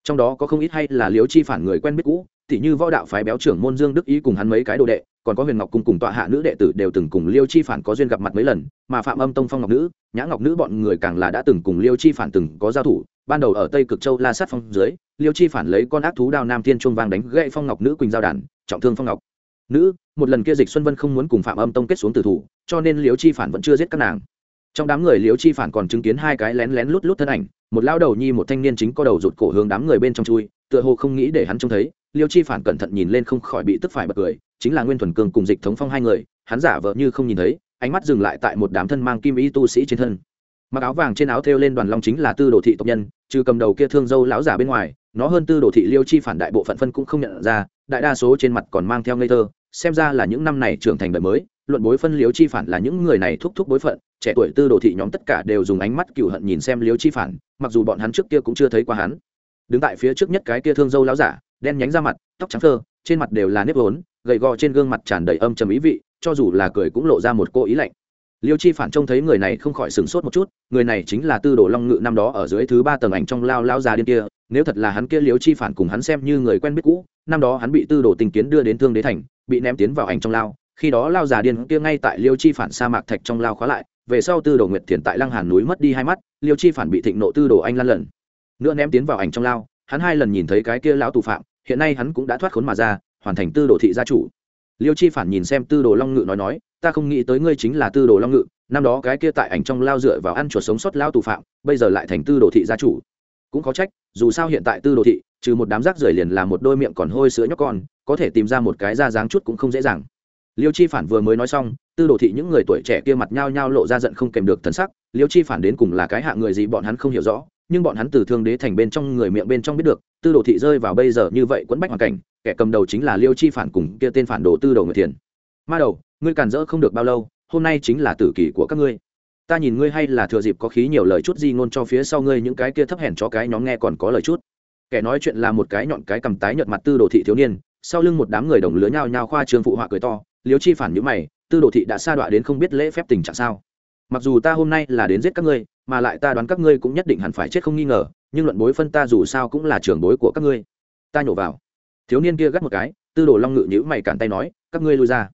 Trong đó có không ít hay là liếu chi phản người quen biết cũ, tỉ như võ đạo phái béo trưởng môn dương đức ý cùng hắn mấy cái đồ đệ, còn có huyền ngọc cung cùng tọa hạ nữ đệ tử đều từng cùng liêu chi phản có duyên gặp mặt mấy lần, mà phạm âm tông phong ngọc nữ, nhã ngọc nữ bọn người càng là đã từng cùng liêu chi phản từng có giao thủ, ban đầu ở tây cực châu la sát phong dưới, liêu chi phản lấy con ác thú đao nam thiên chuông vang đánh gậy phong ngọc nữ quỳnh giao đàn, trọng thương phong ngọc. Nữ, một lần kia dịch xuân vân không muốn cùng phạm âm tông kết xuống tử thủ, cho nên liêu chi phản vẫn chưa giết các nàng trong đám người liêu chi phản còn chứng kiến hai cái lén lén lút lút thân ảnh, một lao đầu nhi một thanh niên chính có đầu rụt cổ hướng đám người bên trong chui, tựa hồ không nghĩ để hắn trông thấy liêu chi phản cẩn thận nhìn lên không khỏi bị tức phải bật cười, chính là nguyên thuần cương cùng dịch thống phong hai người, hắn giả vợ như không nhìn thấy, ánh mắt dừng lại tại một đám thân mang kim y tu sĩ trên thân. Mặc áo vàng trên áo thêu lên đoàn long chính là tư đồ thị tộc nhân, trừ cầm đầu kia thương dâu lão giả bên ngoài, nó hơn tư đồ thị liêu chi phản đại bộ phận phân cũng không nhận ra, đại đa số trên mặt còn mang theo ngây thơ xem ra là những năm này trưởng thành đời mới, luận bối phân liếu chi phản là những người này thúc thúc bối phận, trẻ tuổi tư đồ thị nhóm tất cả đều dùng ánh mắt cựu hận nhìn xem liếu chi phản, mặc dù bọn hắn trước kia cũng chưa thấy qua hắn. Đứng tại phía trước nhất cái kia thương dâu lão giả, đen nhánh ra mặt, tóc trắng thơ trên mặt đều là nếp vốn, gầy gò trên gương mặt tràn đầy âm trầm ý vị, cho dù là cười cũng lộ ra một cô ý lạnh. Liêu chi phản trông thấy người này không khỏi sửng sốt một chút, người này chính là tư đồ long ngự năm đó ở dưới thứ ba tầng ảnh trong lao lao già điên kia, nếu thật là hắn kia liêu chi phản cùng hắn xem như người quen biết cũ, năm đó hắn bị tư đồ tình kiến đưa đến thương đế thành bị ném tiến vào ảnh trong lao, khi đó lao già điên kia ngay tại liêu chi phản sa mạc thạch trong lao khóa lại, về sau tư đồ nguyệt thiền tại lăng hàn núi mất đi hai mắt, liêu chi phản bị thịnh nộ tư đồ anh lan lần. Nữa ném tiến vào ảnh trong lao, hắn hai lần nhìn thấy cái kia lão tù phạm, hiện nay hắn cũng đã thoát khốn mà ra, hoàn thành tư đồ thị gia chủ. Liêu chi phản nhìn xem tư đồ long ngự nói nói, ta không nghĩ tới ngươi chính là tư đồ long ngự, năm đó cái kia tại ảnh trong lao dựa vào ăn chuột sống sót lao tù phạm, bây giờ lại thành tư đồ thị gia chủ. Cũng có trách, dù sao hiện tại tư đồ thị, trừ một đám rác rưởi liền là một đôi miệng còn hôi sữa nhóc con có thể tìm ra một cái da dáng chút cũng không dễ dàng. Liêu chi phản vừa mới nói xong, tư đồ thị những người tuổi trẻ kia mặt nhao nhao lộ ra giận không kèm được thần sắc. Liêu chi phản đến cùng là cái hạ người gì bọn hắn không hiểu rõ, nhưng bọn hắn từ thương đế thành bên trong người miệng bên trong biết được, tư đồ thị rơi vào bây giờ như vậy quẫn bách hoàn cảnh, kẻ cầm đầu chính là liêu chi phản cùng kia tên phản đồ tư đồ người thiền. Ma đầu, ngươi cản rỡ không được bao lâu, hôm nay chính là tử kỳ của các ngươi. Ta nhìn ngươi hay là thừa dịp có khí nhiều lời chút gì ngôn cho phía sau ngươi những cái kia thấp hèn cho cái nhóm nghe còn có lời chút. Kẻ nói chuyện là một cái nhọn cái cầm tái nhợt mặt tư đồ thị thiếu niên sau lưng một đám người đồng lứa nhao nhao khoa trương phụ họa cười to liếu chi phản nhữ mày, tư đồ thị đã sa đọa đến không biết lễ phép tình trạng sao? Mặc dù ta hôm nay là đến giết các ngươi, mà lại ta đoán các ngươi cũng nhất định hẳn phải chết không nghi ngờ, nhưng luận bối phân ta dù sao cũng là trưởng bối của các ngươi. Ta nhổ vào. Thiếu niên kia gắt một cái, tư đồ long ngự nhữ mày cản tay nói, các ngươi lui ra.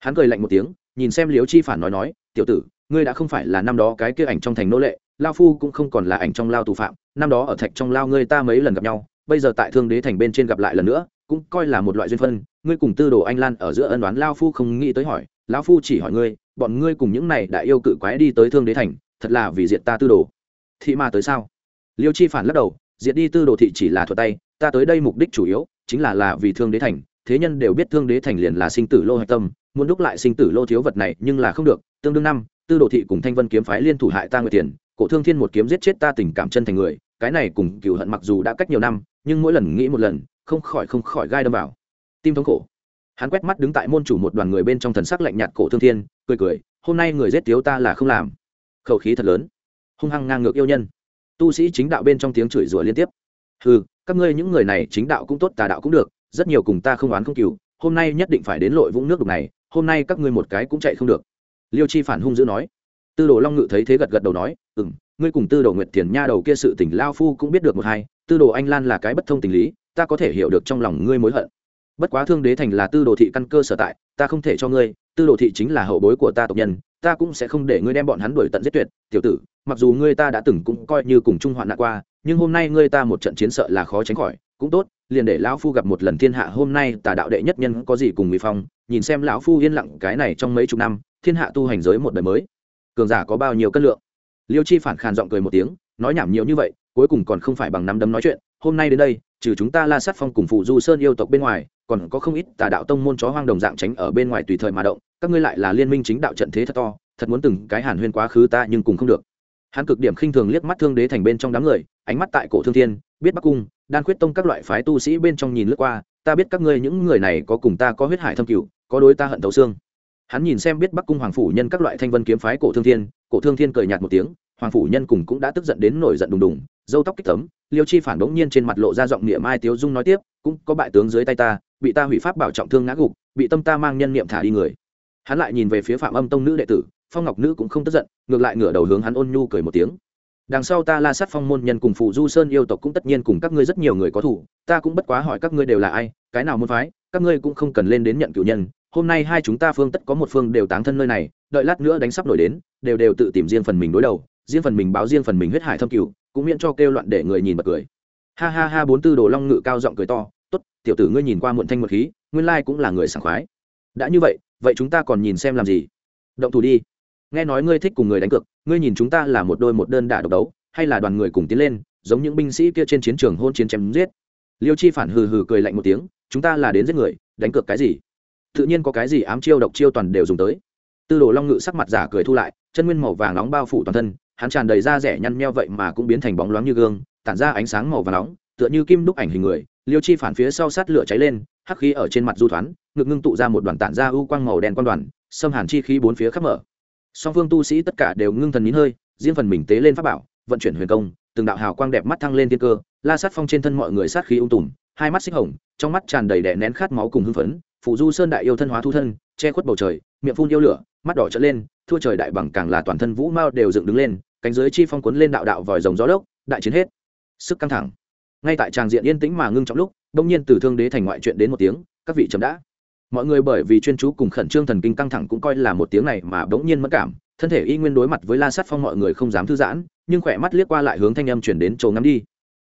Hắn cười lạnh một tiếng, nhìn xem liếu chi phản nói nói, tiểu tử, ngươi đã không phải là năm đó cái kia ảnh trong thành nô lệ, lao phu cũng không còn là ảnh trong lao tù phạm, năm đó ở thạch trong lao ngươi ta mấy lần gặp nhau, bây giờ tại thương đế thành bên trên gặp lại lần nữa cũng coi là một loại duyên phân. Ngươi cùng tư đồ anh lan ở giữa ân đoán lao phu không nghĩ tới hỏi. Lão phu chỉ hỏi ngươi, bọn ngươi cùng những này đại yêu cự quái đi tới thương đế thành, thật là vì diệt ta tư đồ. Thị ma tới sao? Liêu chi phản lắc đầu, diệt đi tư đồ thị chỉ là thuật tay, ta tới đây mục đích chủ yếu chính là là vì thương đế thành, thế nhân đều biết thương đế thành liền là sinh tử lô hạch tâm, muốn đúc lại sinh tử lô thiếu vật này nhưng là không được, tương đương năm, tư đồ thị cùng thanh vân kiếm phái liên thủ hại ta người tiền, cổ thương thiên một kiếm giết chết ta tình cảm chân thành người, cái này cùng cựu hận mặc dù đã cách nhiều năm, nhưng mỗi lần nghĩ một lần không khỏi không khỏi gai đâm vào. Tim thống khổ. Hắn quét mắt đứng tại môn chủ một đoàn người bên trong thần sắc lạnh nhạt cổ thương thiên, cười cười, hôm nay người giết tiếu ta là không làm. Khẩu khí thật lớn. Hung hăng ngang ngược yêu nhân. Tu sĩ chính đạo bên trong tiếng chửi rủa liên tiếp. Ừ các ngươi những người này chính đạo cũng tốt, tà đạo cũng được, rất nhiều cùng ta không oán không cừu, hôm nay nhất định phải đến lội vũng nước đục này, hôm nay các ngươi một cái cũng chạy không được. Liêu chi phản hung dữ nói. Tư đồ long ngự thấy thế gật gật đầu nói ừ m ngươi cùng tư đồ nguyệt thiền nha đầu kia sự tỉnh lao phu cũng biết được một hai, tư đồ anh lan là cái bất thông tình lý ta có thể hiểu được trong lòng ngươi mối hận. Bất quá thương đế thành là tư đồ thị căn cơ sở tại, ta không thể cho ngươi, tư đồ thị chính là hậu bối của ta tộc nhân, ta cũng sẽ không để ngươi đem bọn hắn đuổi tận giết tuyệt, tiểu tử, mặc dù ngươi ta đã từng cũng coi như cùng chung hoạn nạn qua, nhưng hôm nay ngươi ta một trận chiến sợ là khó tránh khỏi, cũng tốt, liền để lão phu gặp một lần thiên hạ, hôm nay tà đạo đệ nhất nhân có gì cùng mỹ phong, nhìn xem lão phu yên lặng cái này trong mấy chục năm, thiên hạ tu hành giới một đời mới. Cường giả có bao nhiêu cân lượng? Liêu chi phản khàn giọng cười một tiếng, nói nhảm nhiều như vậy, cuối cùng còn không phải bằng năm đấm nói chuyện hôm nay đến đây, trừ chúng ta la sát phong cùng phụ du sơn yêu tộc bên ngoài, còn có không ít tà đạo tông môn chó hoang đồng dạng tránh ở bên ngoài tùy thời mà động, các ngươi lại là liên minh chính đạo trận thế thật to, thật muốn từng cái hàn huyên quá khứ ta nhưng cùng không được. Hắn cực điểm khinh thường liếc mắt thương đế thành bên trong đám người, ánh mắt tại cổ thương thiên, biết bắc cung, đan khuyết tông các loại phái tu sĩ bên trong nhìn lướt qua, ta biết các ngươi những người này có cùng ta có huyết hải thâm cửu, có đối ta hận thấu xương. Hắn nhìn xem biết bắc cung hoàng phủ nhân các loại thanh vân kiếm phái cổ thương thiên, cổ thương thiên cười nhạt một tiếng, hoàng phủ nhân cùng cũng đã tức giận đến nổi giận đùng đùng dâu tóc kích tấm, liêu chi phản đống nhiên trên mặt lộ ra giọng niệm mai tiếu dung nói tiếp, cũng có bại tướng dưới tay ta, bị ta hủy pháp bảo trọng thương ngã gục, bị tâm ta mang nhân niệm thả đi người. Hắn lại nhìn về phía phạm âm tông nữ đệ tử, phong ngọc nữ cũng không tức giận, ngược lại ngửa đầu hướng hắn ôn nhu cười một tiếng. Đằng sau ta la sát phong môn nhân cùng phụ du sơn yêu tộc cũng tất nhiên cùng các ngươi rất nhiều người có thủ ta cũng bất quá hỏi các ngươi đều là ai, cái nào muốn phái, các ngươi cũng không cần lên đến nhận cựu nhân, hôm nay hai chúng ta phương tất có một phương đều táng thân nơi này, đợi lát nữa đánh sắp nổi đến, đều đều tự tìm riêng phần mình đối đầu, riêng phần mình báo riêng phần mình huyết hải thâm cựu cũng miễn cho kêu loạn để người nhìn bật cười. Ha ha ha, bốn tư đồ long ngự cao giọng cười to, tốt, tiểu tử ngươi nhìn qua muộn thanh một khí, nguyên lai cũng là người sảng khoái. Đã như vậy vậy chúng ta còn nhìn xem làm gì? Động thủ đi. Nghe nói ngươi thích cùng người đánh cược, ngươi nhìn chúng ta là một đôi một đơn đả độc đấu, hay là đoàn người cùng tiến lên, giống những binh sĩ kia trên chiến trường hôn chiến chém giết? Liêu chi phản hừ hừ cười lạnh một tiếng, chúng ta là đến giết người, đánh cược cái gì? Tự nhiên có cái gì ám chiêu độc chiêu toàn đều dùng tới. Tư đồ long ngự sắc mặt giả cười thu lại, chân nguyên màu vàng nóng bao phủ toàn thân hắn tràn đầy da rẻ nhăn nheo vậy mà cũng biến thành bóng loáng như gương, tản ra ánh sáng màu vàng nóng, tựa như kim đúc ảnh hình người, liêu chi phản phía sau sát lửa cháy lên, hắc khí ở trên mặt du thoán ngực ngưng tụ ra một đoàn tản ra u quang màu đen quan đoàn, xâm hàn chi khí bốn phía khắp mở. Song phương tu sĩ tất cả đều ngưng thần nín hơi, riêng phần mình tế lên pháp bảo, vận chuyển huyền công, từng đạo hào quang đẹp mắt thăng lên thiên cơ, la sát phong trên thân mọi người sát khí ung tùm, hai mắt xích hồng, trong mắt tràn đầy đè nén khát máu cùng hưng phấn phụ du sơn đại yêu thân hóa thu thân, che khuất bầu trời, miệng phun yêu lửa, mắt đỏ trở lên thua trời đại bằng càng là toàn thân vũ mao đều dựng đứng lên, cánh dưới chi phong cuốn lên đạo đạo vòi rồng gió lốc, đại chiến hết. Sức căng thẳng. Ngay tại tràng diện yên tĩnh mà ngưng trong lúc đông nhiên từ thương đế thành ngoại chuyện đến một tiếng, các vị chấm đã. Mọi người bởi vì chuyên chú cùng khẩn trương thần kinh căng thẳng cũng coi là một tiếng này mà bỗng nhiên mất cảm, thân thể y nguyên đối mặt với la sát phong mọi người không dám thư giãn, nhưng khỏe mắt liếc qua lại hướng thanh âm chuyển đến chỗ ngắm đi.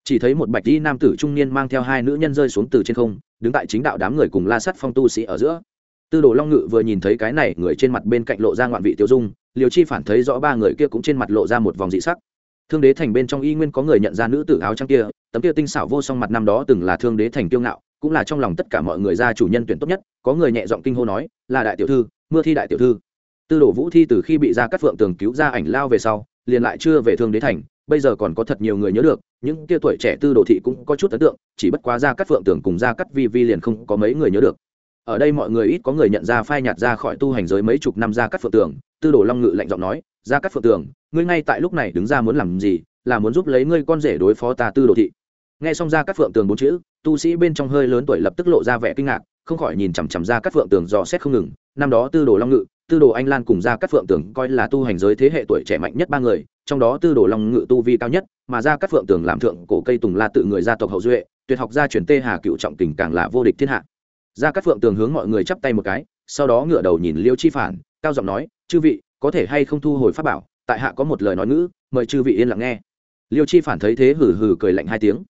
Chỉ thấy một bạch y nam tử trung niên mang theo hai nữ nhân rơi xuống từ trên không, đứng tại chính đạo đám người cùng la sát phong tu sĩ ở giữa tư đồ long ngự vừa nhìn thấy cái này, người trên mặt bên cạnh lộ ra ngoạn vị tiêu dung liều chi phản thấy rõ ba người kia cũng trên mặt lộ ra một vòng dị sắc. Thương đế thành bên trong y nguyên có người nhận ra nữ tử áo trắng kia, tấm kia tinh xảo vô song mặt năm đó từng là thương đế thành kiêu ngạo, cũng là trong lòng tất cả mọi người gia chủ nhân tuyển tốt nhất, có người nhẹ giọng kinh hô nói, là đại tiểu thư, mưa thi đại tiểu thư. Tư đồ vũ thi từ khi bị ra cắt phượng tường cứu ra ảnh lao về sau, liền lại chưa về thương đế thành, bây giờ còn có thật nhiều người nhớ được, những kia tuổi trẻ tư đồ thị cũng có chút ấn tượng, chỉ bất quá ra cắt phượng tường cùng ra cắt vi vi liền không có mấy người nhớ được ở đây mọi người ít có người nhận ra phai nhạt ra khỏi tu hành giới mấy chục năm ra cắt phượng tường. Tư đồ long ngự lạnh giọng nói ra cắt phượng tường, ngươi ngay tại lúc này đứng ra muốn làm gì? Là muốn giúp lấy ngươi con rể đối phó ta tư đồ thị. Nghe xong ra cắt phượng tường bốn chữ, tu sĩ bên trong hơi lớn tuổi lập tức lộ ra vẻ kinh ngạc, không khỏi nhìn chằm chằm ra cắt phượng tường dò xét không ngừng. Năm đó tư đồ long ngự, tư đồ anh lan cùng ra cắt phượng tường coi là tu hành giới thế hệ tuổi trẻ mạnh nhất ba người, trong đó tư đồ long ngự tu vi cao nhất, mà ra cắt phượng tường làm thượng cổ cây tùng la tự người gia tộc hậu duệ, tuyệt học gia truyền tê hà cựu trọng tình càng là vô địch thiên hạ ra cát phượng tường hướng mọi người chắp tay một cái, sau đó ngửa đầu nhìn liêu chi phản, cao giọng nói, chư vị, có thể hay không thu hồi pháp bảo? Tại hạ có một lời nói ngữ, mời chư vị yên lặng nghe. Liêu chi phản thấy thế hừ hừ cười lạnh hai tiếng.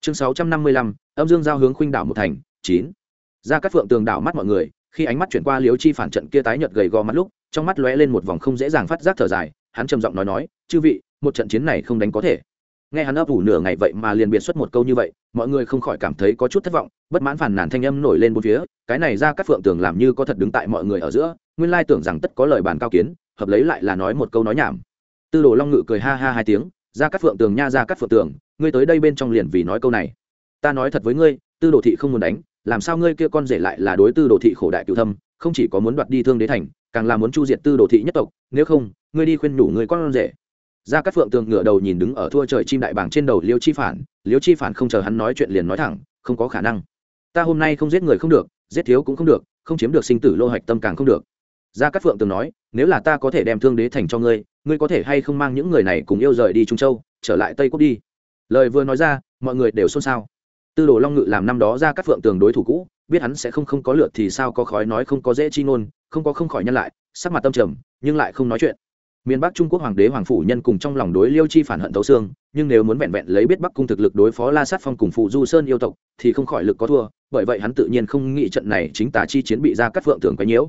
Chương sáu trăm năm mươi lăm, âm dương giao hướng khuynh đảo một thành, chín. Ra các phượng tường đảo mắt mọi người, khi ánh mắt chuyển qua liêu chi phản trận kia tái nhợt gầy gò mắt lúc, trong mắt lóe lên một vòng không dễ dàng phát giác thở dài, hắn trầm giọng nói nói, chư vị, một trận chiến này không đánh có thể nghe hắn ấp ủ nửa ngày vậy mà liền biệt xuất một câu như vậy, mọi người không khỏi cảm thấy có chút thất vọng, bất mãn phản nàn thanh âm nổi lên bốn phía, cái này ra các phượng tưởng làm như có thật đứng tại mọi người ở giữa, nguyên lai tưởng rằng tất có lời bàn cao kiến, hợp lấy lại là nói một câu nói nhảm. Tư đồ long ngự cười ha ha hai tiếng, ra các phượng tường nha ra các phượng tường, ngươi tới đây bên trong liền vì nói câu này. Ta nói thật với ngươi, tư đồ thị không muốn đánh, làm sao ngươi kia con rể lại là đối tư đồ thị khổ đại cựu thâm, không chỉ có muốn đoạt đi thương đế thành, càng là muốn chu diệt tư đồ thị nhất tộc, nếu không, ngươi đi khuyên nhủ người con rể ra các phượng tường ngửa đầu nhìn đứng ở thua trời chim đại bảng trên đầu liêu chi phản, liêu chi phản không chờ hắn nói chuyện liền nói thẳng, không có khả năng. Ta hôm nay không giết người không được, giết thiếu cũng không được, không chiếm được sinh tử lô hạch tâm càng không được. Gia cát phượng tường nói, nếu là ta có thể đem thương đế thành cho ngươi ngươi có thể hay không mang những người này cùng yêu rời đi trung châu, trở lại tây quốc đi? Lời vừa nói ra, mọi người đều xôn xao. Tư đồ long ngự làm năm đó gia cát phượng tường đối thủ cũ, biết hắn sẽ không không có lượt thì sao có khói nói không có dễ chi ngôn, không có không khỏi nhân lại, sắc mặt tâm trầm, nhưng lại không nói chuyện miền bắc trung quốc hoàng đế hoàng phủ nhân cùng trong lòng đối liêu chi phản hận thấu xương, nhưng nếu muốn vẹn vẹn lấy biết bắc cung thực lực đối phó la sát phong cùng phụ du sơn yêu tộc, thì không khỏi lực có thua, bởi vậy hắn tự nhiên không nghĩ trận này chính tả chi chiến bị ra cắt phượng tường quấy nhiễu.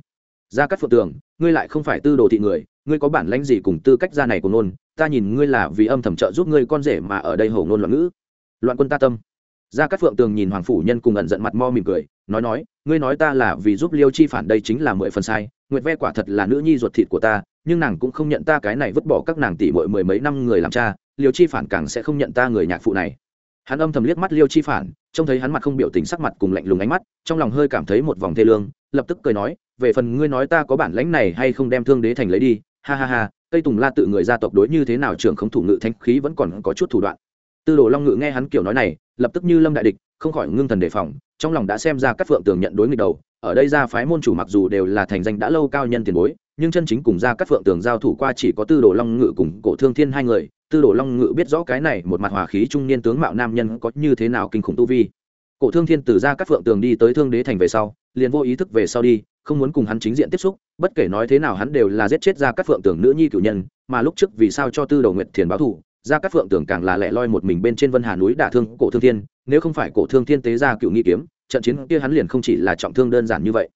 Ra cắt phượng tường, ngươi lại không phải tư đồ thị người, ngươi có bản lãnh gì cùng tư cách ra này của nôn ta nhìn ngươi là vì âm thầm trợ giúp ngươi con rể mà ở đây hổ ngôn loạn ngữ. Loạn quân ta tâm. Ra cắt phượng tường nhìn hoàng phủ nhân cùng ẩn giận mặt mo mỉm cười, nói nói, ngươi nói ta là vì giúp liêu chi phản đây chính là mười phần sai, nguyệt ve quả thật là nữ nhi ruột thịt của ta nhưng nàng cũng không nhận ta cái này vứt bỏ các nàng tỷ muội mười mấy năm người làm cha, liêu chi phản càng sẽ không nhận ta người nhạc phụ này. Hắn âm thầm liếc mắt liêu chi phản, trông thấy hắn mặt không biểu tình sắc mặt cùng lạnh lùng ánh mắt, trong lòng hơi cảm thấy một vòng thê lương, lập tức cười nói, về phần ngươi nói ta có bản lãnh này hay không đem thương đế thành lấy đi, ha ha ha cây tùng la tự người gia tộc đối như thế nào trưởng không thủ ngự thanh khí vẫn còn có chút thủ đoạn. Tư đồ long ngự nghe hắn kiểu nói này, lập tức như lâm đại địch, không khỏi ngưng thần đề phòng, trong lòng đã xem ra các phượng tường nhận đối nghịch đầu, ở đây ra phái môn chủ mặc dù đều là thành danh đã lâu cao nhân tiền bối nhưng chân chính cùng ra các phượng tường giao thủ qua chỉ có tư đồ long ngự cùng cổ thương thiên hai người. Tư đồ long ngự biết rõ cái này một mặt hòa khí trung niên tướng mạo nam nhân có như thế nào kinh khủng tu vi. Cổ thương thiên từ ra các phượng tường đi tới thương đế thành về sau, liền vô ý thức về sau đi, không muốn cùng hắn chính diện tiếp xúc, bất kể nói thế nào hắn đều là giết chết ra các phượng tường nữ nhi cử nhân, mà lúc trước vì sao cho tư đồ nguyệt thiền báo thủ ra các phượng tường càng là lẻ loi một mình bên trên vân hà núi đả thương cổ thương thiên, nếu không phải cổ thương thiên tế ra cựu nghi kiếm, trận chiến kia hắn liền không chỉ là trọng thương đơn giản như vậy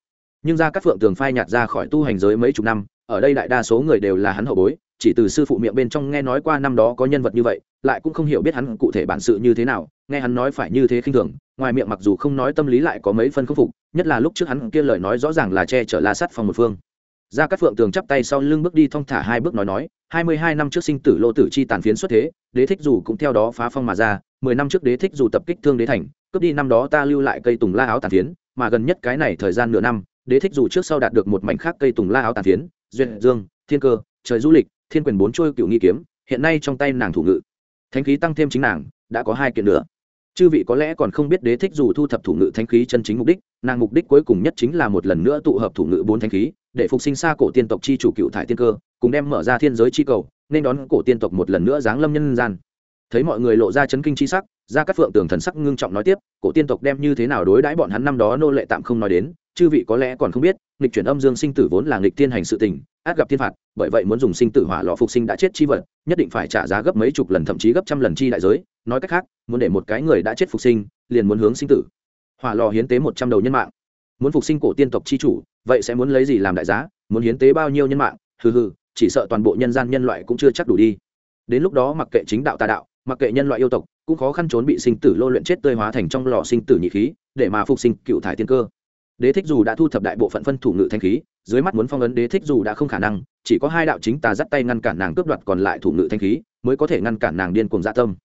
nhưng ra các phượng tường phai nhạt ra khỏi tu hành giới mấy chục năm, ở đây đại đa số người đều là hắn hậu bối, chỉ từ sư phụ miệng bên trong nghe nói qua năm đó có nhân vật như vậy, lại cũng không hiểu biết hắn cụ thể bản sự như thế nào, nghe hắn nói phải như thế khinh thường, ngoài miệng mặc dù không nói tâm lý lại có mấy phân khắc phục, nhất là lúc trước hắn kia lời nói rõ ràng là che chở la sắt phòng một phương. Ra các phượng tường chắp tay sau lưng bước đi thong thả hai bước nói nói, hai mươi hai năm trước sinh tử lô tử chi tàn phiến xuất thế, đế thích dù cũng theo đó phá phong mà ra, mười năm trước đế thích dù tập kích thương đế thành, cướp đi năm đó ta lưu lại cây tùng la áo tàn phiến, mà gần nhất cái này thời gian nửa năm đế thích dù trước sau đạt được một mảnh khác cây tùng la áo tàn phiến, duyên, dương, thiên cơ, trời du lịch, thiên quyền bốn trôi cựu nghi kiếm, hiện nay trong tay nàng thủ ngự. Thánh khí tăng thêm chính nàng, đã có hai kiện nữa. Chư vị có lẽ còn không biết đế thích dù thu thập thủ ngự thánh khí chân chính mục đích, nàng mục đích cuối cùng nhất chính là một lần nữa tụ hợp thủ ngự bốn thánh khí, để phục sinh xa cổ tiên tộc chi chủ cựu thải tiên cơ, cùng đem mở ra thiên giới chi cầu, nên đón cổ tiên tộc một lần nữa giáng lâm nhân gian. Thấy mọi người lộ ra chấn kinh chi sắc ra các phượng tường thần sắc ngưng trọng nói tiếp, cổ tiên tộc đem như thế nào đối đãi bọn hắn năm đó nô lệ tạm không nói đến chư vị có lẽ còn không biết, nghịch chuyển âm dương sinh tử vốn là nghịch tiên hành sự tình, át gặp thiên phạt, bởi vậy muốn dùng sinh tử hỏa lò phục sinh đã chết chi vật, nhất định phải trả giá gấp mấy chục lần thậm chí gấp trăm lần chi đại giới. Nói cách khác, muốn để một cái người đã chết phục sinh, liền muốn hướng sinh tử. Hỏa lò hiến tế một trăm đầu nhân mạng. Muốn phục sinh cổ tiên tộc chi chủ, vậy sẽ muốn lấy gì làm đại giá? Muốn hiến tế bao nhiêu nhân mạng? Hừ hừ, chỉ sợ toàn bộ nhân gian nhân loại cũng chưa chắc đủ đi. Đến lúc đó mặc kệ chính đạo tà đạo, mặc kệ nhân loại yêu tộc, cũng khó khăn trốn bị sinh tử lô luyện chết tươi hóa thành trong lò sinh tử nhị khí, để mà phục sinh cựu thải tiên cơ đế thích dù đã thu thập đại bộ phận phân thủ ngự thanh khí, dưới mắt muốn phong ấn đế thích dù đã không khả năng, chỉ có hai đạo chính tà dắt tay ngăn cản nàng cướp đoạt còn lại thủ ngự thanh khí, mới có thể ngăn cản nàng điên cuồng dạ tâm.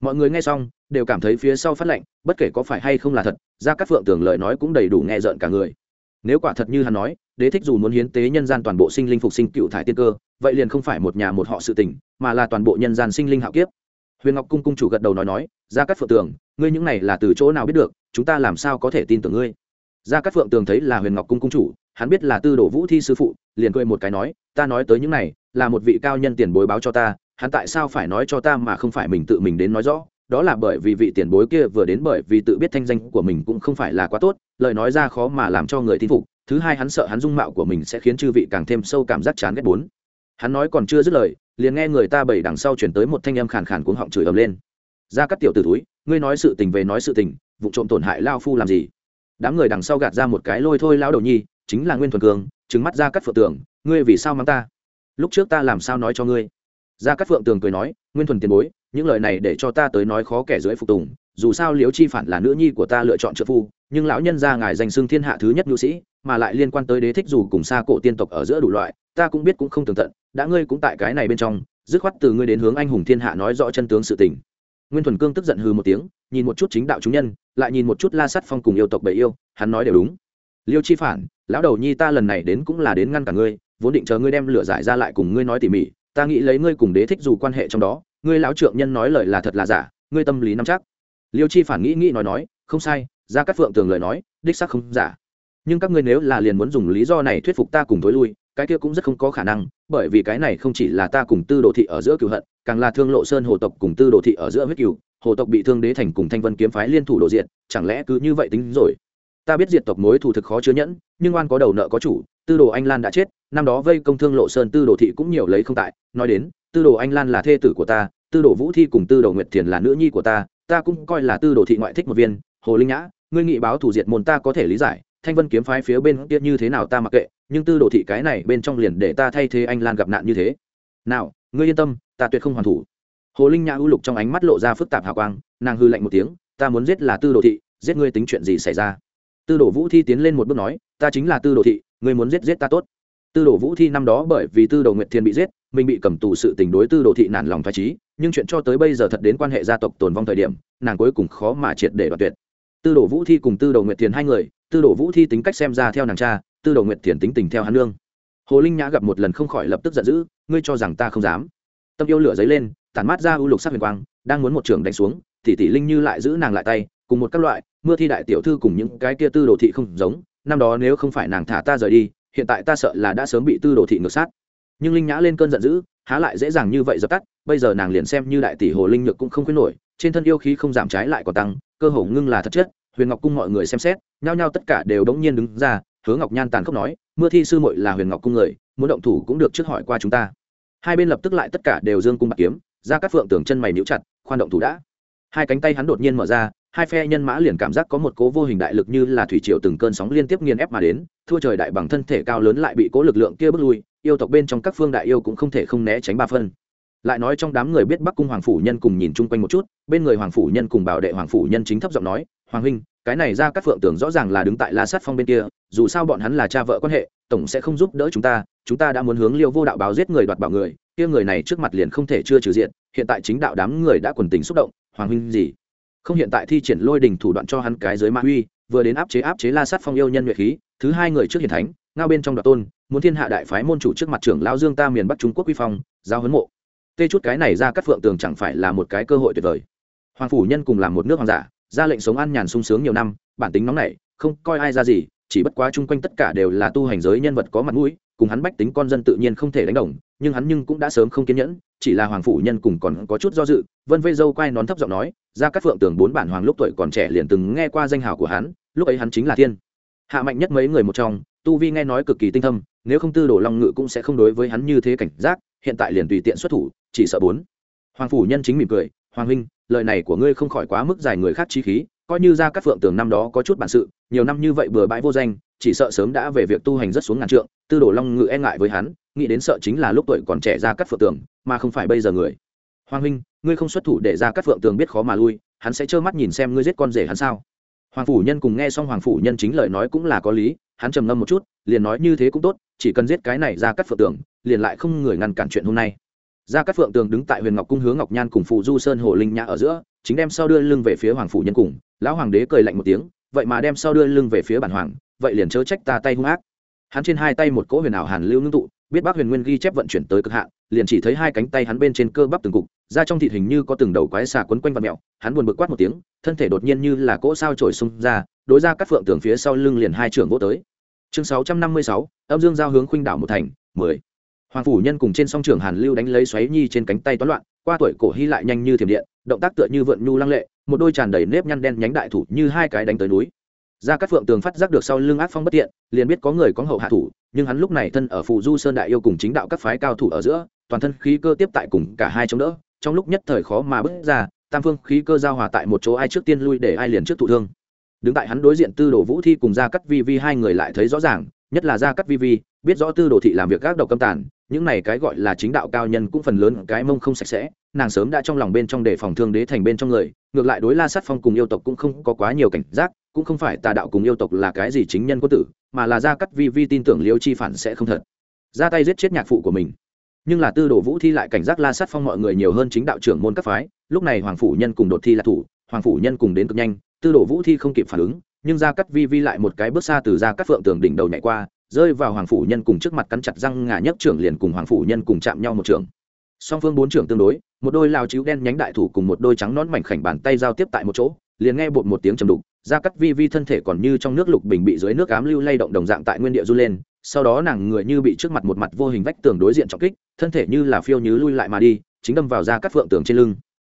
Mọi người nghe xong, đều cảm thấy phía sau phát lệnh, bất kể có phải hay không là thật ra các phượng tưởng lời nói cũng đầy đủ nghe rợn cả người. Nếu quả thật như hắn nói, đế thích dù muốn hiến tế nhân gian toàn bộ sinh linh phục sinh cựu thải tiên cơ, vậy liền không phải một nhà một họ sự tình, mà là toàn bộ nhân gian sinh linh hạo kiếp. Huyền ngọc cung cung chủ gật đầu nói nói ra các phượng tưởng, ngươi những này là từ chỗ nào biết được, chúng ta làm sao có thể tin tưởng ngươi? Ra các phượng tường thấy là huyền ngọc cung cung chủ, hắn biết là tư đồ vũ thi sư phụ, liền cười một cái nói, ta nói tới những này, là một vị cao nhân tiền bối báo cho ta, hắn tại sao phải nói cho ta mà không phải mình tự mình đến nói rõ? Đó là bởi vì vị tiền bối kia vừa đến bởi vì tự biết thanh danh của mình cũng không phải là quá tốt, lời nói ra khó mà làm cho người tin phục, thứ hai hắn sợ hắn dung mạo của mình sẽ khiến chư vị càng thêm sâu cảm giác chán ghét bốn. Hắn nói còn chưa dứt lời, liền nghe người ta bảy đằng sau chuyển tới một thanh âm khàn khàn cuống họng chửi ầm lên. Ra các tiểu t túi ngươi nói sự tình về nói sự tình, vụ trộm tổn hại lao phu làm gì? Đám người đằng sau gạt ra một cái lôi thôi lao đầu nhi, chính là nguyên thuần cường trứng mắt ra cắt phượng tường, ngươi vì sao mắng ta? Lúc trước ta làm sao nói cho ngươi? Ra cắt phượng tường cười nói, nguyên thuần tiền bối, những lời này để cho ta tới nói khó kẻ dưới phục tùng, dù sao liễu chi phản là nữ nhi của ta lựa chọn trợ phu, nhưng lão nhân ra ngài danh xưng thiên hạ thứ nhất nhu sĩ, mà lại liên quan tới đế thích dù cùng xa cổ tiên tộc ở giữa đủ loại, ta cũng biết cũng không tường tận, đã ngươi cũng tại cái này bên trong, dứt khoát từ ngươi đến hướng anh hùng thiên hạ nói rõ chân tướng sự tình. Nguyên thuần cương tức giận hừ một tiếng, nhìn một chút chính đạo chúng nhân lại nhìn một chút la sắt phong cùng yêu tộc bầy yêu, hắn nói đều đúng. Liêu chi phản, lão đầu nhi ta lần này đến cũng là đến ngăn cả ngươi, vốn định chờ ngươi đem lửa giải ra lại cùng ngươi nói tỉ mỉ, ta nghĩ lấy ngươi cùng đế thích dù quan hệ trong đó, ngươi lão trượng nhân nói lời là thật là giả, ngươi tâm lý nắm chắc. Liêu chi phản nghĩ nghĩ nói nói, không sai ra các phượng tường lời nói, đích xác không giả. Nhưng các ngươi nếu là liền muốn dùng lý do này thuyết phục ta cùng thối lui, cái kia cũng rất không có khả năng, bởi vì cái này không chỉ là ta cùng tư đồ thị ở giữa cựu hận, càng là thương lộ sơn hồ tộc cùng tư đồ thị ở giữa huyết cựu hồ tộc bị thương đế thành cùng thanh vân kiếm phái liên thủ đồ diện chẳng lẽ cứ như vậy tính rồi? Ta biết diệt tộc mối thủ thực khó chứa nhẫn, nhưng oan có đầu nợ có chủ, tư đồ anh lan đã chết, năm đó vây công thương lộ sơn tư đồ thị cũng nhiều lấy không tại. Nói đến, tư đồ anh lan là thê tử của ta, tư đồ vũ thi cùng tư đồ nguyệt thiền là nữ nhi của ta ta cũng coi là tư đồ thị ngoại thích một viên. Hồ linh nhã, ngươi nghị báo thủ diệt môn ta có thể lý giải, thanh vân kiếm phái phía bên kia như thế nào ta mặc kệ, nhưng tư đồ thị cái này bên trong liền để ta thay thế anh lan gặp nạn như thế. Nào, ngươi yên tâm, ta tuyệt không hoàn thủ hồ linh nhã ưu lục trong ánh mắt lộ ra phức tạp hào quang nàng hư lạnh một tiếng ta muốn giết là tư đồ thị giết ngươi tính chuyện gì xảy ra tư đồ vũ thi tiến lên một bước nói ta chính là tư đồ thị ngươi muốn giết giết ta tốt tư đồ vũ thi năm đó bởi vì tư đồ nguyệt thiên bị giết mình bị cầm tù sự tình đối tư đồ thị nản lòng thoải trí nhưng chuyện cho tới bây giờ thật đến quan hệ gia tộc tồn vong thời điểm nàng cuối cùng khó mà triệt để đoạt tuyệt tư đồ vũ thi cùng tư đồ nguyệt thiền hai người tư đồ vũ thi tính cách xem ra theo nàng cha tư đồ nguyệt thiền tính tình theo hắn nương hồ linh nhã gặp một lần không khỏi lập tức giận dữ ngươi cho rằng ta không dám tâm yêu lửa dấy lên tản mát ra u lục sắc huyền quang, đang muốn một trường đánh xuống, thì tỷ linh như lại giữ nàng lại tay, cùng một các loại, mưa thi đại tiểu thư cùng những cái kia tư đồ thị không giống, năm đó nếu không phải nàng thả ta rời đi, hiện tại ta sợ là đã sớm bị tư đồ thị ngược sát. Nhưng linh nhã lên cơn giận dữ, há lại dễ dàng như vậy dập tắt, bây giờ nàng liền xem như đại tỷ hồ linh nhược cũng không khuyến nổi, trên thân yêu khí không giảm trái lại còn tăng, cơ hồ ngưng là thật chất, huyền ngọc cung mọi người xem xét, nhao nhao tất cả đều đống nhiên đứng ra, hứa ngọc nhan tàn khốc nói, mưa thi sư muội là huyền ngọc cung người, muốn động thủ cũng được trước hỏi qua chúng ta. Hai bên lập tức lại tất cả đều dương cung bạc kiếm ra các phượng tưởng chân mày níu chặt, khoan động thủ đã. Hai cánh tay hắn đột nhiên mở ra, hai phe nhân mã liền cảm giác có một cố vô hình đại lực như là thủy triều từng cơn sóng liên tiếp nghiền ép mà đến, thua trời đại bằng thân thể cao lớn lại bị cố lực lượng kia bước lui, yêu tộc bên trong các phương đại yêu cũng không thể không né tránh ba phân. Lại nói trong đám người biết bắc cung hoàng phủ nhân cùng nhìn chung quanh một chút, bên người hoàng phủ nhân cùng bảo đệ hoàng phủ nhân chính thấp giọng nói, hoàng huynh, cái này ra các phượng tưởng rõ ràng là đứng tại la sát phong bên kia, dù sao bọn hắn là cha vợ quan hệ, tổng sẽ không giúp đỡ chúng ta chúng ta đã muốn hướng liêu vô đạo báo giết người đoạt bảo người, kia người này trước mặt liền không thể chưa trừ diện, hiện tại chính đạo đám người đã quần tình xúc động, hoàng huynh gì? Không hiện tại thi triển lôi đình thủ đoạn cho hắn cái giới ma huy vừa đến áp chế áp chế la sát phong yêu nhân nhuệ khí, thứ hai người trước hiền thánh, ngao bên trong đoạt tôn, muốn thiên hạ đại phái môn chủ trước mặt trưởng lao dương ta miền bắc trung quốc quy phong, giao huấn mộ. Tê chút cái này ra cắt phượng tường chẳng phải là một cái cơ hội tuyệt vời. Hoàng phủ nhân cùng làm một nước hoàng giả, ra lệnh sống ăn nhàn sung sướng nhiều năm, bản tính nóng nảy, không coi ai ra gì, chỉ bất quá chung quanh tất cả đều là tu hành giới nhân vật có mặt mũi cùng hắn bách tính con dân tự nhiên không thể đánh đồng, nhưng hắn nhưng cũng đã sớm không kiên nhẫn, chỉ là hoàng phủ nhân cùng còn có chút do dự, vân vây dâu quay nón thấp giọng nói ra các phượng tưởng bốn bản hoàng lúc tuổi còn trẻ liền từng nghe qua danh hào của hắn, lúc ấy hắn chính là thiên. Hạ mạnh nhất mấy người một trong, tu vi nghe nói cực kỳ tinh thâm, nếu không tư đồ long ngự cũng sẽ không đối với hắn như thế cảnh giác, hiện tại liền tùy tiện xuất thủ, chỉ sợ bốn. Hoàng phủ nhân chính mỉm cười, hoàng huynh, lời này của ngươi không khỏi quá mức dài người khác chi khí, coi như ra các phượng tường năm đó có chút bản sự, nhiều năm như vậy bừa bãi vô danh chỉ sợ sớm đã về việc tu hành rất xuống ngàn trượng, tư đồ long ngự e ngại với hắn, nghĩ đến sợ chính là lúc tuổi còn trẻ ra cắt phượng tường, mà không phải bây giờ người. Hoàng huynh, ngươi không xuất thủ để ra cắt phượng tường biết khó mà lui, hắn sẽ trơ mắt nhìn xem ngươi giết con rể hắn sao. Hoàng phủ nhân cùng nghe xong hoàng phủ nhân chính lời nói cũng là có lý, hắn trầm ngâm một chút, liền nói như thế cũng tốt, chỉ cần giết cái này ra cắt phượng tường, liền lại không người ngăn cản chuyện hôm nay. Ra cắt phượng tường đứng tại huyền ngọc cung hướng ngọc nhan cùng phụ du sơn hồ linh nhã ở giữa, chính đem sau đưa lưng về phía hoàng phủ nhân cùng, lão hoàng đế cười lạnh một tiếng, vậy mà đem sau đưa lưng về phía bản hoàng vậy liền chớ trách ta tay hung ác. Hắn trên hai tay một cỗ huyền ảo hàn lưu ngưng tụ, biết bác huyền nguyên ghi chép vận chuyển tới cực hạn, liền chỉ thấy hai cánh tay hắn bên trên cơ bắp từng cục, da trong thịt hình như có từng đầu quái xà quấn quanh và mẹo hắn buồn bực quát một tiếng, thân thể đột nhiên như là cỗ sao trổi xung ra, đối ra các phượng tường phía sau lưng liền hai trưởng vô tới. Chương sáu trăm năm mươi sáu, âm dương giao hướng khuynh đảo một thành, mười. Hoàng phủ nhân cùng trên song trưởng hàn lưu đánh lấy xoáy nhi trên cánh tay toán loạn, qua tuổi cổ hy lại nhanh như thiểm điện, động tác tựa như vượn nhu lăng lệ, một đôi tràn đầy nếp nhăn đen nhánh đại thủ như hai cái đánh tới núi ra các phượng tường phát giác được sau lưng ác phong bất tiện, liền biết có người có hậu hạ thủ, nhưng hắn lúc này thân ở phù du sơn đại yêu cùng chính đạo các phái cao thủ ở giữa, toàn thân khí cơ tiếp tại cùng cả hai chống đỡ, trong lúc nhất thời khó mà bước ra, tam phương khí cơ giao hòa tại một chỗ ai trước tiên lui để ai liền trước thụ thương. Đứng tại hắn đối diện tư đồ vũ thi cùng gia cắt vi vi hai người lại thấy rõ ràng, nhất là gia cắt vi vi, biết rõ tư đồ thị làm việc gác độc câm tàn những này cái gọi là chính đạo cao nhân cũng phần lớn cái mông không sạch sẽ, nàng sớm đã trong lòng bên trong đề phòng thương đế thành bên trong người, ngược lại đối la sát phong cùng yêu tộc cũng không có quá nhiều cảnh giác, cũng không phải tà đạo cùng yêu tộc là cái gì chính nhân quân tử, mà là gia cắt vi vi tin tưởng liêu chi phản sẽ không thật. Ra tay giết chết nhạc phụ của mình. Nhưng là tư đồ vũ thi lại cảnh giác la sát phong mọi người nhiều hơn chính đạo trưởng môn các phái, lúc này hoàng phủ nhân cùng đột thi là thủ, hoàng phủ nhân cùng đến cực nhanh, tư đồ vũ thi không kịp phản ứng, nhưng gia cắt vi vi lại một cái bước xa từ gia cắt phượng tường đỉnh đầu nhảy qua rơi vào hoàng phủ nhân cùng trước mặt cắn chặt răng ngà nhấc trưởng liền cùng hoàng phủ nhân cùng chạm nhau một trường song phương bốn trưởng tương đối, một đôi lao chiếu đen nhánh đại thủ cùng một đôi trắng nón mảnh khảnh bàn tay giao tiếp tại một chỗ, liền nghe bột một tiếng trầm đục gia cắt vi vi thân thể còn như trong nước lục bình bị dưới nước ám lưu lay động đồng dạng tại nguyên địa du lên, sau đó nàng người như bị trước mặt một mặt vô hình vách tường đối diện trọng kích, thân thể như là phiêu như lui lại mà đi, chính đâm vào gia cắt phượng tường trên lưng.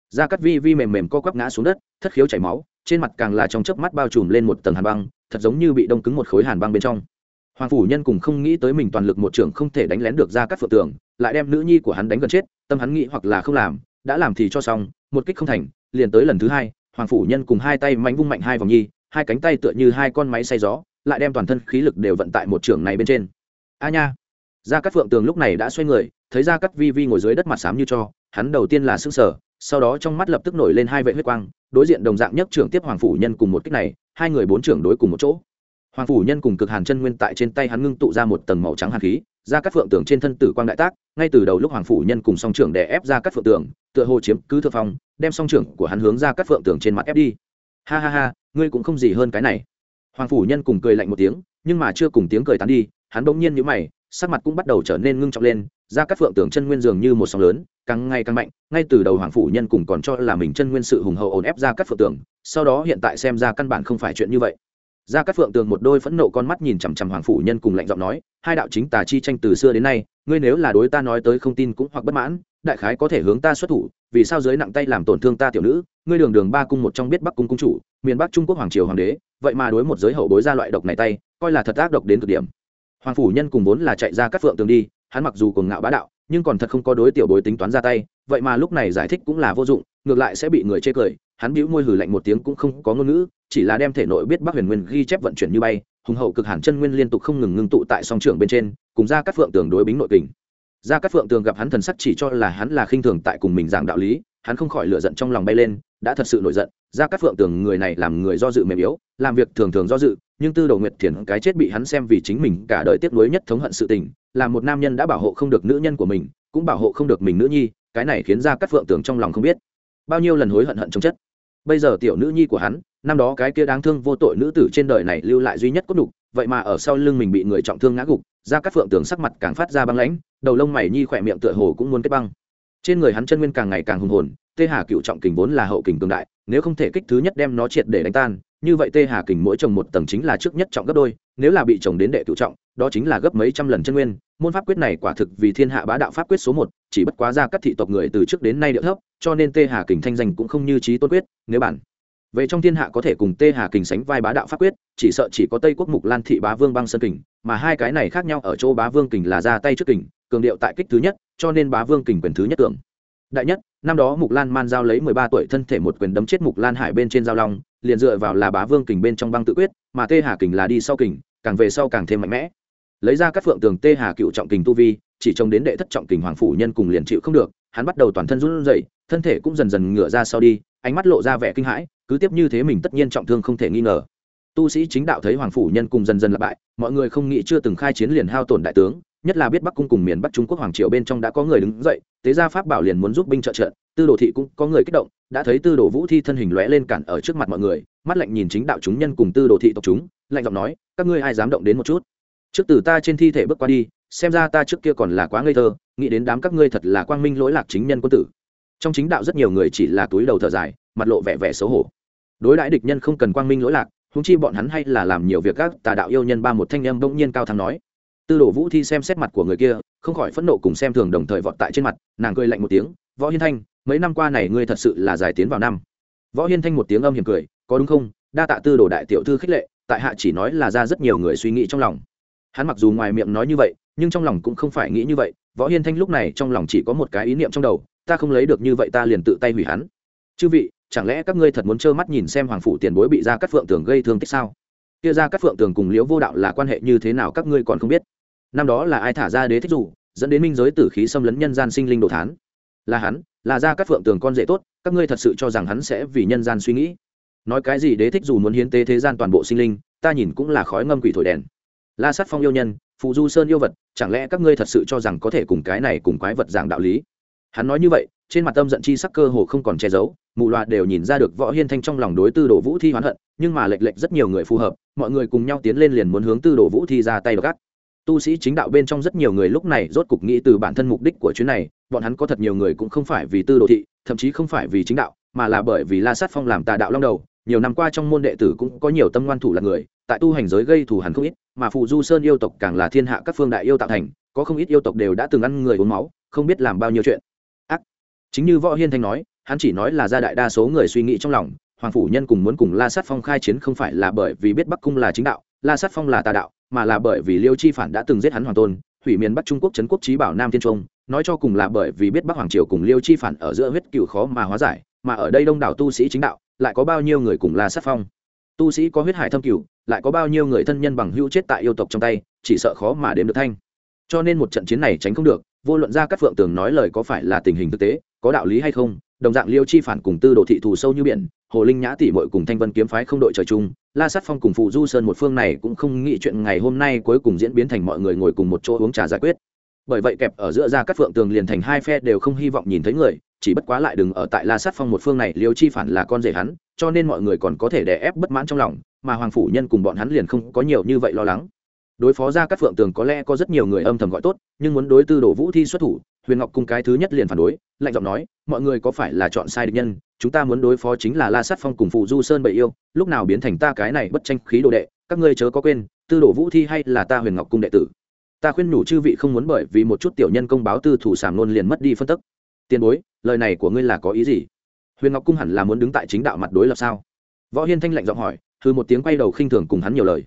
Gia cắt vi vi mềm mềm co quắp ngã xuống đất, thất khiếu chảy máu, trên mặt càng là trong chớp mắt bao trùm lên một tầng hàn băng, thật giống như bị đông cứng một khối hàn băng bên trong hoàng phủ nhân cùng không nghĩ tới mình toàn lực một trưởng không thể đánh lén được ra các phượng tường, lại đem nữ nhi của hắn đánh gần chết, tâm hắn nghĩ hoặc là không làm, đã làm thì cho xong, một kích không thành, liền tới lần thứ hai, hoàng phủ nhân cùng hai tay mánh vung mạnh hai vòng nhi, hai cánh tay tựa như hai con máy xay gió, lại đem toàn thân khí lực đều vận tại một trưởng này bên trên. A nha! Ra các phượng tường lúc này đã xoay người, thấy ra các vi vi ngồi dưới đất mặt xám như cho, hắn đầu tiên là s ư sở sau đó trong mắt lập tức nổi lên hai vệ huyết quang, đối diện đồng dạng nhất trưởng tiếp hoàng phủ nhân cùng một kích này, hai người bốn trưởng đối cùng một chỗ hoàng phủ nhân cùng cực hàn chân nguyên tại trên tay hắn ngưng tụ ra một tầng màu trắng hàn khí, ra các phượng tường trên thân tử quang đại tác, ngay từ đầu lúc hoàng phủ nhân cùng song trưởng đè ép ra các phượng tường, tựa hồ chiếm cứ thượng phong, đem song trưởng của hắn hướng ra các phượng tường trên mặt ép đi. Ha ha ha, ngươi cũng không gì hơn cái này. Hoàng phủ nhân cùng cười lạnh một tiếng, nhưng mà chưa cùng tiếng cười tán đi, hắn bỗng nhiên nhíu mày, sắc mặt cũng bắt đầu trở nên ngưng trọng lên, ra các phượng tường chân nguyên dường như một sóng lớn, càng ngày càng mạnh, ngay từ đầu hoàng phủ nhân cùng còn cho là mình chân nguyên sự hùng hậu ổn ép ra các phượng tường, sau đó hiện tại xem ra căn bản không phải chuyện như vậy ra các phượng tường một đôi phẫn nộ con mắt nhìn chằm chằm hoàng phủ nhân cùng lạnh giọng nói, hai đạo chính tà chi tranh từ xưa đến nay, ngươi nếu là đối ta nói tới không tin cũng hoặc bất mãn, đại khái có thể hướng ta xuất thủ, vì sao dưới nặng tay làm tổn thương ta tiểu nữ, ngươi đường đường ba cung một trong biết bắc cung cung chủ, miền bắc trung quốc hoàng triều hoàng đế, vậy mà đối một giới hậu bối ra loại độc này tay, coi là thật ác độc đến cực điểm. Hoàng phủ nhân cùng vốn là chạy ra các phượng tường đi, hắn mặc dù cùng ngạo bá đạo, nhưng còn thật không có đối tiểu bối tính toán ra tay vậy mà lúc này giải thích cũng là vô dụng, ngược lại sẽ bị người chê cười. Hắn bĩu môi hừ lạnh một tiếng cũng không có ngôn ngữ, chỉ là đem thể nội biết bắc huyền nguyên ghi chép vận chuyển như bay, hùng hậu cực hàn chân nguyên liên tục không ngừng ngưng tụ tại song trường bên trên, cùng ra các phượng tường đối bính nội kình. Ra các phượng tường gặp hắn thần sắc chỉ cho là hắn là khinh thường tại cùng mình giảng đạo lý, hắn không khỏi lựa giận trong lòng bay lên, đã thật sự nổi giận. Ra các phượng tường người này làm người do dự mềm yếu, làm việc thường thường do dự, nhưng tư đầu nguyệt thiền cái chết bị hắn xem vì chính mình cả đời tiếp nối nhất thống hận sự tình, là một nam nhân đã bảo hộ không được nữ nhân của mình, cũng bảo hộ không được mình nữ nhi cái này khiến ra các phượng tường trong lòng không biết. Bao nhiêu lần hối hận hận trong chất. Bây giờ tiểu nữ nhi của hắn, năm đó cái kia đáng thương vô tội nữ tử trên đời này lưu lại duy nhất cốt đục vậy mà ở sau lưng mình bị người trọng thương ngã gục, ra các phượng tường sắc mặt càng phát ra băng lãnh, đầu lông mày nhi khỏe miệng tựa hồ cũng muốn kết băng. Trên người hắn chân nguyên càng ngày càng hùng hồn, tê hà cựu trọng kình vốn là hậu kình cường đại, nếu không thể kích thứ nhất đem nó triệt để đánh tan, như vậy tê hà kình mỗi trồng một tầng chính là trước nhất trọng gấp đôi, nếu là bị trồng đến đệ cựu trọng, đó chính là gấp mấy trăm lần chân nguyên môn pháp quyết này quả thực vì thiên hạ bá đạo pháp quyết số một, chỉ bất quá ra các thị tộc người từ trước đến nay điệu thấp, cho nên tê hà kình thanh danh cũng không như trí tôn quyết, nếu bản. Về trong thiên hạ có thể cùng tê hà kình sánh vai bá đạo pháp quyết, chỉ sợ chỉ có tây quốc mục lan thị bá vương băng sơn kình, mà hai cái này khác nhau ở chỗ bá vương kình là ra tay trước kình, cường điệu tại kích thứ nhất, cho nên bá vương kình quyền thứ nhất tưởng đại nhất, năm đó mục lan man giao lấy mười ba tuổi thân thể một quyền đấm chết mục lan hải bên trên giao long, liền dựa vào là bá vương kình bên trong băng tự quyết, mà tê hà kình là đi sau kình, càng về sau càng thêm mạnh mẽ lấy ra các phượng tường tê hà cựu trọng kình tu vi, chỉ trông đến đệ thất trọng kình hoàng phủ nhân cùng liền chịu không được, hắn bắt đầu toàn thân run rẩy, thân thể cũng dần dần ngửa ra sau đi, ánh mắt lộ ra vẻ kinh hãi, cứ tiếp như thế mình tất nhiên trọng thương không thể nghi ngờ. Tu sĩ chính đạo thấy hoàng phủ nhân cùng dần dần lặp bại mọi người không nghĩ chưa từng khai chiến liền hao tổn đại tướng, nhất là biết bắc cung cùng miền bắc trung quốc hoàng triều bên trong đã có người đứng dậy tế gia pháp bảo liền muốn giúp binh trợ trận tư đồ thị cũng có người kích động, đã thấy tư đồ vũ thi thân hình lóe lên cản ở trước mặt mọi người, mắt lạnh nhìn chính đạo chúng nhân cùng tư đồ thị tộc chúng, lạnh giọng nói, các ngươi ai dám động đến một chút? Trước từ ta trên thi thể bước qua đi, xem ra ta trước kia còn là quá ngây thơ, nghĩ đến đám các ngươi thật là quang minh lỗi lạc chính nhân quân tử. Trong chính đạo rất nhiều người chỉ là túi đầu thở dài, mặt lộ vẻ vẻ xấu hổ. Đối đãi địch nhân không cần quang minh lỗi lạc húng chi bọn hắn hay là làm nhiều việc các tà đạo yêu nhân ba một thanh âm bỗng nhiên cao thắng nói. Tư đồ vũ thi xem xét mặt của người kia, không khỏi phẫn nộ cùng xem thường đồng thời vọt tại trên mặt, nàng cười lạnh một tiếng, võ hiên thanh, mấy năm qua này ngươi thật sự là giải tiến vào năm. Võ hiên thanh một tiếng âm hiểm cười, có đúng không? Đa tạ tư đồ đại tiểu thư khích lệ, tại hạ chỉ nói là ra rất nhiều người suy nghĩ trong lòng hắn mặc dù ngoài miệng nói như vậy, nhưng trong lòng cũng không phải nghĩ như vậy, võ hiên thanh lúc này trong lòng chỉ có một cái ý niệm trong đầu, ta không lấy được như vậy ta liền tự tay hủy hắn. Chư vị, chẳng lẽ các ngươi thật muốn trơ mắt nhìn xem hoàng phủ tiền bối bị ra cắt phượng tường gây thương tích sao? Kia ra cắt phượng tường cùng liễu vô đạo là quan hệ như thế nào các ngươi còn không biết? Năm đó là ai thả ra đế thích dù, dẫn đến minh giới tử khí xâm lấn nhân gian sinh linh đồ thán? Là hắn, là ra cắt phượng tường con rể tốt, các ngươi thật sự cho rằng hắn sẽ vì nhân gian suy nghĩ? Nói cái gì đế thích dù muốn hiến tế thế gian toàn bộ sinh linh, ta nhìn cũng là khói ngâm quỷ thổi đèn la sát phong yêu nhân, phù du sơn yêu vật, chẳng lẽ các ngươi thật sự cho rằng có thể cùng cái này cùng quái vật giảng đạo lý? Hắn nói như vậy, trên mặt tâm giận chi sắc cơ hồ không còn che giấu mụ loạ đều nhìn ra được võ hiên thanh trong lòng đối tư đồ vũ thi hoán hận, nhưng mà lệch lệch rất nhiều người phù hợp, mọi người cùng nhau tiến lên liền muốn hướng tư đồ vũ thi ra tay gắt. Tu sĩ chính đạo bên trong rất nhiều người lúc này rốt cục nghĩ từ bản thân mục đích của chuyến này, bọn hắn có thật nhiều người cũng không phải vì tư đồ thị, thậm chí không phải vì chính đạo, mà là bởi vì la sát phong làm tà đạo long đầu nhiều năm qua trong môn đệ tử cũng có nhiều tâm ngoan thủ là người, tại tu hành giới gây thù hẳn không ít, mà phụ du sơn yêu tộc càng là thiên hạ các phương đại yêu tạo thành, có không ít yêu tộc đều đã từng ăn người uống máu, không biết làm bao nhiêu chuyện. Ác. Chính như võ hiên thanh nói, hắn chỉ nói là gia đại đa số người suy nghĩ trong lòng, hoàng phủ nhân cùng muốn cùng la sát phong khai chiến không phải là bởi vì biết bắc cung là chính đạo, la sát phong là tà đạo, mà là bởi vì liêu chi phản đã từng giết hắn hoàng tôn, hủy miền bắc trung quốc trấn quốc trí bảo nam thiên trung, nói cho cùng là bởi vì biết bắc hoàng triều cùng liêu chi phản ở giữa huyết cựu khó mà hóa giải, mà ở đây đông đảo tu sĩ chính đạo lại có bao nhiêu người cùng la sát phong? Tu sĩ có huyết hải thâm cửu, lại có bao nhiêu người thân nhân bằng hữu chết tại yêu tộc trong tay, chỉ sợ khó mà đếm được thanh. Cho nên một trận chiến này tránh không được, vô luận ra các phượng tường nói lời có phải là tình hình thực tế, có đạo lý hay không, đồng dạng liêu chi phản cùng tư đồ thị thù sâu như biển, hồ linh nhã tỷ mội cùng thanh vân kiếm phái không đội trời chung, la sát phong cùng phụ du sơn một phương này cũng không nghĩ chuyện ngày hôm nay cuối cùng diễn biến thành mọi người ngồi cùng một chỗ uống trà giải quyết bởi vậy kẹp ở giữa ra các phượng tường liền thành hai phe đều không hy vọng nhìn thấy người, chỉ bất quá lại đừng ở tại la sát phong một phương này, liêu chi phản là con rể hắn, cho nên mọi người còn có thể đè ép bất mãn trong lòng, mà hoàng phủ nhân cùng bọn hắn liền không có nhiều như vậy lo lắng. Đối phó ra các phượng tường có lẽ có rất nhiều người âm thầm gọi tốt, nhưng muốn đối tư đồ vũ thi xuất thủ, huyền ngọc cung cái thứ nhất liền phản đối, lạnh giọng nói, mọi người có phải là chọn sai địch nhân? Chúng ta muốn đối phó chính là la sát phong cùng phụ du sơn bậy yêu, lúc nào biến thành ta cái này bất tranh khí đồ đệ, các ngươi chớ có quên, tư đồ vũ thi hay là ta huyền ngọc cung đệ tử? Ta khuyên nhủ chư vị không muốn bởi vì một chút tiểu nhân công báo tư thủ sàm luôn liền mất đi phân tức. Tiền bối, lời này của ngươi là có ý gì? Huyền ngọc cung hẳn là muốn đứng tại chính đạo mặt đối lập sao? Võ hiên thanh lạnh giọng hỏi thư một tiếng quay đầu khinh thường cùng hắn nhiều lời.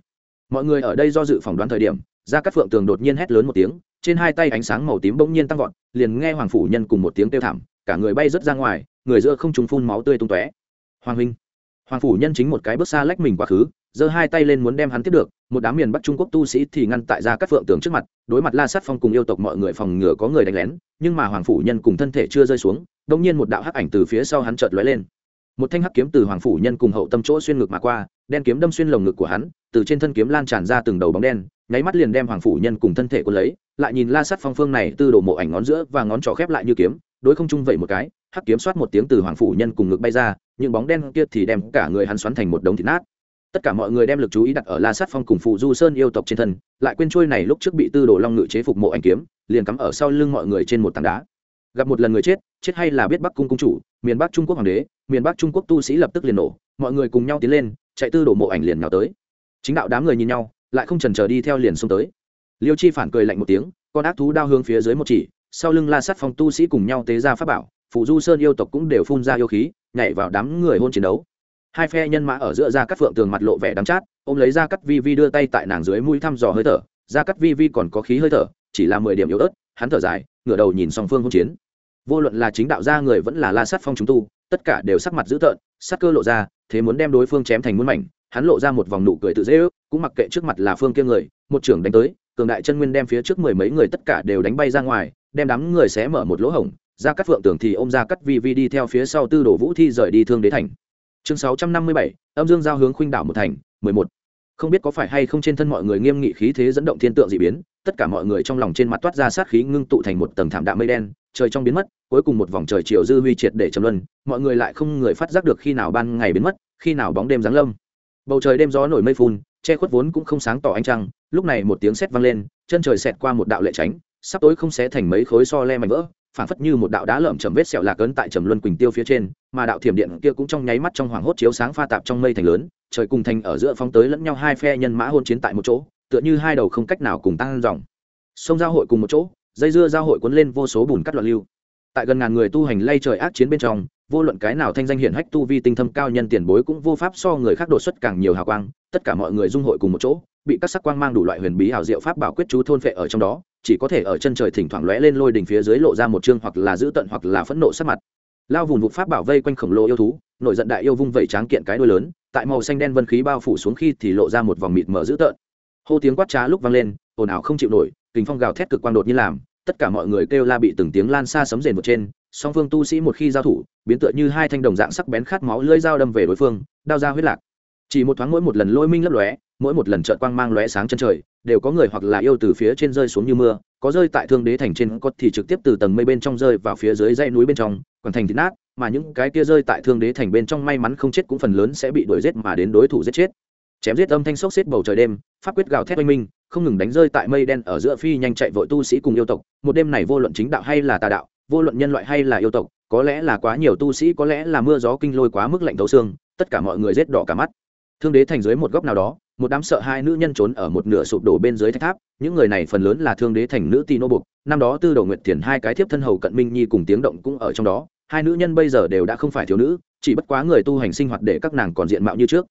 Mọi người ở đây do dự phỏng đoán thời điểm ra các phượng tường đột nhiên hét lớn một tiếng, trên hai tay ánh sáng màu tím bỗng nhiên tăng vọt, liền nghe hoàng phủ nhân cùng một tiếng kêu thảm, cả người bay rớt ra ngoài, người giữa không trùng phun máu tươi tung tóe. Hoàng huynh, hoàng phủ nhân chính một cái bước xa lách mình quá khứ giơ hai tay lên muốn đem hắn tiếp được, một đám miền bắc trung quốc tu sĩ thì ngăn tại ra các phượng tường trước mặt, đối mặt la sát phong cùng yêu tộc mọi người phòng ngừa có người đánh lén, nhưng mà hoàng phủ nhân cùng thân thể chưa rơi xuống đông nhiên một đạo hắc ảnh từ phía sau hắn chợt lóe lên. Một thanh hắc kiếm từ hoàng phủ nhân cùng hậu tâm chỗ xuyên ngực mà qua, đen kiếm đâm xuyên lồng ngực của hắn, từ trên thân kiếm lan tràn ra từng đầu bóng đen, nháy mắt liền đem hoàng phủ nhân cùng thân thể của lấy, lại nhìn la sát phong phương này từ đổ mộ ảnh ngón giữa và ngón trỏ khép lại như kiếm, đối không chung vậy một cái, hắc kiếm soát một tiếng từ hoàng phủ nhân cùng ngực bay ra, những bóng đen kia thì đem cả người hắn xoắn thành một đống thịt nát tất cả mọi người đem lực chú ý đặt ở la sát phong cùng phụ du sơn yêu tộc trên thân, lại quên trôi này lúc trước bị tư đồ long ngự chế phục mộ ảnh kiếm, liền cắm ở sau lưng mọi người trên một tảng đá. Gặp một lần người chết chết hay là biết bắc cung cung chủ, miền bắc trung quốc hoàng đế, miền bắc trung quốc tu sĩ lập tức liền nổ, mọi người cùng nhau tiến lên, chạy tư đổ mộ ảnh liền nhào tới. Chính đạo đám người nhìn nhau, lại không trần chờ đi theo liền xông tới. Liêu chi phản cười lạnh một tiếng, con ác thú đao hướng phía dưới một chỉ, sau lưng la sát phong tu sĩ cùng nhau tế ra pháp bảo phụ du sơn yêu tộc cũng đều phun ra yêu khí, nhảy vào đám người hôn chiến đấu hai phe nhân mã ở giữa ra cắt phượng tường mặt lộ vẻ đắng chát, ôm lấy ra cắt vi vi đưa tay tại nàng dưới mũi thăm dò hơi thở. Ra cắt vi vi còn có khí hơi thở, chỉ là mười điểm yếu ớt, hắn thở dài, ngửa đầu nhìn song phương hỗn chiến. Vô luận là chính đạo gia người vẫn là la sát phong chúng tu, tất cả đều sắc mặt dữ tợn, sắc cơ lộ ra, thế muốn đem đối phương chém thành muôn mảnh, hắn lộ ra một vòng nụ cười tự dễ ước, cũng mặc kệ trước mặt là phương kia người, một trưởng đánh tới, cường đại chân nguyên đem phía trước mười mấy người tất cả đều đánh bay ra ngoài, đem đám người xé mở một lỗ hổng ra cắt phượng tưởng thì ô m ra cắt vi vi đi theo phía sau tư đồ vũ thi rời đi thương đế thành chương sáu trăm năm mươi bảy, âm dương giao hướng khuynh đảo một thành, mười một. Không biết có phải hay không trên thân mọi người nghiêm nghị khí thế dẫn động thiên tượng dị biến, tất cả mọi người trong lòng trên mặt toát ra sát khí ngưng tụ thành một tầng thảm đạm mây đen, trời trong biến mất, cuối cùng một vòng trời chiều dư huy triệt để trầm luân, mọi người lại không người phát giác được khi nào ban ngày biến mất, khi nào bóng đêm giáng lâm. Bầu trời đêm gió nổi mây phun, che khuất vốn cũng không sáng tỏ ánh trăng, lúc này một tiếng sét vang lên, chân trời xẹt qua một đạo lệ tránh, sắp tối không xé thành mấy khối so le mảnh vỡ phản phất như một đạo đá lởm chầm vết sẹo lạc ấn tại trầm luân quỳnh tiêu phía trên, mà đạo thiểm điện kia cũng trong nháy mắt trong hoàng hốt chiếu sáng pha tạp trong mây thành lớn, trời cùng thành ở giữa phóng tới lẫn nhau hai phe nhân mã hôn chiến tại một chỗ, tựa như hai đầu không cách nào cùng tăng dòng sông giao hội cùng một chỗ, dây dưa giao hội cuốn lên vô số bùn cắt loạn lưu. Tại gần ngàn người tu hành lay trời ác chiến bên trong, vô luận cái nào thanh danh hiển hách tu vi tinh thâm cao nhân tiền bối cũng vô pháp so người khác đột xuất càng nhiều hào quang, tất cả mọi người dung hội cùng một chỗ, bị các sắc quang mang đủ loại huyền bí hào diệu pháp bảo quyết chú thôn phệ ở trong đó chỉ có thể ở chân trời thỉnh thoảng lóe lên lôi đỉnh phía dưới lộ ra một chương hoặc là dữ tận hoặc là phẫn nộ sắc mặt. Lao vùng vụt pháp bảo vây quanh khổng lồ yêu thú, nổi giận đại yêu vung vẩy tráng kiện cái đuôi lớn, tại màu xanh đen vân khí bao phủ xuống khi thì lộ ra một vòng mịt mờ dữ tợn. Hô tiếng quát trá lúc vang lên, ồn ào không chịu nổi, kình phong gào thét cực quang đột như làm, tất cả mọi người kêu la bị từng tiếng lan xa sấm rền một trên, song phương tu sĩ một khi giao thủ, biến tựa như hai thanh đồng dạng sắc bén khát máu lưỡi dao đâm về đối phương, đao ra huyết lạc chỉ một thoáng mỗi một lần lôi minh lấp lóe, mỗi một lần trợn quang mang lóe sáng chân trời, đều có người hoặc là yêu từ phía trên rơi xuống như mưa, có rơi tại thương đế thành trên, có thì trực tiếp từ tầng mây bên trong rơi vào phía dưới dãy núi bên trong còn thành thịt nát, mà những cái kia rơi tại thương đế thành bên trong may mắn không chết cũng phần lớn sẽ bị đuổi giết mà đến đối thủ giết chết. Chém giết âm thanh sốc xếp bầu trời đêm, pháp quyết gào thét oanh minh, không ngừng đánh rơi tại mây đen ở giữa phi nhanh chạy vội tu sĩ cùng yêu tộc. Một đêm này vô luận chính đạo hay là tà đạo, vô luận nhân loại hay là yêu tộc, có lẽ là quá nhiều tu sĩ, có lẽ là mưa gió kinh lôi quá mức lạnh thấu xương, tất cả mọi người giết đỏ cả mắt thương đế thành dưới một góc nào đó, một đám sợ hai nữ nhân trốn ở một nửa sụp đổ bên dưới thách tháp, những người này phần lớn là thương đế thành nữ tì nô bục, năm đó tư đầu nguyệt thiền hai cái thiếp thân hầu cận minh nhi cùng tiếng động cũng ở trong đó, hai nữ nhân bây giờ đều đã không phải thiếu nữ, chỉ bất quá người tu hành sinh hoạt để các nàng còn diện mạo như trước.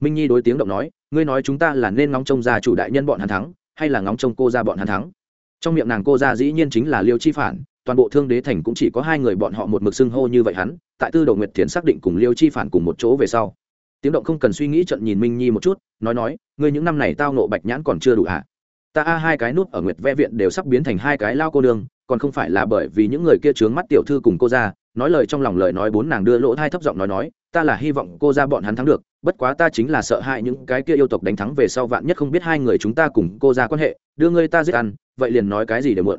Minh nhi đối tiếng động nói, ngươi nói chúng ta là nên ngóng trông ra chủ đại nhân bọn hắn thắng, hay là ngóng trông cô ra bọn hắn thắng? Trong miệng nàng cô ra dĩ nhiên chính là liêu chi phản, toàn bộ thương đế thành cũng chỉ có hai người bọn họ một mực xưng hô như vậy hắn, tại tư đầu nguyệt thiền xác định cùng liêu chi phản cùng một chỗ về sau tiếng động không cần suy nghĩ trận nhìn minh nhi một chút, nói nói, ngươi những năm này tao nộ bạch nhãn còn chưa đủ hả à? ta a hai cái nút ở nguyệt ve viện đều sắp biến thành hai cái lao cô đường còn không phải là bởi vì những người kia trướng mắt tiểu thư cùng cô ra nói lời trong lòng lời nói bốn nàng đưa lỗ thai thấp giọng nói nói, ta là hy vọng cô ra bọn hắn thắng được, bất quá ta chính là sợ hãi những cái kia yêu tộc đánh thắng về sau vạn nhất không biết hai người chúng ta cùng cô ra quan hệ, đưa ngươi ta giết ăn, vậy liền nói cái gì để muộn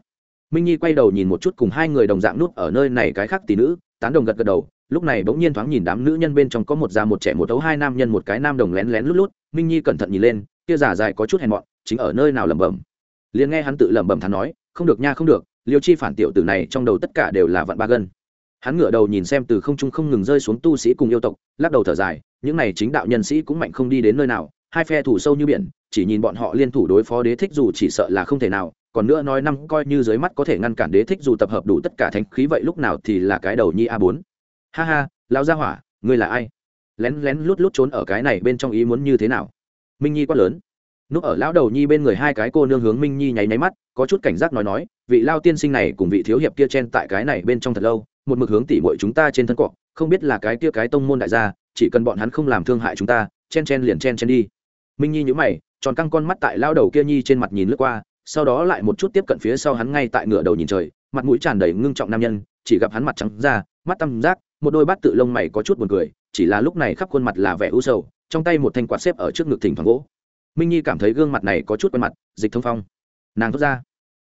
minh nhi quay đầu nhìn một chút cùng hai người đồng dạng nút ở nơi này cái khác tỷ nữ, tán đồng gật gật đầu, lúc này bỗng nhiên thoáng nhìn đám nữ nhân bên trong có một già một trẻ một đấu hai nam nhân một cái nam đồng lén lén lút lút. Minh nhi cẩn thận nhìn lên, kia giả dài có chút hèn mọn, chính ở nơi nào lẩm bẩm. Liền nghe hắn tự lẩm bẩm thắn nói, không được nha, không được, liêu chi phản tiểu tử này trong đầu tất cả đều là vạn ba gân. Hắn ngửa đầu nhìn xem từ không trung không ngừng rơi xuống tu sĩ cùng yêu tộc, lắc đầu thở dài, những này chính đạo nhân sĩ cũng mạnh không đi đến nơi nào, hai phe thủ sâu như biển, chỉ nhìn bọn họ liên thủ đối phó đế thích dù chỉ sợ là không thể nào còn nữa nói năm coi như dưới mắt có thể ngăn cản đế thích dù tập hợp đủ tất cả thánh khí vậy lúc nào thì là cái đầu nhi a bốn. Ha ha, lão gia hỏa, ngươi là ai? Lén lén lút lút trốn ở cái này bên trong ý muốn như thế nào? Minh nhi quá lớn. Núp ở lão đầu nhi bên người hai cái cô nương hướng minh nhi nháy nháy mắt, có chút cảnh giác nói nói, vị lao tiên sinh này cùng vị thiếu hiệp kia chen tại cái này bên trong thật lâu, một mực hướng tỉ muội chúng ta trên thân cọ, không biết là cái kia cái tông môn đại gia, chỉ cần bọn hắn không làm thương hại chúng ta, chen chen liền chen chen đi. Minh nhi nhữ mày, tròn căng con mắt tại lao đầu kia nhi trên mặt nhìn lướt qua sau đó lại một chút tiếp cận phía sau hắn ngay tại ngửa đầu nhìn trời, mặt mũi tràn đầy ngưng trọng nam nhân, chỉ gặp hắn mặt trắng ra, mắt tăm giác một đôi bát tự lông mày có chút buồn cười, chỉ là lúc này khắp khuôn mặt là vẻ u sầu, trong tay một thanh quạt xếp ở trước ngực thỉnh thoảng gỗ. Minh nhi cảm thấy gương mặt này có chút quen mặt, dịch thông phong. Nàng thốt ra.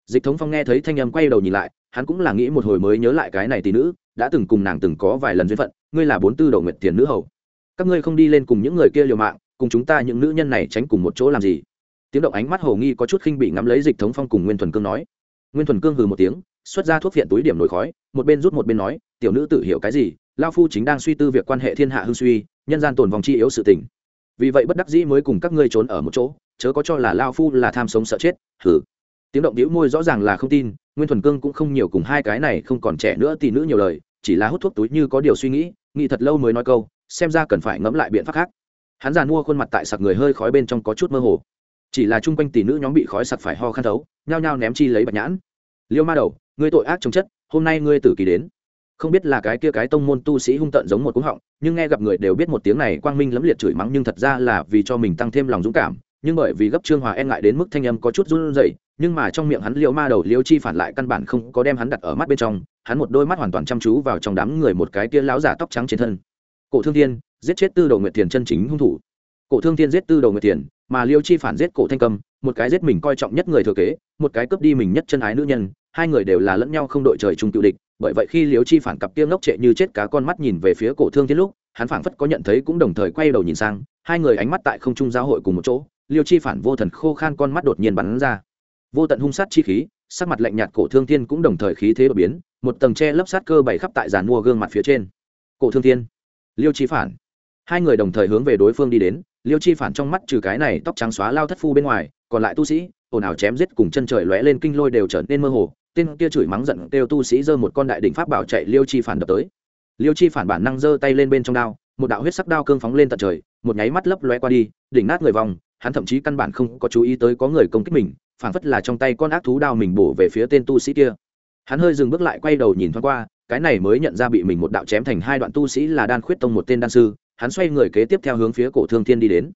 Dịch thống phong nghe thấy thanh âm quay đầu nhìn lại, hắn cũng là nghĩ một hồi mới nhớ lại cái này tỷ nữ, đã từng cùng nàng từng có vài lần duyên phận, ngươi là bốn tư đầu nguyệt tiền nữ hầu. Các ngươi không đi lên cùng những người kia liều mạng, cùng chúng ta những nữ nhân này tránh cùng một chỗ làm gì? Tiếng động ánh mắt hồ nghi có chút khinh bị ngắm lấy dịch thống phong cùng nguyên thuần cương nói. Nguyên thuần cương hừ một tiếng, xuất ra thuốc phiện túi điểm nổi khói, một bên rút một bên nói, tiểu nữ tự hiểu cái gì? Lao phu chính đang suy tư việc quan hệ thiên hạ hưng suy, nhân gian tồn vòng chi yếu sự tình. Vì vậy bất đắc dĩ mới cùng các ngươi trốn ở một chỗ, chớ có cho là lao phu là tham sống sợ chết. Hừ. Tiếng động đĩu môi rõ ràng là không tin, nguyên thuần cương cũng không nhiều cùng hai cái này không còn trẻ nữa thì nữ nhiều lời, chỉ là hút thuốc túi như có điều suy nghĩ nghĩ thật lâu mới nói câu, xem ra cần phải ngẫm lại biện pháp khác. Hắn giàn mua khuôn mặt tại sặc người hơi khói bên trong có chút mơ hồ chỉ là chung quanh tỷ nữ nhóm bị khói sặc phải ho khăn thấu, nhao nhao ném chi lấy bạch nhãn. Liêu ma đầu, ngươi tội ác chống chất, hôm nay ngươi tử kỳ đến. Không biết là cái kia cái tông môn tu sĩ hung tận giống một cúng họng, nhưng nghe gặp người đều biết một tiếng này, quang minh lẫm liệt chửi mắng nhưng thật ra là vì cho mình tăng thêm lòng dũng cảm. Nhưng bởi vì gấp trương hòa e ngại đến mức thanh âm có chút run rẩy, nhưng mà trong miệng hắn liêu ma đầu liêu chi phản lại căn bản không có đem hắn đặt ở mắt bên trong, hắn một đôi mắt hoàn toàn chăm chú vào trong đám người một cái kia láo giả tóc trắng trên thân. Cổ thương thiên, giết chết tư đầu nguyệt thiền chân chính hung thủ. Cổ thương thiên giết tư đầu nguyệt thiền mà liêu chi phản giết cổ thanh cầm, một cái giết mình coi trọng nhất người thừa kế, một cái cướp đi mình nhất chân ái nữ nhân, hai người đều là lẫn nhau không đội trời chung cựu địch, bởi vậy khi liêu chi phản cặp kia ngốc trệ như chết cá con mắt nhìn về phía cổ thương thiên lúc, hắn phảng phất có nhận thấy cũng đồng thời quay đầu nhìn sang, hai người ánh mắt tại không trung giao hội cùng một chỗ, liêu chi phản vô thần khô khan con mắt đột nhiên bắn ra. Vô tận hung sát chi khí, sắc mặt lạnh nhạt cổ thương thiên cũng đồng thời khí thế đột biến, một tầng tre lấp sát cơ bày khắp tại giàn mua gương mặt phía trên. Cổ thương thiên, liêu chi phản. Hai người đồng thời hướng về đối phương đi đến liêu chi phản trong mắt trừ cái này tóc trắng xóa lao thất phu bên ngoài, còn lại tu sĩ, ồn ào chém giết cùng chân trời lóe lên kinh lôi đều trở nên mơ hồ, tên kia chửi mắng giận kêu tu sĩ giơ một con đại đỉnh pháp bảo chạy liêu chi phản đập tới. Liêu chi phản bản năng giơ tay lên bên trong đao, một đạo huyết sắc đao cương phóng lên tận trời, một nháy mắt lấp lóe qua đi, đỉnh nát người vòng, hắn thậm chí căn bản không có chú ý tới có người công kích mình, phản phất là trong tay con ác thú đao mình bổ về phía tên tu sĩ kia. Hắn hơi dừng bước lại quay đầu nhìn thoáng qua, cái này mới nhận ra bị mình một đạo chém thành hai đoạn tu sĩ là đan khuyết tông một tên đan sư hắn xoay người kế tiếp theo hướng phía cổ thương thiên đi đến.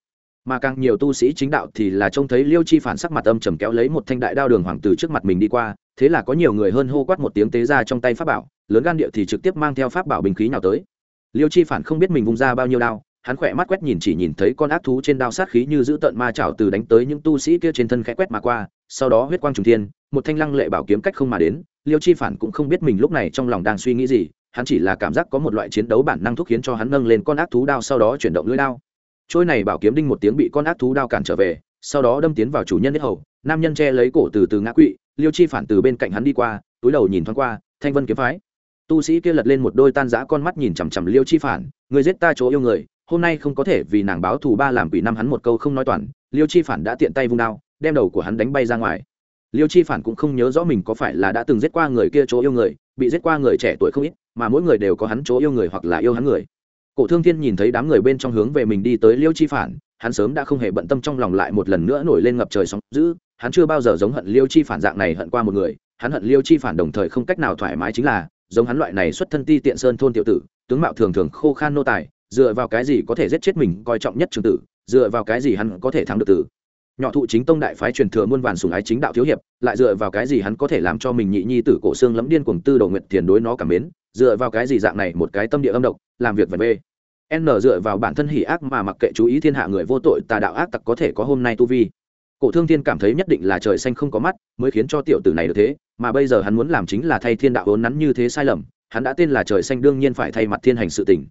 Mà càng nhiều tu sĩ chính đạo thì là trông thấy liêu chi phản sắc mặt âm trầm kéo lấy một thanh đại đao đường hoàng từ trước mặt mình đi qua, thế là có nhiều người hơn hô quát một tiếng tế ra trong tay pháp bảo, lớn gan địa thì trực tiếp mang theo pháp bảo bình khí nào tới. Liêu chi phản không biết mình vung ra bao nhiêu đao, hắn khỏe mắt quét nhìn chỉ nhìn thấy con ác thú trên đao sát khí như giữ tận ma chảo từ đánh tới những tu sĩ kia trên thân khẽ quét mà qua, sau đó huyết quang trùng thiên, một thanh lăng lệ bảo kiếm cách không mà đến, liêu chi phản cũng không biết mình lúc này trong lòng đang suy nghĩ gì hắn chỉ là cảm giác có một loại chiến đấu bản năng thúc khiến cho hắn nâng lên con ác thú đao sau đó chuyển động lưỡi đao. Trôi này bảo kiếm đinh một tiếng bị con ác thú đao cản trở về, sau đó đâm tiến vào chủ nhân nhất hầu. Nam nhân che lấy cổ từ từ ngã quỵ, liêu chi phản từ bên cạnh hắn đi qua, túi đầu nhìn thoáng qua, thanh vân kiếm phái. Tu sĩ kia lật lên một đôi tan giã con mắt nhìn chằm chằm liêu chi phản, người giết ta chỗ yêu người, hôm nay không có thể vì nàng báo thù ba làm quỷ năm hắn một câu không nói toàn, liêu chi phản đã tiện tay vung đao, đem đầu của hắn đánh bay ra ngoài. Liêu chi phản cũng không nhớ rõ mình có phải là đã từng giết qua người kia chỗ yêu người, bị giết qua người trẻ tuổi không ít mà mỗi người đều có hắn chỗ yêu người hoặc là yêu hắn người. Cổ thương thiên nhìn thấy đám người bên trong hướng về mình đi tới liêu chi phản, hắn sớm đã không hề bận tâm trong lòng lại một lần nữa nổi lên ngập trời sóng dữ, hắn chưa bao giờ giống hận liêu chi phản dạng này hận qua một người, hắn hận liêu chi phản đồng thời không cách nào thoải mái chính là, giống hắn loại này xuất thân ti tiện sơn thôn tiểu tử, tướng mạo thường thường khô khan nô tài, dựa vào cái gì có thể giết chết mình coi trọng nhất trường tử, dựa vào cái gì hắn có thể thắng được tử. Nhỏ thụ chính tông đại phái truyền thừa muôn vàn sùng ái chính đạo thiếu hiệp, lại dựa vào cái gì hắn có thể làm cho mình nhị nhi tử cổ xương lẫm điên cuồng tư đầu nguyện tiền đối nó cảm mến dựa vào cái gì dạng này một cái tâm địa âm độc, làm việc vật bê n dựa vào bản thân hỉ ác mà mặc kệ chú ý thiên hạ người vô tội, tà đạo ác tặc có thể có hôm nay tu vi. Cổ thương thiên cảm thấy nhất định là trời xanh không có mắt, mới khiến cho tiểu tử này được thế, mà bây giờ hắn muốn làm chính là thay thiên đạo vốn nắn như thế sai lầm, hắn đã tên là trời xanh đương nhiên phải thay mặt thiên hành sự tình.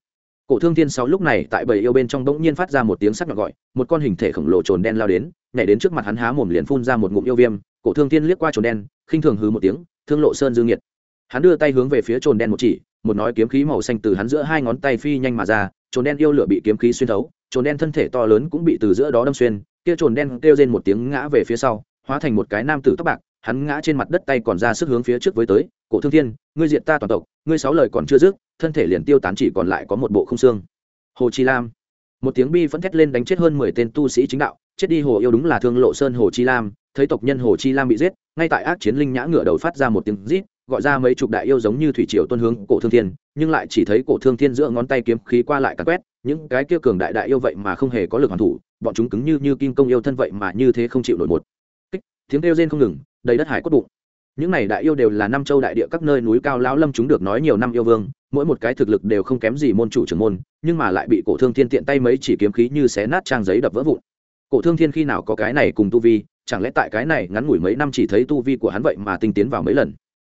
Cổ thương thiên sáu lúc này tại bầy yêu bên trong bỗng nhiên phát ra một tiếng sắc nhọn gọi, một con hình thể khổng lồ trồn đen lao đến, nhảy đến trước mặt hắn há mồm liền phun ra một ngụm yêu viêm. Cổ thương thiên liếc qua trồn đen, khinh thường hứ một tiếng, thương lộ sơn dương nhiệt hắn đưa tay hướng về phía trồn đen một chỉ, một nói kiếm khí màu xanh từ hắn giữa hai ngón tay phi nhanh mà ra, trồn đen yêu lửa bị kiếm khí xuyên thấu, trồn đen thân thể to lớn cũng bị từ giữa đó đâm xuyên, kia trồn đen kêu lên một tiếng ngã về phía sau, hóa thành một cái nam tử tóc bạc, hắn ngã trên mặt đất tay còn ra sức hướng phía trước với tới, cổ thương thiên, ngươi diện ta toàn tộc, ngươi sáu lời còn chưa dứt, thân thể liền tiêu tán chỉ còn lại có một bộ không xương. Hồ chi lam. Một tiếng bi vẫn thét lên đánh chết hơn mười tên tu sĩ chính đạo, chết đi hồ yêu đúng là thương lộ sơn hồ chi lam, thấy tộc nhân hồ chi lam bị giết, ngay tại ác chiến linh nhã ngựa đầu phát ra một tiếng rít gọi ra mấy chục đại yêu giống như thủy triều tuân hướng cổ thương thiên, nhưng lại chỉ thấy cổ thương thiên giữa ngón tay kiếm khí qua lại cắn quét, những cái kia cường đại đại yêu vậy mà không hề có lực hoàn thủ, bọn chúng cứng như như kim công yêu thân vậy mà như thế không chịu nổi một. Kích, tiếng kêu rên không ngừng, đầy đất hải cốt bụng. Những này đại yêu đều là năm châu đại địa các nơi núi cao lão lâm chúng được nói nhiều năm yêu vương, mỗi một cái thực lực đều không kém gì môn chủ trưởng môn, nhưng mà lại bị cổ thương thiên tiện tay mấy chỉ kiếm khí như xé nát trang giấy đập vỡ vụn. Cổ thương thiên khi nào có cái này cùng tu vi, chẳng lẽ tại cái này ngắn ngủi mấy năm chỉ thấy tu vi của hắn vậy mà tinh tiến vào mấy lần?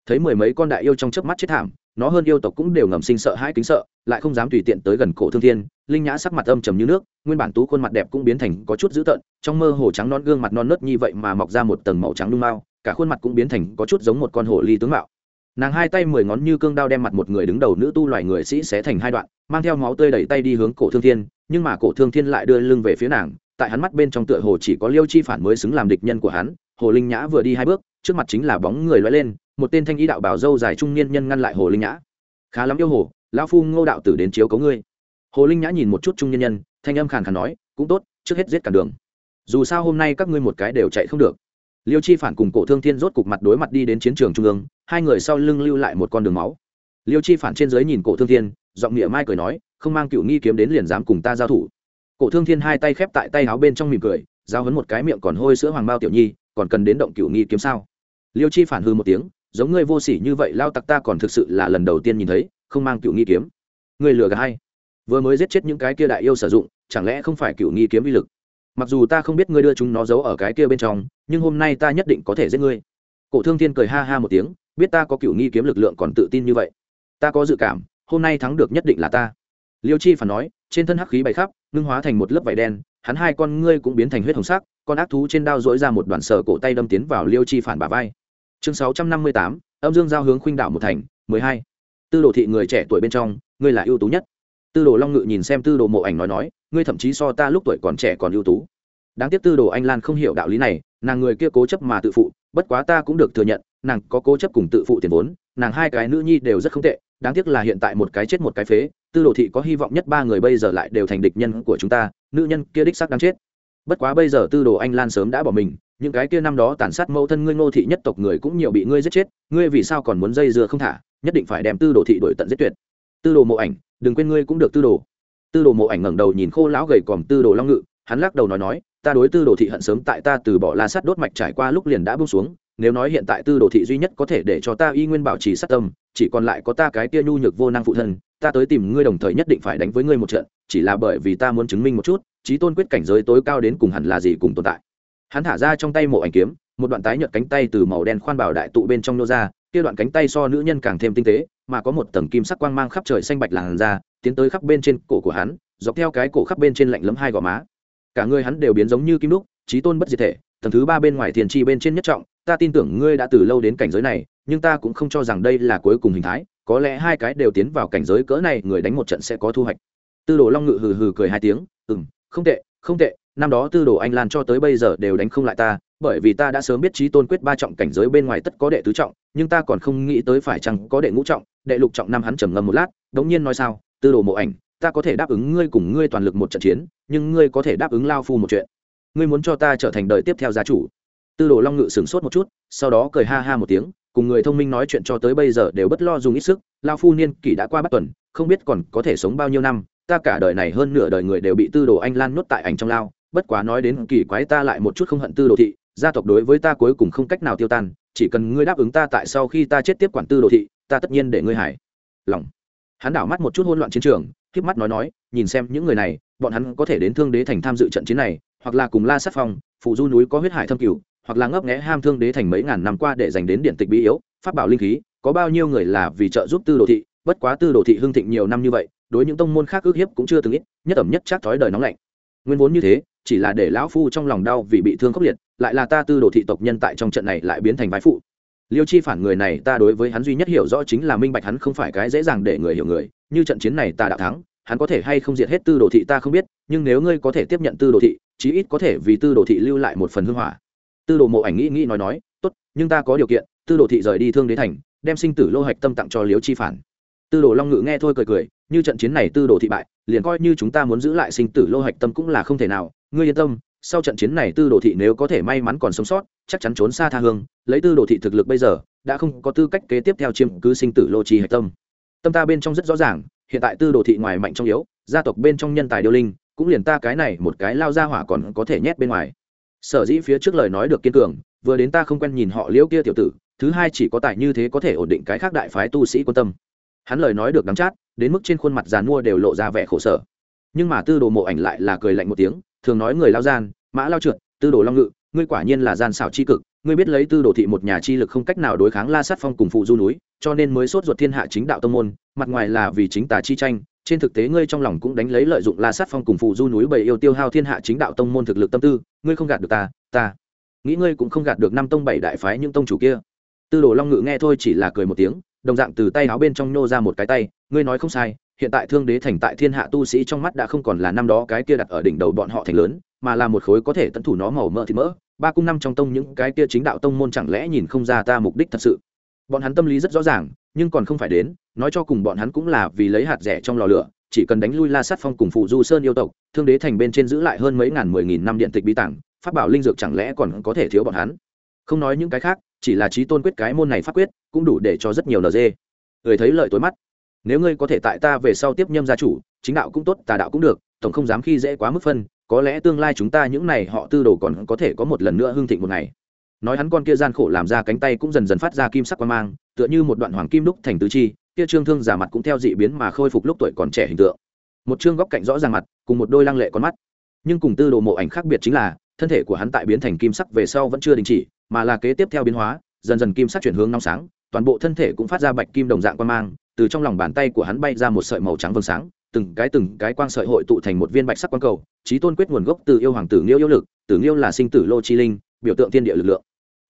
Thấy mười mấy con đại yêu trong chớp mắt chết thảm, nó hơn yêu tộc cũng đều ngầm sinh sợ hãi kính sợ, lại không dám tùy tiện tới gần cổ thương thiên, linh nhã sắc mặt âm trầm như nước, nguyên bản tú khuôn mặt đẹp cũng biến thành có chút dữ tợn, trong mơ hồ trắng non gương mặt non nớt như vậy mà mọc ra một tầng màu trắng đung mao cả khuôn mặt cũng biến thành có chút giống một con hổ ly tướng mạo. Nàng hai tay mười ngón như cương đao đem mặt một người đứng đầu nữ tu loài người sĩ xé thành hai đoạn, mang theo máu tươi đẩy tay đi hướng cổ thương thiên, nhưng mà cổ thương thiên lại đưa lưng về phía nàng, tại hắn mắt bên trong tựa hồ chỉ có liêu chi phản mới xứng làm địch nhân của hắn, hồ linh nhã vừa đi hai bước, trước mặt chính là bóng người loay lên một tên thanh ý đạo bảo dâu dài trung niên nhân ngăn lại hồ linh nhã. Khá lắm yêu hồ, lão phu ngô đạo tử đến chiếu cấu ngươi. Hồ linh nhã nhìn một chút trung niên nhân, thanh âm khàn khàn nói, cũng tốt, trước hết giết cả đường. Dù sao hôm nay các ngươi một cái đều chạy không được. Liêu chi phản cùng cổ thương thiên rốt cục mặt đối mặt đi đến chiến trường trung ương, hai người sau lưng lưu lại một con đường máu. Liêu chi phản trên dưới nhìn cổ thương thiên, giọng nghĩa mai cười nói, không mang cựu nghi kiếm đến liền dám cùng ta giao thủ. Cổ thương thiên hai tay khép tại tay áo bên trong mỉm cười, giao hấn một cái miệng còn hôi sữa hoàng bao tiểu nhi, còn cần đến động cựu nghi kiếm sao? Liêu chi phản hư một tiếng giống ngươi vô sỉ như vậy, lao tặc ta còn thực sự là lần đầu tiên nhìn thấy, không mang cựu nghi kiếm. Ngươi lừa gà hay. Vừa mới giết chết những cái kia đại yêu sử dụng, chẳng lẽ không phải cựu nghi kiếm uy lực? Mặc dù ta không biết ngươi đưa chúng nó giấu ở cái kia bên trong, nhưng hôm nay ta nhất định có thể giết ngươi. Cổ thương thiên cười ha ha một tiếng, biết ta có cựu nghi kiếm lực lượng còn tự tin như vậy. Ta có dự cảm, hôm nay thắng được nhất định là ta. Liêu chi phản nói, trên thân hắc khí bày khắp, ngưng hóa thành một lớp vải đen, hắn hai con ngươi cũng biến thành huyết hồng sắc, con ác thú trên đao dỗi ra một đoạn sờ cổ tay đâm tiến vào liêu chi phản bà vai chương sáu trăm năm mươi tám, âm dương giao hướng khuynh đảo một thành, mười hai. Tư đồ thị người trẻ tuổi bên trong, ngươi là ưu tú nhất. Tư đồ long ngự nhìn xem tư đồ mộ ảnh nói nói, ngươi thậm chí so ta lúc tuổi còn trẻ còn ưu tú. Đáng tiếc tư đồ anh lan không hiểu đạo lý này, nàng người kia cố chấp mà tự phụ, bất quá ta cũng được thừa nhận, nàng có cố chấp cùng tự phụ tiền vốn, nàng hai cái nữ nhi đều rất không tệ, đáng tiếc là hiện tại một cái chết một cái phế, tư đồ thị có hy vọng nhất ba người bây giờ lại đều thành địch nhân của chúng ta, nữ nhân kia đích sắc đáng chết. Bất quá bây giờ tư đồ anh lan sớm đã bỏ mình những cái kia năm đó tàn sát mẫu thân ngươi ngô thị nhất tộc người cũng nhiều bị ngươi giết chết, ngươi vì sao còn muốn dây dưa không thả, nhất định phải đem tư đồ thị đổi tận giết tuyệt. Tư đồ mộ ảnh, đừng quên ngươi cũng được tư đồ. Tư đồ mộ ảnh ngẩng đầu nhìn khô lão gầy còm tư đồ long ngự, hắn lắc đầu nói nói, ta đối tư đồ thị hận sớm, tại ta từ bỏ la sắt đốt mạch trải qua lúc liền đã buông xuống, nếu nói hiện tại tư đồ thị duy nhất có thể để cho ta y nguyên bảo trì sát tâm, chỉ còn lại có ta cái tia nhu nhược vô năng phụ thân, ta tới tìm ngươi đồng thời nhất định phải đánh với ngươi một trận, chỉ là bởi vì ta muốn chứng minh một chút trí tôn quyết cảnh giới tối cao đến cùng hẳn là gì cùng tồn tại hắn thả ra trong tay mộ ảnh kiếm, một đoạn tái nhợt cánh tay từ màu đen khoan bảo đại tụ bên trong nô ra, kia đoạn cánh tay so nữ nhân càng thêm tinh tế, mà có một tầng kim sắc quang mang khắp trời xanh bạch làn ra tiến tới khắp bên trên cổ của hắn, dọc theo cái cổ khắp bên trên lạnh lấm hai gò má. Cả người hắn đều biến giống như kim đúc trí tôn bất diệt thể, tầng thứ ba bên ngoài thiền chi bên trên nhất trọng, ta tin tưởng ngươi đã từ lâu đến cảnh giới này, nhưng ta cũng không cho rằng đây là cuối cùng hình thái, có lẽ hai cái đều tiến vào cảnh giới cỡ này, người đánh một trận sẽ có thu hoạch. Tư đồ long ngự hừ hừ cười hai tiếng ừ m không tệ không tệ năm đó tư đồ anh lan cho tới bây giờ đều đánh không lại ta, bởi vì ta đã sớm biết trí tôn quyết ba trọng cảnh giới bên ngoài tất có đệ tứ trọng, nhưng ta còn không nghĩ tới phải chăng có đệ ngũ trọng, đệ lục trọng năm hắn trầm ngâm một lát, đống nhiên nói sao, tư đồ mộ ảnh, ta có thể đáp ứng ngươi cùng ngươi toàn lực một trận chiến, nhưng ngươi có thể đáp ứng lao phu một chuyện. Ngươi muốn cho ta trở thành đời tiếp theo gia chủ. Tư đồ long ngự sửng sốt một chút, sau đó cười ha ha một tiếng, cùng người thông minh nói chuyện cho tới bây giờ đều bất lo dùng ít sức, lao phu niên kỷ đã qua bắt tuần, không biết còn có thể sống bao nhiêu năm, ta cả đời này hơn nửa đời người đều bị tư đồ anh lan nhốt tại ảnh trong lao bất quá nói đến kỳ quái ta lại một chút không hận tư đồ thị, gia tộc đối với ta cuối cùng không cách nào tiêu tan, chỉ cần ngươi đáp ứng ta tại sau khi ta chết tiếp quản tư đồ thị, ta tất nhiên để ngươi hải lòng. Hắn đảo mắt một chút hỗn loạn chiến trường k mắt nói nói, nhìn xem những người này, bọn hắn có thể đến thương đế thành tham dự trận chiến này, hoặc là cùng la sát phong phụ du núi có huyết hải thâm cửu, hoặc là ngấp nghẽ ham thương đế thành mấy ngàn năm qua để dành đến điện tịch bí yếu phát bảo linh khí, có bao nhiêu người là vì trợ giúp tư đồ thị, bất quá tư đồ thị hưng thịnh nhiều năm như vậy, đối những tông môn khác ước hiếp cũng chưa từng ít, nhất ẩm nhất chắc thói đời nóng lạnh. Nguyên vốn như thế chỉ là để lão phu trong lòng đau vì bị thương khốc liệt, lại là ta tư đồ thị tộc nhân tại trong trận này lại biến thành vai phụ. Liêu chi phản người này ta đối với hắn duy nhất hiểu rõ chính là minh bạch hắn không phải cái dễ dàng để người hiểu người, như trận chiến này ta đã thắng, hắn có thể hay không diệt hết tư đồ thị ta không biết, nhưng nếu ngươi có thể tiếp nhận tư đồ thị, chí ít có thể vì tư đồ thị lưu lại một phần hưng hỏa. Tư đồ mộ ảnh nghĩ nghĩ nói nói, tốt, nhưng ta có điều kiện, tư đồ thị rời đi thương đế thành, đem sinh tử lô hạch tâm tặng cho liêu chi phản. Tư đồ long ngự nghe thôi cười cười, như trận chiến này tư đồ thị bại, liền coi như chúng ta muốn giữ lại sinh tử lô hạch tâm cũng là không thể nào ngươi yên tâm, sau trận chiến này tư đồ thị nếu có thể may mắn còn sống sót, chắc chắn trốn xa tha hương, lấy tư đồ thị thực lực bây giờ, đã không có tư cách kế tiếp theo chiêm cứ sinh tử lô trì hạch tâm. Tâm ta bên trong rất rõ ràng, hiện tại tư đồ thị ngoài mạnh trong yếu, gia tộc bên trong nhân tài điêu linh, cũng liền ta cái này một cái lao ra hỏa còn có thể nhét bên ngoài. Sở dĩ phía trước lời nói được kiên cường, vừa đến ta không quen nhìn họ liễu kia tiểu tử, thứ hai chỉ có tài như thế có thể ổn định cái khác đại phái tu sĩ quan tâm. Hắn lời nói được đắm chát, đến mức trên khuôn mặt giàn mua đều lộ ra vẻ khổ sở. Nhưng mà tư đồ mộ ảnh lại là cười lạnh một tiếng thường nói người lao gian, mã lao trượt, tư đồ long ngự, ngươi quả nhiên là gian xảo c h i cực, ngươi biết lấy tư đồ thị một nhà chi lực không cách nào đối kháng la sát phong cùng phụ du núi, cho nên mới sốt ruột thiên hạ chính đạo tông môn, mặt ngoài là vì chính tà chi tranh, trên thực tế ngươi trong lòng cũng đánh lấy lợi dụng la sát phong cùng phụ du núi bầy yêu tiêu hao thiên hạ chính đạo tông môn thực lực tâm tư, ngươi không gạt được ta ta nghĩ ngươi cũng không gạt được năm tông bảy đại phái những tông chủ kia. Tư đồ long ngự nghe thôi chỉ là cười một tiếng, đồng dạng từ tay áo bên trong nhô ra một cái tay, ngươi nói không sai hiện tại thương đế thành tại thiên hạ tu sĩ trong mắt đã không còn là năm đó cái kia đặt ở đỉnh đầu bọn họ thành lớn, mà là một khối có thể tận thủ nó màu mỡ thì mỡ. Ba cung năm trong tông những cái kia chính đạo tông môn chẳng lẽ nhìn không ra ta mục đích thật sự? Bọn hắn tâm lý rất rõ ràng, nhưng còn không phải đến, nói cho cùng bọn hắn cũng là vì lấy hạt rẻ trong lò lửa, chỉ cần đánh lui la sát phong cùng phụ du sơn yêu tộc, thương đế thành bên trên giữ lại hơn mấy ngàn mười nghìn năm điện tịch bí tảng phát bảo linh dược chẳng lẽ còn có thể thiếu bọn hắn? Không nói những cái khác, chỉ là trí tôn quyết cái môn này phát quyết, cũng đủ để cho rất nhiều nd người thấy lợi tối mắt nếu ngươi có thể tại ta về sau tiếp nhâm gia chủ, chính đạo cũng tốt, tà đạo cũng được, tổng không dám khi dễ quá mức phân, có lẽ tương lai chúng ta những này họ tư đồ còn có thể có một lần nữa hưng thịnh một ngày. Nói hắn con kia gian khổ làm ra cánh tay cũng dần dần phát ra kim sắc quan mang, tựa như một đoạn hoàng kim đúc thành tứ chi, kia trương thương giả mặt cũng theo dị biến mà khôi phục lúc tuổi còn trẻ hình tượng. Một trương góc cạnh rõ ràng mặt, cùng một đôi lăng lệ con mắt. Nhưng cùng tư đồ mộ ảnh khác biệt chính là, thân thể của hắn tại biến thành kim sắc về sau vẫn chưa đình chỉ, mà là kế tiếp theo biến hóa, dần dần kim sắc chuyển hướng nóng sáng, toàn bộ thân thể cũng phát ra bạch kim đồng dạng quan mang từ trong lòng bàn tay của hắn bay ra một sợi màu trắng vầng sáng, từng cái từng cái quang sợi hội tụ thành một viên bạch sắc quang cầu trí tôn quyết nguồn gốc từ yêu hoàng tử nghiêu yêu lực, tử nghiêu là sinh tử lô chi linh, biểu tượng thiên địa lực lượng.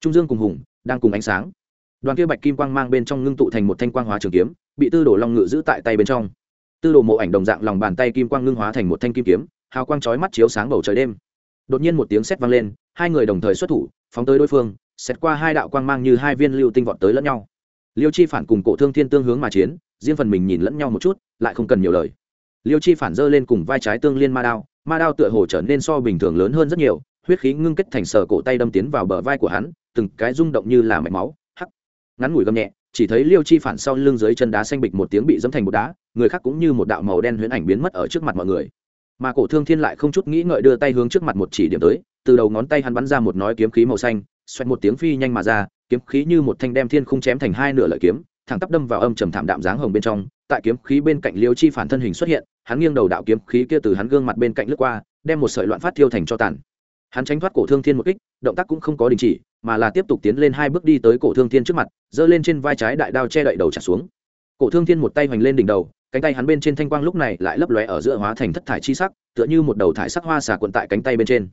Trung dương cùng hùng đang cùng ánh sáng. Đoàn kia bạch kim quang mang bên trong ngưng tụ thành một thanh quang hóa trường kiếm, bị tư đồ long ngự giữ tại tay bên trong. Tư đồ mộ ảnh đồng dạng lòng bàn tay kim quang ngưng hóa thành một thanh kim kiếm, hào quang chói mắt chiếu sáng bầu trời đêm. Đột nhiên một tiếng sét vang lên, hai người đồng thời xuất thủ, phóng tới đối phương, xét qua hai đạo quang mang như hai viên lưu tinh vọt tới lẫn nhau liêu chi phản cùng cổ thương thiên tương hướng mà chiến, riêng phần mình nhìn lẫn nhau một chút, lại không cần nhiều lời. Liêu chi phản giơ lên cùng vai trái tương liên ma đao ma đao tựa hồ trở nên so bình thường lớn hơn rất nhiều, huyết khí ngưng kết thành sờ cổ tay đâm tiến vào bờ vai của hắn, từng cái rung động như là mạch máu, hắc. Ngắn ngủi gầm nhẹ, chỉ thấy liêu chi phản sau lưng dưới chân đá xanh bịch một tiếng bị dẫm thành một đá, người khác cũng như một đạo màu đen huyễn ảnh biến mất ở trước mặt mọi người. Mà cổ thương thiên lại không chút nghĩ ngợi đưa tay hướng trước mặt một chỉ điểm tới, từ đầu ngón tay hắn bắn ra một nói kiếm khí màu xanh, xoẹt một tiếng phi nhanh mà ra kiếm khí như một thanh đem thiên khung chém thành hai nửa lợi kiếm, thẳng tắp đâm vào âm trầm thảm đạm dáng hồng bên trong, tại kiếm khí bên cạnh liêu chi phản thân hình xuất hiện, hắn nghiêng đầu đạo kiếm khí kia từ hắn gương mặt bên cạnh lướt qua, đem một sợi loạn phát thiêu thành cho tàn. Hắn tránh thoát cổ thương thiên một kích, động tác cũng không có đình chỉ, mà là tiếp tục tiến lên hai bước đi tới cổ thương thiên trước mặt, giơ lên trên vai trái đại đao che đậy đầu trả xuống. Cổ thương thiên một tay hoành lên đỉnh đầu, cánh tay hắn bên trên thanh quang lúc này lại lấp lóe ở giữa hóa thành thất thải chi sắc, tựa như một đầu thải sắc hoa xà quận tại cánh tay bên trên.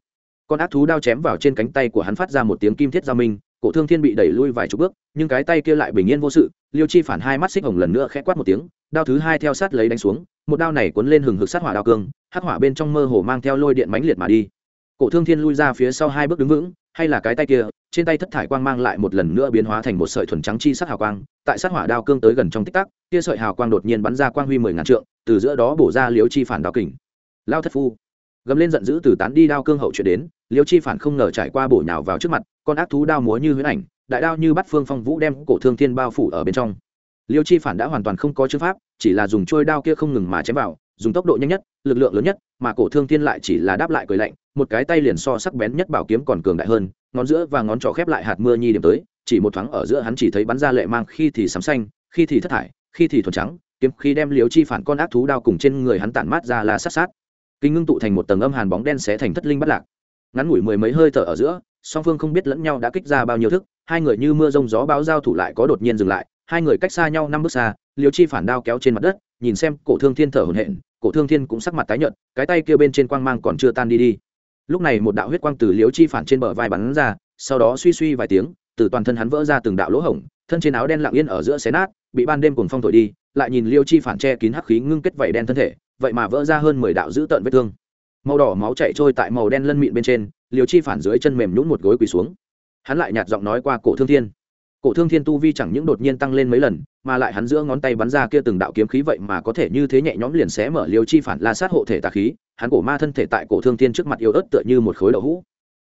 Con ác thú đao chém vào trên cánh tay của hắn phát ra một tiếng kim thiết giao minh cổ thương thiên bị đẩy lui vài chục bước, nhưng cái tay kia lại bình yên vô sự, liêu chi phản hai mắt xích hồng lần nữa khẽ quát một tiếng, đao thứ hai theo sát lấy đánh xuống, một đao này cuốn lên hừng hực sát hỏa đao cương, hắc hỏa bên trong mơ hồ mang theo lôi điện mãnh liệt mà đi. Cổ thương thiên lui ra phía sau hai bước đứng vững, hay là cái tay kia, trên tay thất thải quang mang lại một lần nữa biến hóa thành một sợi thuần trắng chi sát hào quang, tại sát hỏa đao cương tới gần trong tích tắc, kia sợi hào quang đột nhiên bắn ra quang huy mười ngàn trượng, từ giữa đó bổ ra liêu chi phản đao kình. Lao thất phu gầm lên giận dữ từ tán đi đao cương hậu chuyển đến, liêu chi phản không ngờ trải qua bổ nhào vào trước mặt, con ác thú đao múa như huyễn ảnh, đại đao như bắt phương phong vũ đem cổ thương thiên bao phủ ở bên trong. Liêu chi phản đã hoàn toàn không có chữ pháp, chỉ là dùng trôi đao kia không ngừng mà chém vào, dùng tốc độ nhanh nhất, lực lượng lớn nhất, mà cổ thương thiên lại chỉ là đáp lại cười lạnh, một cái tay liền so sắc bén nhất bảo kiếm còn cường đại hơn, ngón giữa và ngón trỏ khép lại hạt mưa nhi điểm tới, chỉ một thoáng ở giữa hắn chỉ thấy bắn ra lệ mang khi thì sắm xanh, khi thì thất thải, khi thì thuần trắng, kiếm khi đem liêu chi phản con ác thú đao cùng trên người hắn tản mát ra là sát sát kinh ngưng tụ thành một tầng âm hàn bóng đen xé thành thất linh bắt lạc. Ngắn ngủi mười mấy hơi thở ở giữa, song phương không biết lẫn nhau đã kích ra bao nhiêu thức, hai người như mưa rông gió báo giao thủ lại có đột nhiên dừng lại, hai người cách xa nhau năm bước xa liều chi phản đao kéo trên mặt đất, nhìn xem cổ thương thiên thở hổn hển, cổ thương thiên cũng sắc mặt tái nhợt, cái tay kia bên trên quang mang còn chưa tan đi đi. Lúc này một đạo huyết quang từ liều chi phản trên bờ vai bắn ra, sau đó suy suy vài tiếng, từ toàn thân hắn vỡ ra từng đạo lỗ hổng, thân trên áo đen lặng yên ở giữa xé nát, bị ban đêm cuồng phong thổi đi, lại nhìn liêu chi phản che kín hắc khí ngưng kết vảy đen thân thể vậy mà vỡ ra hơn mười đạo dữ tợn vết thương. Màu đỏ máu chạy trôi tại màu đen lân mịn bên trên liều chi phản dưới chân mềm nhũn một gối quỳ xuống. Hắn lại nhạt giọng nói qua cổ thương thiên. Cổ thương thiên tu vi chẳng những đột nhiên tăng lên mấy lần, mà lại hắn giữa ngón tay bắn ra kia từng đạo kiếm khí vậy mà có thể như thế nhẹ nhõm liền xé mở liều chi phản la sát hộ thể tà khí, hắn cổ ma thân thể tại cổ thương thiên trước mặt yếu ớt tựa như một khối đậu hũ.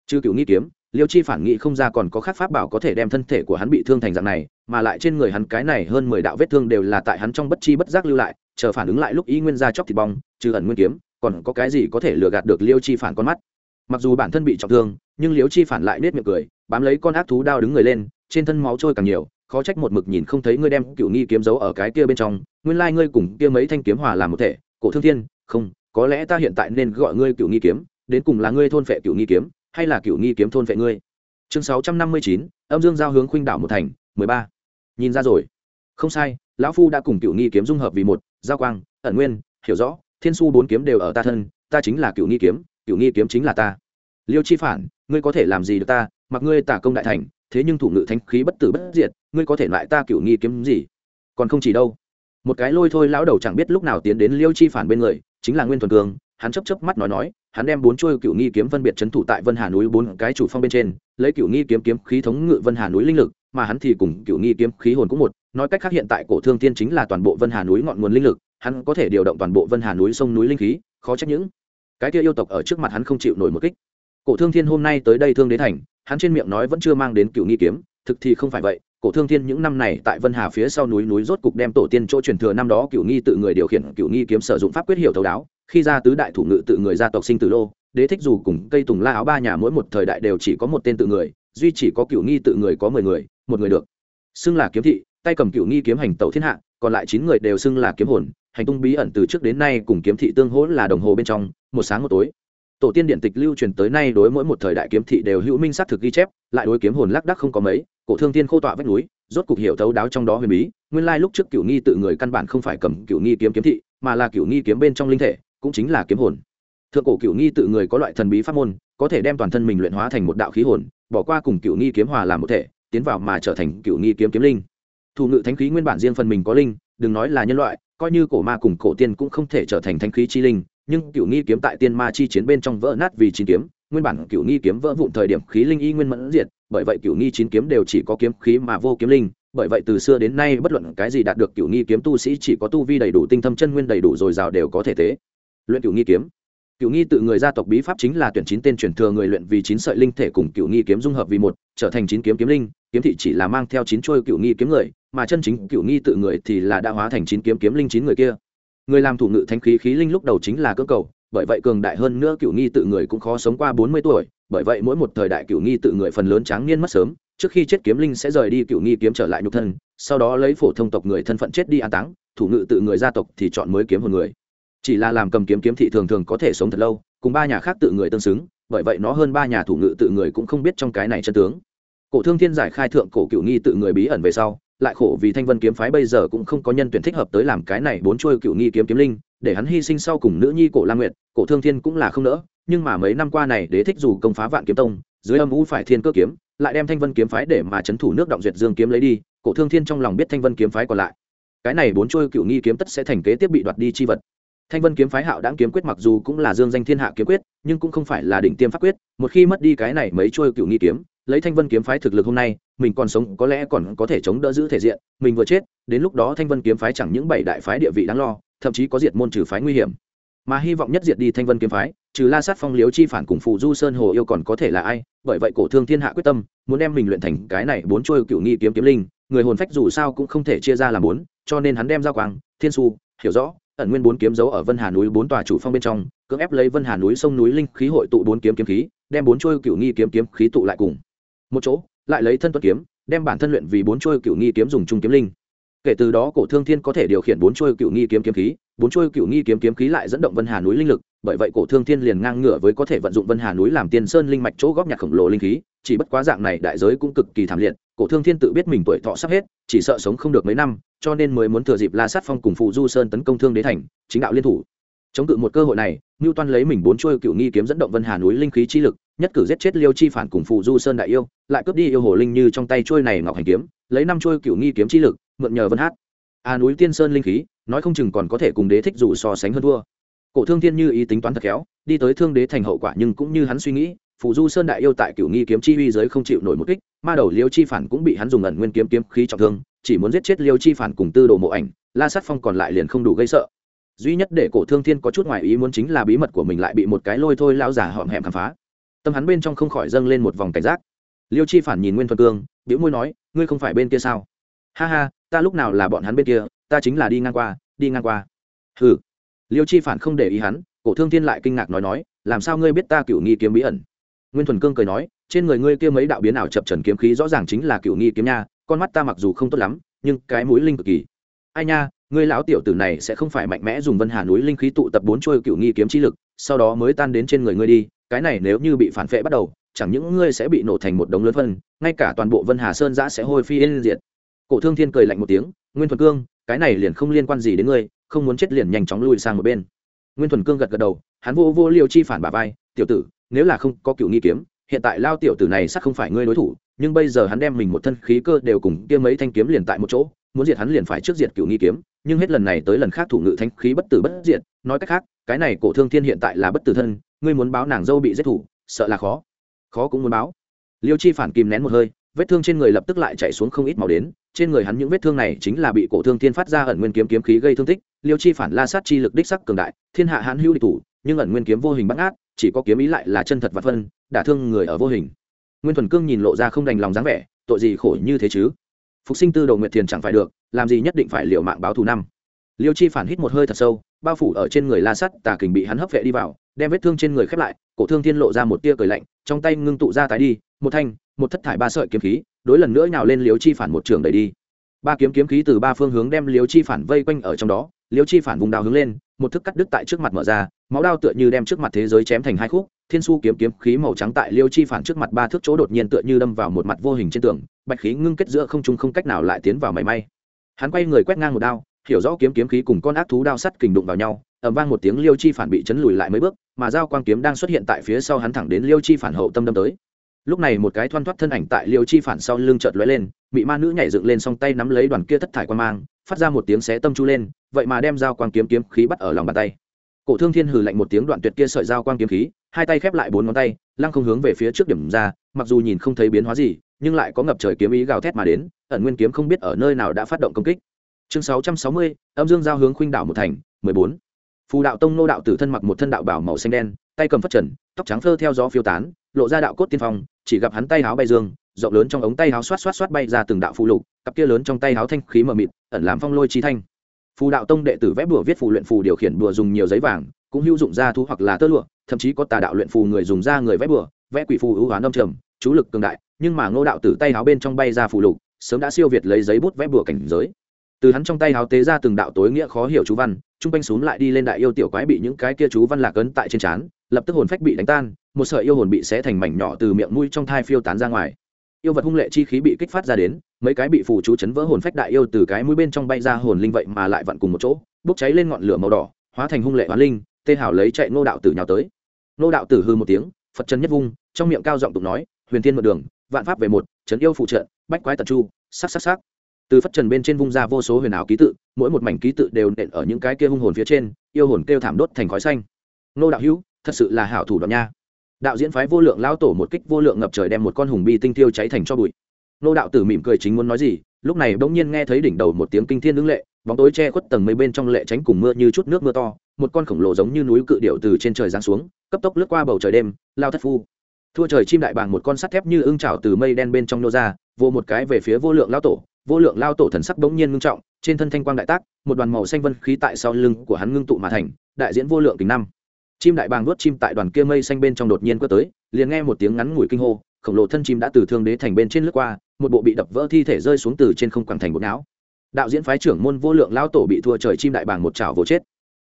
Chư cựu nghi kiếm, liêu chi phản nghĩ không ra còn có khác pháp bảo có thể đem thân thể của hắn bị thương thành dạng này, mà lại trên người hắn cái này hơn mười đạo vết thương đều là tại hắn trong bất chi bất giác lưu lại chờ phản ứng lại lúc ý nguyên ra chóc thịt bong, trừ ẩn nguyên kiếm, còn có cái gì có thể lừa gạt được liêu chi phản con mắt? Mặc dù bản thân bị trọng thương, nhưng liêu chi phản lại nết miệng cười, bám lấy con ác thú đao đứng người lên, trên thân máu trôi càng nhiều, khó trách một mực nhìn không thấy ngươi đem cựu nghi kiếm giấu ở cái kia bên trong, nguyên lai ngươi cùng kia mấy thanh kiếm hòa làm một thể, cổ thương thiên, không, có lẽ ta hiện tại nên gọi ngươi cựu nghi kiếm, đến cùng là ngươi thôn phệ cựu nghi kiếm, hay là cựu nghi kiếm thôn phệ ngươi? Chương sáu trăm năm mươi chín, âm dương giao hướng khuynh đảo một thành, mười ba. Nhìn ra rồi. Không sai, lão phu đã cùng cựu nghi kiếm dung hợp vì một giao quang, ẩn nguyên, hiểu rõ, thiên su bốn kiếm đều ở ta thân, ta chính là cựu nghi kiếm cựu nghi kiếm chính là ta. Liêu chi phản, ngươi có thể làm gì được ta? Mặc ngươi tả công đại thành, thế nhưng thủ ngự thanh khí bất tử bất diệt, ngươi có thể loại ta cựu nghi kiếm gì? Còn không chỉ đâu. Một cái lôi thôi lão đầu chẳng biết lúc nào tiến đến liêu chi phản bên người, chính là nguyên thuần cường, hắn chấp chấp mắt nói nói, hắn đem bốn chuôi cựu nghi kiếm phân biệt trấn thủ tại vân hà núi bốn cái chủ phong bên trên, lấy cựu nghi kiếm kiếm khí thống ngự vân hà núi linh lực, mà hắn thì cùng cựu nghi kiếm khí hồn cũng một nói cách khác hiện tại cổ thương tiên chính là toàn bộ vân hà núi ngọn nguồn linh lực, hắn có thể điều động toàn bộ vân hà núi sông núi linh khí, khó trách những cái kia yêu tộc ở trước mặt hắn không chịu nổi một kích. Cổ thương thiên hôm nay tới đây thương đế thành, hắn trên miệng nói vẫn chưa mang đến cựu nghi kiếm, thực thì không phải vậy, cổ thương thiên những năm này tại vân hà phía sau núi núi rốt cục đem tổ tiên chỗ truyền thừa năm đó cựu nghi tự người điều khiển, cựu nghi kiếm sử dụng pháp quyết hiểu thấu đáo, khi ra tứ đại thủ ngự tự người gia tộc sinh tử lô, đế thích dù cùng cây tùng la áo ba nhà mỗi một thời đại đều chỉ có một tên tự người, duy chỉ có cựu nghi tự người có mười người, một người được xưng là kiếm thị tay cầm cựu nghi kiếm hành tẩu thiên hạ, còn lại chín người đều xưng là kiếm hồn, hành tung bí ẩn từ trước đến nay cùng kiếm thị tương hỗ là đồng hồ bên trong, một sáng một tối. Tổ tiên điện tịch lưu truyền tới nay đối mỗi một thời đại kiếm thị đều hữu minh xác thực ghi chép, lại đối kiếm hồn lác đắc không có mấy, cổ thương tiên khô tọa vách núi, rốt cục hiểu thấu đáo trong đó huyền bí. Nguyên lai lúc trước cựu nghi tự người căn bản không phải cầm cựu nghi kiếm kiếm thị, mà là cựu nghi kiếm bên trong linh thể, cũng chính là kiếm hồn. Thượng cổ cựu nghi tự người có loại thần bí pháp môn, có thể đem toàn thân mình luyện hóa thành một đạo khí hồn, bỏ qua cùng cựu nghi kiếm hòa làm một thể, tiến vào mà trở thành cựu nghi kiếm kiếm linh thủ ngự thánh khí nguyên bản riêng phần mình có linh, đừng nói là nhân loại, coi như cổ ma cùng cổ tiên cũng không thể trở thành thánh khí chi linh, nhưng cựu nghi kiếm tại tiên ma chi chiến bên trong vỡ nát vì chín kiếm, nguyên bản cựu nghi kiếm vỡ vụn thời điểm khí linh y nguyên mẫn diệt, bởi vậy cựu nghi chín kiếm đều chỉ có kiếm khí mà vô kiếm linh, bởi vậy từ xưa đến nay bất luận cái gì đạt được cựu nghi kiếm tu sĩ chỉ có tu vi đầy đủ, tinh thâm chân nguyên đầy đủ dồi dào đều có thể tế. Luyện cựu nghi kiếm. Cựu nghi tự người gia tộc bí pháp chính là tuyển chín tên truyền thừa người luyện vì chín sợi linh thể cùng cựu nghi kiếm dung hợp vì một, trở thành chín kiếm kiếm linh, kiếm thị chỉ là mang theo chín trôi cựu nghi kiếm người mà chân chính cựu nghi tự người thì là đã hóa thành chín kiếm kiếm linh chín người kia. Người làm thủ ngự thánh khí khí linh lúc đầu chính là cơ cầu, bởi vậy cường đại hơn nữa cựu nghi tự người cũng khó sống qua bốn mươi tuổi, bởi vậy mỗi một thời đại cựu nghi tự người phần lớn tráng niên mất sớm, trước khi chết kiếm linh sẽ rời đi cựu nghi kiếm trở lại nhục thân, sau đó lấy phổ thông tộc người thân phận chết đi an táng, thủ ngự tự người gia tộc thì chọn mới kiếm hồn người. Chỉ là làm cầm kiếm kiếm thị thường thường có thể sống thật lâu, cùng ba nhà khác tự người tương xứng, bởi vậy nó hơn ba nhà thủ ngự tự người cũng không biết trong cái này chân tướng. Cổ thương thiên giải khai thượng cổ cựu nghi tự người bí ẩn về sau lại khổ vì thanh vân kiếm phái bây giờ cũng không có nhân tuyển thích hợp tới làm cái này bốn chuôi cựu nghi kiếm kiếm linh, để hắn hy sinh sau cùng nữ nhi cổ la nguyệt, cổ thương thiên cũng là không nỡ, nhưng mà mấy năm qua này đế thích dù công phá vạn kiếm tông, dưới âm u phải thiên cơ kiếm, lại đem thanh vân kiếm phái để mà chấn thủ nước động duyệt dương kiếm lấy đi, cổ thương thiên trong lòng biết thanh vân kiếm phái còn lại. Cái này bốn chuôi cựu nghi kiếm tất sẽ thành kế tiếp bị đoạt đi chi vật. Thanh vân kiếm phái hạo đáng kiếm quyết mặc dù cũng là dương danh thiên hạ kiếm quyết, nhưng cũng không phải là đỉnh tiêm pháp quyết, một khi mất đi cái này mấy chuôi cựu nghi kiếm lấy thanh vân kiếm phái thực lực hôm nay, mình còn sống có lẽ còn có thể chống đỡ giữ thể diện, mình vừa chết, đến lúc đó thanh vân kiếm phái chẳng những bảy đại phái địa vị đáng lo, thậm chí có diệt môn trừ phái nguy hiểm. Mà hy vọng nhất diệt đi thanh vân kiếm phái, trừ la sát phong liếu chi phản cùng phù du sơn hồ yêu còn có thể là ai, bởi vậy cổ thương thiên hạ quyết tâm, muốn đem mình luyện thành cái này bốn trôi cựu nghi kiếm kiếm linh, người hồn phách dù sao cũng không thể chia ra làm bốn, cho nên hắn đem ra quang, thiên su, hiểu rõ, ẩn nguyên bốn kiếm dấu ở vân hà núi bốn tòa chủ phong bên trong, cưỡng ép lấy vân hà núi sông núi linh khí hội tụ bốn kiếm kiếm khí, đem bốn trôi cựu nghi kiếm kiếm khí tụ lại cùng một chỗ, lại lấy thân tuất kiếm, đem bản thân luyện vì bốn trôi cựu nghi kiếm dùng chung kiếm linh. Kể từ đó, cổ thương thiên có thể điều khiển bốn trôi cựu nghi kiếm kiếm khí, bốn trôi cựu nghi kiếm kiếm khí lại dẫn động vân hà núi linh lực, bởi vậy cổ thương thiên liền ngang ngửa với có thể vận dụng vân hà núi làm tiên sơn linh mạch chỗ góp nhặt khổng lồ linh khí, chỉ bất quá dạng này đại giới cũng cực kỳ thảm liệt, cổ thương thiên tự biết mình tuổi thọ sắp hết, chỉ sợ sống không được mấy năm, cho nên mới muốn thừa dịp la sát phong cùng phụ du sơn tấn công thương đế thành, chính đạo liên thủ. Chống cự một cơ hội này ngưu toan lấy mình bốn trôi cựu nghi kiếm dẫn động vân hà núi linh khí chi lực nhất cử giết chết liêu chi phản cùng phụ du sơn đại yêu, lại cướp đi yêu hồ linh như trong tay trôi này ngọc hành kiếm, lấy năm trôi cựu nghi kiếm chi lực, mượn nhờ vân hát. A núi tiên sơn linh khí, nói không chừng còn có thể cùng đế thích dù so sánh hơn thua. Cổ thương thiên như ý tính toán thật khéo, đi tới thương đế thành hậu quả nhưng cũng như hắn suy nghĩ phụ du sơn đại yêu tại cựu nghi kiếm chi uy giới không chịu nổi một kích, ma đầu liêu chi phản cũng bị hắn dùng ẩn nguyên kiếm kiếm khí trọng thương, chỉ muốn giết chết liêu chi phản cùng tư đồ mộ ảnh, la sát phong còn lại liền không đủ gây sợ. Duy nhất để cổ thương thiên có chút ngoài ý muốn chính là bí mật của mình lại bị một cái lôi thôi lao giả họm hẹm khám phá tâm hắn bên trong không khỏi dâng lên một vòng cảnh giác. Liêu chi phản nhìn nguyên thuần cương biểu môi nói, ngươi không phải bên kia sao? Ha ha, ta lúc nào là bọn hắn bên kia, ta chính là đi ngang qua, đi ngang qua. Hừ. Liêu chi phản không để ý hắn, cổ thương thiên lại kinh ngạc nói nói, làm sao ngươi biết ta cựu nghi kiếm bí ẩn? Nguyên thuần cương cười nói, trên người ngươi kia mấy đạo biến ảo chập trần kiếm khí rõ ràng chính là cựu nghi kiếm nha, con mắt ta mặc dù không tốt lắm, nhưng cái mũi linh cực kỳ. Ai nha, ngươi lão tiểu tử này sẽ không phải mạnh mẽ dùng vân hà núi linh khí tụ tập bốn trôi cựu nghi kiếm chi lực, sau đó mới tan đến trên người ngươi đi cái này nếu như bị phản vệ bắt đầu, chẳng những ngươi sẽ bị nổ thành một đống lớn phân, ngay cả toàn bộ vân hà sơn giã sẽ hôi phi yên diệt. Cổ thương thiên cười lạnh một tiếng, nguyên thuần cương, cái này liền không liên quan gì đến ngươi, không muốn chết liền nhanh chóng lùi sang một bên. Nguyên thuần cương gật gật đầu, hắn vô vô liêu chi phản bà vai, tiểu tử, nếu là không có cựu nghi kiếm, hiện tại lao tiểu tử này sắc không phải ngươi đối thủ, nhưng bây giờ hắn đem mình một thân khí cơ đều cùng kia mấy thanh kiếm liền tại một chỗ, muốn diệt hắn liền phải trước diệt cựu nghi kiếm, nhưng hết lần này tới lần khác thủ ngự thanh khí bất tử bất diệt, nói cách khác, cái này cổ thương thiên hiện tại là bất tử thân ngươi muốn báo nàng dâu bị giết thủ, sợ là khó. Khó cũng muốn báo. Liêu chi phản kìm nén một hơi, vết thương trên người lập tức lại chạy xuống không ít màu đến, trên người hắn những vết thương này chính là bị cổ thương thiên phát ra ẩn nguyên kiếm kiếm khí gây thương tích. Liêu chi phản la sát chi lực đích sắc cường đại, thiên hạ hãn hữu địch thủ, nhưng ẩn nguyên kiếm vô hình bắt ngát chỉ có kiếm ý lại là chân thật và phân, đả thương người ở vô hình. Nguyên thuần cương nhìn lộ ra không đành lòng dáng vẻ, tội gì khổ như thế chứ? Phục sinh tư đầu nguyệt thiền chẳng phải được, làm gì nhất định phải liệu mạng báo thù năm. Liêu chi phản hít một hơi thật sâu, bao phủ ở trên người la sắt, tà kình bị hắn hấp vệ đi vào đem vết thương trên người khép lại, cổ thương thiên lộ ra một tia cười lạnh, trong tay ngưng tụ ra tái đi, một thanh, một thất thải ba sợi kiếm khí, đối lần nữa nhào lên liếu chi phản một trường đẩy đi. Ba kiếm kiếm khí từ ba phương hướng đem liếu chi phản vây quanh ở trong đó liếu chi phản vùng đào hướng lên, một thức cắt đứt tại trước mặt mở ra, máu đao tựa như đem trước mặt thế giới chém thành hai khúc, thiên su kiếm kiếm khí màu trắng tại liêu chi phản trước mặt ba thước chỗ đột nhiên tựa như đâm vào một mặt vô hình trên tường, bạch khí ngưng kết giữa không trung không cách nào lại tiến vào mảy may. Hắn quay người quét ngang một đao, hiểu rõ kiếm kiếm khí cùng con ác thú đao sắt kình đụng vào nhau ầm vang một tiếng liêu chi phản bị chấn lùi lại mấy bước, mà dao quang kiếm đang xuất hiện tại phía sau hắn thẳng đến liêu chi phản hậu tâm đâm tới. Lúc này một cái thoăn thoắt thân ảnh tại liêu chi phản sau lưng chợt lóe lên bị ma nữ nhảy dựng lên song tay nắm lấy đoàn kia thất thải quan mang, phát ra một tiếng xé tâm chu lên, vậy mà đem dao quang kiếm kiếm khí bắt ở lòng bàn tay. Cổ thương thiên hừ lạnh một tiếng đoạn tuyệt kia sợi dao quang kiếm khí, hai tay khép lại bốn ngón tay, lăng không hướng về phía trước điểm ra, mặc dù nhìn không thấy biến hóa gì, nhưng lại có ngập trời kiếm ý gào thét mà đến, ẩn nguyên kiếm không biết ở nơi nào đã phát động công kích. Chương sáu trăm sáu mươi, âm dương giao hướng khuynh đảo một thành, mười bốn phù đạo tông nô đạo tử thân mặc một thân đạo bảo màu xanh đen, tay cầm phất trần, tóc trắng phơ theo gió phiêu tán, lộ ra đạo cốt tiên phong, chỉ gặp hắn tay háo bay dương, rộng lớn trong ống tay háo xoát xoát xoát bay ra từng đạo phù lục, cặp kia lớn trong tay háo thanh khí mờ mịt, ẩn làm phong lôi chi thanh. Phù đạo tông đệ tử vẽ bùa viết phù luyện phù điều khiển bùa dùng nhiều giấy vàng, cũng hữu dụng ra thú hoặc là tơ lụa, thậm chí có tà đạo luyện phù người dùng ra người vẽ bùa, vẽ quỷ phù ưu hoán đông trầm, chú lực cường đại, nhưng mà ngô đạo tử tay háo bên trong bay ra phù lục, sớm đã siêu việt lấy giấy bút vẽ bùa cảnh giới từ hắn trong tay háo tế ra từng đạo tối nghĩa khó hiểu chú văn, trung quanh xuống lại đi lên đại yêu tiểu quái bị những cái kia chú văn lạc ấn tại trên trán, lập tức hồn phách bị đánh tan, một sợi yêu hồn bị xé thành mảnh nhỏ từ miệng mũi trong thai phiêu tán ra ngoài. Yêu vật hung lệ chi khí bị kích phát ra đến, mấy cái bị phù chú chấn vỡ hồn phách đại yêu từ cái mũi bên trong bay ra hồn linh vậy mà lại vặn cùng một chỗ, bốc cháy lên ngọn lửa màu đỏ, hóa thành hung lệ hóa linh, tê hảo lấy chạy nô đạo tử nhào tới. Nô đạo tử hư một tiếng, phật chân nhất vung, trong miệng cao giọng tục nói, huyền thiên một đường, vạn pháp về một trấn yêu phụ trợ, bách quái tật chu, sắc sắc sắc từ phất trần bên trên vung ra vô số huyền ảo ký tự, mỗi một mảnh ký tự đều nện ở những cái kia hung hồn phía trên, yêu hồn kêu thảm đốt thành khói xanh. Nô đạo hữu, thật sự là hảo thủ đoạn nha. Đạo diễn phái vô lượng lao tổ một kích vô lượng ngập trời đem một con hùng bi tinh tiêu cháy thành cho bụi. Nô đạo tử mỉm cười chính muốn nói gì, lúc này bỗng nhiên nghe thấy đỉnh đầu một tiếng kinh thiên đứng lệ, bóng tối che khuất tầng mây bên trong lệ tránh cùng mưa như chút nước mưa to, một con khổng lồ giống như núi cự điệu từ trên trời giáng xuống, cấp tốc lướt qua bầu trời đêm, lao thất phu. Thua trời chim đại bàng một con sắt thép như ưng trào từ mây đen bên trong nô ra vô một cái về phía vô lượng lao tổ vô lượng lao tổ thần sắc bỗng nhiên ngưng trọng, trên thân thanh quang đại tác, một đoàn màu xanh vân khí tại sau lưng của hắn ngưng tụ mà thành, đại diễn vô lượng kính năm. Chim đại bàng nuốt chim tại đoàn kia mây xanh bên trong đột nhiên quất tới, liền nghe một tiếng ngắn ngủi kinh hô, khổng lồ thân chim đã từ thương đế thành bên trên lướt qua, một bộ bị đập vỡ thi thể rơi xuống từ trên không quảng thành bột não. Đạo diễn phái trưởng môn vô lượng lao tổ bị thua trời chim đại bàng một chảo vỗ chết.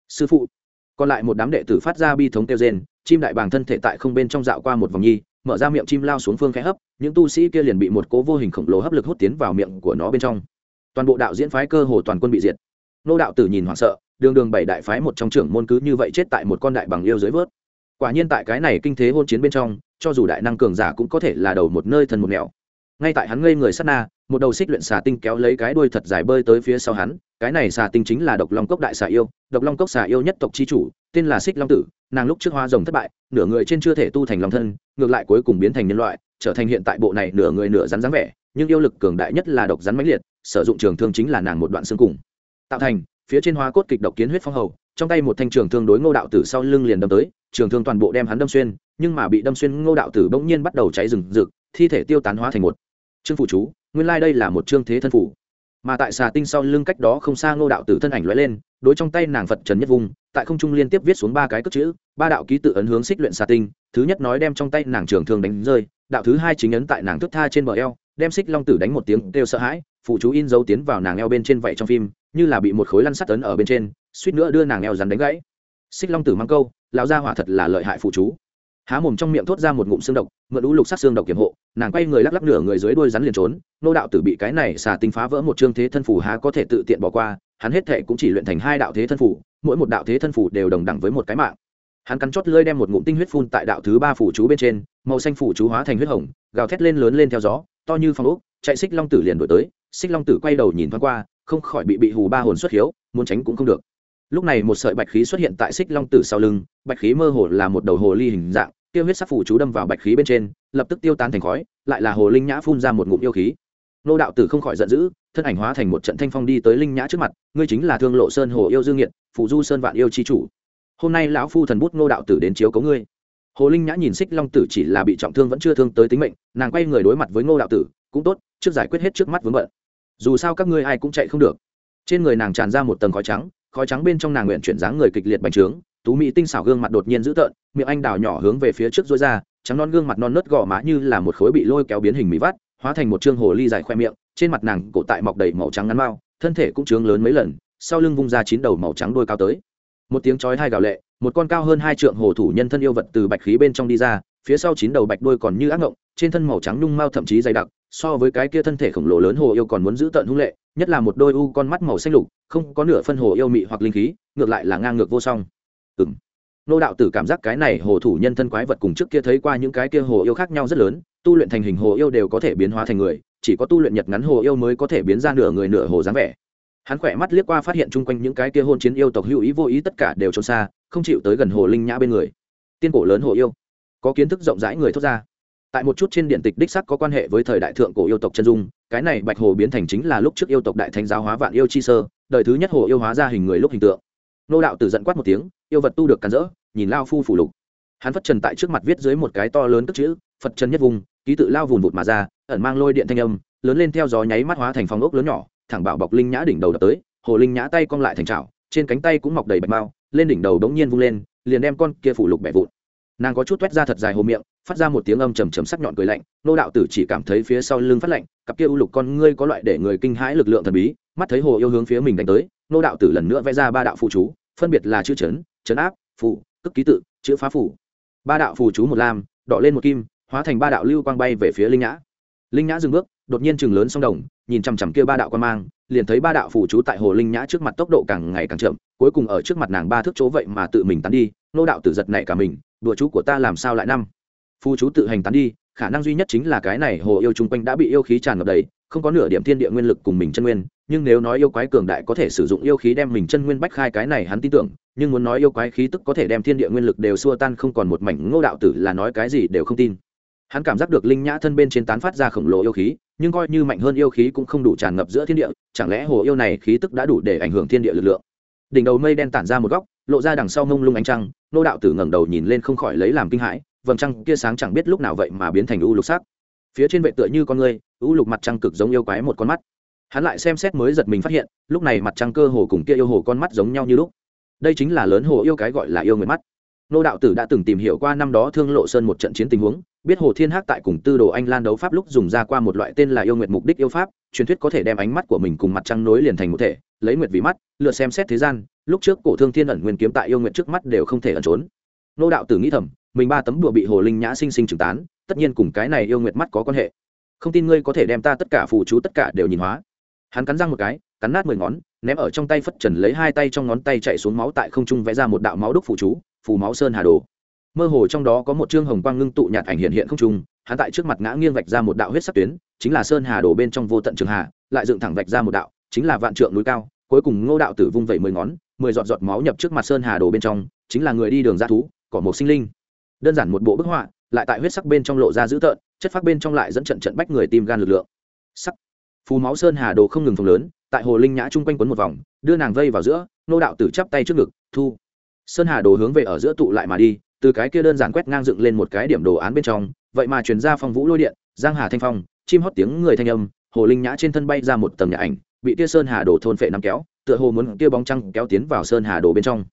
Sư phụ, còn lại một đám đệ tử phát ra bi thống kêu rên, chim đại bàng thân thể tại không bên trong dạo qua một vòng nhi mở ra miệng chim lao xuống phương khẽ hấp, những tu sĩ kia liền bị một cố vô hình khổng lồ hấp lực hút tiến vào miệng của nó bên trong. Toàn bộ đạo diễn phái cơ hồ toàn quân bị diệt. Nô đạo tử nhìn hoảng sợ, đường đường bảy đại phái một trong trưởng môn cứ như vậy chết tại một con đại bằng yêu dưới vớt. Quả nhiên tại cái này kinh thế hôn chiến bên trong, cho dù đại năng cường giả cũng có thể là đầu một nơi thần một nẻo. Ngay tại hắn ngây người sát na, một đầu xích luyện xà tinh kéo lấy cái đuôi thật dài bơi tới phía sau hắn cái này xà tinh chính là độc long cốc đại xà yêu, độc long cốc xà yêu nhất tộc chi chủ, tên là xích long tử, nàng lúc trước hoa rồng thất bại, nửa người trên chưa thể tu thành long thân, ngược lại cuối cùng biến thành nhân loại, trở thành hiện tại bộ này nửa người nửa rắn dáng vẻ, nhưng yêu lực cường đại nhất là độc rắn mãnh liệt, sử dụng trường thương chính là nàng một đoạn xương cùng. Tạo thành, phía trên hoa cốt kịch độc kiến huyết phong hầu, trong tay một thanh trường thương đối ngô đạo tử sau lưng liền đâm tới, trường thương toàn bộ đem hắn đâm xuyên, nhưng mà bị đâm xuyên ngô đạo tử bỗng nhiên bắt đầu cháy rừng rực, thi thể tiêu tán hóa thành một. Chương phụ chú, nguyên lai、like、đây là một chương thế thân phủ mà tại xà tinh sau lưng cách đó không xa ngô đạo tử thân ảnh lóe lên, đối trong tay nàng phật trần nhất vùng tại không trung liên tiếp viết xuống ba cái cất chữ, ba đạo ký tự ấn hướng xích luyện xà tinh, thứ nhất nói đem trong tay nàng trường thương đánh rơi, đạo thứ hai chính ấn tại nàng thức tha trên bờ eo, đem xích long tử đánh một tiếng, kêu sợ hãi phụ chú in dấu tiến vào nàng eo bên trên vậy trong phim, như là bị một khối lăn sắt ấn ở bên trên, suýt nữa đưa nàng eo rắn đánh gãy. Xích long tử mang câu, lão gia hỏa thật là lợi hại phụ chú há mồm trong miệng thốt ra một ngụm xương độc, mượn lũ lục sắc xương độc kiểm hộ, nàng quay người lắc lắc nửa người dưới đuôi rắn liền trốn. Nô đạo tử bị cái này xà tinh phá vỡ một chương thế thân phủ há có thể tự tiện bỏ qua, hắn hết thể cũng chỉ luyện thành hai đạo thế thân phủ mỗi một đạo thế thân phủ đều đồng đẳng với một cái mạng. Hắn cắn chót lơi đem một ngụm tinh huyết phun tại đạo thứ ba phủ chú bên trên, màu xanh phủ chú hóa thành huyết hồng, gào thét lên lớn lên theo gió, to như phong úp chạy xích long tử liền đổi tới, xích long tử quay đầu nhìn thoáng qua, không khỏi bị bị hù ba hồn xuất hiếu, muốn tránh cũng không được. Lúc này một sợi bạch khí xuất hiện tại xích long tử sau lưng, bạch khí mơ hồ là một đầu hồ ly hình dạng kia huyết sắc phủ chú đâm vào bạch khí bên trên, lập tức tiêu tán thành khói, lại là hồ linh nhã phun ra một ngụm yêu khí. Nô đạo tử không khỏi giận dữ, thân ảnh hóa thành một trận thanh phong đi tới linh nhã trước mặt, ngươi chính là thương lộ sơn hồ yêu dương nghiệt phụ du sơn vạn yêu chi chủ. Hôm nay lão phu thần bút nô đạo tử đến chiếu cấu ngươi. Hồ linh nhã nhìn xích long tử chỉ là bị trọng thương vẫn chưa thương tới tính mệnh, nàng quay người đối mặt với ngô đạo tử, cũng tốt, trước giải quyết hết trước mắt vướng bận. Dù sao các ngươi ai cũng chạy không được. Trên người nàng tràn ra một tầng khói trắng khói trắng bên trong nàng nguyện chuyển dáng người kịch liệt bành trướng, tú mỹ tinh xảo gương mặt đột nhiên dữ tợn miệng anh đào nhỏ hướng về phía trước rối ra, trắng non gương mặt non nớt gò má như là một khối bị lôi kéo biến hình mỹ vắt, hóa thành một chương hồ ly dài khoe miệng, trên mặt nàng cổ tại mọc đầy màu trắng ngắn mao, thân thể cũng trướng lớn mấy lần, sau lưng vung ra chín đầu màu trắng đôi cao tới. Một tiếng chói hai gào lệ, một con cao hơn hai trượng hồ thủ nhân thân yêu vật từ bạch khí bên trong đi ra, phía sau chín đầu bạch đuôi còn như ác ngộng, trên thân màu trắng nhung mau thậm chí dày đặc, so với cái kia thân thể khổng lồ lớn hồ yêu còn muốn giữ tận hung lệ, nhất là một đôi u con mắt màu xanh lục, không có nửa phân hồ yêu mị hoặc linh khí, ngược lại là ngang ngược vô song. Ừng nô đạo tử cảm giác cái này hồ thủ nhân thân quái vật cùng trước kia thấy qua những cái kia hồ yêu khác nhau rất lớn, tu luyện thành hình hồ yêu đều có thể biến hóa thành người, chỉ có tu luyện nhật ngắn hồ yêu mới có thể biến ra nửa người nửa hồ dáng vẻ. Hắn khỏe mắt liếc qua phát hiện chung quanh những cái kia hôn chiến yêu tộc hữu ý vô ý tất cả đều trốn xa, không chịu tới gần hồ linh nhã bên người. Tiên cổ lớn hồ yêu, có kiến thức rộng rãi người thốt ra. Tại một chút trên điện tịch đích sắc có quan hệ với thời đại thượng cổ yêu tộc chân dung, cái này bạch hồ biến thành chính là lúc trước yêu tộc đại thánh giáo hóa vạn yêu chi sơ, đời thứ nhất hồ yêu hóa ra hình người lúc hình tượng. Nô đạo tử giận quát một tiếng yêu vật tu được cản rỡ, nhìn lao phu phủ lục. Hắn phất trần tại trước mặt viết dưới một cái to lớn tức chữ, phật trần nhất vùng, ký tự lao vùn vụt mà ra, ẩn mang lôi điện thanh âm, lớn lên theo gió nháy mắt hóa thành phong ốc lớn nhỏ, thẳng bảo bọc linh nhã đỉnh đầu đập tới, hồ linh nhã tay cong lại thành trào trên cánh tay cũng mọc đầy bạch mao, lên đỉnh đầu đống nhiên vung lên, liền đem con kia phủ lục bẻ vụn. Nàng có chút toét ra thật dài hồ miệng, phát ra một tiếng âm trầm trầm sắc nhọn cười lạnh, nô đạo tử chỉ cảm thấy phía sau lưng phát lạnh, cặp kia u lục con ngươi có loại để người kinh hãi lực lượng thần bí, mắt thấy hồ yêu hướng phía mình đánh tới, nô đạo tử lần nữa vẽ ra ba đạo phụ chú, phân biệt là chữ trấn trấn áp phủ, cức ký tự chữ phá phủ. Ba đạo phù chú một lam đọ lên một kim hóa thành ba đạo lưu quang bay về phía linh nhã. Linh nhã dừng bước đột nhiên chừng lớn sông đồng nhìn chằm chằm kia ba đạo quan mang liền thấy ba đạo phù chú tại hồ linh nhã trước mặt tốc độ càng ngày càng chậm cuối cùng ở trước mặt nàng ba thước chỗ vậy mà tự mình tán đi nô đạo tử giật này cả mình đùa chú của ta làm sao lại năm? Phù chú tự hành tán đi khả năng duy nhất chính là cái này hồ yêu chung quanh đã bị yêu khí tràn ngập đầy không có nửa điểm thiên địa nguyên lực cùng mình chân nguyên, nhưng nếu nói yêu quái cường đại có thể sử dụng yêu khí đem mình chân nguyên bách khai cái này hắn tin tưởng, nhưng muốn nói yêu quái khí tức có thể đem thiên địa nguyên lực đều xua tan không còn một mảnh ngô đạo tử là nói cái gì đều không tin. Hắn cảm giác được linh nhã thân bên trên tán phát ra khổng lồ yêu khí, nhưng coi như mạnh hơn yêu khí cũng không đủ tràn ngập giữa thiên địa, chẳng lẽ hồ yêu này khí tức đã đủ để ảnh hưởng thiên địa lực lượng? Đỉnh đầu mây đen tản ra một góc, lộ ra đằng sau mông lung ánh trăng nô đạo tử ngẩng đầu nhìn lên không khỏi lấy làm kinh hãi, vầng trăng kia sáng chẳng biết lúc nào vậy mà biến thành u lục sắc phía trên vệ tựa như con người u lục mặt trăng cực giống yêu quái một con mắt. Hắn lại xem xét mới giật mình phát hiện, lúc này mặt trăng cơ hồ cùng kia yêu hồ con mắt giống nhau như lúc. Đây chính là lớn hồ yêu cái gọi là yêu người mắt. Nô đạo tử đã từng tìm hiểu qua năm đó thương lộ sơn một trận chiến tình huống, biết hồ thiên hắc tại cùng tư đồ anh lan đấu pháp lúc dùng ra qua một loại tên là yêu nguyệt mục đích yêu pháp, truyền thuyết có thể đem ánh mắt của mình cùng mặt trăng nối liền thành một thể, lấy nguyệt vì mắt, lựa xem xét thế gian, lúc trước cổ thương thiên ẩn nguyên kiếm tại yêu nguyệt trước mắt đều không thể ẩn trốn. Nô đạo tử nghĩ thầm mình ba tấm đùa bị hồ linh nhã sinh sinh trừng tán, tất nhiên cùng cái này yêu nguyệt mắt có quan hệ. Không tin ngươi có thể đem ta tất cả phù chú tất cả đều nhìn hóa. Hắn cắn răng một cái, cắn nát mười ngón, ném ở trong tay phất trần lấy hai tay trong ngón tay chạy xuống máu tại không trung vẽ ra một đạo máu đúc phù chú, phù máu sơn hà đồ. Mơ hồ trong đó có một chương hồng quang ngưng tụ nhạt ảnh hiện hiện không trung, hắn tại trước mặt ngã nghiêng vạch ra một đạo huyết sắc tuyến, chính là sơn hà đồ bên trong vô tận trường hà, lại dựng thẳng vạch ra một đạo, chính là vạn trượng núi cao, cuối cùng ngô đạo tử vung vẩy mười ngón, mười giọt giọt máu nhập trước mặt sơn hà đồ bên trong, chính là người đi đường ra thú, cỏ một sinh linh đơn giản một bộ bức họa, lại tại huyết sắc bên trong lộ ra dữ tợn, chất phát bên trong lại dẫn trận trận bách người tìm gan lực lượng. Sắc. Phù máu sơn hà đồ không ngừng phồng lớn, tại hồ linh nhã chung quanh quấn một vòng, đưa nàng vây vào giữa, nô đạo tử chắp tay trước ngực, thu. Sơn hà đồ hướng về ở giữa tụ lại mà đi, từ cái kia đơn giản quét ngang dựng lên một cái điểm đồ án bên trong, vậy mà truyền ra phong vũ lôi điện, giang hà thanh phong, chim hót tiếng người thanh âm, hồ linh nhã trên thân bay ra một tầng nhà ảnh, bị kia sơn hà đồ thôn phệ nắm kéo, tựa hồ muốn kia bóng trăng kéo tiến vào sơn hà đồ bên trong.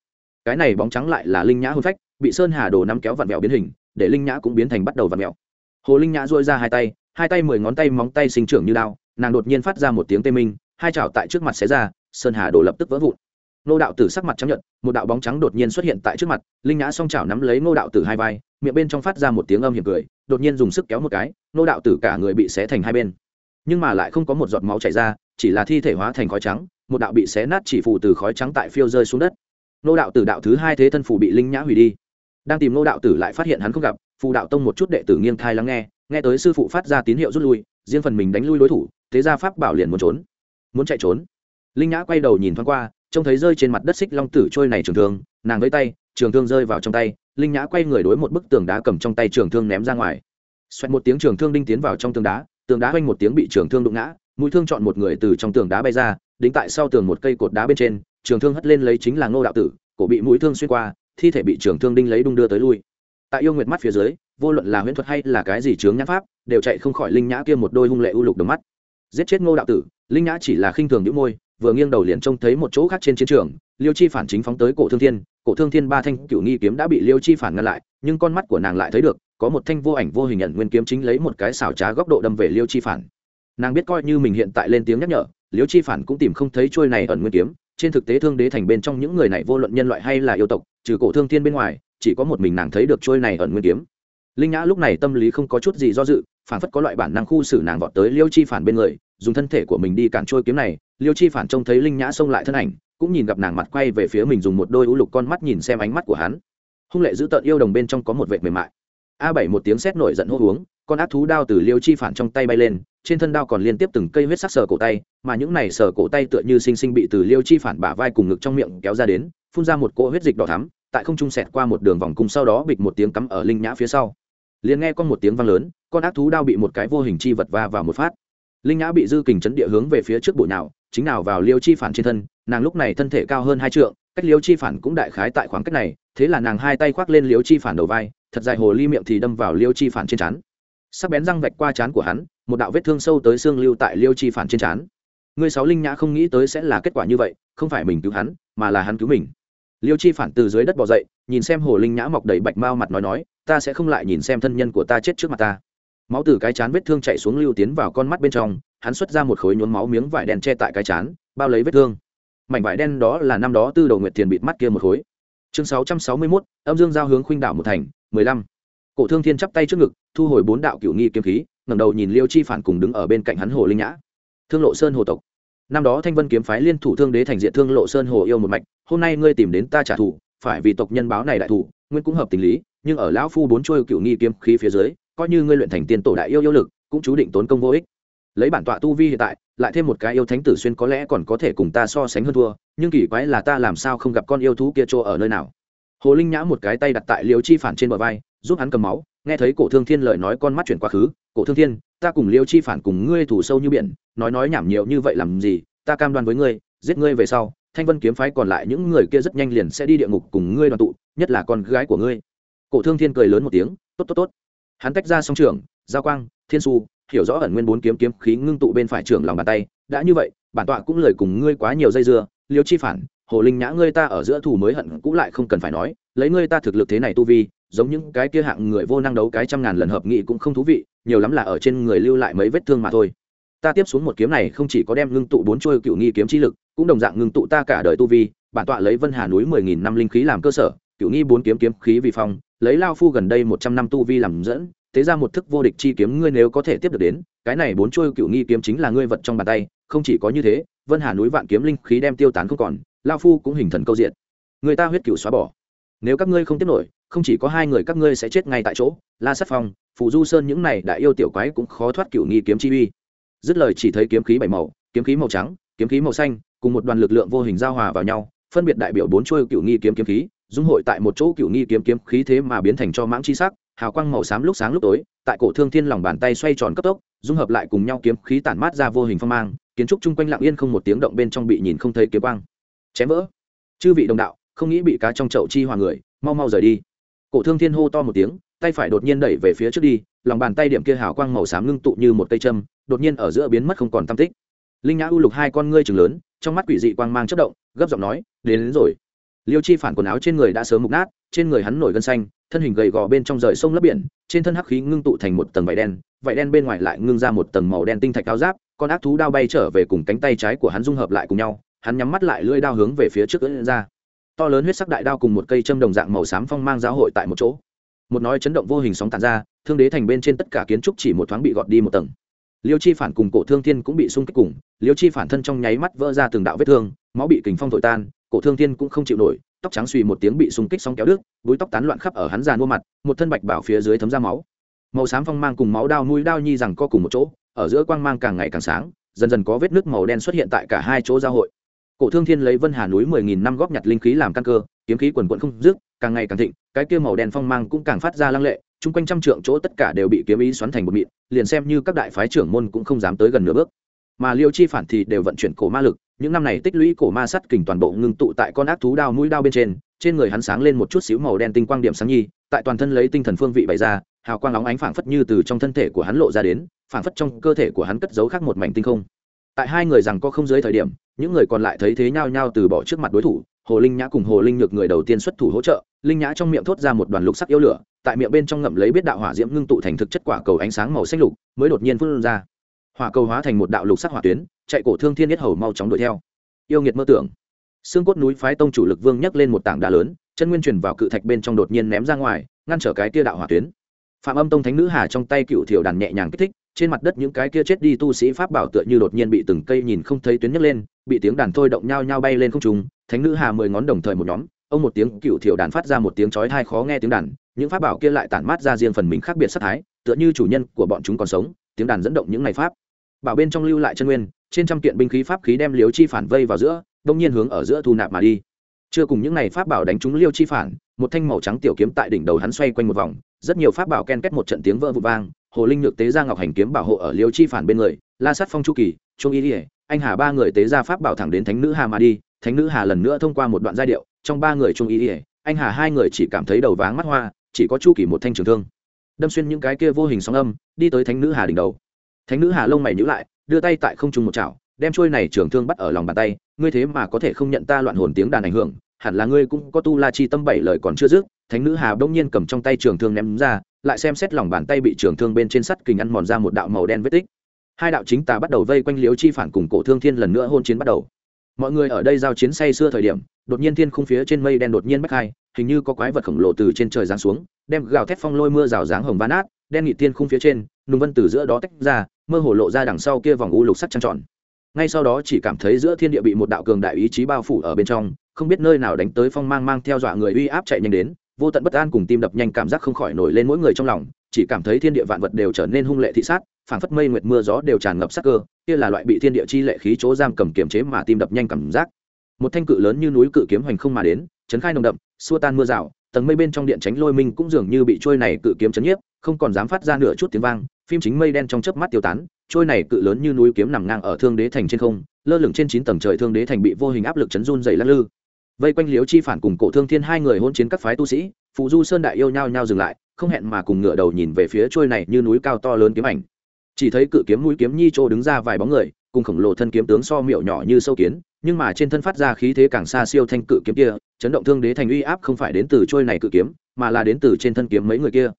Cái này bóng trắng lại là linh nhã hôn phách bị sơn hà đồ nắm kéo vặn vẹo biến hình, để linh nhã cũng biến thành bắt đầu vặn vẹo. Hồ linh nhã dôi ra hai tay hai tay mười ngón tay móng tay sinh trưởng như lao nàng đột nhiên phát ra một tiếng tê minh, hai chảo tại trước mặt xé ra, sơn hà đồ lập tức vỡ vụn. Nô đạo tử sắc mặt chấp nhận một đạo bóng trắng đột nhiên xuất hiện tại trước mặt, linh nhã song chảo nắm lấy nô đạo tử hai vai, miệng bên trong phát ra một tiếng âm hiểm cười, đột nhiên dùng sức kéo một cái nô đạo tử cả người bị xé thành hai bên. Nhưng mà lại không có một giọt máu chảy ra, chỉ là thi thể hóa thành khói trắng, một đạo bị xé nát chỉ phù từ khói trắng tại phiêu rơi xuống đất. Nô đạo tử đạo thứ hai thế thân phù bị linh nhã hủy đi đang tìm nô đạo tử lại phát hiện hắn không gặp, phù đạo tông một chút đệ tử nghiêng thai lắng nghe nghe tới sư phụ phát ra tín hiệu rút lui, riêng phần mình đánh lui đối thủ, thế ra pháp bảo liền muốn trốn, muốn chạy trốn. Linh nhã quay đầu nhìn thoáng qua, trông thấy rơi trên mặt đất xích long tử trôi này trường thương, nàng với tay, trường thương rơi vào trong tay, linh nhã quay người đối một bức tường đá cầm trong tay trường thương ném ra ngoài. Xoẹt một tiếng trường thương đinh tiến vào trong tường đá tường đá quanh một tiếng bị trường thương đụng ngã, mũi thương chọn một người từ trong tường đá bay ra, đính tại sau tường một cây cột đá bên trên, trường thương hất lên lấy chính là ngô đạo tử, cổ bị mũi thương xuyên qua thi thể bị trường thương đinh lấy đung đưa tới lui. Tại yêu nguyệt mắt phía dưới, vô luận là huyễn thuật hay là cái gì chướng nhãn pháp, đều chạy không khỏi linh nhã kia một đôi hung lệ u lục đồng mắt. Giết chết ngô đạo tử, linh nhã chỉ là khinh thường những môi, vừa nghiêng đầu liền trông thấy một chỗ khác trên chiến trường, liêu chi phản chính phóng tới cổ thương thiên, cổ thương thiên ba thanh cựu nghi kiếm đã bị liêu chi phản ngăn lại, nhưng con mắt của nàng lại thấy được, có một thanh vô ảnh vô hình nhận nguyên kiếm chính lấy một cái xảo trá góc độ đâm về liêu chi phản. Nàng biết coi như mình hiện tại lên tiếng nhắc nhở, liêu chi phản cũng tìm không thấy trôi này ẩn nguyên kiếm trên thực tế thương đế thành bên trong những người này vô luận nhân loại hay là yêu tộc, trừ cổ thương thiên bên ngoài, chỉ có một mình nàng thấy được trôi này ẩn nguyên kiếm. Linh nhã lúc này tâm lý không có chút gì do dự, phản phất có loại bản năng khu xử nàng vọt tới liêu chi phản bên người, dùng thân thể của mình đi cản trôi kiếm này. Liêu chi phản trông thấy linh nhã xông lại thân ảnh, cũng nhìn gặp nàng mặt quay về phía mình dùng một đôi ưu lục con mắt nhìn xem ánh mắt của hắn. Hung lệ giữ tợn yêu đồng bên trong có một vệ mềm mại. A bảy một tiếng sét nổi giận hô uống con ác thú đao từ liêu chi phản trong tay bay lên, trên thân đao còn liên tiếp từng cây huyết sắc sờ cổ tay, mà những này sờ cổ tay tựa như sinh sinh bị từ liêu chi phản bả vai cùng ngực trong miệng kéo ra đến, phun ra một cỗ huyết dịch đỏ thắm, tại không trung sẹt qua một đường vòng cung sau đó bịch một tiếng cắm ở linh nhã phía sau. Liền nghe con một tiếng vang lớn, con ác thú đao bị một cái vô hình chi vật va vào một phát. Linh nhã bị dư kình chấn địa hướng về phía trước bộ nào, chính nào vào liêu chi phản trên thân, nàng lúc này thân thể cao hơn hai trượng, cách liêu chi phản cũng đại khái tại khoảng cách này, thế là nàng hai tay khoác lên liêu chi phản đầu vai, thật dài hồ ly miệng thì đâm vào liêu chi phản trên trán sắc bén răng vạch qua chán của hắn, một đạo vết thương sâu tới xương lưu tại liêu chi phản trên chán. người sáu linh nhã không nghĩ tới sẽ là kết quả như vậy, không phải mình cứu hắn, mà là hắn cứu mình. Liêu chi phản từ dưới đất bỏ dậy, nhìn xem hồ linh nhã mọc đầy bạch mao mặt nói nói, ta sẽ không lại nhìn xem thân nhân của ta chết trước mặt ta. Máu từ cái chán vết thương chạy xuống lưu tiến vào con mắt bên trong, hắn xuất ra một khối nhuốm máu miếng vải đen che tại cái chán bao lấy vết thương. Mảnh vải đen đó là năm đó tư đầu nguyệt tiền bịt mắt kia một khối. Chương sáu trăm sáu mươi mốt, âm dương giao hướng khuynh đảo một thành, mười lăm cổ thương thiên chắp tay trước ngực, thu hồi bốn đạo cựu nghi kiếm khí, ngẩng đầu nhìn liêu chi phản cùng đứng ở bên cạnh hắn hồ linh nhã. Thương lộ sơn hồ tộc. Năm đó thanh vân kiếm phái liên thủ thương đế thành diện thương lộ sơn hồ yêu một mạch, hôm nay ngươi tìm đến ta trả thù, phải vì tộc nhân báo này đại thủ nguyên cũng hợp tình lý, nhưng ở lão phu bốn trôi cựu nghi kiếm khí phía dưới, coi như ngươi luyện thành tiên tổ đại yêu yêu lực, cũng chú định tốn công vô ích. Lấy bản tọa tu vi hiện tại, lại thêm một cái yêu thánh tử xuyên có lẽ còn có thể cùng ta so sánh hơn thua, nhưng kỳ quái là ta làm sao không gặp con yêu thú kia trô ở nơi nào? Hồ linh nhã một cái tay đặt tại liều chi phản trên bờ vai giúp hắn cầm máu, nghe thấy cổ thương thiên lời nói con mắt chuyển quá khứ, cổ thương thiên, ta cùng liêu chi phản cùng ngươi thủ sâu như biển, nói nói nhảm nhiều như vậy làm gì, ta cam đoan với ngươi, giết ngươi về sau, thanh vân kiếm phái còn lại những người kia rất nhanh liền sẽ đi địa ngục cùng ngươi đoàn tụ, nhất là con gái của ngươi. Cổ thương thiên cười lớn một tiếng, tốt tốt tốt. Hắn tách ra song trường, giao quang, thiên su, hiểu rõ ẩn nguyên bốn kiếm kiếm khí ngưng tụ bên phải trường lòng bàn tay, đã như vậy, bản tọa cũng lời cùng ngươi quá nhiều dây dưa, liêu chi phản, hồ linh nhã ngươi ta ở giữa thủ mới hận cũng lại không cần phải nói, lấy ngươi ta thực lực thế này tu vi giống những cái kia hạng người vô năng đấu cái trăm ngàn lần hợp nghị cũng không thú vị, nhiều lắm là ở trên người lưu lại mấy vết thương mà thôi. Ta tiếp xuống một kiếm này không chỉ có đem ngưng tụ bốn trôi cựu nghi kiếm chi lực, cũng đồng dạng ngưng tụ ta cả đời tu vi, bản tọa lấy vân hà núi mười nghìn năm linh khí làm cơ sở, cựu nghi bốn kiếm kiếm khí vì phong, lấy lao phu gần đây một trăm năm tu vi làm dẫn, thế ra một thức vô địch chi kiếm ngươi nếu có thể tiếp được đến, cái này bốn trôi cựu nghi kiếm chính là ngươi vật trong bàn tay, không chỉ có như thế, vân hà núi vạn kiếm linh khí đem tiêu tán không còn, lao phu cũng hình thần câu diện. Người ta huyết cựu xóa bỏ nếu các ngươi không tiếp nổi, không chỉ có hai người các ngươi sẽ chết ngay tại chỗ, la sát phong, phù du sơn những này đã yêu tiểu quái cũng khó thoát cựu nghi kiếm chi uy. Dứt lời chỉ thấy kiếm khí bảy màu, kiếm khí màu trắng, kiếm khí màu xanh, cùng một đoàn lực lượng vô hình giao hòa vào nhau, phân biệt đại biểu bốn chuôi cựu nghi kiếm kiếm khí, dung hội tại một chỗ cựu nghi kiếm kiếm khí thế mà biến thành cho mãng chi sắc, hào quang màu xám lúc sáng lúc tối, tại cổ thương thiên lòng bàn tay xoay tròn cấp tốc, dung hợp lại cùng nhau kiếm khí tản mát ra vô hình phong mang, kiến trúc chung quanh lặng yên không một tiếng động bên trong bị nhìn không thấy kiếm quang. Chém vỡ. Chư vị đồng đạo không nghĩ bị cá trong chậu chi hòa người mau mau rời đi. Cổ thương thiên hô to một tiếng tay phải đột nhiên đẩy về phía trước đi lòng bàn tay điểm kia hào quang màu xám ngưng tụ như một cây châm đột nhiên ở giữa biến mất không còn tam tích. Linh nhã u lục hai con ngươi chừng lớn trong mắt quỷ dị quang mang chất động gấp giọng nói đến, đến rồi. Liêu chi phản quần áo trên người đã sớm mục nát trên người hắn nổi gân xanh thân hình gầy gò bên trong rời sông lấp biển trên thân hắc khí ngưng tụ thành một tầng vải đen vải đen bên ngoài lại ngưng ra một tầng màu đen tinh thạch cao giáp con ác thú đao bay trở về cùng cánh tay trái của hắn dung hợp lại cùng nhau hắn nhắm mắt lại lưỡi đao hướng về phía trước ưỡn ra to lớn huyết sắc đại đao cùng một cây châm đồng dạng màu xám phong mang giáo hội tại một chỗ. Một nói chấn động vô hình sóng tàn ra, thương đế thành bên trên tất cả kiến trúc chỉ một thoáng bị gọt đi một tầng. Liêu chi phản cùng cổ thương thiên cũng bị xung kích cùng, liêu chi phản thân trong nháy mắt vỡ ra từng đạo vết thương, máu bị kình phong thổi tan, cổ thương thiên cũng không chịu nổi, tóc trắng suy một tiếng bị xung kích xong kéo đứt, búi tóc tán loạn khắp ở hắn giàn mua mặt, một thân bạch bảo phía dưới thấm ra máu. Màu xám phong mang cùng máu đao mũi đao nhi rằng co cùng một chỗ, ở giữa quang mang càng ngày càng sáng, dần dần có vết nước màu đen xuất hiện tại cả hai chỗ giao hội cổ thương thiên lấy vân hà núi mười nghìn năm góp nhặt linh khí làm căn cơ, kiếm khí quần quận không dứt, càng ngày càng thịnh, cái kia màu đen phong mang cũng càng phát ra lăng lệ, chung quanh trăm trượng chỗ tất cả đều bị kiếm ý xoắn thành một mịn, liền xem như các đại phái trưởng môn cũng không dám tới gần nửa bước. Mà liêu chi phản thì đều vận chuyển cổ ma lực, những năm này tích lũy cổ ma sắt kình toàn bộ ngưng tụ tại con ác thú đao mũi đao bên trên trên người hắn sáng lên một chút xíu màu đen tinh quang điểm sáng nhi, tại toàn thân lấy tinh thần phương vị bày ra, hào quang óng ánh phảng phất như từ trong thân thể của hắn lộ ra đến, phảng phất trong cơ thể của hắn cất giấu khác một mảnh tinh không tại hai người rằng có không dưới thời điểm, những người còn lại thấy thế nhau nhau từ bỏ trước mặt đối thủ, hồ linh nhã cùng hồ linh nhược người đầu tiên xuất thủ hỗ trợ, linh nhã trong miệng thốt ra một đoàn lục sắc yêu lửa, tại miệng bên trong ngậm lấy biết đạo hỏa diễm ngưng tụ thành thực chất quả cầu ánh sáng màu xanh lục, mới đột nhiên phun ra. Hỏa cầu hóa thành một đạo lục sắc hỏa tuyến, chạy cổ thương thiên nhất hầu mau chóng đuổi theo. Yêu nghiệt mơ tưởng. Xương cốt núi phái tông chủ lực vương nhấc lên một tảng đá lớn, chân nguyên truyền vào cự thạch bên trong đột nhiên ném ra ngoài, ngăn trở cái tia đạo hỏa tuyến. Phạm âm tông thánh nữ hà trong tay cựu thiểu đàn nhẹ nhàng kích thích trên mặt đất những cái kia chết đi tu sĩ pháp bảo tựa như đột nhiên bị từng cây nhìn không thấy tuyến nhấc lên, bị tiếng đàn thôi động nhau nhau bay lên không trùng thánh nữ hà mười ngón đồng thời một nhóm, ông một tiếng cựu thiểu đàn phát ra một tiếng chói tai khó nghe tiếng đàn, những pháp bảo kia lại tản mát ra riêng phần mình khác biệt sắc thái, tựa như chủ nhân của bọn chúng còn sống, tiếng đàn dẫn động những này pháp. Bảo bên trong lưu lại chân nguyên, trên trăm kiện binh khí pháp khí đem liếu chi phản vây vào giữa, đông nhiên hướng ở giữa thu nạp mà đi. Chưa cùng những này pháp bảo đánh trúng liêu chi phản, một thanh màu trắng tiểu kiếm tại đỉnh đầu hắn xoay quanh một vòng, rất nhiều pháp bảo ken kết một trận tiếng vỡ vụt vang hồ linh nhược tế ra ngọc hành kiếm bảo hộ ở liêu chi phản bên người, la sát phong chu kỳ, trung y ỉa anh hà ba người tế ra pháp bảo thẳng đến thánh nữ hà mà đi, thánh nữ hà lần nữa thông qua một đoạn giai điệu, trong ba người trung y ỉa anh hà hai người chỉ cảm thấy đầu váng mắt hoa, chỉ có chu kỳ một thanh trường thương. Đâm xuyên những cái kia vô hình sóng âm, đi tới thánh nữ hà đỉnh đầu. Thánh nữ hà lông mày nhữ lại, đưa tay tại không trung một chảo, đem trôi này trường thương bắt ở lòng bàn tay, ngươi thế mà có thể không nhận ta loạn hồn tiếng đàn ảnh hưởng, hẳn là ngươi cũng có tu la chi tâm bảy lời còn chưa dứt, thánh nữ hà đông nhiên cầm trong tay trường thương ném ra lại xem xét lòng bàn tay bị trường thương bên trên sắt kình ăn mòn ra một đạo màu đen vết tích. Hai đạo chính tà bắt đầu vây quanh liếu chi phản cùng cổ thương thiên lần nữa hôn chiến bắt đầu. Mọi người ở đây giao chiến say xưa thời điểm, đột nhiên thiên khung phía trên mây đen đột nhiên bách hai, hình như có quái vật khổng lồ từ trên trời giáng xuống, đem gào thét phong lôi mưa rào dáng hồng ván át đen nghị thiên khung phía trên, nùng vân từ giữa đó tách ra, mơ hồ lộ ra đằng sau kia vòng u lục sắc trăng tròn. Ngay sau đó chỉ cảm thấy giữa thiên địa bị một đạo cường đại ý chí bao phủ ở bên trong, không biết nơi nào đánh tới phong mang mang theo dọa người uy áp chạy nhanh đến vô tận bất an cùng tim đập nhanh cảm giác không khỏi nổi lên mỗi người trong lòng, chỉ cảm thấy thiên địa vạn vật đều trở nên hung lệ thị sát, phảng phất mây nguyệt mưa gió đều tràn ngập sắc cơ, kia là loại bị thiên địa chi lệ khí chỗ giam cầm kiềm chế mà tim đập nhanh cảm giác. Một thanh cự lớn như núi cự kiếm hoành không mà đến, chấn khai nồng đậm, xua tan mưa rào, tầng mây bên trong điện tránh lôi minh cũng dường như bị trôi này cự kiếm chấn nhiếp, không còn dám phát ra nửa chút tiếng vang, phim chính mây đen trong chớp mắt tiêu tán, trôi này cự lớn như núi kiếm nằm ngang ở thương đế thành trên không, lơ lửng trên chín tầng trời thương đế thành bị vô hình áp lực chấn run dày lắc lư vây quanh liếu chi phản cùng cổ thương thiên hai người hôn chiến các phái tu sĩ phụ du sơn đại yêu nhau nhau dừng lại, không hẹn mà cùng ngựa đầu nhìn về phía trôi này như núi cao to lớn kiếm ảnh. Chỉ thấy cự kiếm mũi kiếm nhi trô đứng ra vài bóng người, cùng khổng lồ thân kiếm tướng so miệu nhỏ như sâu kiến, nhưng mà trên thân phát ra khí thế càng xa siêu thanh cự kiếm kia, chấn động thương đế thành uy áp không phải đến từ trôi này cự kiếm, mà là đến từ trên thân kiếm mấy người kia.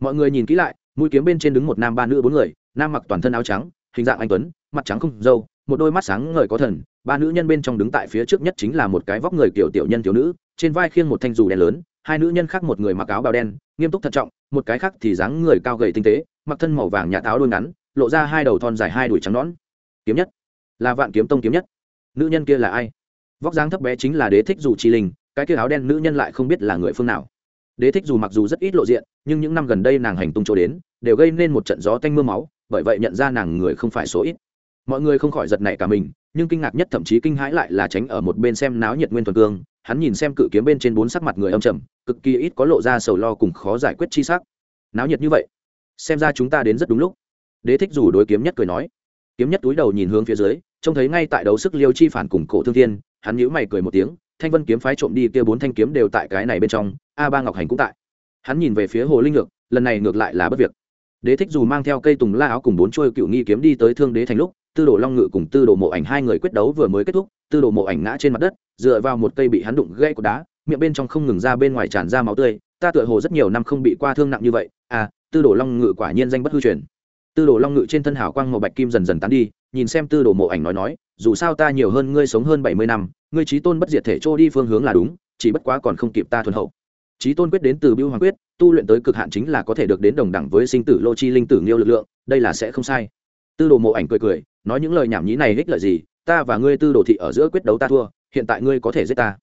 Mọi người nhìn kỹ lại, mũi kiếm bên trên đứng một nam ba nữ bốn người, nam mặc toàn thân áo trắng hình dạng anh tuấn, mặt trắng không dâu, một đôi mắt sáng ngời có thần, ba nữ nhân bên trong đứng tại phía trước nhất chính là một cái vóc người kiểu tiểu nhân tiểu nữ, trên vai khiêng một thanh dù đen lớn, hai nữ nhân khác một người mặc áo bào đen, nghiêm túc thận trọng, một cái khác thì dáng người cao gầy tinh tế, mặc thân màu vàng nhạt áo đôi ngắn, lộ ra hai đầu thon dài hai đùi trắng nõn. Kiếm nhất. Là vạn kiếm tông kiếm nhất. Nữ nhân kia là ai? Vóc dáng thấp bé chính là đế thích dù chi linh, cái kia áo đen nữ nhân lại không biết là người phương nào. Đế thích dù mặc dù rất ít lộ diện, nhưng những năm gần đây nàng hành tung chỗ đến, đều gây nên một trận gió tanh m ư a máu bởi vậy nhận ra nàng người không phải số ít. Mọi người không khỏi giật nảy cả mình, nhưng kinh ngạc nhất thậm chí kinh hãi lại là tránh ở một bên xem náo nhiệt nguyên thuần cương, hắn nhìn xem cự kiếm bên trên bốn sắc mặt người âm trầm, cực kỳ ít có lộ ra sầu lo cùng khó giải quyết chi sắc. Náo nhiệt như vậy, xem ra chúng ta đến rất đúng lúc. Đế thích dù đối kiếm nhất cười nói. Kiếm nhất túi đầu nhìn hướng phía dưới, trông thấy ngay tại đấu sức liêu chi phản cùng cổ thương thiên, hắn nhíu mày cười một tiếng, thanh vân kiếm phái trộm đi kia bốn thanh kiếm đều tại cái này bên trong, a ba ngọc hành cũng tại. Hắn nhìn về phía hồ linh ngược, lần này ngược lại là bất việc đế thích dù mang theo cây tùng la áo cùng bốn chuôi cựu nghi kiếm đi tới thương đế thành lúc, tư đồ long ngự cùng tư đồ mộ ảnh hai người quyết đấu vừa mới kết thúc, tư đồ mộ ảnh ngã trên mặt đất, dựa vào một cây bị hắn đụng gãy của đá, miệng bên trong không ngừng ra bên ngoài tràn ra máu tươi, ta tựa hồ rất nhiều năm không bị qua thương nặng như vậy à tư đồ long ngự quả nhiên danh bất hư truyền. Tư đồ long ngự trên thân hảo quang màu bạch kim dần dần tán đi, nhìn xem tư đồ mộ ảnh nói nói, dù sao ta nhiều hơn ngươi sống hơn bảy mươi năm, ngươi trí tôn bất diệt thể trôi đi phương hướng là đúng, chỉ bất quá còn không kịp ta thuần hậu trí tôn quyết đến từ biêu hoàng quyết, tu luyện tới cực hạn chính là có thể được đến đồng đẳng với sinh tử lô chi linh tử nghiêu lực lượng, đây là sẽ không sai. Tư đồ mộ ảnh cười cười, nói những lời nhảm nhí này ích lợi gì, ta và ngươi tư đồ thị ở giữa quyết đấu ta thua, hiện tại ngươi có thể giết ta.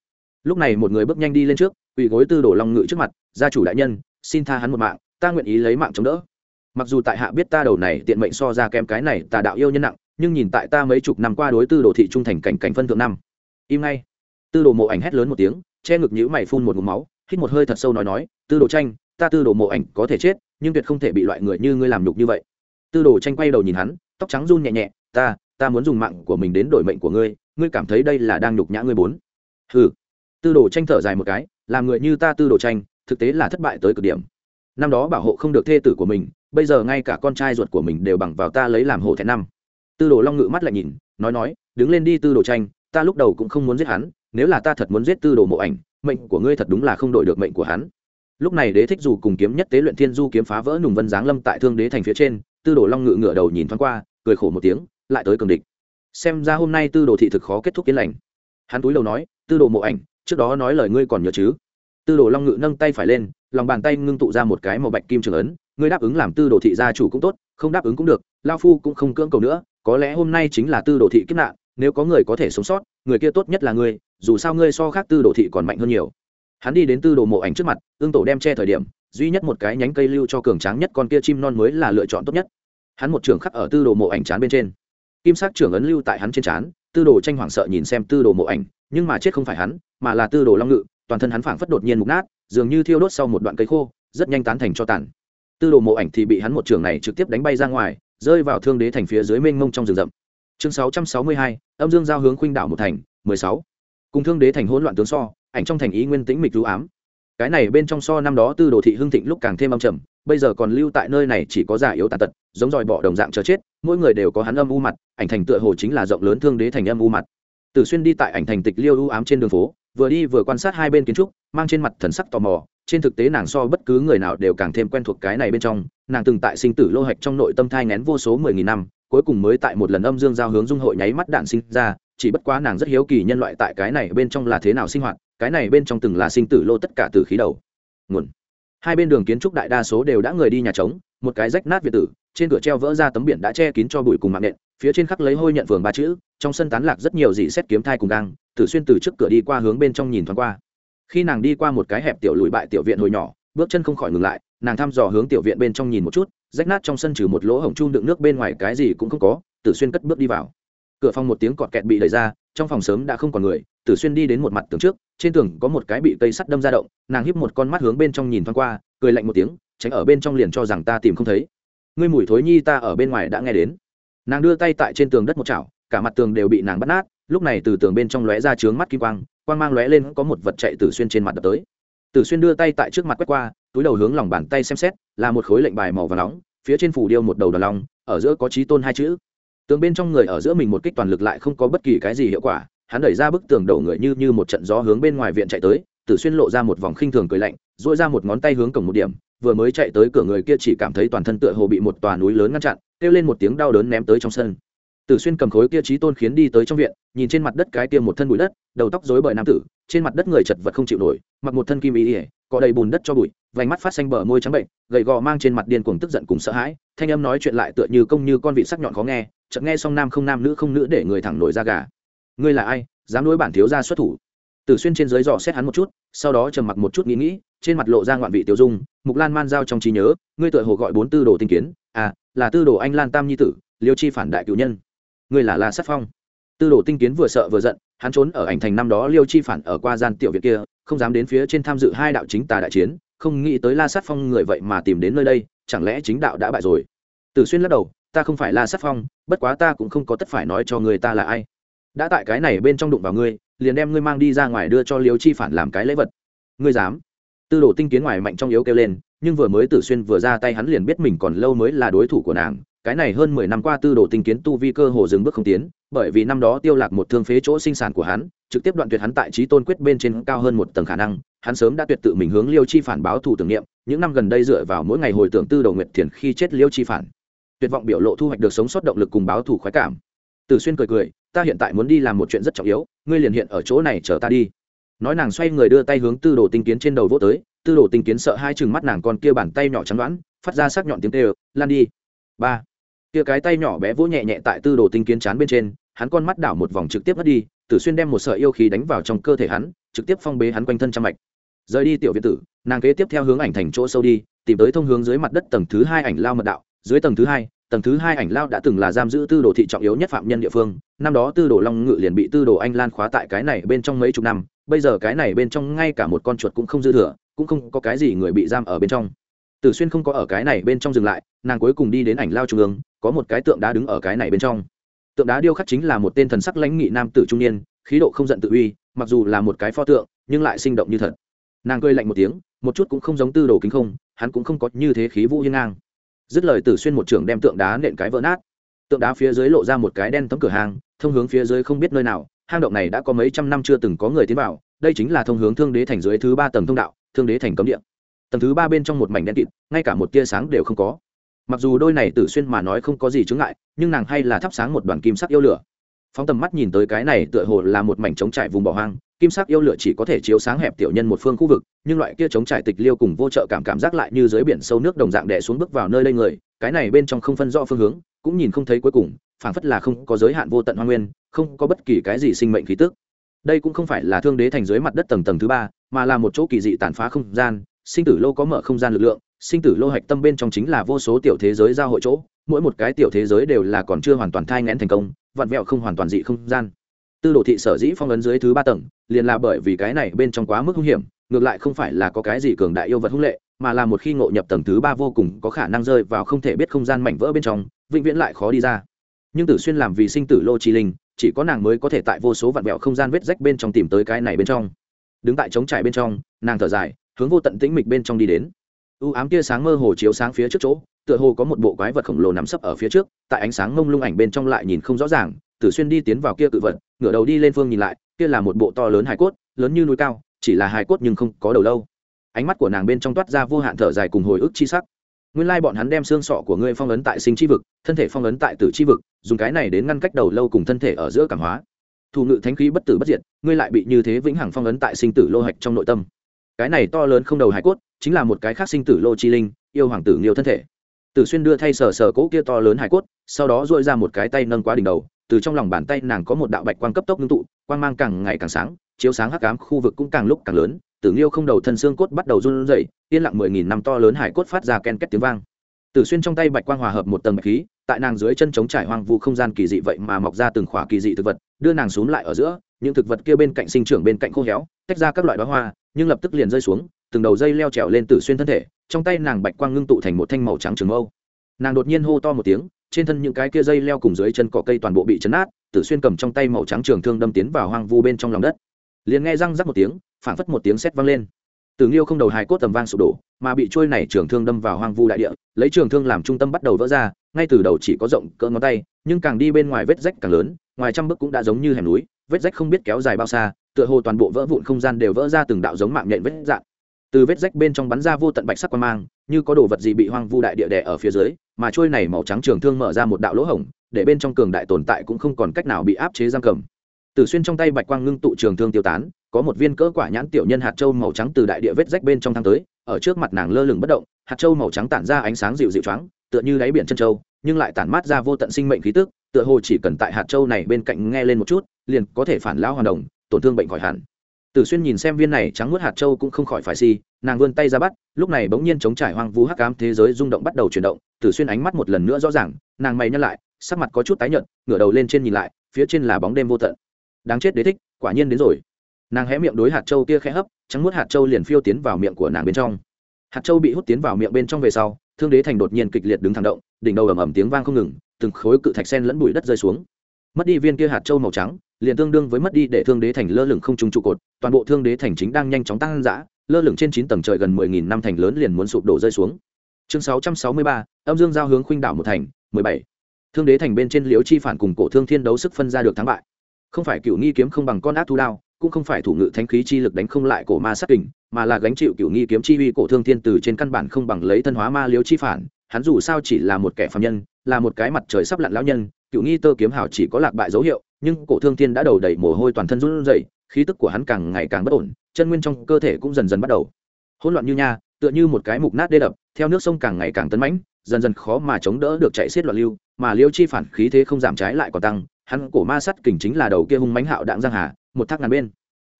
Lúc này một người bước nhanh đi lên trước, quỳ gối tư đồ long ngự trước mặt, gia chủ đại nhân, xin tha hắn một mạng, ta nguyện ý lấy mạng chống đỡ. Mặc dù tại hạ biết ta đầu này tiện mệnh so ra kém cái này tà đạo yêu nhân nặng, nhưng nhìn tại ta mấy chục năm qua đối tư đồ thị trung thành cảnh cảnh phân thượng năm, im ngay. Tư đồ mộ ảnh hét lớn một tiếng, che ngực nhữ mày phun một ngụm máu hít một hơi thật sâu nói nói, tư đồ tranh, ta tư đồ mộ ảnh có thể chết, nhưng tuyệt không thể bị loại người như ngươi làm nhục như vậy. Tư đồ tranh quay đầu nhìn hắn, tóc trắng run nhẹ nhẹ, ta ta muốn dùng mạng của mình đến đổi mệnh của ngươi ngươi cảm thấy đây là đang nhục nhã ngươi bốn. Ừ tư đồ tranh thở dài một cái, làm người như ta tư đồ tranh, thực tế là thất bại tới cực điểm. Năm đó bảo hộ không được thê tử của mình, bây giờ ngay cả con trai ruột của mình đều bằng vào ta lấy làm hộ thẹn năm. Tư đồ long ngự mắt lại nhìn, nói nói, đứng lên đi tư đồ tranh, ta lúc đầu cũng không muốn giết hắn, nếu là ta thật muốn giết tư đồ mộ ảnh mệnh của ngươi thật đúng là không đổi được mệnh của hắn. Lúc này đế thích dù cùng kiếm nhất tế luyện thiên du kiếm phá vỡ nùng vân giáng lâm tại thương đế thành phía trên, tư đồ long ngự ngựa đầu nhìn thoáng qua, cười khổ một tiếng, lại tới cường địch. Xem ra hôm nay tư đồ thị thực khó kết thúc yên lành. Hắn túi đầu nói, tư đồ mộ ảnh, trước đó nói lời ngươi còn nhớ chứ? Tư đồ long ngự nâng tay phải lên, lòng bàn tay ngưng tụ ra một cái màu bạch kim trường ấn, ngươi đáp ứng làm tư đồ thị gia chủ cũng tốt, không đáp ứng cũng được, lao phu cũng không cưỡng cầu nữa, có lẽ hôm nay chính là tư đồ thị kiếp nạn nếu có người có thể sống sót, người kia tốt nhất là ngươi, dù sao ngươi so khác tư đồ thị còn mạnh hơn nhiều. Hắn đi đến tư đồ mộ ảnh trước mặt, ương tổ đem che thời điểm, duy nhất một cái nhánh cây lưu cho cường tráng nhất con kia chim non mới là lựa chọn tốt nhất. Hắn một trường khắc ở tư đồ mộ ảnh chán bên trên. Kim sắc trưởng ấn lưu tại hắn trên chán tư đồ tranh hoảng sợ nhìn xem tư đồ mộ ảnh, nhưng mà chết không phải hắn, mà là tư đồ long ngự, toàn thân hắn phảng phất đột nhiên mục nát, dường như thiêu đốt sau một đoạn cây khô, rất nhanh tán thành cho tàn. Tư đồ mộ ảnh thì bị hắn một trường này trực tiếp đánh bay ra ngoài, rơi vào thương đế thành phía dưới mênh mông trong rừng rậm chương 662, âm dương giao hướng khuynh đảo một thành 16. cùng thương đế thành hỗn loạn tướng so ảnh trong thành ý nguyên tĩnh mịch lũ ám cái này bên trong so năm đó tư đồ thị hưng thịnh lúc càng thêm âm trầm bây giờ còn lưu tại nơi này chỉ có giả yếu tàn tật giống dòi bọ đồng dạng chờ chết mỗi người đều có hắn âm u mặt ảnh thành tựa hồ chính là rộng lớn thương đế thành âm u mặt tử xuyên đi tại ảnh thành tịch liêu u ám trên đường phố vừa đi vừa quan sát hai bên kiến trúc mang trên mặt thần sắc tò mò trên thực tế nàng so bất cứ người nào đều càng thêm quen thuộc cái này bên trong nàng từng tại sinh tử lô hạch trong nội tâm thai ngén vô số mười nghìn năm cuối cùng mới tại một lần âm dương giao hướng dung hội nháy mắt đạn sinh ra, chỉ bất quá nàng rất hiếu kỳ nhân loại tại cái này bên trong là thế nào sinh hoạt, cái này bên trong từng là sinh tử lô tất cả từ khí đầu. Nguồn. Hai bên đường kiến trúc đại đa số đều đã người đi nhà trống, một cái rách nát việt tử, trên cửa treo vỡ ra tấm biển đã che kín cho bụi cùng mạng nện, phía trên khắc lấy hôi nhận phường ba chữ, trong sân tán lạc rất nhiều dị xét kiếm thai cùng gang, tử xuyên từ trước cửa đi qua hướng bên trong nhìn thoáng qua. Khi nàng đi qua một cái hẹp tiểu lùi bại tiểu viện hồi nhỏ, bước chân không khỏi ngừng lại, nàng thăm dò hướng tiểu viện bên trong nhìn một chút rách nát trong sân trừ một lỗ hổng chung đựng nước bên ngoài cái gì cũng không có, tử xuyên cất bước đi vào. Cửa phòng một tiếng cọt kẹt bị đẩy ra, trong phòng sớm đã không còn người, tử xuyên đi đến một mặt tường trước, trên tường có một cái bị cây sắt đâm ra động, nàng híp một con mắt hướng bên trong nhìn thoáng qua, cười lạnh một tiếng, tránh ở bên trong liền cho rằng ta tìm không thấy. Ngươi mùi thối nhi ta ở bên ngoài đã nghe đến. Nàng đưa tay tại trên tường đất một chảo, cả mặt tường đều bị nàng bắt nát, lúc này từ tường bên trong lóe ra trướng mắt kim quang quang mang lóe lên, có một vật chạy tử xuyên trên mặt đập tới. Tử xuyên đưa tay tại trước mặt quét qua túi đầu hướng lòng bàn tay xem xét, là một khối lệnh bài màu và nóng, phía trên phủ điêu một đầu đòn lòng ở giữa có trí tôn hai chữ. Tường bên trong người ở giữa mình một kích toàn lực lại không có bất kỳ cái gì hiệu quả, hắn đẩy ra bức tường đầu người như như một trận gió hướng bên ngoài viện chạy tới, tử xuyên lộ ra một vòng khinh thường cười lạnh dội ra một ngón tay hướng cổng một điểm, vừa mới chạy tới cửa người kia chỉ cảm thấy toàn thân tựa hồ bị một tòa núi lớn ngăn chặn, kêu lên một tiếng đau đớn ném tới trong sân tử xuyên cầm khối kia trí tôn khiến đi tới trong viện, nhìn trên mặt đất cái kia một thân bụi đất, đầu tóc rối bời nam tử, trên mặt đất người chật vật không chịu nổi, mặc một thân kim ý ỉa có đầy bùn đất cho bụi, vành mắt phát xanh bờ môi trắng bệnh, gầy gò mang trên mặt điên cuồng tức giận cùng sợ hãi, thanh âm nói chuyện lại tựa như công như con vị sắc nhọn khó nghe, chợt nghe xong nam không nam nữ không nữ để người thẳng nổi ra gà. Ngươi là ai? Dám đối bản thiếu gia xuất thủ? Tử xuyên trên dưới dò xét hắn một chút, sau đó trầm mặc một chút nghĩ nghĩ, trên mặt lộ ra ngoạn vị tiêu dung, mục lan man giao trong trí nhớ, ngươi tựa hồ gọi bốn tư đồ tinh kiến à là tư đồ anh lan tam nhi tử, liêu chi phản đại cựu nhân ngươi là la sát phong. Tư đồ tinh kiến vừa sợ vừa giận, hắn trốn ở ảnh thành năm đó liêu chi phản ở qua gian tiểu việt kia, không dám đến phía trên tham dự hai đạo chính tà đại chiến, không nghĩ tới la sát phong người vậy mà tìm đến nơi đây, chẳng lẽ chính đạo đã bại rồi? Tử xuyên lắc đầu, ta không phải la sát phong, bất quá ta cũng không có tất phải nói cho người ta là ai. Đã tại cái này bên trong đụng vào ngươi, liền đem ngươi mang đi ra ngoài đưa cho liêu chi phản làm cái lễ vật. Ngươi dám? Tư đồ tinh kiến ngoài mạnh trong yếu kêu lên, nhưng vừa mới tử xuyên vừa ra tay hắn liền biết mình còn lâu mới là đối thủ của nàng cái này hơn mười năm qua tư đồ tinh kiến tu vi cơ hồ dừng bước không tiến, bởi vì năm đó tiêu lạc một thương phế chỗ sinh sản của hắn, trực tiếp đoạn tuyệt hắn tại trí tôn quyết bên trên cao hơn một tầng khả năng, hắn sớm đã tuyệt tự mình hướng liêu chi phản báo thù tưởng niệm, những năm gần đây dựa vào mỗi ngày hồi tưởng tư đồ nguyệt thiền khi chết liêu chi phản. Tuyệt vọng biểu lộ thu hoạch được sống sót động lực cùng báo thù khoái cảm. Tử xuyên cười cười, ta hiện tại muốn đi làm một chuyện rất trọng yếu, ngươi liền hiện ở chỗ này chờ ta đi. Nói nàng xoay người đưa tay hướng tư đồ tinh kiến trên đầu vỗ tới, tư đồ tinh kiến sợ hai chừng mắt nàng con kia bàn tay nhỏ chắn đoán, phát ra sắc nhọn tiếng tê lan đi. Ba kia cái tay nhỏ bé vỗ nhẹ nhẹ tại tư đồ tinh kiến chán bên trên, hắn con mắt đảo một vòng trực tiếp mất đi, tử xuyên đem một sợi yêu khí đánh vào trong cơ thể hắn, trực tiếp phong bế hắn quanh thân trăm mạch. Rời đi tiểu viện tử, nàng kế tiếp theo hướng ảnh thành chỗ sâu đi, tìm tới thông hướng dưới mặt đất tầng thứ hai ảnh lao mật đạo. Dưới tầng thứ hai, tầng thứ hai ảnh lao đã từng là giam giữ tư đồ thị trọng yếu nhất phạm nhân địa phương. Năm đó tư đồ long ngự liền bị tư đồ anh lan khóa tại cái này bên trong mấy chục năm, bây giờ cái này bên trong ngay cả một con chuột cũng không dư thừa, cũng không có cái gì người bị giam ở bên trong. Tử xuyên không có ở cái này bên trong dừng lại, nàng cuối cùng đi đến ảnh lao trung ương có một cái tượng đá đứng ở cái này bên trong. Tượng đá điêu khắc chính là một tên thần sắc lãnh nghị nam tử trung niên, khí độ không giận tự uy, mặc dù là một cái pho tượng, nhưng lại sinh động như thật. Nàng cười lạnh một tiếng, một chút cũng không giống tư đồ kính không, hắn cũng không có như thế khí vũ hiên ngang. Dứt lời tử xuyên một trưởng đem tượng đá nện cái vỡ nát. Tượng đá phía dưới lộ ra một cái đen tấm cửa hàng, thông hướng phía dưới không biết nơi nào, hang động này đã có mấy trăm năm chưa từng có người tiến vào, đây chính là thông hướng thương đế thành dưới thứ ba tầng thông đạo, thương đế thành cấm địa. Tầng thứ ba bên trong một mảnh đen kịt, ngay cả một tia sáng đều không có mặc dù đôi này tử xuyên mà nói không có gì chướng ngại, nhưng nàng hay là thắp sáng một đoàn kim sắc yêu lửa. Phóng tầm mắt nhìn tới cái này tựa hồ là một mảnh trống trải vùng bỏ hoang, kim sắc yêu lửa chỉ có thể chiếu sáng hẹp tiểu nhân một phương khu vực, nhưng loại kia chống trải tịch liêu cùng vô trợ cảm cảm giác lại như dưới biển sâu nước đồng dạng đè xuống bước vào nơi đây người, cái này bên trong không phân rõ phương hướng, cũng nhìn không thấy cuối cùng, phảng phất là không có giới hạn vô tận hoa nguyên, không có bất kỳ cái gì sinh mệnh khí tức. Đây cũng không phải là thương đế thành dưới mặt đất tầng tầng thứ ba, mà là một chỗ kỳ dị tàn phá không gian, sinh tử lô có mở không gian lực lượng sinh tử lô hạch tâm bên trong chính là vô số tiểu thế giới giao hội chỗ, mỗi một cái tiểu thế giới đều là còn chưa hoàn toàn thai ngẽn thành công, vặn vẹo không hoàn toàn dị không gian. Tư đồ thị sở dĩ phong ấn dưới thứ ba tầng, liền là bởi vì cái này bên trong quá mức hung hiểm, ngược lại không phải là có cái gì cường đại yêu vật hung lệ, mà là một khi ngộ nhập tầng thứ ba vô cùng có khả năng rơi vào không thể biết không gian mảnh vỡ bên trong, vĩnh viễn lại khó đi ra. Nhưng tử xuyên làm vì sinh tử lô chi linh, chỉ có nàng mới có thể tại vô số vạn vẹo không gian vết rách bên trong tìm tới cái này bên trong. Đứng tại trống trải bên trong, nàng thở dài, hướng vô tận tĩnh mịch bên trong đi đến u ám tia sáng mơ hồ chiếu sáng phía trước chỗ, tựa hồ có một bộ quái vật khổng lồ nằm sấp ở phía trước, tại ánh sáng mông lung ảnh bên trong lại nhìn không rõ ràng, tử xuyên đi tiến vào kia cự vật, ngửa đầu đi lên phương nhìn lại, kia là một bộ to lớn hài cốt, lớn như núi cao, chỉ là hài cốt nhưng không có đầu lâu. Ánh mắt của nàng bên trong toát ra vô hạn thở dài cùng hồi ức chi sắc. Nguyên lai bọn hắn đem xương sọ của ngươi phong ấn tại sinh chi vực, thân thể phong ấn tại tử chi vực, dùng cái này đến ngăn cách đầu lâu cùng thân thể ở giữa cảm hóa. Thủ ngự thánh khí bất tử bất diệt, ngươi lại bị như thế vĩnh hằng phong ấn tại sinh tử lô hạch trong nội tâm cái này to lớn không đầu hải cốt, chính là một cái khác sinh tử lô chi linh, yêu hoàng tử nghiêu thân thể. Tử xuyên đưa thay sờ sờ cỗ kia to lớn hải cốt, sau đó dội ra một cái tay nâng qua đỉnh đầu, từ trong lòng bàn tay nàng có một đạo bạch quang cấp tốc ngưng tụ, quang mang càng ngày càng sáng, chiếu sáng hắc ám khu vực cũng càng lúc càng lớn, tử nghiêu không đầu thân xương cốt bắt đầu run rẩy, yên lặng mười nghìn năm to lớn hải cốt phát ra ken két tiếng vang. Tử xuyên trong tay bạch quang hòa hợp một tầng bạch khí, tại nàng dưới chân trống trải hoang vu không gian kỳ dị vậy mà mọc ra từng khỏa kỳ dị thực vật, đưa nàng xuống lại ở giữa, những thực vật kia bên cạnh sinh trưởng bên cạnh khô héo, tách ra các loại bá hoa nhưng lập tức liền rơi xuống từng đầu dây leo trèo lên tử xuyên thân thể trong tay nàng bạch quang ngưng tụ thành một thanh màu trắng trường mâu. Nàng đột nhiên hô to một tiếng trên thân những cái kia dây leo cùng dưới chân cỏ cây toàn bộ bị chấn át tử xuyên cầm trong tay màu trắng trường thương đâm tiến vào hoang vu bên trong lòng đất. Liền nghe răng rắc một tiếng phảng phất một tiếng sét vang lên. Tử Nghiêu không đầu hài cốt tầm vang sụp đổ, mà bị trôi này trường thương đâm vào hoang vu đại địa, lấy trường thương làm trung tâm bắt đầu vỡ ra, ngay từ đầu chỉ có rộng cỡ ngón tay, nhưng càng đi bên ngoài vết rách càng lớn, ngoài trăm bước cũng đã giống như hẻm núi, vết rách không biết kéo dài bao xa, tựa hồ toàn bộ vỡ vụn không gian đều vỡ ra từng đạo giống mạng nhện vết dạn, Từ vết rách bên trong bắn ra vô tận bạch sắc quang mang, như có đồ vật gì bị hoang vu đại địa đè ở phía dưới, mà trôi này màu trắng trường thương mở ra một đạo lỗ hổng, để bên trong cường đại tồn tại cũng không còn cách nào bị áp chế giam cầm. Từ xuyên trong tay bạch quang ngưng tụ trường thương tiêu tán, có một viên cỡ quả nhãn tiểu nhân hạt châu màu trắng từ đại địa vết rách bên trong thang tới ở trước mặt nàng lơ lửng bất động hạt châu màu trắng tản ra ánh sáng dịu dịu choáng tựa như đáy biển chân châu nhưng lại tản mát ra vô tận sinh mệnh khí tức tựa hồ chỉ cần tại hạt châu này bên cạnh nghe lên một chút liền có thể phản lão hoàn đồng tổn thương bệnh khỏi hẳn. Tử xuyên nhìn xem viên này trắng nuốt hạt châu cũng không khỏi phải si, nàng vươn tay ra bắt, lúc này bỗng nhiên chống trải hoang vu hắc ám thế giới rung động bắt đầu chuyển động, tử xuyên ánh mắt một lần nữa rõ ràng, nàng mày nhăn lại, sắc mặt có chút tái nhợt, ngửa đầu lên trên nhìn lại, phía trên là bóng đêm vô tận. Đáng chết đế thích, quả nhiên đến rồi. Nàng hé miệng đối hạt châu kia khẽ hấp, trắng nuốt hạt châu liền phiêu tiến vào miệng của nàng bên trong. Hạt châu bị hút tiến vào miệng bên trong về sau, thương đế thành đột nhiên kịch liệt đứng thẳng động, đỉnh đầu ầm ầm tiếng vang không ngừng, từng khối cự thạch sen lẫn bụi đất rơi xuống. Mất đi viên kia hạt châu màu trắng liền tương đương với mất đi để thương đế thành lơ lửng không trung trụ cột, toàn bộ thương đế thành chính đang nhanh chóng tăng dã, lơ lửng trên chín tầng trời gần mười nghìn năm thành lớn liền muốn sụp đổ rơi xuống. Chương sáu trăm sáu mươi ba, âm dương giao hướng khuynh đảo một thành, mười bảy. Thương đế thành bên trên liễu chi phản cùng cổ thương thiên đấu sức phân ra được thắng bại. Không phải cựu nghi kiếm không bằng con ác thu đao, cũng không phải thủ ngự thánh khí chi lực đánh không lại cổ ma sát kình, mà là gánh chịu cựu nghi kiếm chi uy cổ thương thiên từ trên căn bản không bằng lấy thân hóa ma liếu chi phản, hắn dù sao chỉ là một kẻ phạm nhân, là một cái mặt trời sắp lặn lão nhân cựu nghi tơ kiếm hào chỉ có lạc bại dấu hiệu nhưng cổ thương thiên đã đầu đầy mồ hôi toàn thân run rẩy, khí tức của hắn càng ngày càng bất ổn, chân nguyên trong cơ thể cũng dần dần bắt đầu. Hỗn loạn như nha, tựa như một cái mục nát đê đập, theo nước sông càng ngày càng tấn mãnh, dần dần khó mà chống đỡ được chạy xiết loạn lưu, mà liêu chi phản khí thế không giảm trái lại còn tăng, hắn cổ ma sắt kình chính là đầu kia hung mãnh hạo đạn giang hà, một thác ngàn bên.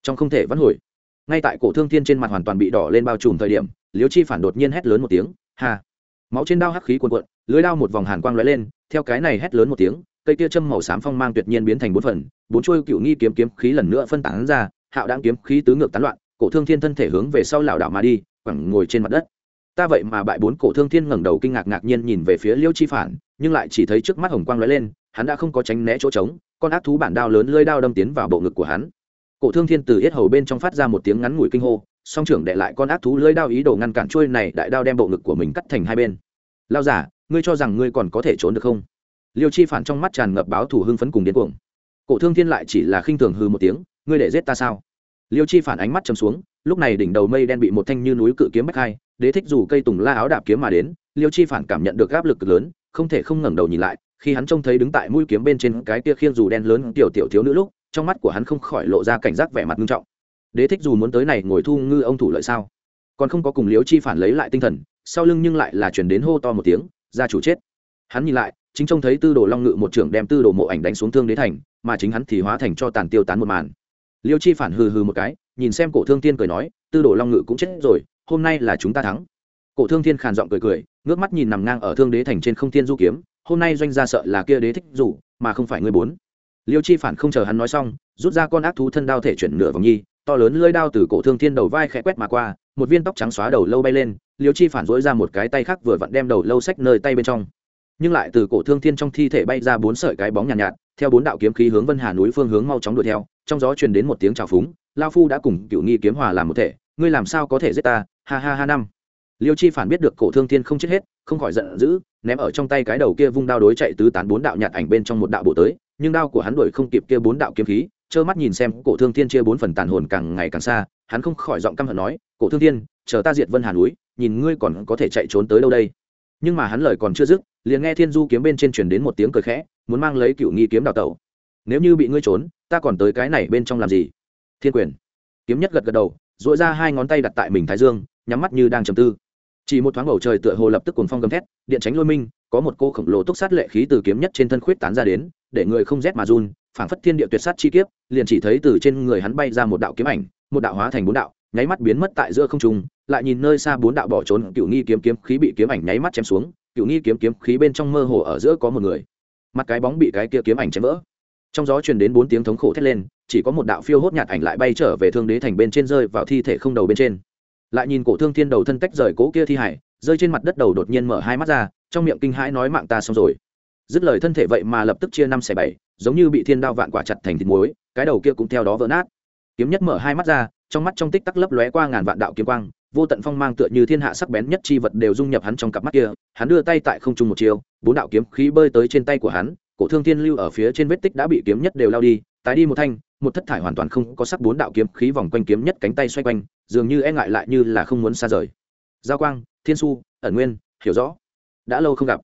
Trong không thể vãn hồi. Ngay tại cổ thương thiên trên mặt hoàn toàn bị đỏ lên bao trùm thời điểm, liêu chi phản đột nhiên hét lớn một tiếng hà máu trên đao hắc khí cuồn cuộn, lưới đao một vòng hàn quang lóe lên, theo cái này hét lớn một tiếng cây kia châm màu xám phong mang tuyệt nhiên biến thành bốn phần, bốn chuôi cựu nghi kiếm kiếm khí lần nữa phân tán ra, hạo đang kiếm khí tứ ngược tán loạn, cổ thương thiên thân thể hướng về sau lảo đảo mà đi, quẳng ngồi trên mặt đất. Ta vậy mà bại bốn cổ thương thiên ngẩng đầu kinh ngạc ngạc nhiên nhìn về phía liêu chi phản, nhưng lại chỉ thấy trước mắt hồng quang lóe lên, hắn đã không có tránh né chỗ trống, con ác thú bản đao lớn lưỡi đao đâm tiến vào bộ ngực của hắn. Cổ thương thiên từ yết hầu bên trong phát ra một tiếng ngắn ngủi kinh hô, song trưởng đệ lại con ác thú lưỡi đao ý đồ ngăn cản chuôi này đại đao đem bộ ngực của mình cắt thành hai bên. Lao giả ngươi cho rằng ngươi còn có thể trốn được không? Liêu chi phản trong mắt tràn ngập báo thủ hưng phấn cùng điên cuồng. Cổ thương thiên lại chỉ là khinh thường hư một tiếng, ngươi để giết ta sao? Liêu chi phản ánh mắt chầm xuống, lúc này đỉnh đầu mây đen bị một thanh như núi cự kiếm bách hai, đế thích dù cây tùng la áo đạp kiếm mà đến, liêu chi phản cảm nhận được áp lực lớn, không thể không ngẩng đầu nhìn lại, khi hắn trông thấy đứng tại mũi kiếm bên trên cái kia khiên dù đen lớn tiểu tiểu thiếu nữ lúc, trong mắt của hắn không khỏi lộ ra cảnh giác vẻ mặt nghiêm trọng. Đế thích dù muốn tới này ngồi thu ngư ông thủ lợi sao? Còn không có cùng Liêu chi phản lấy lại tinh thần, sau lưng nhưng lại là chuyển đến hô to một tiếng, gia chủ chết. Hắn nhìn lại chính trông thấy tư đồ long ngự một trưởng đem tư đồ mộ ảnh đánh xuống thương đế thành, mà chính hắn thì hóa thành cho tàn tiêu tán một màn. Liêu chi phản hừ hừ một cái, nhìn xem cổ thương tiên cười nói, tư đồ long ngự cũng chết rồi, hôm nay là chúng ta thắng. Cổ thương thiên khàn giọng cười cười, ngước mắt nhìn nằm ngang ở thương đế thành trên không thiên du kiếm, hôm nay doanh gia sợ là kia đế thích rủ, mà không phải người bốn. Liêu chi phản không chờ hắn nói xong, rút ra con ác thú thân đao thể chuyển nửa vòng nhi, to lớn lưỡi đao từ cổ thương thiên đầu vai khẽ quét mà qua, một viên tóc trắng xóa đầu lâu bay lên, liêu chi phản dỗi ra một cái tay khác vừa vặn đem đầu lâu sách nơi tay bên trong nhưng lại từ cổ thương thiên trong thi thể bay ra bốn sợi cái bóng nhàn nhạt, nhạt theo bốn đạo kiếm khí hướng vân hà núi phương hướng mau chóng đuổi theo trong gió truyền đến một tiếng trào phúng lao phu đã cùng cựu nghi kiếm hòa làm một thể ngươi làm sao có thể giết ta ha ha ha năm. Liêu chi phản biết được cổ thương thiên không chết hết không khỏi giận dữ ném ở trong tay cái đầu kia vung đao đối chạy tứ tán bốn đạo nhạt ảnh bên trong một đạo bộ tới nhưng đao của hắn đuổi không kịp kia bốn đạo kiếm khí trơ mắt nhìn xem cổ thương thiên chia bốn phần tàn hồn càng ngày càng xa hắn không khỏi giọng căm hận nói cổ thương thiên chờ ta diệt vân hà núi nhìn ngươi còn có thể chạy trốn tới đâu đây. Nhưng mà hắn lời còn chưa dứt liền nghe thiên du kiếm bên trên truyền đến một tiếng cười khẽ, muốn mang lấy cựu nghi kiếm đào tẩu. Nếu như bị ngươi trốn, ta còn tới cái này bên trong làm gì? Thiên quyền. Kiếm nhất gật gật đầu dội ra hai ngón tay đặt tại mình thái dương, nhắm mắt như đang trầm tư. Chỉ một thoáng bầu trời tựa hồ lập tức cuồng phong gầm thét, điện tránh lôi minh, có một cô khổng lồ túc sát lệ khí từ kiếm nhất trên thân khuyết tán ra đến, để người không rét mà run, phảng phất thiên địa tuyệt sát chi kiếp, liền chỉ thấy từ trên người hắn bay ra một đạo kiếm ảnh, một đạo hóa thành bốn đạo, nháy mắt biến mất tại giữa không trung, lại nhìn nơi xa bốn đạo bỏ trốn cựu nghi kiếm kiếm khí bị kiếm ảnh nháy mắt chém xuống cựu nghi kiếm kiếm khí bên trong mơ hồ ở giữa có một người. Mặt cái bóng bị cái kia kiếm ảnh chém vỡ. Trong gió truyền đến bốn tiếng thống khổ thét lên, chỉ có một đạo phiêu hốt nhạt ảnh lại bay trở về thương đế thành bên trên rơi vào thi thể không đầu bên trên. Lại nhìn cổ thương thiên đầu thân tách rời cố kia thi hải, rơi trên mặt đất đầu đột nhiên mở hai mắt ra, trong miệng kinh hãi nói mạng ta xong rồi. Dứt lời thân thể vậy mà lập tức chia năm xẻ bảy, giống như bị thiên đao vạn quả chặt thành thịt muối, cái đầu kia cũng theo đó vỡ nát. Kiếm nhất mở hai mắt ra, trong mắt trong tích tắc lấp lóe qua ngàn vạn đạo kiếm quang vô tận phong mang tựa như thiên hạ sắc bén nhất chi vật đều dung nhập hắn trong cặp mắt kia, hắn đưa tay tại không trung một chiều bốn đạo kiếm khí bơi tới trên tay của hắn, cổ thương thiên lưu ở phía trên vết tích đã bị kiếm nhất đều lao đi, tái đi một thanh, một thất thải hoàn toàn không có sắc bốn đạo kiếm khí vòng quanh kiếm nhất cánh tay xoay quanh, dường như e ngại lại như là không muốn xa rời. Giao quang, thiên su, ẩn nguyên, hiểu rõ. Đã lâu không gặp.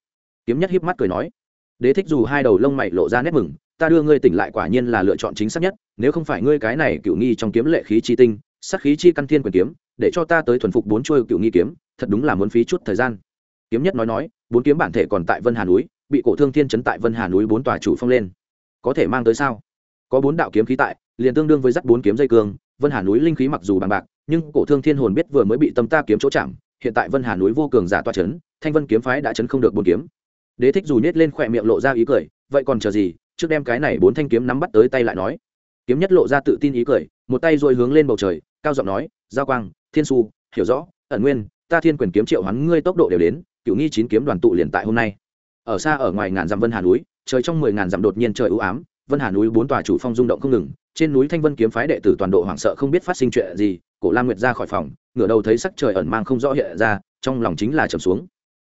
Kiếm nhất hiếp mắt cười nói. Đế thích dù hai đầu lông mày lộ ra nét mừng, ta đưa ngươi tỉnh lại quả nhiên là lựa chọn chính xác nhất, nếu không phải ngươi cái này cựu nghi trong kiếm lệ khí chi tinh sắc khí chi căn thiên quyền kiếm, để cho ta tới thuần phục bốn chuôi cựu nghi kiếm, thật đúng là muốn phí chút thời gian. Kiếm nhất nói nói, bốn kiếm bản thể còn tại vân hà núi, bị cổ thương thiên chấn tại vân hà núi bốn tòa chủ phong lên. Có thể mang tới sao? Có bốn đạo kiếm khí tại, liền tương đương với dắt bốn kiếm dây cương, vân hà núi linh khí mặc dù bằng bạc, nhưng cổ thương thiên hồn biết vừa mới bị tâm ta kiếm chỗ chạm, hiện tại vân hà núi vô cường giả toa chấn, thanh vân kiếm phái đã chấn không được bốn kiếm. Đế thích dù nhét lên khỏe miệng lộ ra ý cười, vậy còn chờ gì? Trước đem cái này bốn thanh kiếm nắm bắt tới tay lại nói kiếm nhất lộ ra tự tin ý cười, một tay rồi hướng lên bầu trời, cao giọng nói, giao quang, thiên su hiểu rõ, ẩn nguyên, ta thiên quyền kiếm triệu hoán ngươi tốc độ đều đến cựu nghi chín kiếm đoàn tụ liền tại hôm nay. Ở xa ở ngoài ngàn dặm vân hà núi, trời trong mười ngàn dặm đột nhiên trời ưu ám, vân hà núi bốn tòa chủ phong rung động không ngừng, trên núi thanh vân kiếm phái đệ tử toàn độ hoảng sợ không biết phát sinh chuyện gì, cổ lam nguyệt ra khỏi phòng, ngửa đầu thấy sắc trời ẩn mang không rõ hiện ra, trong lòng chính là trầm xuống.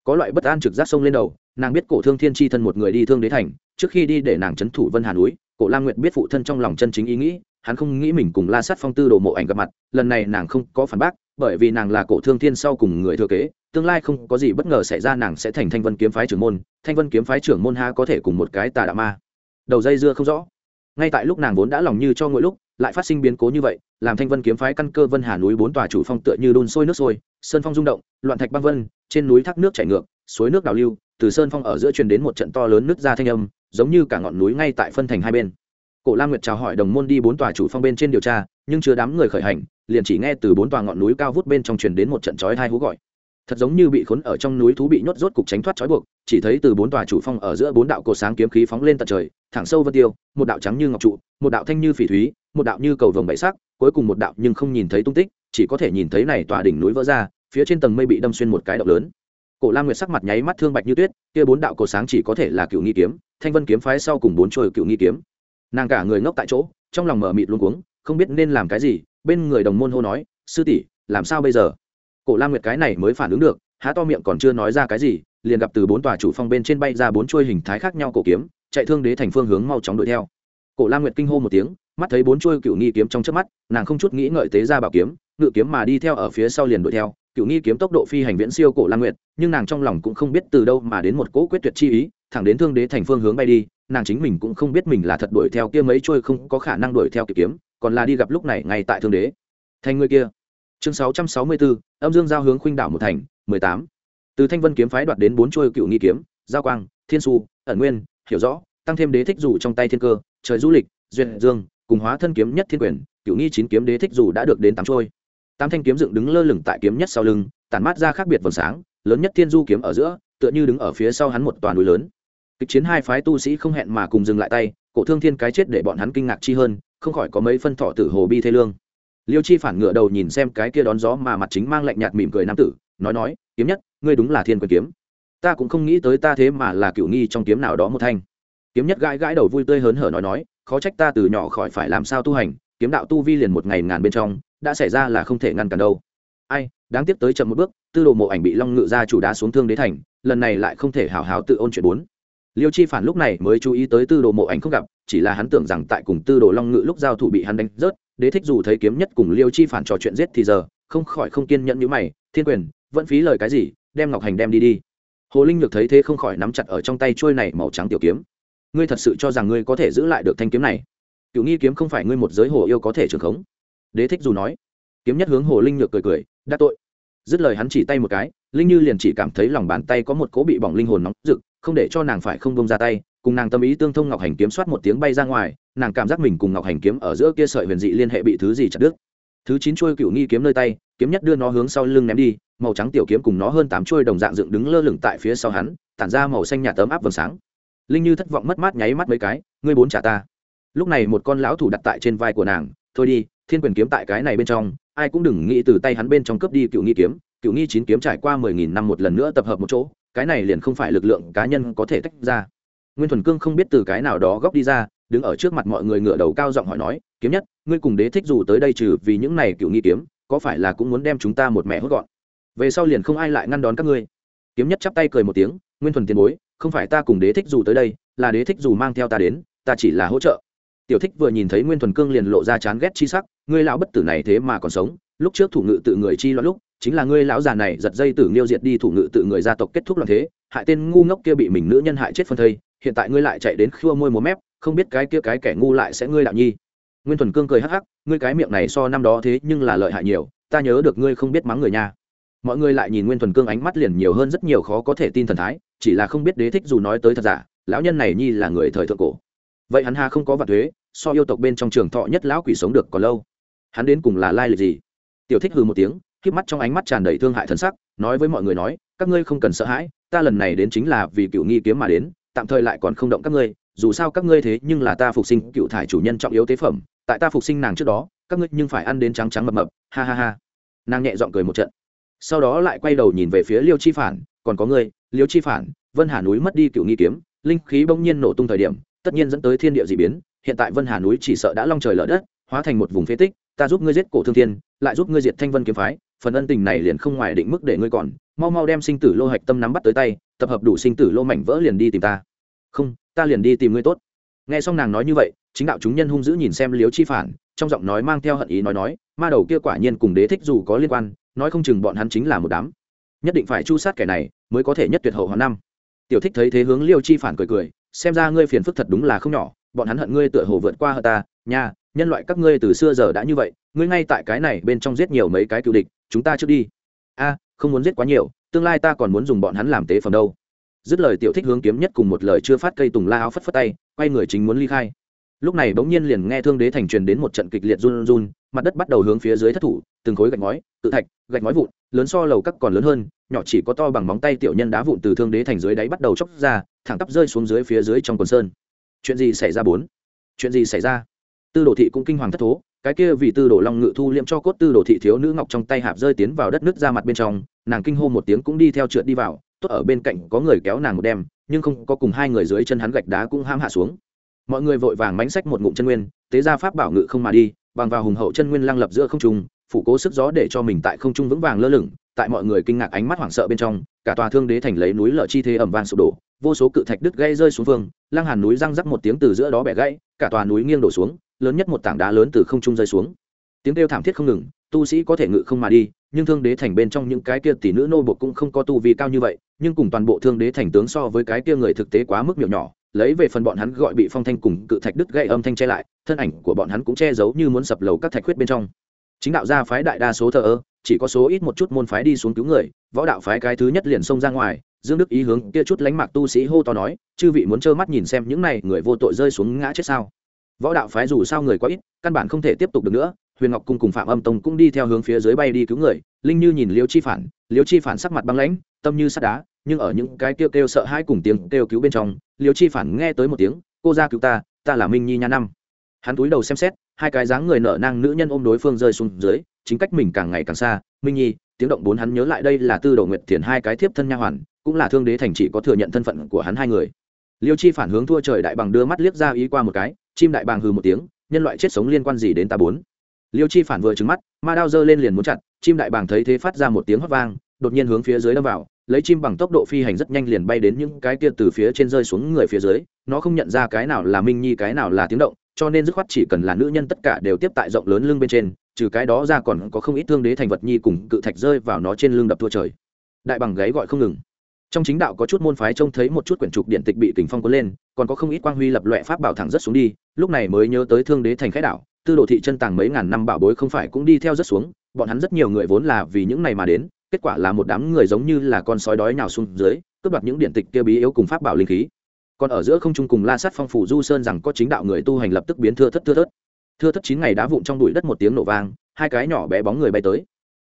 Có loại bất an trực giác sông lên đầu, nàng biết cổ thương thiên chi thân một người đi thương đế thành, trước khi đi để nàng trấn thủ vân hà núi cổ lam nguyệt biết phụ thân trong lòng chân chính ý nghĩ, hắn không nghĩ mình cùng la sát phong tư đồ mộ ảnh gặp mặt, lần này nàng không có phản bác, bởi vì nàng là cổ thương thiên sau cùng người thừa kế, tương lai không có gì bất ngờ xảy ra nàng sẽ thành thanh vân kiếm phái trưởng môn, thanh vân kiếm phái trưởng môn ha có thể cùng một cái tà đạo ma. Đầu dây dưa không rõ. Ngay tại lúc nàng vốn đã lòng như cho mỗi lúc, lại phát sinh biến cố như vậy, làm thanh vân kiếm phái căn cơ vân hà núi bốn tòa chủ phong tựa như đun sôi nước sôi, sơn phong rung động, loạn thạch băng vân, trên núi thác nước chảy ngược, suối nước đào lưu, từ sơn phong ở giữa truyền đến một trận to lớn nước ra thanh âm giống như cả ngọn núi ngay tại phân thành hai bên. Cổ lam nguyệt chào hỏi đồng môn đi bốn tòa chủ phong bên trên điều tra, nhưng chưa đám người khởi hành, liền chỉ nghe từ bốn tòa ngọn núi cao vút bên trong truyền đến một trận chói hai hú gọi. Thật giống như bị khốn ở trong núi thú bị nhốt rốt cục tránh thoát trói buộc, chỉ thấy từ bốn tòa chủ phong ở giữa bốn đạo cột sáng kiếm khí phóng lên tận trời, thẳng sâu vân tiêu, một đạo trắng như ngọc trụ, một đạo thanh như phỉ thúy, một đạo như cầu vồng bảy sắc, cuối cùng một đạo nhưng không nhìn thấy tung tích, chỉ có thể nhìn thấy này tòa đỉnh núi vỡ ra, phía trên tầng mây bị đâm xuyên một cái động lớn cổ lam nguyệt sắc mặt nháy mắt thương bạch như tuyết, kia bốn đạo cổ sáng chỉ có thể là cựu nghi kiếm, thanh vân kiếm phái sau cùng bốn trôi cựu nghi kiếm. Nàng cả người ngốc tại chỗ, trong lòng mở mịt luôn cuống, không biết nên làm cái gì, bên người đồng môn hô nói, sư tỷ, làm sao bây giờ? Cổ lam nguyệt cái này mới phản ứng được, há to miệng còn chưa nói ra cái gì, liền gặp từ bốn tòa chủ phong bên trên bay ra bốn chuôi hình thái khác nhau cổ kiếm, chạy thương đế thành phương hướng mau chóng đuổi theo. Cổ lam nguyệt kinh hô một tiếng, mắt thấy bốn chuôi cựu nghi kiếm trong trước mắt, nàng không chút nghĩ ngợi tế ra bảo kiếm, ngự kiếm mà đi theo ở phía sau liền đuổi theo cựu nghi kiếm tốc độ phi hành viễn siêu cổ lan nguyệt, nhưng nàng trong lòng cũng không biết từ đâu mà đến một cỗ quyết tuyệt chi ý, thẳng đến thương đế thành phương hướng bay đi, nàng chính mình cũng không biết mình là thật đuổi theo kia mấy trôi không có khả năng đuổi theo kịp kiếm, còn là đi gặp lúc này ngay tại thương đế. Thành người kia. Chương sáu trăm sáu mươi bốn âm dương giao hướng khuynh đảo một thành, mười tám. Từ thanh vân kiếm phái đoạt đến bốn trôi cựu nghi kiếm, giao quang, thiên su ẩn nguyên, hiểu rõ, tăng thêm đế thích dù trong tay thiên cơ, trời du lịch, duyệt dương, cùng hóa thân kiếm nhất thiên quyền cựu nghi chín kiếm đế thích dù đã được đến tám trôi tám thanh kiếm dựng đứng lơ lửng tại kiếm nhất sau lưng, tản mát ra khác biệt vầng sáng, lớn nhất thiên du kiếm ở giữa, tựa như đứng ở phía sau hắn một toàn núi lớn. Kịch chiến hai phái tu sĩ không hẹn mà cùng dừng lại tay, cổ thương thiên cái chết để bọn hắn kinh ngạc chi hơn, không khỏi có mấy phân thọ tử hồ bi thê lương. Liêu chi phản ngựa đầu nhìn xem cái kia đón gió mà mặt chính mang lạnh nhạt mỉm cười nam tử, nói nói, kiếm nhất, ngươi đúng là thiên quyền kiếm. Ta cũng không nghĩ tới ta thế mà là cựu nghi trong kiếm nào đó một thanh. Kiếm nhất gãi gãi đầu vui tươi hớn hở nói nói, khó trách ta từ nhỏ khỏi phải làm sao tu hành, kiếm đạo tu vi liền một ngày ngàn bên trong đã xảy ra là không thể ngăn cản đâu. Ai, đáng tiếc tới chậm một bước, tư đồ mộ ảnh bị long ngự ra chủ đá xuống thương đế thành, lần này lại không thể hào hào tự ôn chuyện bốn. Liêu chi phản lúc này mới chú ý tới tư đồ mộ ảnh không gặp, chỉ là hắn tưởng rằng tại cùng tư đồ long ngự lúc giao thủ bị hắn đánh rớt, đế thích dù thấy kiếm nhất cùng liêu chi phản trò chuyện giết thì giờ, không khỏi không kiên nhẫn như mày, thiên quyền, vẫn phí lời cái gì, đem ngọc hành đem đi đi. Hồ linh nhược thấy thế không khỏi nắm chặt ở trong tay trôi này màu trắng tiểu kiếm. Ngươi thật sự cho rằng ngươi có thể giữ lại được thanh kiếm này? Cựu nghi kiếm không phải ngươi một giới hồ yêu có thể trường khống? Đế thích dù nói. Kiếm nhất hướng hồ linh nhược cười cười đắc tội. Dứt lời hắn chỉ tay một cái, linh như liền chỉ cảm thấy lòng bàn tay có một cố bị bỏng linh hồn nóng rực, không để cho nàng phải không bông ra tay, cùng nàng tâm ý tương thông ngọc hành kiếm soát một tiếng bay ra ngoài, nàng cảm giác mình cùng ngọc hành kiếm ở giữa kia sợi huyền dị liên hệ bị thứ gì chặt đứt. Thứ chín chuôi cựu nghi kiếm nơi tay, kiếm nhất đưa nó hướng sau lưng ném đi, màu trắng tiểu kiếm cùng nó hơn tám chuôi đồng dạng dựng đứng lơ lửng tại phía sau hắn, tản ra màu xanh nhà tấm áp vầng sáng. Linh như thất vọng mất mát nháy mắt mấy cái, ngươi bốn trả ta. Lúc này một con lão thủ đặt tại trên vai của nàng, thôi đi thiên quyền kiếm tại cái này bên trong, ai cũng đừng nghĩ từ tay hắn bên trong cướp đi cựu nghi kiếm, cựu nghi chín kiếm trải qua mười nghìn năm một lần nữa tập hợp một chỗ, cái này liền không phải lực lượng cá nhân có thể tách ra. Nguyên thuần cương không biết từ cái nào đó góc đi ra, đứng ở trước mặt mọi người ngựa đầu cao giọng hỏi nói, kiếm nhất, ngươi cùng đế thích dù tới đây trừ vì những này cựu nghi kiếm, có phải là cũng muốn đem chúng ta một mẹ hốt gọn? Về sau liền không ai lại ngăn đón các ngươi. Kiếm nhất chắp tay cười một tiếng, nguyên thuần tiền bối, không phải ta cùng đế thích dù tới đây, là đế thích dù mang theo ta đến, ta chỉ là hỗ trợ. Tiểu thích vừa nhìn thấy nguyên thuần cương liền lộ ra chán ghét chi sắc ngươi lão bất tử này thế mà còn sống, lúc trước thủ ngự tự người chi loạn lúc, chính là ngươi lão già này giật dây tử nghiêu diệt đi thủ ngự tự người gia tộc kết thúc loạn thế, hại tên ngu ngốc kia bị mình nữ nhân hại chết phân thây, hiện tại ngươi lại chạy đến khua môi múa mép, không biết cái kia cái kẻ ngu lại sẽ ngươi đạo nhi. Nguyên thuần cương cười hắc hắc, ngươi cái miệng này so năm đó thế nhưng là lợi hại nhiều, ta nhớ được ngươi không biết mắng người nha. Mọi người lại nhìn nguyên thuần cương ánh mắt liền nhiều hơn rất nhiều khó có thể tin thần thái, chỉ là không biết đế thích dù nói tới thật giả, lão nhân này nhi là người thời thượng cổ. Vậy hắn ha không có vạn thuế, so yêu tộc bên trong trường thọ nhất lão quỷ sống được còn lâu hắn đến cùng là lai lịch gì? Tiểu thích hừ một tiếng khiếp mắt trong ánh mắt tràn đầy thương hại thân sắc, nói với mọi người nói, các ngươi không cần sợ hãi, ta lần này đến chính là vì cựu nghi kiếm mà đến, tạm thời lại còn không động các ngươi, dù sao các ngươi thế nhưng là ta phục sinh cựu thải chủ nhân trọng yếu tế phẩm, tại ta phục sinh nàng trước đó, các ngươi nhưng phải ăn đến trắng trắng mập mập. Ha ha ha. Nàng nhẹ giọng cười một trận. Sau đó lại quay đầu nhìn về phía liêu chi phản, còn có ngươi, liêu chi phản, vân hà núi mất đi cựu nghi kiếm, linh khí bỗng nhiên nổ tung thời điểm, tất nhiên dẫn tới thiên địa d ị biến, hiện tại vân hà núi chỉ sợ đã long trời lở đất, hóa thành một vùng phế tích ta giúp ngươi giết cổ thương thiên, lại giúp ngươi diệt thanh vân kiếm phái, phần ân tình này liền không ngoài định mức để ngươi còn, mau mau đem sinh tử lô hạch tâm nắm bắt tới tay, tập hợp đủ sinh tử lô mảnh vỡ liền đi tìm ta. Không, ta liền đi tìm ngươi tốt. Nghe xong nàng nói như vậy, chính đạo chúng nhân hung dữ nhìn xem liếu chi phản, trong giọng nói mang theo hận ý nói nói, ma đầu kia quả nhiên cùng đế thích dù có liên quan, nói không chừng bọn hắn chính là một đám. Nhất định phải chu sát kẻ này, mới có thể nhất tuyệt hậu hóa năm. Tiểu thích thấy thế hướng liêu chi phản cười cười, xem ra ngươi phiền phức thật đúng là không nhỏ, bọn hắn hận ngươi tựa hồ vượt qua hận ta, nha nhân loại các ngươi từ xưa giờ đã như vậy, ngươi ngay tại cái này bên trong giết nhiều mấy cái cựu địch, chúng ta trước đi. A, không muốn giết quá nhiều, tương lai ta còn muốn dùng bọn hắn làm tế phẩm đâu. Dứt lời tiểu thích hướng kiếm nhất cùng một lời chưa phát cây tùng la áo phất phất tay, quay người chính muốn ly khai. Lúc này bỗng nhiên liền nghe thương đế thành truyền đến một trận kịch liệt run run, mặt đất bắt đầu hướng phía dưới thất thủ, từng khối gạch ngói tự thạch, gạch ngói vụn, lớn so lầu các còn lớn hơn, nhỏ chỉ có to bằng móng tay tiểu nhân đá vụn từ thương đế thành dưới đáy bắt đầu chóc ra, thẳng tắp rơi xuống dưới phía dưới trong quần sơn. Chuyện gì xảy ra bốn? Chuyện gì xảy ra? Tư đồ thị cũng kinh hoàng thất thố, cái kia vì tư đồ long ngự thu liệm cho cốt tư đồ thị thiếu nữ ngọc trong tay hạp rơi tiến vào đất nước ra mặt bên trong, nàng kinh hô một tiếng cũng đi theo trượt đi vào, tốt ở bên cạnh có người kéo nàng một đem nhưng không có cùng hai người dưới chân hắn gạch đá cũng ham hạ xuống. Mọi người vội vàng mánh sách một ngụm chân nguyên, tế ra pháp bảo ngự không mà đi, bằng vào hùng hậu chân nguyên lăng lập giữa không trung, phủ cố sức gió để cho mình tại không trung vững vàng lơ lửng, tại mọi người kinh ngạc ánh mắt hoảng sợ bên trong, cả tòa thương đế thành lấy núi lở chi thế ẩm vàng sụp đổ, vô số cự thạch đứt gây rơi xuống phương lăng hàn núi răng rắc một tiếng từ giữa đó bẻ gãy cả tòa núi nghiêng đổ xuống, lớn nhất một tảng đá lớn từ không trung rơi xuống. Tiếng kêu thảm thiết không ngừng, tu sĩ có thể ngự không mà đi, nhưng thương đế thành bên trong những cái kia tỷ nữ nô bộc cũng không có tu vi cao như vậy, nhưng cùng toàn bộ thương đế thành tướng so với cái kia người thực tế quá mức miểu nhỏ, lấy về phần bọn hắn gọi bị phong thanh cùng cự thạch đứt gãy âm thanh che lại, thân ảnh của bọn hắn cũng che giấu như muốn sập lầu các thạch khuyết bên trong. Chính đạo gia phái đại đa số thờ ơ, chỉ có số ít một chút môn phái đi xuống cứu người, võ đạo phái cái thứ nhất liền xông ra ngoài dương đức ý hướng kia chút lánh mạc tu sĩ hô to nói, chư vị muốn trơ mắt nhìn xem những này người vô tội rơi xuống ngã chết sao? Võ đạo phái dù sao người quá ít, căn bản không thể tiếp tục được nữa, huyền ngọc cung cùng phạm âm tông cũng đi theo hướng phía dưới bay đi cứu người, linh như nhìn liêu chi phản liêu chi phản sắc mặt băng lãnh, tâm như sắt đá, nhưng ở những cái kêu kêu sợ hãi cùng tiếng kêu cứu bên trong liêu chi phản nghe tới một tiếng, cô ra cứu ta ta là minh nhi nha năm. Hắn túi đầu xem xét, hai cái dáng người nở nang nữ nhân ôm đối phương rơi xuống dưới, chính cách mình càng ngày càng xa. Minh nhi, tiếng động bốn hắn nhớ lại đây là tư đồ nguyệt thiền hai cái thiếp thân nha hoàn cũng là thương đế thành chỉ có thừa nhận thân phận của hắn hai người. Liêu chi phản hướng thua trời đại bằng đưa mắt liếc ra ý qua một cái, chim đại bàng hừ một tiếng, nhân loại chết sống liên quan gì đến ta bốn? Liêu chi phản vừa trứng mắt, ma đao giơ lên liền muốn chặt, chim đại bàng thấy thế phát ra một tiếng hót vang, đột nhiên hướng phía dưới đâm vào, lấy chim bằng tốc độ phi hành rất nhanh liền bay đến những cái kia từ phía trên rơi xuống người phía dưới, nó không nhận ra cái nào là minh nhi, cái nào là tiếng động, cho nên dứt khoát chỉ cần là nữ nhân tất cả đều tiếp tại rộng lớn lưng bên trên, trừ cái đó ra còn có không ít thương đế thành vật nhi cùng cự thạch rơi vào nó trên lưng đập thua trời. Đại bằng gáy gọi không ngừng trong chính đạo có chút môn phái trông thấy một chút quyển trục điện tịch bị kình phong cuốn lên còn có không ít quang huy lập loẹ pháp bảo thẳng rất xuống đi lúc này mới nhớ tới thương đế thành khái đảo tư đồ thị chân tàng mấy ngàn năm bảo bối không phải cũng đi theo rất xuống bọn hắn rất nhiều người vốn là vì những này mà đến kết quả là một đám người giống như là con sói đói nào xuống dưới cướp đoạt những điện tịch kia bí yếu cùng pháp bảo linh khí. Còn ở giữa không trung cùng la sát phong phủ du sơn rằng có chính đạo người tu hành lập tức biến thưa thất thưa thất, thưa thất chín ngày đá vụn trong bụi đất một tiếng nổ vang hai cái nhỏ bé bóng người bay tới.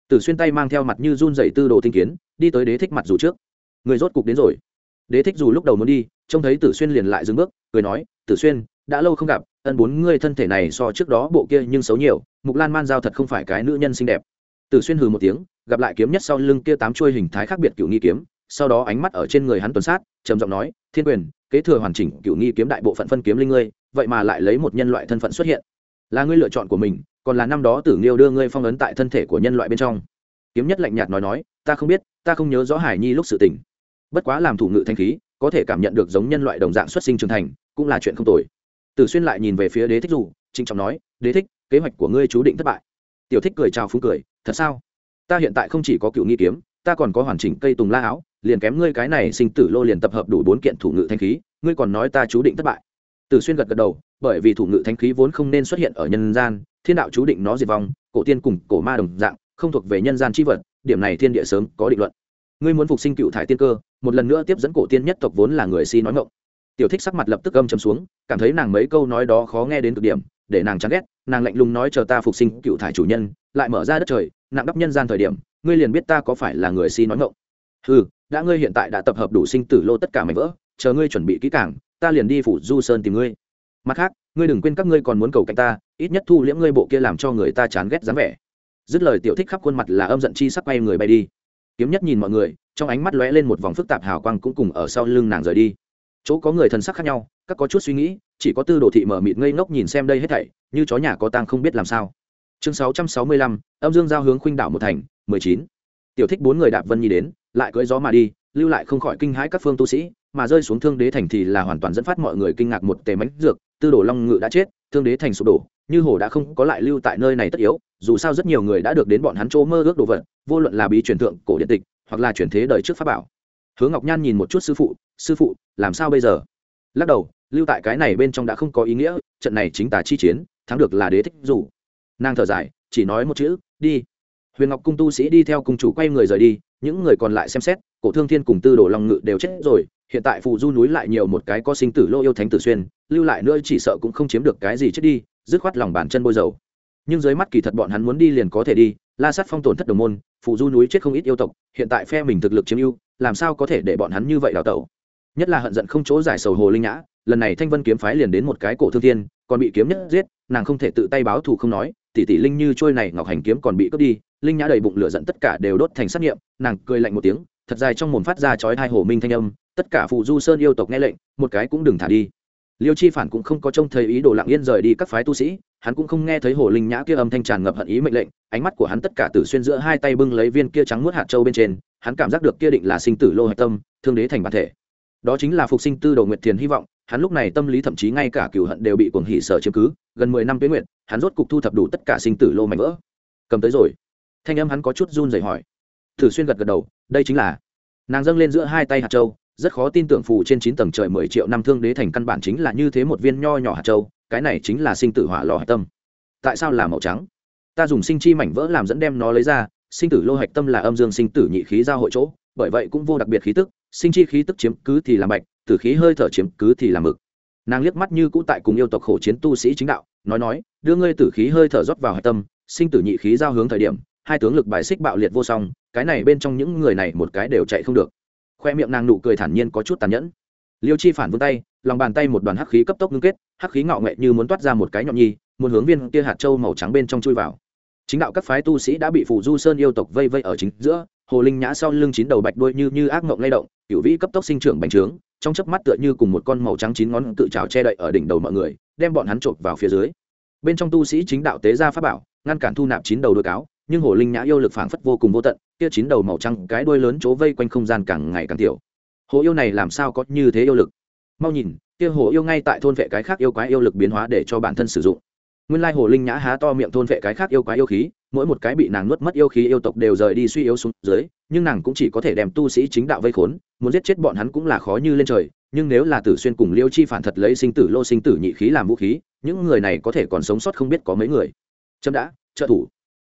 Tử xuyên tay mang theo mặt như run dày tư đồ tinh kiến đi tới đế thích mặt dù trước người rốt cục đến rồi. Đế thích dù lúc đầu muốn đi, trông thấy tử xuyên liền lại dừng bước, cười nói, tử xuyên, đã lâu không gặp, ân bốn ngươi thân thể này so trước đó bộ kia nhưng xấu nhiều, mục lan man giao thật không phải cái nữ nhân xinh đẹp. Tử xuyên hừ một tiếng, gặp lại kiếm nhất sau lưng kia tám chuôi hình thái khác biệt cựu nghi kiếm, sau đó ánh mắt ở trên người hắn tuần sát, trầm giọng nói, thiên quyền, kế thừa hoàn chỉnh cựu nghi kiếm đại bộ phận phân kiếm linh ngươi, vậy mà lại lấy một nhân loại thân phận xuất hiện. Là ngươi lựa chọn của mình, còn là năm đó tử nghiêu đưa ngươi phong ấn tại thân thể của nhân loại bên trong. Kiếm nhất lạnh nhạt nói nói, ta không biết, ta không nhớ rõ hải nhi lúc sự tình bất quá làm thủ ngự thanh khí, có thể cảm nhận được giống nhân loại đồng dạng xuất sinh trưởng thành, cũng là chuyện không tồi. Tử xuyên lại nhìn về phía đế thích dù trinh trọng nói, đế thích, kế hoạch của ngươi chú định thất bại. Tiểu thích cười chào phúng cười, thật sao? Ta hiện tại không chỉ có cựu nghi kiếm, ta còn có hoàn chỉnh cây tùng la áo, liền kém ngươi cái này sinh tử lô liền tập hợp đủ bốn kiện thủ ngự thanh khí, ngươi còn nói ta chú định thất bại. Tử xuyên gật gật đầu, bởi vì thủ ngự thanh khí vốn không nên xuất hiện ở nhân gian, thiên đạo chú định nó diệt vong, cổ tiên cùng cổ ma đồng dạng, không thuộc về nhân gian c h i vật, điểm này thiên địa sớm có định luận ngươi muốn phục sinh cựu thải tiên cơ, một lần nữa tiếp dẫn cổ tiên nhất tộc vốn là người si nói ngộng tiểu thích sắc mặt lập tức âm chầm xuống, cảm thấy nàng mấy câu nói đó khó nghe đến cực điểm, để nàng chán ghét, nàng lạnh lùng nói chờ ta phục sinh cựu thải chủ nhân, lại mở ra đất trời, nặng đắp nhân gian thời điểm, ngươi liền biết ta có phải là người si nói ngộng ừ đã ngươi hiện tại đã tập hợp đủ sinh tử lô tất cả mảnh vỡ, chờ ngươi chuẩn bị kỹ cảng ta liền đi phủ du sơn tìm ngươi. Mặt khác, ngươi đừng quên các ngươi còn muốn cầu cạnh ta, ít nhất thu liễm ngươi bộ kia làm cho người ta chán ghét dáng vẻ. Dứt lời tiểu thích khắp khuôn mặt là âm giận chi sắc bay người bay đi kiếm nhất nhìn mọi người, trong ánh mắt lóe lên một vòng phức tạp hào quang cũng cùng ở sau lưng nàng rời đi. Chỗ có người thần sắc khác nhau, các có chút suy nghĩ, chỉ có tư đồ thị mở mịt ngây ngốc nhìn xem đây hết thảy, như chó nhà có tang không biết làm sao. Chương sáu trăm sáu mươi lăm, âm dương giao hướng khuynh đảo một thành, mười chín. Tiểu thích bốn người đạp vân nhi đến, lại cưỡi gió mà đi, lưu lại không khỏi kinh hãi các phương tu sĩ, mà rơi xuống thương đế thành thì là hoàn toàn dẫn phát mọi người kinh ngạc một tề mánh dược, tư đồ long ngự đã chết, thương đế thành sụp đổ như hồ đã không có lại lưu tại nơi này tất yếu, dù sao rất nhiều người đã được đến bọn hắn chỗ mơ ước đồ vật, vô luận là bí truyền thượng, cổ điện tịch, hoặc là truyền thế đời trước pháp bảo. Hướng ngọc nhan nhìn một chút sư phụ sư phụ, làm sao bây giờ? Lắc đầu, lưu tại cái này bên trong đã không có ý nghĩa, trận này chính tà chi chiến, thắng được là đế thích dù. Nàng thở dài, chỉ nói một chữ, đi. Huyền ngọc cung tu sĩ đi theo cung chủ quay người rời đi, những người còn lại xem xét, cổ thương thiên cùng tư đồ long ngự đều chết rồi, hiện tại phù du núi lại nhiều một cái có sinh tử lô yêu thánh tử xuyên, lưu lại nữa chỉ sợ cũng không chiếm được cái gì chết đi dứt khoát lòng bàn chân bôi dầu. Nhưng dưới mắt kỳ thật bọn hắn muốn đi liền có thể đi, la sát phong tổn thất đồng môn phụ du núi chết không ít yêu tộc, hiện tại phe mình thực lực chiếm ưu, làm sao có thể để bọn hắn như vậy đào tẩu? Nhất là hận giận không chỗ giải sầu hồ linh nhã, lần này thanh vân kiếm phái liền đến một cái cổ thương thiên, còn bị kiếm nhất giết, nàng không thể tự tay báo thù không nói, tỷ tỷ linh như trôi này ngọc hành kiếm còn bị cướp đi, linh nhã đầy bụng lửa giận tất cả đều đốt thành sát nghiệm, nàng cười lạnh một tiếng, thật dài trong mồm phát ra chói hai hồ minh thanh âm, tất cả phụ du sơn yêu tộc nghe lệnh, một cái cũng đừng thả đi liêu chi phản cũng không có trông thấy ý đồ lặng yên rời đi các phái tu sĩ, hắn cũng không nghe thấy hồ linh nhã kia âm thanh tràn ngập hận ý mệnh lệnh, ánh mắt của hắn tất cả từ xuyên giữa hai tay bưng lấy viên kia trắng muốt hạt châu bên trên, hắn cảm giác được kia định là sinh tử lô hạch tâm, thương đế thành bản thể. Đó chính là phục sinh tư đồ nguyệt thiền hy vọng, hắn lúc này tâm lý thậm chí ngay cả cửu hận đều bị cuồng hỉ sở chiếm cứ, gần mười năm tuyến nguyện hắn rốt cục thu thập đủ tất cả sinh tử lô mảnh vỡ. Cầm tới rồi. Thanh âm hắn có chút run rẩy hỏi. Thử xuyên gật gật đầu, đây chính là. Nàng dâng lên giữa hai tay hạt châu rất khó tin tưởng phù trên chín tầng trời mười triệu năm thương đế thành căn bản chính là như thế một viên nho nhỏ hạt châu, cái này chính là sinh tử hỏa lò hạch tâm. Tại sao là màu trắng? Ta dùng sinh chi mảnh vỡ làm dẫn đem nó lấy ra, sinh tử lô hạch tâm là âm dương sinh tử nhị khí giao hội chỗ, bởi vậy cũng vô đặc biệt khí tức, sinh chi khí tức chiếm cứ thì làm bạch tử khí hơi thở chiếm cứ thì làm mực. Nàng liếc mắt như cũ tại cùng yêu tộc khổ chiến tu sĩ chính đạo, nói nói, đưa ngươi tử khí hơi thở rót vào hạch tâm, sinh tử nhị khí giao hướng thời điểm, hai tướng lực bài xích bạo liệt vô song, cái này bên trong những người này một cái đều chạy không được khoe miệng nàng nụ cười thản nhiên có chút tàn nhẫn. Liêu chi phản vươn tay, lòng bàn tay một đoàn hắc khí cấp tốc ngưng kết, hắc khí ngạo nghệ như muốn toát ra một cái nhọn nhi, một hướng viên kia hạt châu màu trắng bên trong chui vào. Chính đạo các phái tu sĩ đã bị phủ du sơn yêu tộc vây vây ở chính giữa, hồ linh nhã sau lưng chín đầu bạch đuôi như như ác mộng lay động cựu vĩ cấp tốc sinh trưởng bành trướng, trong chớp mắt tựa như cùng một con màu trắng chín ngón tự trào che đậy ở đỉnh đầu mọi người, đem bọn hắn trộm vào phía dưới. Bên trong tu sĩ chính đạo tế ra pháp bảo, ngăn cản thu nạp chín đầu đôi cáo, nhưng hồ linh nhã yêu lực phảng phất vô cùng vô tận kia chín đầu màu trắng, cái đuôi lớn chỗ vây quanh không gian càng ngày càng tiểu. Hồ yêu này làm sao có như thế yêu lực? Mau nhìn, kia hồ yêu ngay tại thôn vệ cái khác yêu quái yêu lực biến hóa để cho bản thân sử dụng. Nguyên lai hồ linh nhã há to miệng thôn vệ cái khác yêu quái yêu khí, mỗi một cái bị nàng nuốt mất yêu khí yêu tộc đều rời đi suy yếu xuống dưới, nhưng nàng cũng chỉ có thể đem tu sĩ chính đạo vây khốn, muốn giết chết bọn hắn cũng là khó như lên trời, nhưng nếu là tử xuyên cùng liêu chi phản thật lấy sinh tử lô sinh tử nhị khí làm vũ khí, những người này có thể còn sống sót không biết có mấy người. Chấm đã, trợ thủ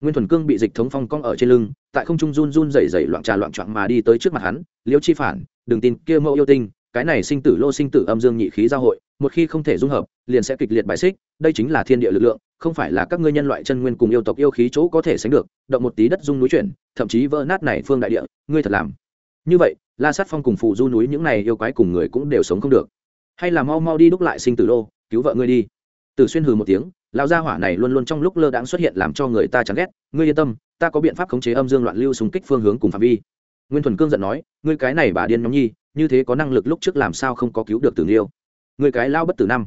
nguyên thuần cương bị dịch thống phong cong ở trên lưng, tại không trung run run rẩy rẩy loạn trà loạn trọn mà đi tới trước mặt hắn liêu chi phản, đừng tin, kia mẫu yêu tinh, cái này sinh tử lô sinh tử âm dương nhị khí giao hội, một khi không thể dung hợp, liền sẽ kịch liệt bài xích, đây chính là thiên địa lực lượng, không phải là các ngươi nhân loại chân nguyên cùng yêu tộc yêu khí chỗ có thể sánh được, động một tí đất dung núi chuyển, thậm chí vỡ nát này phương đại địa, ngươi thật làm. Như vậy, la sát phong cùng phù du núi những này yêu quái cùng người cũng đều sống không được. Hay là mau mau đi đúc lại sinh tử lô, cứu vợ ngươi đi. Tử xuyên hừ một tiếng lão gia hỏa này luôn luôn trong lúc lơ đãng xuất hiện làm cho người ta chán ghét. Ngươi yên tâm, ta có biện pháp khống chế âm dương loạn lưu xung kích phương hướng cùng phạm vi. Nguyên thuần cương giận nói, ngươi cái này bà điên nhóm nhi, như thế có năng lực lúc trước làm sao không có cứu được tử liêu ngươi cái lao bất tử năm.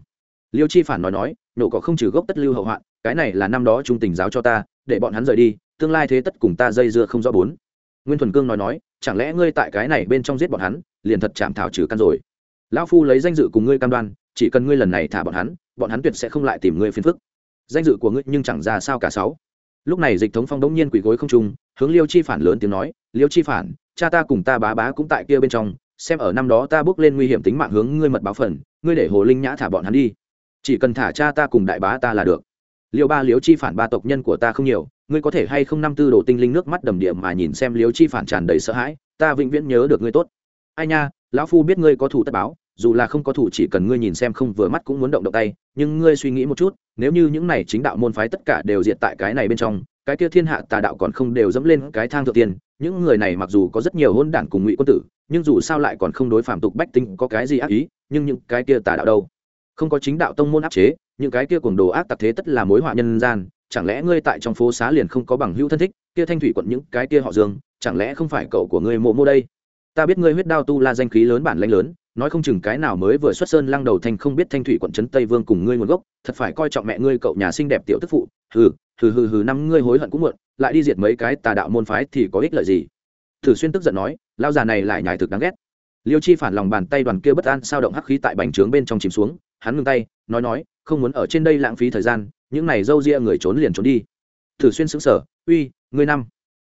Liêu chi phản nói nói, nổ cỏ không trừ gốc tất lưu hậu hoạn, cái này là năm đó trung tình giáo cho ta, để bọn hắn rời đi, tương lai thế tất cùng ta dây dưa không rõ bốn. Nguyên thuần cương nói nói, chẳng lẽ ngươi tại cái này bên trong giết bọn hắn, liền thật chạm thảo trừ căn rồi? Lão phu lấy danh dự cùng ngươi cam đoan, chỉ cần ngươi lần này thả bọn hắn bọn hắn tuyệt sẽ không lại tìm ngươi phiền phức danh dự của ngươi nhưng chẳng ra sao cả sáu. Lúc này dịch thống phong đống nhiên quỳ gối không trung, hướng liêu chi phản lớn tiếng nói, liêu chi phản, cha ta cùng ta bá bá cũng tại kia bên trong, xem ở năm đó ta bước lên nguy hiểm tính mạng hướng ngươi mật báo phần, ngươi để hồ linh nhã thả bọn hắn đi. Chỉ cần thả cha ta cùng đại bá ta là được. Liêu ba, liêu chi phản ba tộc nhân của ta không nhiều, ngươi có thể hay không năm tư đồ tinh linh nước mắt đầm địa mà nhìn xem liêu chi phản tràn đầy sợ hãi, ta vĩnh viễn nhớ được ngươi tốt. Ai nha, lão phu biết ngươi có thủ tất báo dù là không có thủ chỉ cần ngươi nhìn xem không vừa mắt cũng muốn động động tay, nhưng ngươi suy nghĩ một chút, nếu như những này chính đạo môn phái tất cả đều diệt tại cái này bên trong, cái kia thiên hạ tà đạo còn không đều dẫm lên cái thang thượng tiên, những người này mặc dù có rất nhiều hôn đản cùng ngụy quân tử, nhưng dù sao lại còn không đối phạm tục bách tinh có cái gì ác ý, nhưng những cái kia tà đạo đâu? Không có chính đạo tông môn áp chế, những cái kia cuồng đồ ác tặc thế tất là mối họa nhân gian, chẳng lẽ ngươi tại trong phố xá liền không có bằng hữu thân thích, kia thanh thủy quận những cái kia họ dương, chẳng lẽ không phải cậu của ngươi mộ mô đây? Ta biết ngươi huyết đao tu la danh khí lớn bản lãnh lớn nói không chừng cái nào mới vừa xuất sơn lăng đầu thanh không biết thanh thủy quận trấn tây vương cùng ngươi nguồn gốc, thật phải coi trọng mẹ ngươi cậu nhà xinh đẹp tiểu tức phụ. Hừ hừ hừ hừ, năm ngươi hối hận cũng muộn, lại đi diệt mấy cái tà đạo môn phái thì có ích lợi gì? Thử xuyên tức giận nói, lao già này lại nhài thực đáng ghét. Liêu chi phản lòng bàn tay đoàn kia bất an sao động hắc khí tại bành trướng bên trong chìm xuống, hắn ngừng tay, nói nói, không muốn ở trên đây lãng phí thời gian, những này dâu ria người trốn liền trốn đi. Thử xuyên xứng sở uy, ngươi năm.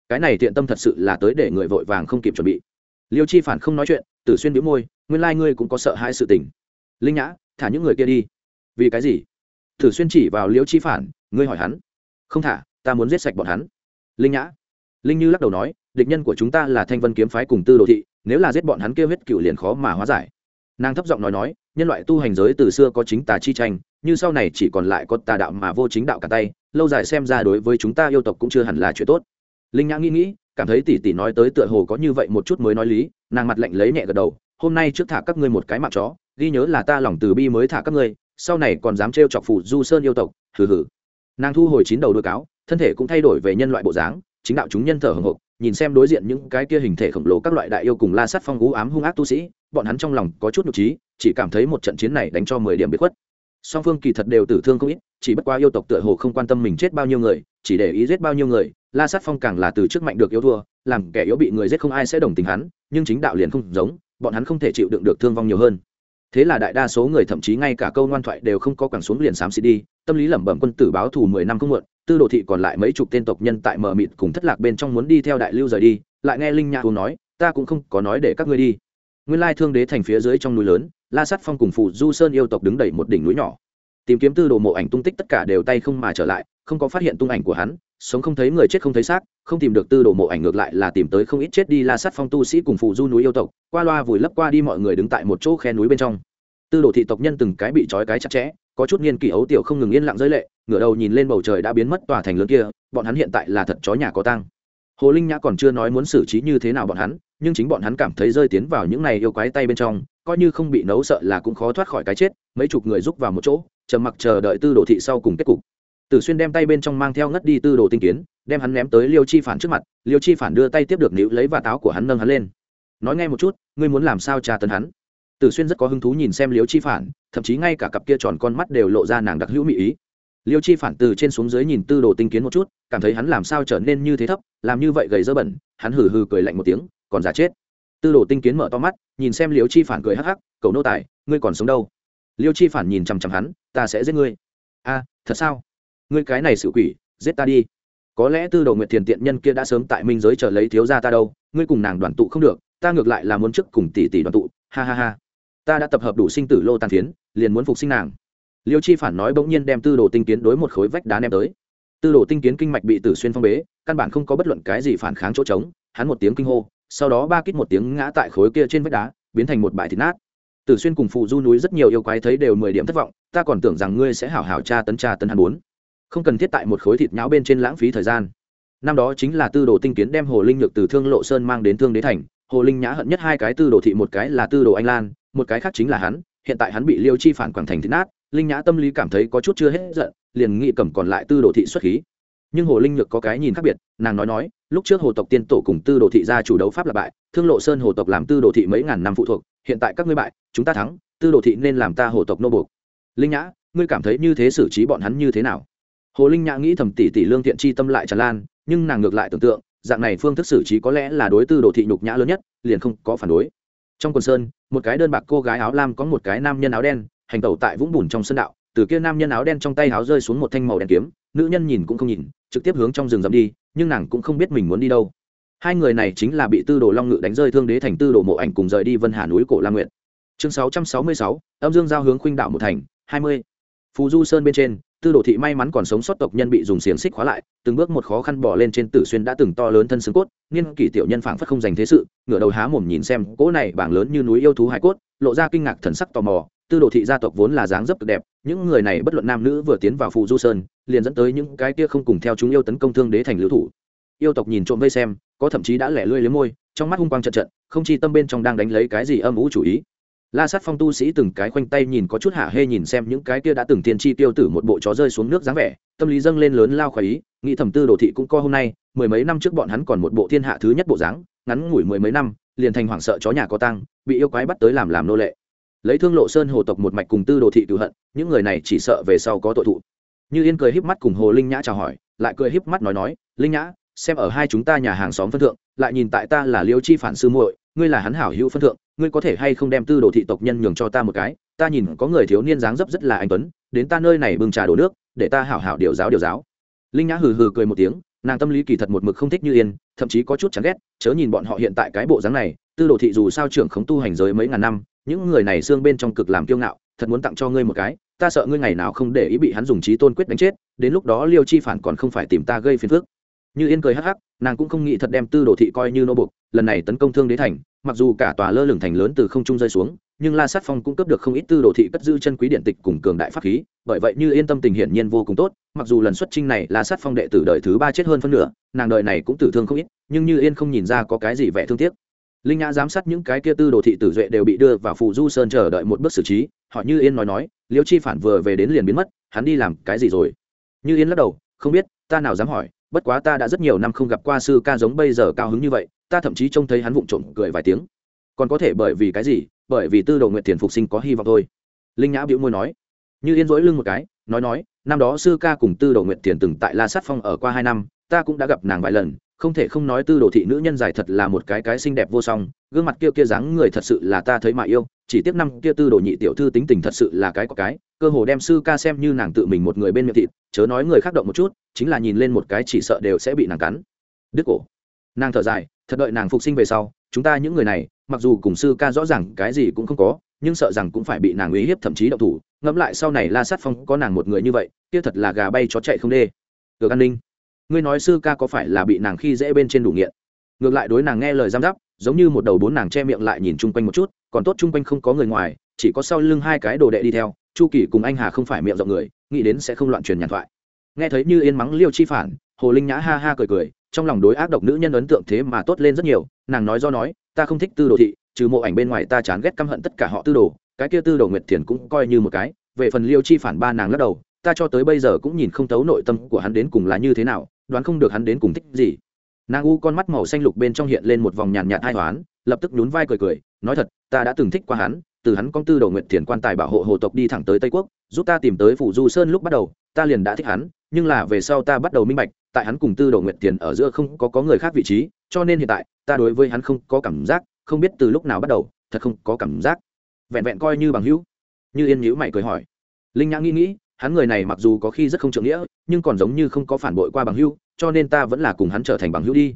Cái này thiện tâm thật sự là tới để người vội vàng không kịp chuẩn bị. Liêu chi phản không nói chuyện, tử xuyên biếu môi nguyên lai、like、ngươi cũng có sợ hãi sự tình. Linh nhã, thả những người kia đi. Vì cái gì? Thử xuyên chỉ vào Liễu chi phản, ngươi hỏi hắn. Không thả, ta muốn giết sạch bọn hắn. Linh nhã. Linh như lắc đầu nói, địch nhân của chúng ta là thanh vân kiếm phái cùng tư đồ thị, nếu là giết bọn hắn kêu huyết cựu liền khó mà hóa giải. Nàng thấp giọng nói nói, nhân loại tu hành giới từ xưa có chính tà chi tranh, như sau này chỉ còn lại có tà đạo mà vô chính đạo cả tay, lâu dài xem ra đối với chúng ta yêu tộc cũng chưa hẳn là chuyện tốt. Linh nhã nghĩ nghĩ, cảm thấy tỷ tỷ nói tới tựa hồ có như vậy một chút mới nói lý, nàng mặt lạnh lấy nhẹ gật đầu hôm nay trước thả các ngươi một cái mạng chó, ghi nhớ là ta lòng từ bi mới thả các ngươi, sau này còn dám trêu chọc phủ du sơn yêu tộc, hừ hừ. Nàng thu hồi chín đầu đôi cáo, thân thể cũng thay đổi về nhân loại bộ dáng, chính đạo chúng nhân thở hồng hộc, nhìn xem đối diện những cái kia hình thể khổng lồ các loại đại yêu cùng la sát phong ú ám hung ác tu sĩ, bọn hắn trong lòng có chút nhục trí chỉ cảm thấy một trận chiến này đánh cho mười điểm bị khuất. Song phương kỳ thật đều tử thương không ít, chỉ bất quá yêu tộc tựa hồ không quan tâm mình chết bao nhiêu người, chỉ để ý giết bao nhiêu người, la sát phong càng là từ trước mạnh được yếu thua, làm kẻ yếu bị người giết không ai sẽ đồng tình hắn, nhưng chính đạo liền không giống bọn hắn không thể chịu đựng được thương vong nhiều hơn. Thế là đại đa số người thậm chí ngay cả câu ngoan thoại đều không có quẳng xuống liền xám xịt đi, tâm lý lẩm bẩm quân tử báo thù mười năm không muộn, tư đồ thị còn lại mấy chục tên tộc nhân tại mờ mịt cùng thất lạc bên trong muốn đi theo đại lưu rời đi, lại nghe linh nhã uống nói, ta cũng không có nói để các ngươi đi. Nguyên lai thương đế thành phía dưới trong núi lớn, la sắt phong cùng phụ du sơn yêu tộc đứng đẩy một đỉnh núi nhỏ tìm kiếm tư đồ mộ ảnh tung tích tất cả đều tay không mà trở lại, không có phát hiện tung ảnh của hắn, sống không thấy người chết không thấy xác, không tìm được tư đồ mộ ảnh ngược lại là tìm tới không ít chết đi la sát phong tu sĩ cùng phụ du núi yêu tộc, qua loa vùi lấp qua đi mọi người đứng tại một chỗ khe núi bên trong. Tư đồ thị tộc nhân từng cái bị trói cái chặt chẽ, có chút nghiên kỷ ấu tiểu không ngừng yên lặng rơi lệ, ngửa đầu nhìn lên bầu trời đã biến mất tòa thành lớn kia, bọn hắn hiện tại là thật chó nhà có tăng hồ linh nhã còn chưa nói muốn xử trí như thế nào bọn hắn, nhưng chính bọn hắn cảm thấy rơi tiến vào những này yêu quái tay bên trong, coi như không bị nấu sợ là cũng khó thoát khỏi cái chết, mấy chục người rúc vào một chỗ trầm mặc chờ đợi tư đồ thị sau cùng kết cục. Tử xuyên đem tay bên trong mang theo ngất đi tư đồ tinh kiến, đem hắn ném tới liêu chi phản trước mặt, liêu chi phản đưa tay tiếp được níu lấy và táo của hắn nâng hắn lên. Nói nghe một chút, ngươi muốn làm sao tra tấn hắn? Tử xuyên rất có hứng thú nhìn xem liêu chi phản, thậm chí ngay cả cặp kia tròn con mắt đều lộ ra nàng đặc hữu mỹ ý. Liêu chi phản từ trên xuống dưới nhìn tư đồ tinh kiến một chút, cảm thấy hắn làm sao trở nên như thế thấp, làm như vậy gầy dơ bẩn, hắn hừ hừ cười lạnh một tiếng, còn giả chết. Tư đồ tinh kiến mở to mắt, nhìn xem liêu chi phản cười hắc hắc cầu nô tài, ngươi còn sống đâu? Liêu chi phản nhìn chằm chằm hắn ta sẽ giết ngươi. A, thật sao? Ngươi cái này sự quỷ, giết ta đi. Có lẽ tư đồ nguyệt thiền tiện nhân kia đã sớm tại minh giới chờ lấy thiếu gia ta đâu, ngươi cùng nàng đoàn tụ không được, ta ngược lại là muốn trước cùng tỷ tỷ đoàn tụ. Ha ha ha. Ta đã tập hợp đủ sinh tử lô tàn phiến, liền muốn phục sinh nàng. Liêu chi phản nói bỗng nhiên đem tư đồ tinh kiến đối một khối vách đá ném tới. Tư đồ tinh kiến kinh mạch bị tử xuyên phong bế, căn bản không có bất luận cái gì phản kháng chỗ trống, hắn một tiếng kinh hô, sau đó ba kít một tiếng ngã tại khối kia trên vách đá, biến thành một bãi thịt nát tử xuyên cùng phụ du núi rất nhiều yêu quái thấy đều mười điểm thất vọng, ta còn tưởng rằng ngươi sẽ hảo hảo tra tấn tra tấn hắn bốn. Không cần thiết tại một khối thịt nhão bên trên lãng phí thời gian. Năm đó chính là tư đồ tinh kiến đem hồ linh nhược từ thương lộ sơn mang đến thương đế thành, hồ linh nhã hận nhất hai cái tư đồ thị, một cái là tư đồ anh lan, một cái khác chính là hắn, hiện tại hắn bị liêu chi phản quảng thành thịt nát, linh nhã tâm lý cảm thấy có chút chưa hết giận, liền nghĩ cầm còn lại tư đồ thị xuất khí nhưng hồ linh nhược có cái nhìn khác biệt, nàng nói nói, lúc trước hồ tộc tiên tổ cùng tư đồ thị gia chủ đấu pháp là bại, thương lộ sơn hồ tộc làm tư đồ thị mấy ngàn năm phụ thuộc, hiện tại các ngươi bại, chúng ta thắng, tư đồ thị nên làm ta hồ tộc nô buộc. Linh nhã, ngươi cảm thấy như thế xử trí bọn hắn như thế nào? Hồ linh nhã nghĩ thầm tỷ tỷ lương thiện chi tâm lại tràn lan, nhưng nàng ngược lại tưởng tượng, dạng này phương thức xử trí có lẽ là đối tư đồ thị nhục nhã lớn nhất, liền không có phản đối. Trong quần sơn, một cái đơn bạc cô gái áo lam có một cái nam nhân áo đen, hành tẩu tại vũng bùn trong sân đạo, từ kia nam nhân áo đen trong tay áo rơi xuống một thanh màu đen kiếm nữ nhân nhìn cũng không nhìn, trực tiếp hướng trong rừng rậm đi, nhưng nàng cũng không biết mình muốn đi đâu. Hai người này chính là bị tư đồ long ngự đánh rơi thương đế thành tư đồ mộ ảnh cùng rời đi vân hà núi cổ la nguyện chương sáu trăm sáu mươi sáu, âm dương giao hướng khuynh đạo một thành, hai mươi. Phù du sơn bên trên, tư đồ thị may mắn còn sống sót tộc nhân bị dùng xiềng xích khóa lại, từng bước một khó khăn bỏ lên trên tử xuyên đã từng to lớn thân xương cốt nghiên kỷ tiểu nhân phảng phất không dành thế sự, ngửa đầu há mồm nhìn xem cỗ này bảng lớn như núi yêu thú hải cốt, lộ ra kinh ngạc thần sắc tò mò, tư đồ thị gia tộc vốn là dáng dấp cực đẹp những người này bất luận nam nữ vừa tiến vào phù du sơn, liền dẫn tới những cái kia không cùng theo chúng yêu tấn công thương đế thành lưu thủ. Yêu tộc nhìn trộm vây xem, có thậm chí đã lẻ lươi liếm môi, trong mắt hung quang trận trận, không chi tâm bên trong đang đánh lấy cái gì âm ủ chủ ý. La sát phong tu sĩ từng cái khoanh tay nhìn có chút hạ hê nhìn xem những cái kia đã từng tiên chi tiêu tử một bộ chó rơi xuống nước dáng vẻ, tâm lý dâng lên lớn lao khỏi ý, nghĩ thầm tư đồ thị cũng co hôm nay, mười mấy năm trước bọn hắn còn một bộ thiên hạ thứ nhất bộ dáng, ngắn ngủi mười mấy năm, liền thành hoảng sợ chó nhà có tăng bị yêu quái bắt tới làm làm nô lệ lấy thương lộ sơn hồ tộc một mạch cùng tư đồ thị cựu hận, những người này chỉ sợ về sau có tội thụ. Như yên cười híp mắt cùng hồ linh nhã chào hỏi, lại cười híp mắt nói nói, linh nhã, xem ở hai chúng ta nhà hàng xóm phân thượng, lại nhìn tại ta là liêu chi phản sư muội, ngươi là hắn hảo hữu phân thượng, ngươi có thể hay không đem tư đồ thị tộc nhân nhường cho ta một cái? Ta nhìn có người thiếu niên dáng dấp rất là anh tuấn, đến ta nơi này bưng trà đổ nước, để ta hảo hảo điều giáo điều giáo. Linh nhã hừ hừ cười một tiếng, nàng tâm lý kỳ thật một mực không thích như yên, thậm chí có chút chán ghét, chớ nhìn bọn họ hiện tại cái bộ dáng này, tư đồ thị dù sao trưởng khống tu hành giới mấy ngàn năm những người này xương bên trong cực làm kiêu ngạo, thật muốn tặng cho ngươi một cái, ta sợ ngươi ngày nào không để ý bị hắn dùng trí tôn quyết đánh chết, đến lúc đó liêu chi phản còn không phải tìm ta gây phiền phức. Như yên cười hắc hắc, nàng cũng không nghĩ thật đem tư đồ thị coi như nô bục lần này tấn công thương đế thành, mặc dù cả tòa lơ lửng thành lớn từ không trung rơi xuống, nhưng la sát phong cũng cấp được không ít tư đồ thị cất giữ chân quý điện tịch cùng cường đại pháp khí, bởi vậy như yên tâm tình hiển nhiên vô cùng tốt, mặc dù lần xuất trinh này la sát phong đệ tử đời thứ ba chết hơn phân nửa, nàng đời này cũng tử thương không ít, nhưng như yên không nhìn ra có cái gì vẻ thương tiếc linh nhã giám sát những cái kia tư đồ thị tử duệ đều bị đưa vào phù du sơn chờ đợi một bước xử trí, họ như yên nói nói, liêu chi phản vừa về đến liền biến mất, hắn đi làm cái gì rồi? Như yên lắc đầu, không biết, ta nào dám hỏi, bất quá ta đã rất nhiều năm không gặp qua sư ca giống bây giờ cao hứng như vậy, ta thậm chí trông thấy hắn vụng trộm cười vài tiếng. Còn có thể bởi vì cái gì, bởi vì tư đồ nguyện tiền phục sinh có hy vọng thôi. Linh nhã bĩu môi nói. Như yên dỗi lưng một cái, nói nói, năm đó sư ca cùng tư đồ nguyện tiền từng tại la sát phong ở qua hai năm, ta cũng đã gặp nàng vài lần không thể không nói tư đồ thị nữ nhân dài thật là một cái cái xinh đẹp vô song, gương mặt kia kia dáng người thật sự là ta thấy mà yêu, chỉ tiếp năm kia tư đồ nhị tiểu thư tính tình thật sự là cái có cái, cơ hồ đem sư ca xem như nàng tự mình một người bên miệng thịt, chớ nói người khác động một chút, chính là nhìn lên một cái chỉ sợ đều sẽ bị nàng cắn. Đứt cổ. Nàng thở dài, thật đợi nàng phục sinh về sau, chúng ta những người này, mặc dù cùng sư ca rõ ràng cái gì cũng không có, nhưng sợ rằng cũng phải bị nàng uy hiếp thậm chí động thủ. Ngẫm lại sau này la sát phong có nàng một người như vậy, kia thật là gà bay chó chạy không đê. Được an ninh ngươi nói sư ca có phải là bị nàng khi dễ bên trên đủ nghiện? Ngược lại đối nàng nghe lời giam giáp, giống như một đầu bốn nàng che miệng lại nhìn chung quanh một chút, còn tốt chung quanh không có người ngoài, chỉ có sau lưng hai cái đồ đệ đi theo, chu kỳ cùng anh hà không phải miệng rộng người, nghĩ đến sẽ không loạn truyền nhàn thoại. Nghe thấy như yên mắng liêu chi phản, hồ linh nhã ha ha cười cười, trong lòng đối ác độc nữ nhân ấn tượng thế mà tốt lên rất nhiều, nàng nói do nói, ta không thích tư đồ thị, trừ mộ ảnh bên ngoài ta chán ghét căm hận tất cả họ tư đồ, cái kia tư đồ nguyệt thiền cũng coi như một cái. Về phần liêu chi phản ba nàng lắc đầu ta cho tới bây giờ cũng nhìn không thấu nội tâm của hắn đến cùng là như thế nào đoán không được hắn đến cùng thích gì. Nàng u con mắt màu xanh lục bên trong hiện lên một vòng nhàn nhạt hai hoán, lập tức nhún vai cười cười nói thật ta đã từng thích qua hắn từ hắn công tư đầu nguyện thiền quan tài bảo hộ hồ tộc đi thẳng tới tây quốc giúp ta tìm tới phủ du sơn lúc bắt đầu ta liền đã thích hắn nhưng là về sau ta bắt đầu minh bạch tại hắn cùng tư đầu nguyện tiền ở giữa không có có người khác vị trí cho nên hiện tại ta đối với hắn không có cảm giác không biết từ lúc nào bắt đầu thật không có cảm giác. Vẹn vẹn coi như bằng hữu. Như yên nhữ mày cười hỏi. Linh nhã nghĩ nghĩ hắn người này mặc dù có khi rất không trượng nghĩa, nhưng còn giống như không có phản bội qua bằng hữu, cho nên ta vẫn là cùng hắn trở thành bằng hữu đi.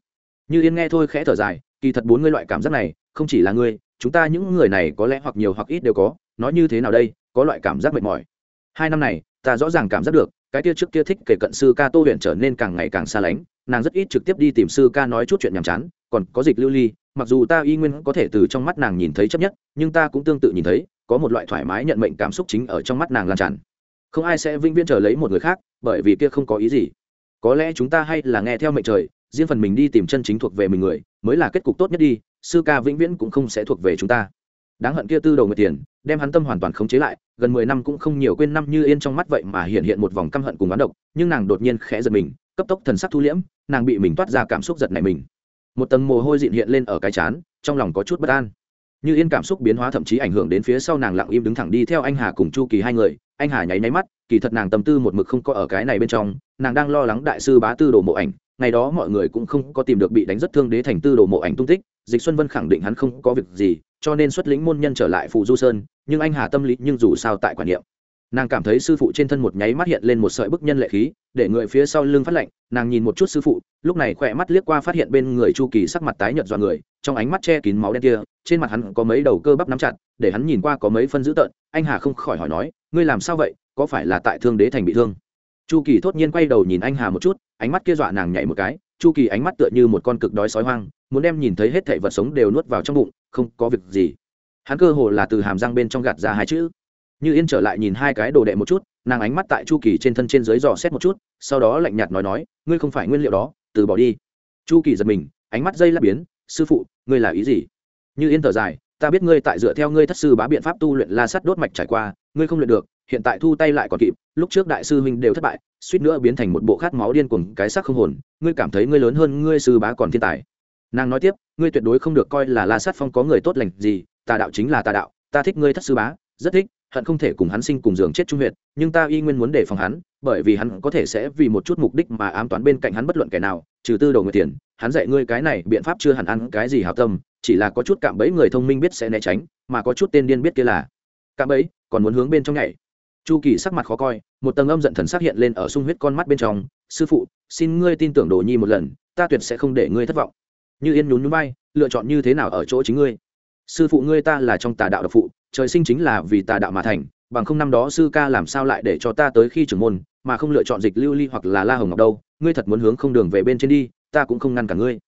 Như yên nghe thôi khẽ thở dài, kỳ thật bốn ngươi loại cảm giác này, không chỉ là ngươi, chúng ta những người này có lẽ hoặc nhiều hoặc ít đều có, nói như thế nào đây, có loại cảm giác mệt mỏi. Hai năm này, ta rõ ràng cảm giác được, cái kia trước kia thích kể cận sư ca tô huyện trở nên càng ngày càng xa lánh, nàng rất ít trực tiếp đi tìm sư ca nói chút chuyện nhàm chán, còn có dịch lưu ly, mặc dù ta y nguyên có thể từ trong mắt nàng nhìn thấy chấp nhất, nhưng ta cũng tương tự nhìn thấy, có một loại thoải mái nhận mệnh cảm xúc chính ở trong mắt nàng lan tràn không ai sẽ vĩnh viễn chờ lấy một người khác, bởi vì kia không có ý gì. Có lẽ chúng ta hay là nghe theo mệnh trời, riêng phần mình đi tìm chân chính thuộc về mình người, mới là kết cục tốt nhất đi, sư ca vĩnh viễn cũng không sẽ thuộc về chúng ta. Đáng hận kia tư đầu người tiền, đem hắn tâm hoàn toàn khống chế lại, gần mười năm cũng không nhiều quên năm như yên trong mắt vậy mà hiện hiện một vòng căm hận cùng oán độc, nhưng nàng đột nhiên khẽ giật mình, cấp tốc thần sắc thu liễm, nàng bị mình toát ra cảm xúc giật này mình. Một tầng mồ hôi dịn hiện lên ở cái chán, trong lòng có chút bất an. Như yên cảm xúc biến hóa thậm chí ảnh hưởng đến phía sau nàng lặng im đứng thẳng đi theo anh hà cùng chu kỳ hai người anh hà nháy nháy mắt, kỳ thật nàng tâm tư một mực không có ở cái này bên trong, nàng đang lo lắng đại sư bá tư đồ mộ ảnh, ngày đó mọi người cũng không có tìm được bị đánh rất thương đế thành tư đồ mộ ảnh tung tích, dịch xuân vân khẳng định hắn không có việc gì, cho nên xuất lĩnh môn nhân trở lại phù du sơn, nhưng anh hà tâm lý nhưng dù sao tại quản niệm nàng cảm thấy sư phụ trên thân một nháy mắt hiện lên một sợi bức nhân lệ khí, để người phía sau lưng phát lạnh, nàng nhìn một chút sư phụ, lúc này khỏe mắt liếc qua phát hiện bên người chu kỳ sắc mặt tái nhợt dọa người, trong ánh mắt che kín máu đen kia, trên mặt hắn có mấy đầu cơ bắp nắm chặt, để hắn nhìn qua có mấy phân dữ tợn, anh hà không khỏi hỏi nói, ngươi làm sao vậy? Có phải là tại thương đế thành bị thương? Chu kỳ thốt nhiên quay đầu nhìn anh hà một chút, ánh mắt kia dọa nàng nhảy một cái, chu kỳ ánh mắt tựa như một con cực đói sói hoang, muốn đem nhìn thấy hết thảy vật sống đều nuốt vào trong bụng, không có việc gì. Hắn cơ hồ là từ hàm răng bên trong gạt ra hai chữ như yên trở lại nhìn hai cái đồ đệ một chút, nàng ánh mắt tại chu kỳ trên thân trên dưới dò xét một chút, sau đó lạnh nhạt nói nói, ngươi không phải nguyên liệu đó, từ bỏ đi. Chu kỳ giật mình, ánh mắt dây lắp biến, sư phụ, ngươi là ý gì? Như yên thở dài, ta biết ngươi tại dựa theo ngươi thất sư bá biện pháp tu luyện la sắt đốt mạch trải qua, ngươi không luyện được, hiện tại thu tay lại còn kịp, lúc trước đại sư huynh đều thất bại, suýt nữa biến thành một bộ khát máu điên cuồng, cái sắc không hồn, ngươi cảm thấy ngươi lớn hơn ngươi sư bá còn thiên tài. Nàng nói tiếp, ngươi tuyệt đối không được coi là la sát phong có người tốt lành gì, tà đạo chính là tà đạo, ta thích ngươi thất sư bá, rất thích hận không thể cùng hắn sinh cùng giường chết trung huyệt, nhưng ta y nguyên muốn đề phòng hắn, bởi vì hắn có thể sẽ vì một chút mục đích mà ám toán bên cạnh hắn bất luận kẻ nào, trừ tư đầu người tiền, hắn dạy ngươi cái này biện pháp chưa hẳn ăn cái gì hào tâm, chỉ là có chút cạm bẫy người thông minh biết sẽ né tránh, mà có chút tên điên biết kia là. Cạm bẫy, còn muốn hướng bên trong nhảy. Chu kỳ sắc mặt khó coi, một tầng âm giận thần sắc hiện lên ở sung huyết con mắt bên trong. Sư phụ, xin ngươi tin tưởng đồ nhi một lần, ta tuyệt sẽ không để ngươi thất vọng. Như yên nhún nhún bay lựa chọn như thế nào ở chỗ chính ngươi? Sư phụ ngươi ta là trong tà đạo độc phụ trời sinh chính là vì tà đạo mà thành, bằng không năm đó sư ca làm sao lại để cho ta tới khi trưởng môn, mà không lựa chọn dịch lưu ly hoặc là la hồng ngọc đâu, ngươi thật muốn hướng không đường về bên trên đi, ta cũng không ngăn cả ngươi.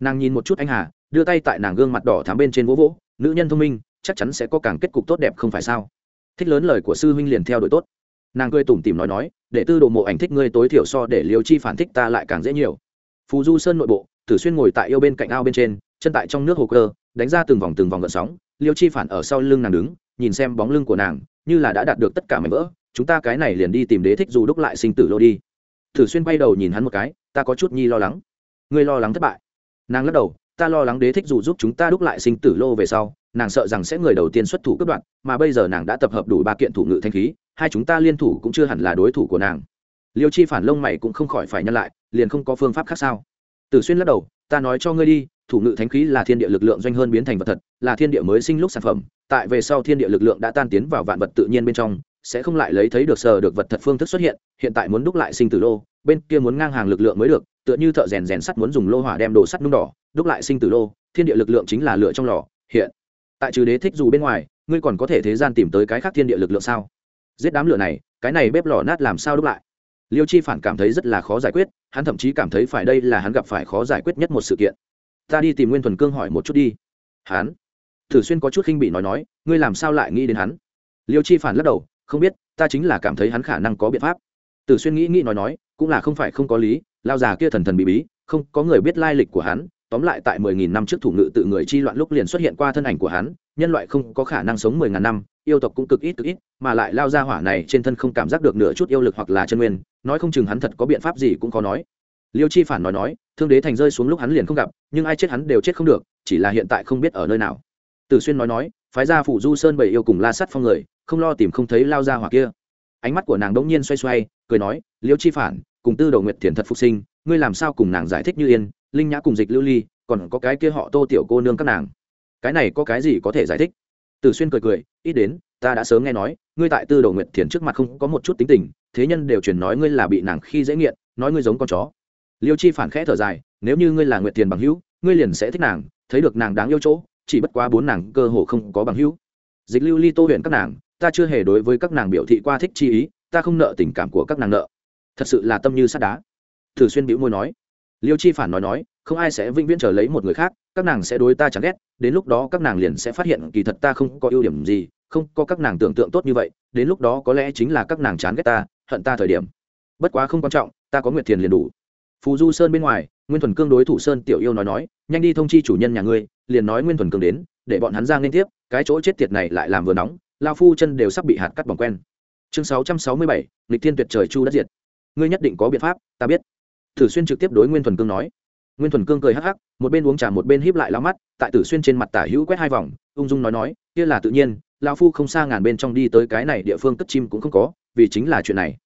Nàng nhìn một chút anh hà, đưa tay tại nàng gương mặt đỏ thám bên trên vỗ vỗ, nữ nhân thông minh, chắc chắn sẽ có càng kết cục tốt đẹp không phải sao? Thích lớn lời của sư huynh liền theo đuổi tốt. Nàng cười tủm tỉm nói nói, để tư đồ mộ ảnh thích ngươi tối thiểu so để liều chi phản thích ta lại càng dễ nhiều. Phù du sơn nội bộ, tử xuyên ngồi tại yêu bên cạnh ao bên trên, chân tại trong nước hồ cơ, đánh ra từng vòng từng vòng gợn sóng liêu chi phản ở sau lưng nàng đứng, nhìn xem bóng lưng của nàng, như là đã đạt được tất cả mảnh vỡ, chúng ta cái này liền đi tìm đế thích dù đúc lại sinh tử lô đi. Tử xuyên bay đầu nhìn hắn một cái, ta có chút nhi lo lắng. Ngươi lo lắng thất bại. Nàng lắc đầu, ta lo lắng đế thích dù giúp chúng ta đúc lại sinh tử lô về sau, nàng sợ rằng sẽ người đầu tiên xuất thủ cướp đoạn mà bây giờ nàng đã tập hợp đủ ba kiện thủ ngự thanh khí, hai chúng ta liên thủ cũng chưa hẳn là đối thủ của nàng. Liêu chi phản lông mày cũng không khỏi phải nhăn lại, liền không có phương pháp khác sao? Tử xuyên lắc đầu ta nói cho ngươi đi, thủ ngự thánh khí là thiên địa lực lượng doanh hơn biến thành vật thật, là thiên địa mới sinh lúc sản phẩm, tại về sau thiên địa lực lượng đã tan tiến vào vạn vật tự nhiên bên trong, sẽ không lại lấy thấy được sờ được vật thật phương thức xuất hiện hiện tại muốn đúc lại sinh tử lô, bên kia muốn ngang hàng lực lượng mới được, tựa như thợ rèn rèn sắt muốn dùng lô hỏa đem đồ sắt nung đỏ, đúc lại sinh tử lô, thiên địa lực lượng chính là lửa trong lò, hiện. Tại trừ đế thích dù bên ngoài, ngươi còn có thể thế gian tìm tới cái khác thiên địa lực lượng sao? Giết đám lửa này, cái này bếp lò nát làm sao đúc lại? Liêu chi phản cảm thấy rất là khó giải quyết, hắn thậm chí cảm thấy phải đây là hắn gặp phải khó giải quyết nhất một sự kiện. Ta đi tìm nguyên thuần cương hỏi một chút đi. Hắn? Thử xuyên có chút khinh bị nói nói, ngươi làm sao lại nghĩ đến hắn? Liêu chi phản lắc đầu, không biết, ta chính là cảm thấy hắn khả năng có biện pháp. Tử xuyên nghĩ nghĩ nói nói, cũng là không phải không có lý, lao già kia thần thần bị bí, không có người biết lai lịch của hắn, tóm lại tại mười nghìn năm trước thủ ngự tự người chi loạn lúc liền xuất hiện qua thân ảnh của hắn, nhân loại không có khả năng sống mười ngàn năm yêu tộc cũng cực ít cực ít, mà lại lao ra hỏa này trên thân không cảm giác được nửa chút yêu lực hoặc là chân nguyên, nói không chừng hắn thật có biện pháp gì cũng có nói. Liêu chi phản nói nói, thương đế thành rơi xuống lúc hắn liền không gặp, nhưng ai chết hắn đều chết không được, chỉ là hiện tại không biết ở nơi nào. Tử xuyên nói nói, phái ra phủ du sơn bảy yêu cùng la sắt phong người, không lo tìm không thấy lao ra hỏa kia. Ánh mắt của nàng đống nhiên xoay xoay, cười nói, liêu chi phản, cùng tư đầu nguyệt thiền thật phục sinh, ngươi làm sao cùng nàng giải thích như yên, linh nhã cùng dịch lưu ly, còn có cái kia họ tô tiểu cô nương các nàng. Cái này có cái gì có thể giải thích? Tử xuyên cười cười, ít đến, ta đã sớm nghe nói, ngươi tại tư Đồ nguyệt thiền trước mặt không có một chút tính tình, thế nhân đều truyền nói ngươi là bị nàng khi dễ nghiện, nói ngươi giống con chó. Liêu chi phản khẽ thở dài, nếu như ngươi là nguyệt thiền bằng hữu, ngươi liền sẽ thích nàng, thấy được nàng đáng yêu chỗ, chỉ bất quá bốn nàng cơ hồ không có bằng hữu. Dịch lưu ly tô huyện các nàng, ta chưa hề đối với các nàng biểu thị qua thích chi ý, ta không nợ tình cảm của các nàng nợ. Thật sự là tâm như sắt đá. Từ xuyên bĩu môi nói liêu chi phản nói nói, không ai sẽ vĩnh viễn trở lấy một người khác, các nàng sẽ đối ta chẳng ghét, đến lúc đó các nàng liền sẽ phát hiện kỳ thật ta không có ưu điểm gì, không có các nàng tưởng tượng tốt như vậy, đến lúc đó có lẽ chính là các nàng chán ghét ta, hận ta thời điểm. Bất quá không quan trọng, ta có nguyệt thiền liền đủ. Phù du sơn bên ngoài, nguyên thuần cương đối thủ sơn tiểu yêu nói nói, nhanh đi thông chi chủ nhân nhà ngươi, liền nói nguyên thuần cương đến, để bọn hắn ra liên tiếp, cái chỗ chết tiệt này lại làm vừa nóng, lao phu chân đều sắp bị hạt cắt bỏng quen. Chương sáu trăm sáu mươi bảy lịch thiên tuyệt trời chu đất diệt. Ngươi nhất định có biện pháp, ta biết thử xuyên trực tiếp đối nguyên thuần cương nói. Nguyên thuần cương cười hắc hắc, một bên uống trà một bên híp lại lão mắt, tại tử xuyên trên mặt tả hữu quét hai vòng, ung dung nói nói, kia là tự nhiên, lão phu không xa ngàn bên trong đi tới cái này địa phương cất chim cũng không có, vì chính là chuyện này.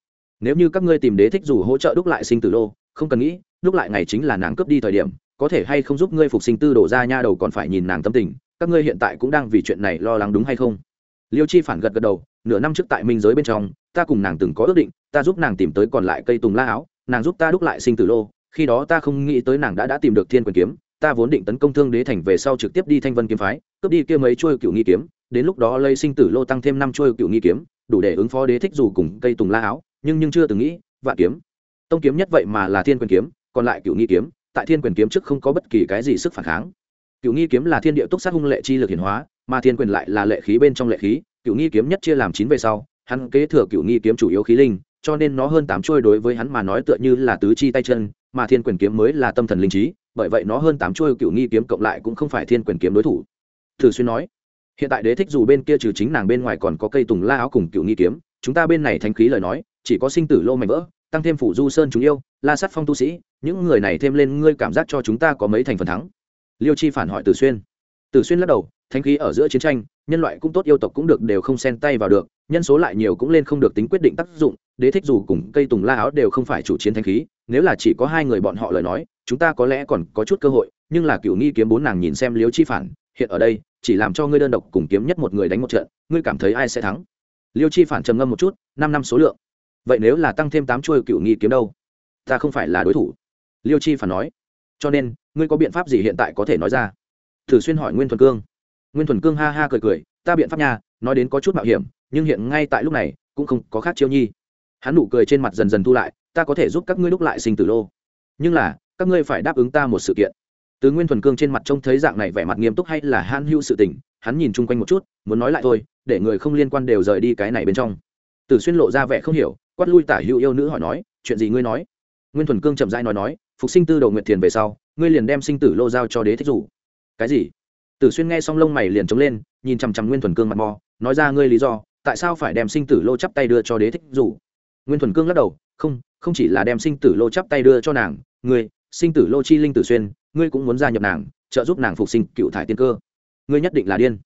Nếu như các ngươi tìm đế thích dù hỗ trợ đúc lại sinh tử lô, không cần nghĩ, đúc lại ngày chính là nàng cướp đi thời điểm, có thể hay không giúp ngươi phục sinh tư đổ ra nha đầu còn phải nhìn nàng tâm tình, các ngươi hiện tại cũng đang vì chuyện này lo lắng đúng hay không? Liêu chi phản gật gật đầu, nửa năm trước tại minh giới bên trong, ta cùng nàng từng có ước định, ta giúp nàng tìm tới còn lại cây tùng la áo nàng giúp ta đúc lại sinh tử lô, khi đó ta không nghĩ tới nàng đã đã tìm được thiên quyền kiếm, ta vốn định tấn công thương đế thành về sau trực tiếp đi thanh vân kiếm phái, cướp đi kia mấy chuôi cựu nghi kiếm, đến lúc đó lây sinh tử lô tăng thêm năm chuôi cựu nghi kiếm, đủ để ứng phó đế thích dù cùng cây tùng la áo, nhưng nhưng chưa từng nghĩ, vạn kiếm. Tông kiếm nhất vậy mà là thiên quyền kiếm, còn lại cựu nghi kiếm, tại thiên quyền kiếm trước không có bất kỳ cái gì sức phản kháng. Cựu nghi kiếm là thiên địa túc sát hung lệ chi lực hiển hóa, mà thiên quyền lại là lệ khí bên trong lệ khí, cựu nghi kiếm nhất chia làm chín về sau, hắn kế thừa cựu nghi kiếm chủ yếu khí linh cho nên nó hơn tám trôi đối với hắn mà nói tựa như là tứ chi tay chân, mà thiên quyền kiếm mới là tâm thần linh trí, bởi vậy nó hơn tám trôi cựu nghi kiếm cộng lại cũng không phải thiên quyền kiếm đối thủ. Thử xuyên nói, hiện tại đế thích dù bên kia trừ chính nàng bên ngoài còn có cây tùng la áo cùng cựu nghi kiếm, chúng ta bên này thanh khí lời nói, chỉ có sinh tử lô mảnh vỡ, tăng thêm phủ du sơn chúng yêu, la sắt phong tu sĩ, những người này thêm lên ngươi cảm giác cho chúng ta có mấy thành phần thắng. Liêu chi phản hỏi tử xuyên. Tử xuyên lắc đầu, thanh khí ở giữa chiến tranh, nhân loại cũng tốt, yêu tộc cũng được đều không xen tay vào được, nhân số lại nhiều cũng lên không được tính quyết định tác dụng đế thích dù cùng cây tùng la áo đều không phải chủ chiến thanh khí, nếu là chỉ có hai người bọn họ lời nói, chúng ta có lẽ còn có chút cơ hội, nhưng là cựu nghi kiếm bốn nàng nhìn xem liếu chi phản, hiện ở đây, chỉ làm cho ngươi đơn độc cùng kiếm nhất một người đánh một trận, ngươi cảm thấy ai sẽ thắng? Liêu chi phản trầm ngâm một chút, năm năm số lượng. Vậy nếu là tăng thêm tám chuôi cựu nghi kiếm đâu? Ta không phải là đối thủ. Liêu chi phản nói. Cho nên, ngươi có biện pháp gì hiện tại có thể nói ra? Thử xuyên hỏi nguyên thuần cương. Nguyên thuần cương ha ha cười cười, ta biện pháp nha, nói đến có chút mạo hiểm, nhưng hiện ngay tại lúc này, cũng không có khác chiêu nhi hắn nụ cười trên mặt dần dần thu lại, ta có thể giúp các ngươi đúc lại sinh tử lô. Nhưng là, các ngươi phải đáp ứng ta một sự kiện. Tứ nguyên thuần cương trên mặt trông thấy dạng này vẻ mặt nghiêm túc hay là han hưu sự tình, hắn nhìn chung quanh một chút, muốn nói lại thôi, để người không liên quan đều rời đi cái này bên trong. Tử xuyên lộ ra vẻ không hiểu, quát lui tả hữu yêu nữ hỏi nói, chuyện gì ngươi nói? Nguyên thuần cương chậm rãi nói nói, phục sinh tư đầu nguyện thiền về sau, ngươi liền đem sinh tử lô giao cho đế thích rủ. Cái gì? Tử xuyên nghe xong lông mày liền trống lên, nhìn chằm chằm nguyên thuần cương mặt mò, nói ra, ngươi lý do, tại sao phải đem sinh tử lô chắp tay đưa cho đế thích rủ? Nguyên thuần cương lắc đầu, không không chỉ là đem sinh tử lô chắp tay đưa cho nàng, ngươi, sinh tử lô chi linh tử xuyên, ngươi cũng muốn gia nhập nàng, trợ giúp nàng phục sinh cựu thải tiên cơ. Ngươi nhất định là điên.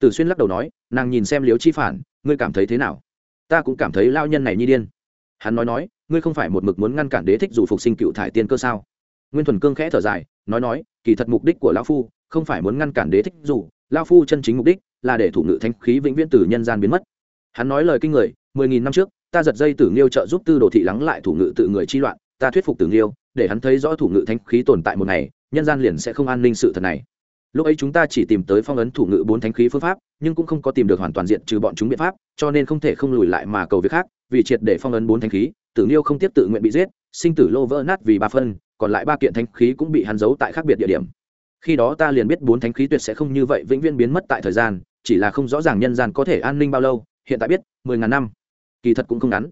Tử xuyên lắc đầu nói, nàng nhìn xem liếu chi phản, ngươi cảm thấy thế nào? Ta cũng cảm thấy lao nhân này như điên. Hắn nói nói, ngươi không phải một mực muốn ngăn cản đế thích dù phục sinh cựu thải tiên cơ sao? Nguyên thuần cương khẽ thở dài, nói nói, kỳ thật mục đích của lão phu, không phải muốn ngăn cản đế thích dù lao phu chân chính mục đích là để thủ ngự thanh khí vĩnh viễn từ nhân gian biến mất. Hắn nói lời kinh người, mười nghìn năm trước ta giật dây tử nghiêu trợ giúp tư đồ thị lắng lại thủ ngự tự người chi loạn, ta thuyết phục tử nghiêu, để hắn thấy rõ thủ ngự thanh khí tồn tại một ngày, nhân gian liền sẽ không an ninh sự thật này. Lúc ấy chúng ta chỉ tìm tới phong ấn thủ ngự bốn thánh khí phương pháp, nhưng cũng không có tìm được hoàn toàn diện trừ bọn chúng biện pháp, cho nên không thể không lùi lại mà cầu việc khác, vì triệt để phong ấn bốn thánh khí, tử nghiêu không tiếp tự nguyện bị giết, sinh tử lô vỡ nát vì ba phân, còn lại ba kiện thánh khí cũng bị hắn giấu tại khác biệt địa điểm. Khi đó ta liền biết bốn thánh khí tuyệt sẽ không như vậy vĩnh viễn biến mất tại thời gian, chỉ là không rõ ràng nhân gian có thể an ninh bao lâu, hiện tại biết, mười ngàn năm kỳ thật cũng không ngắn.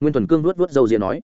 Nguyên thuần cương luốt vớt dâu ria nói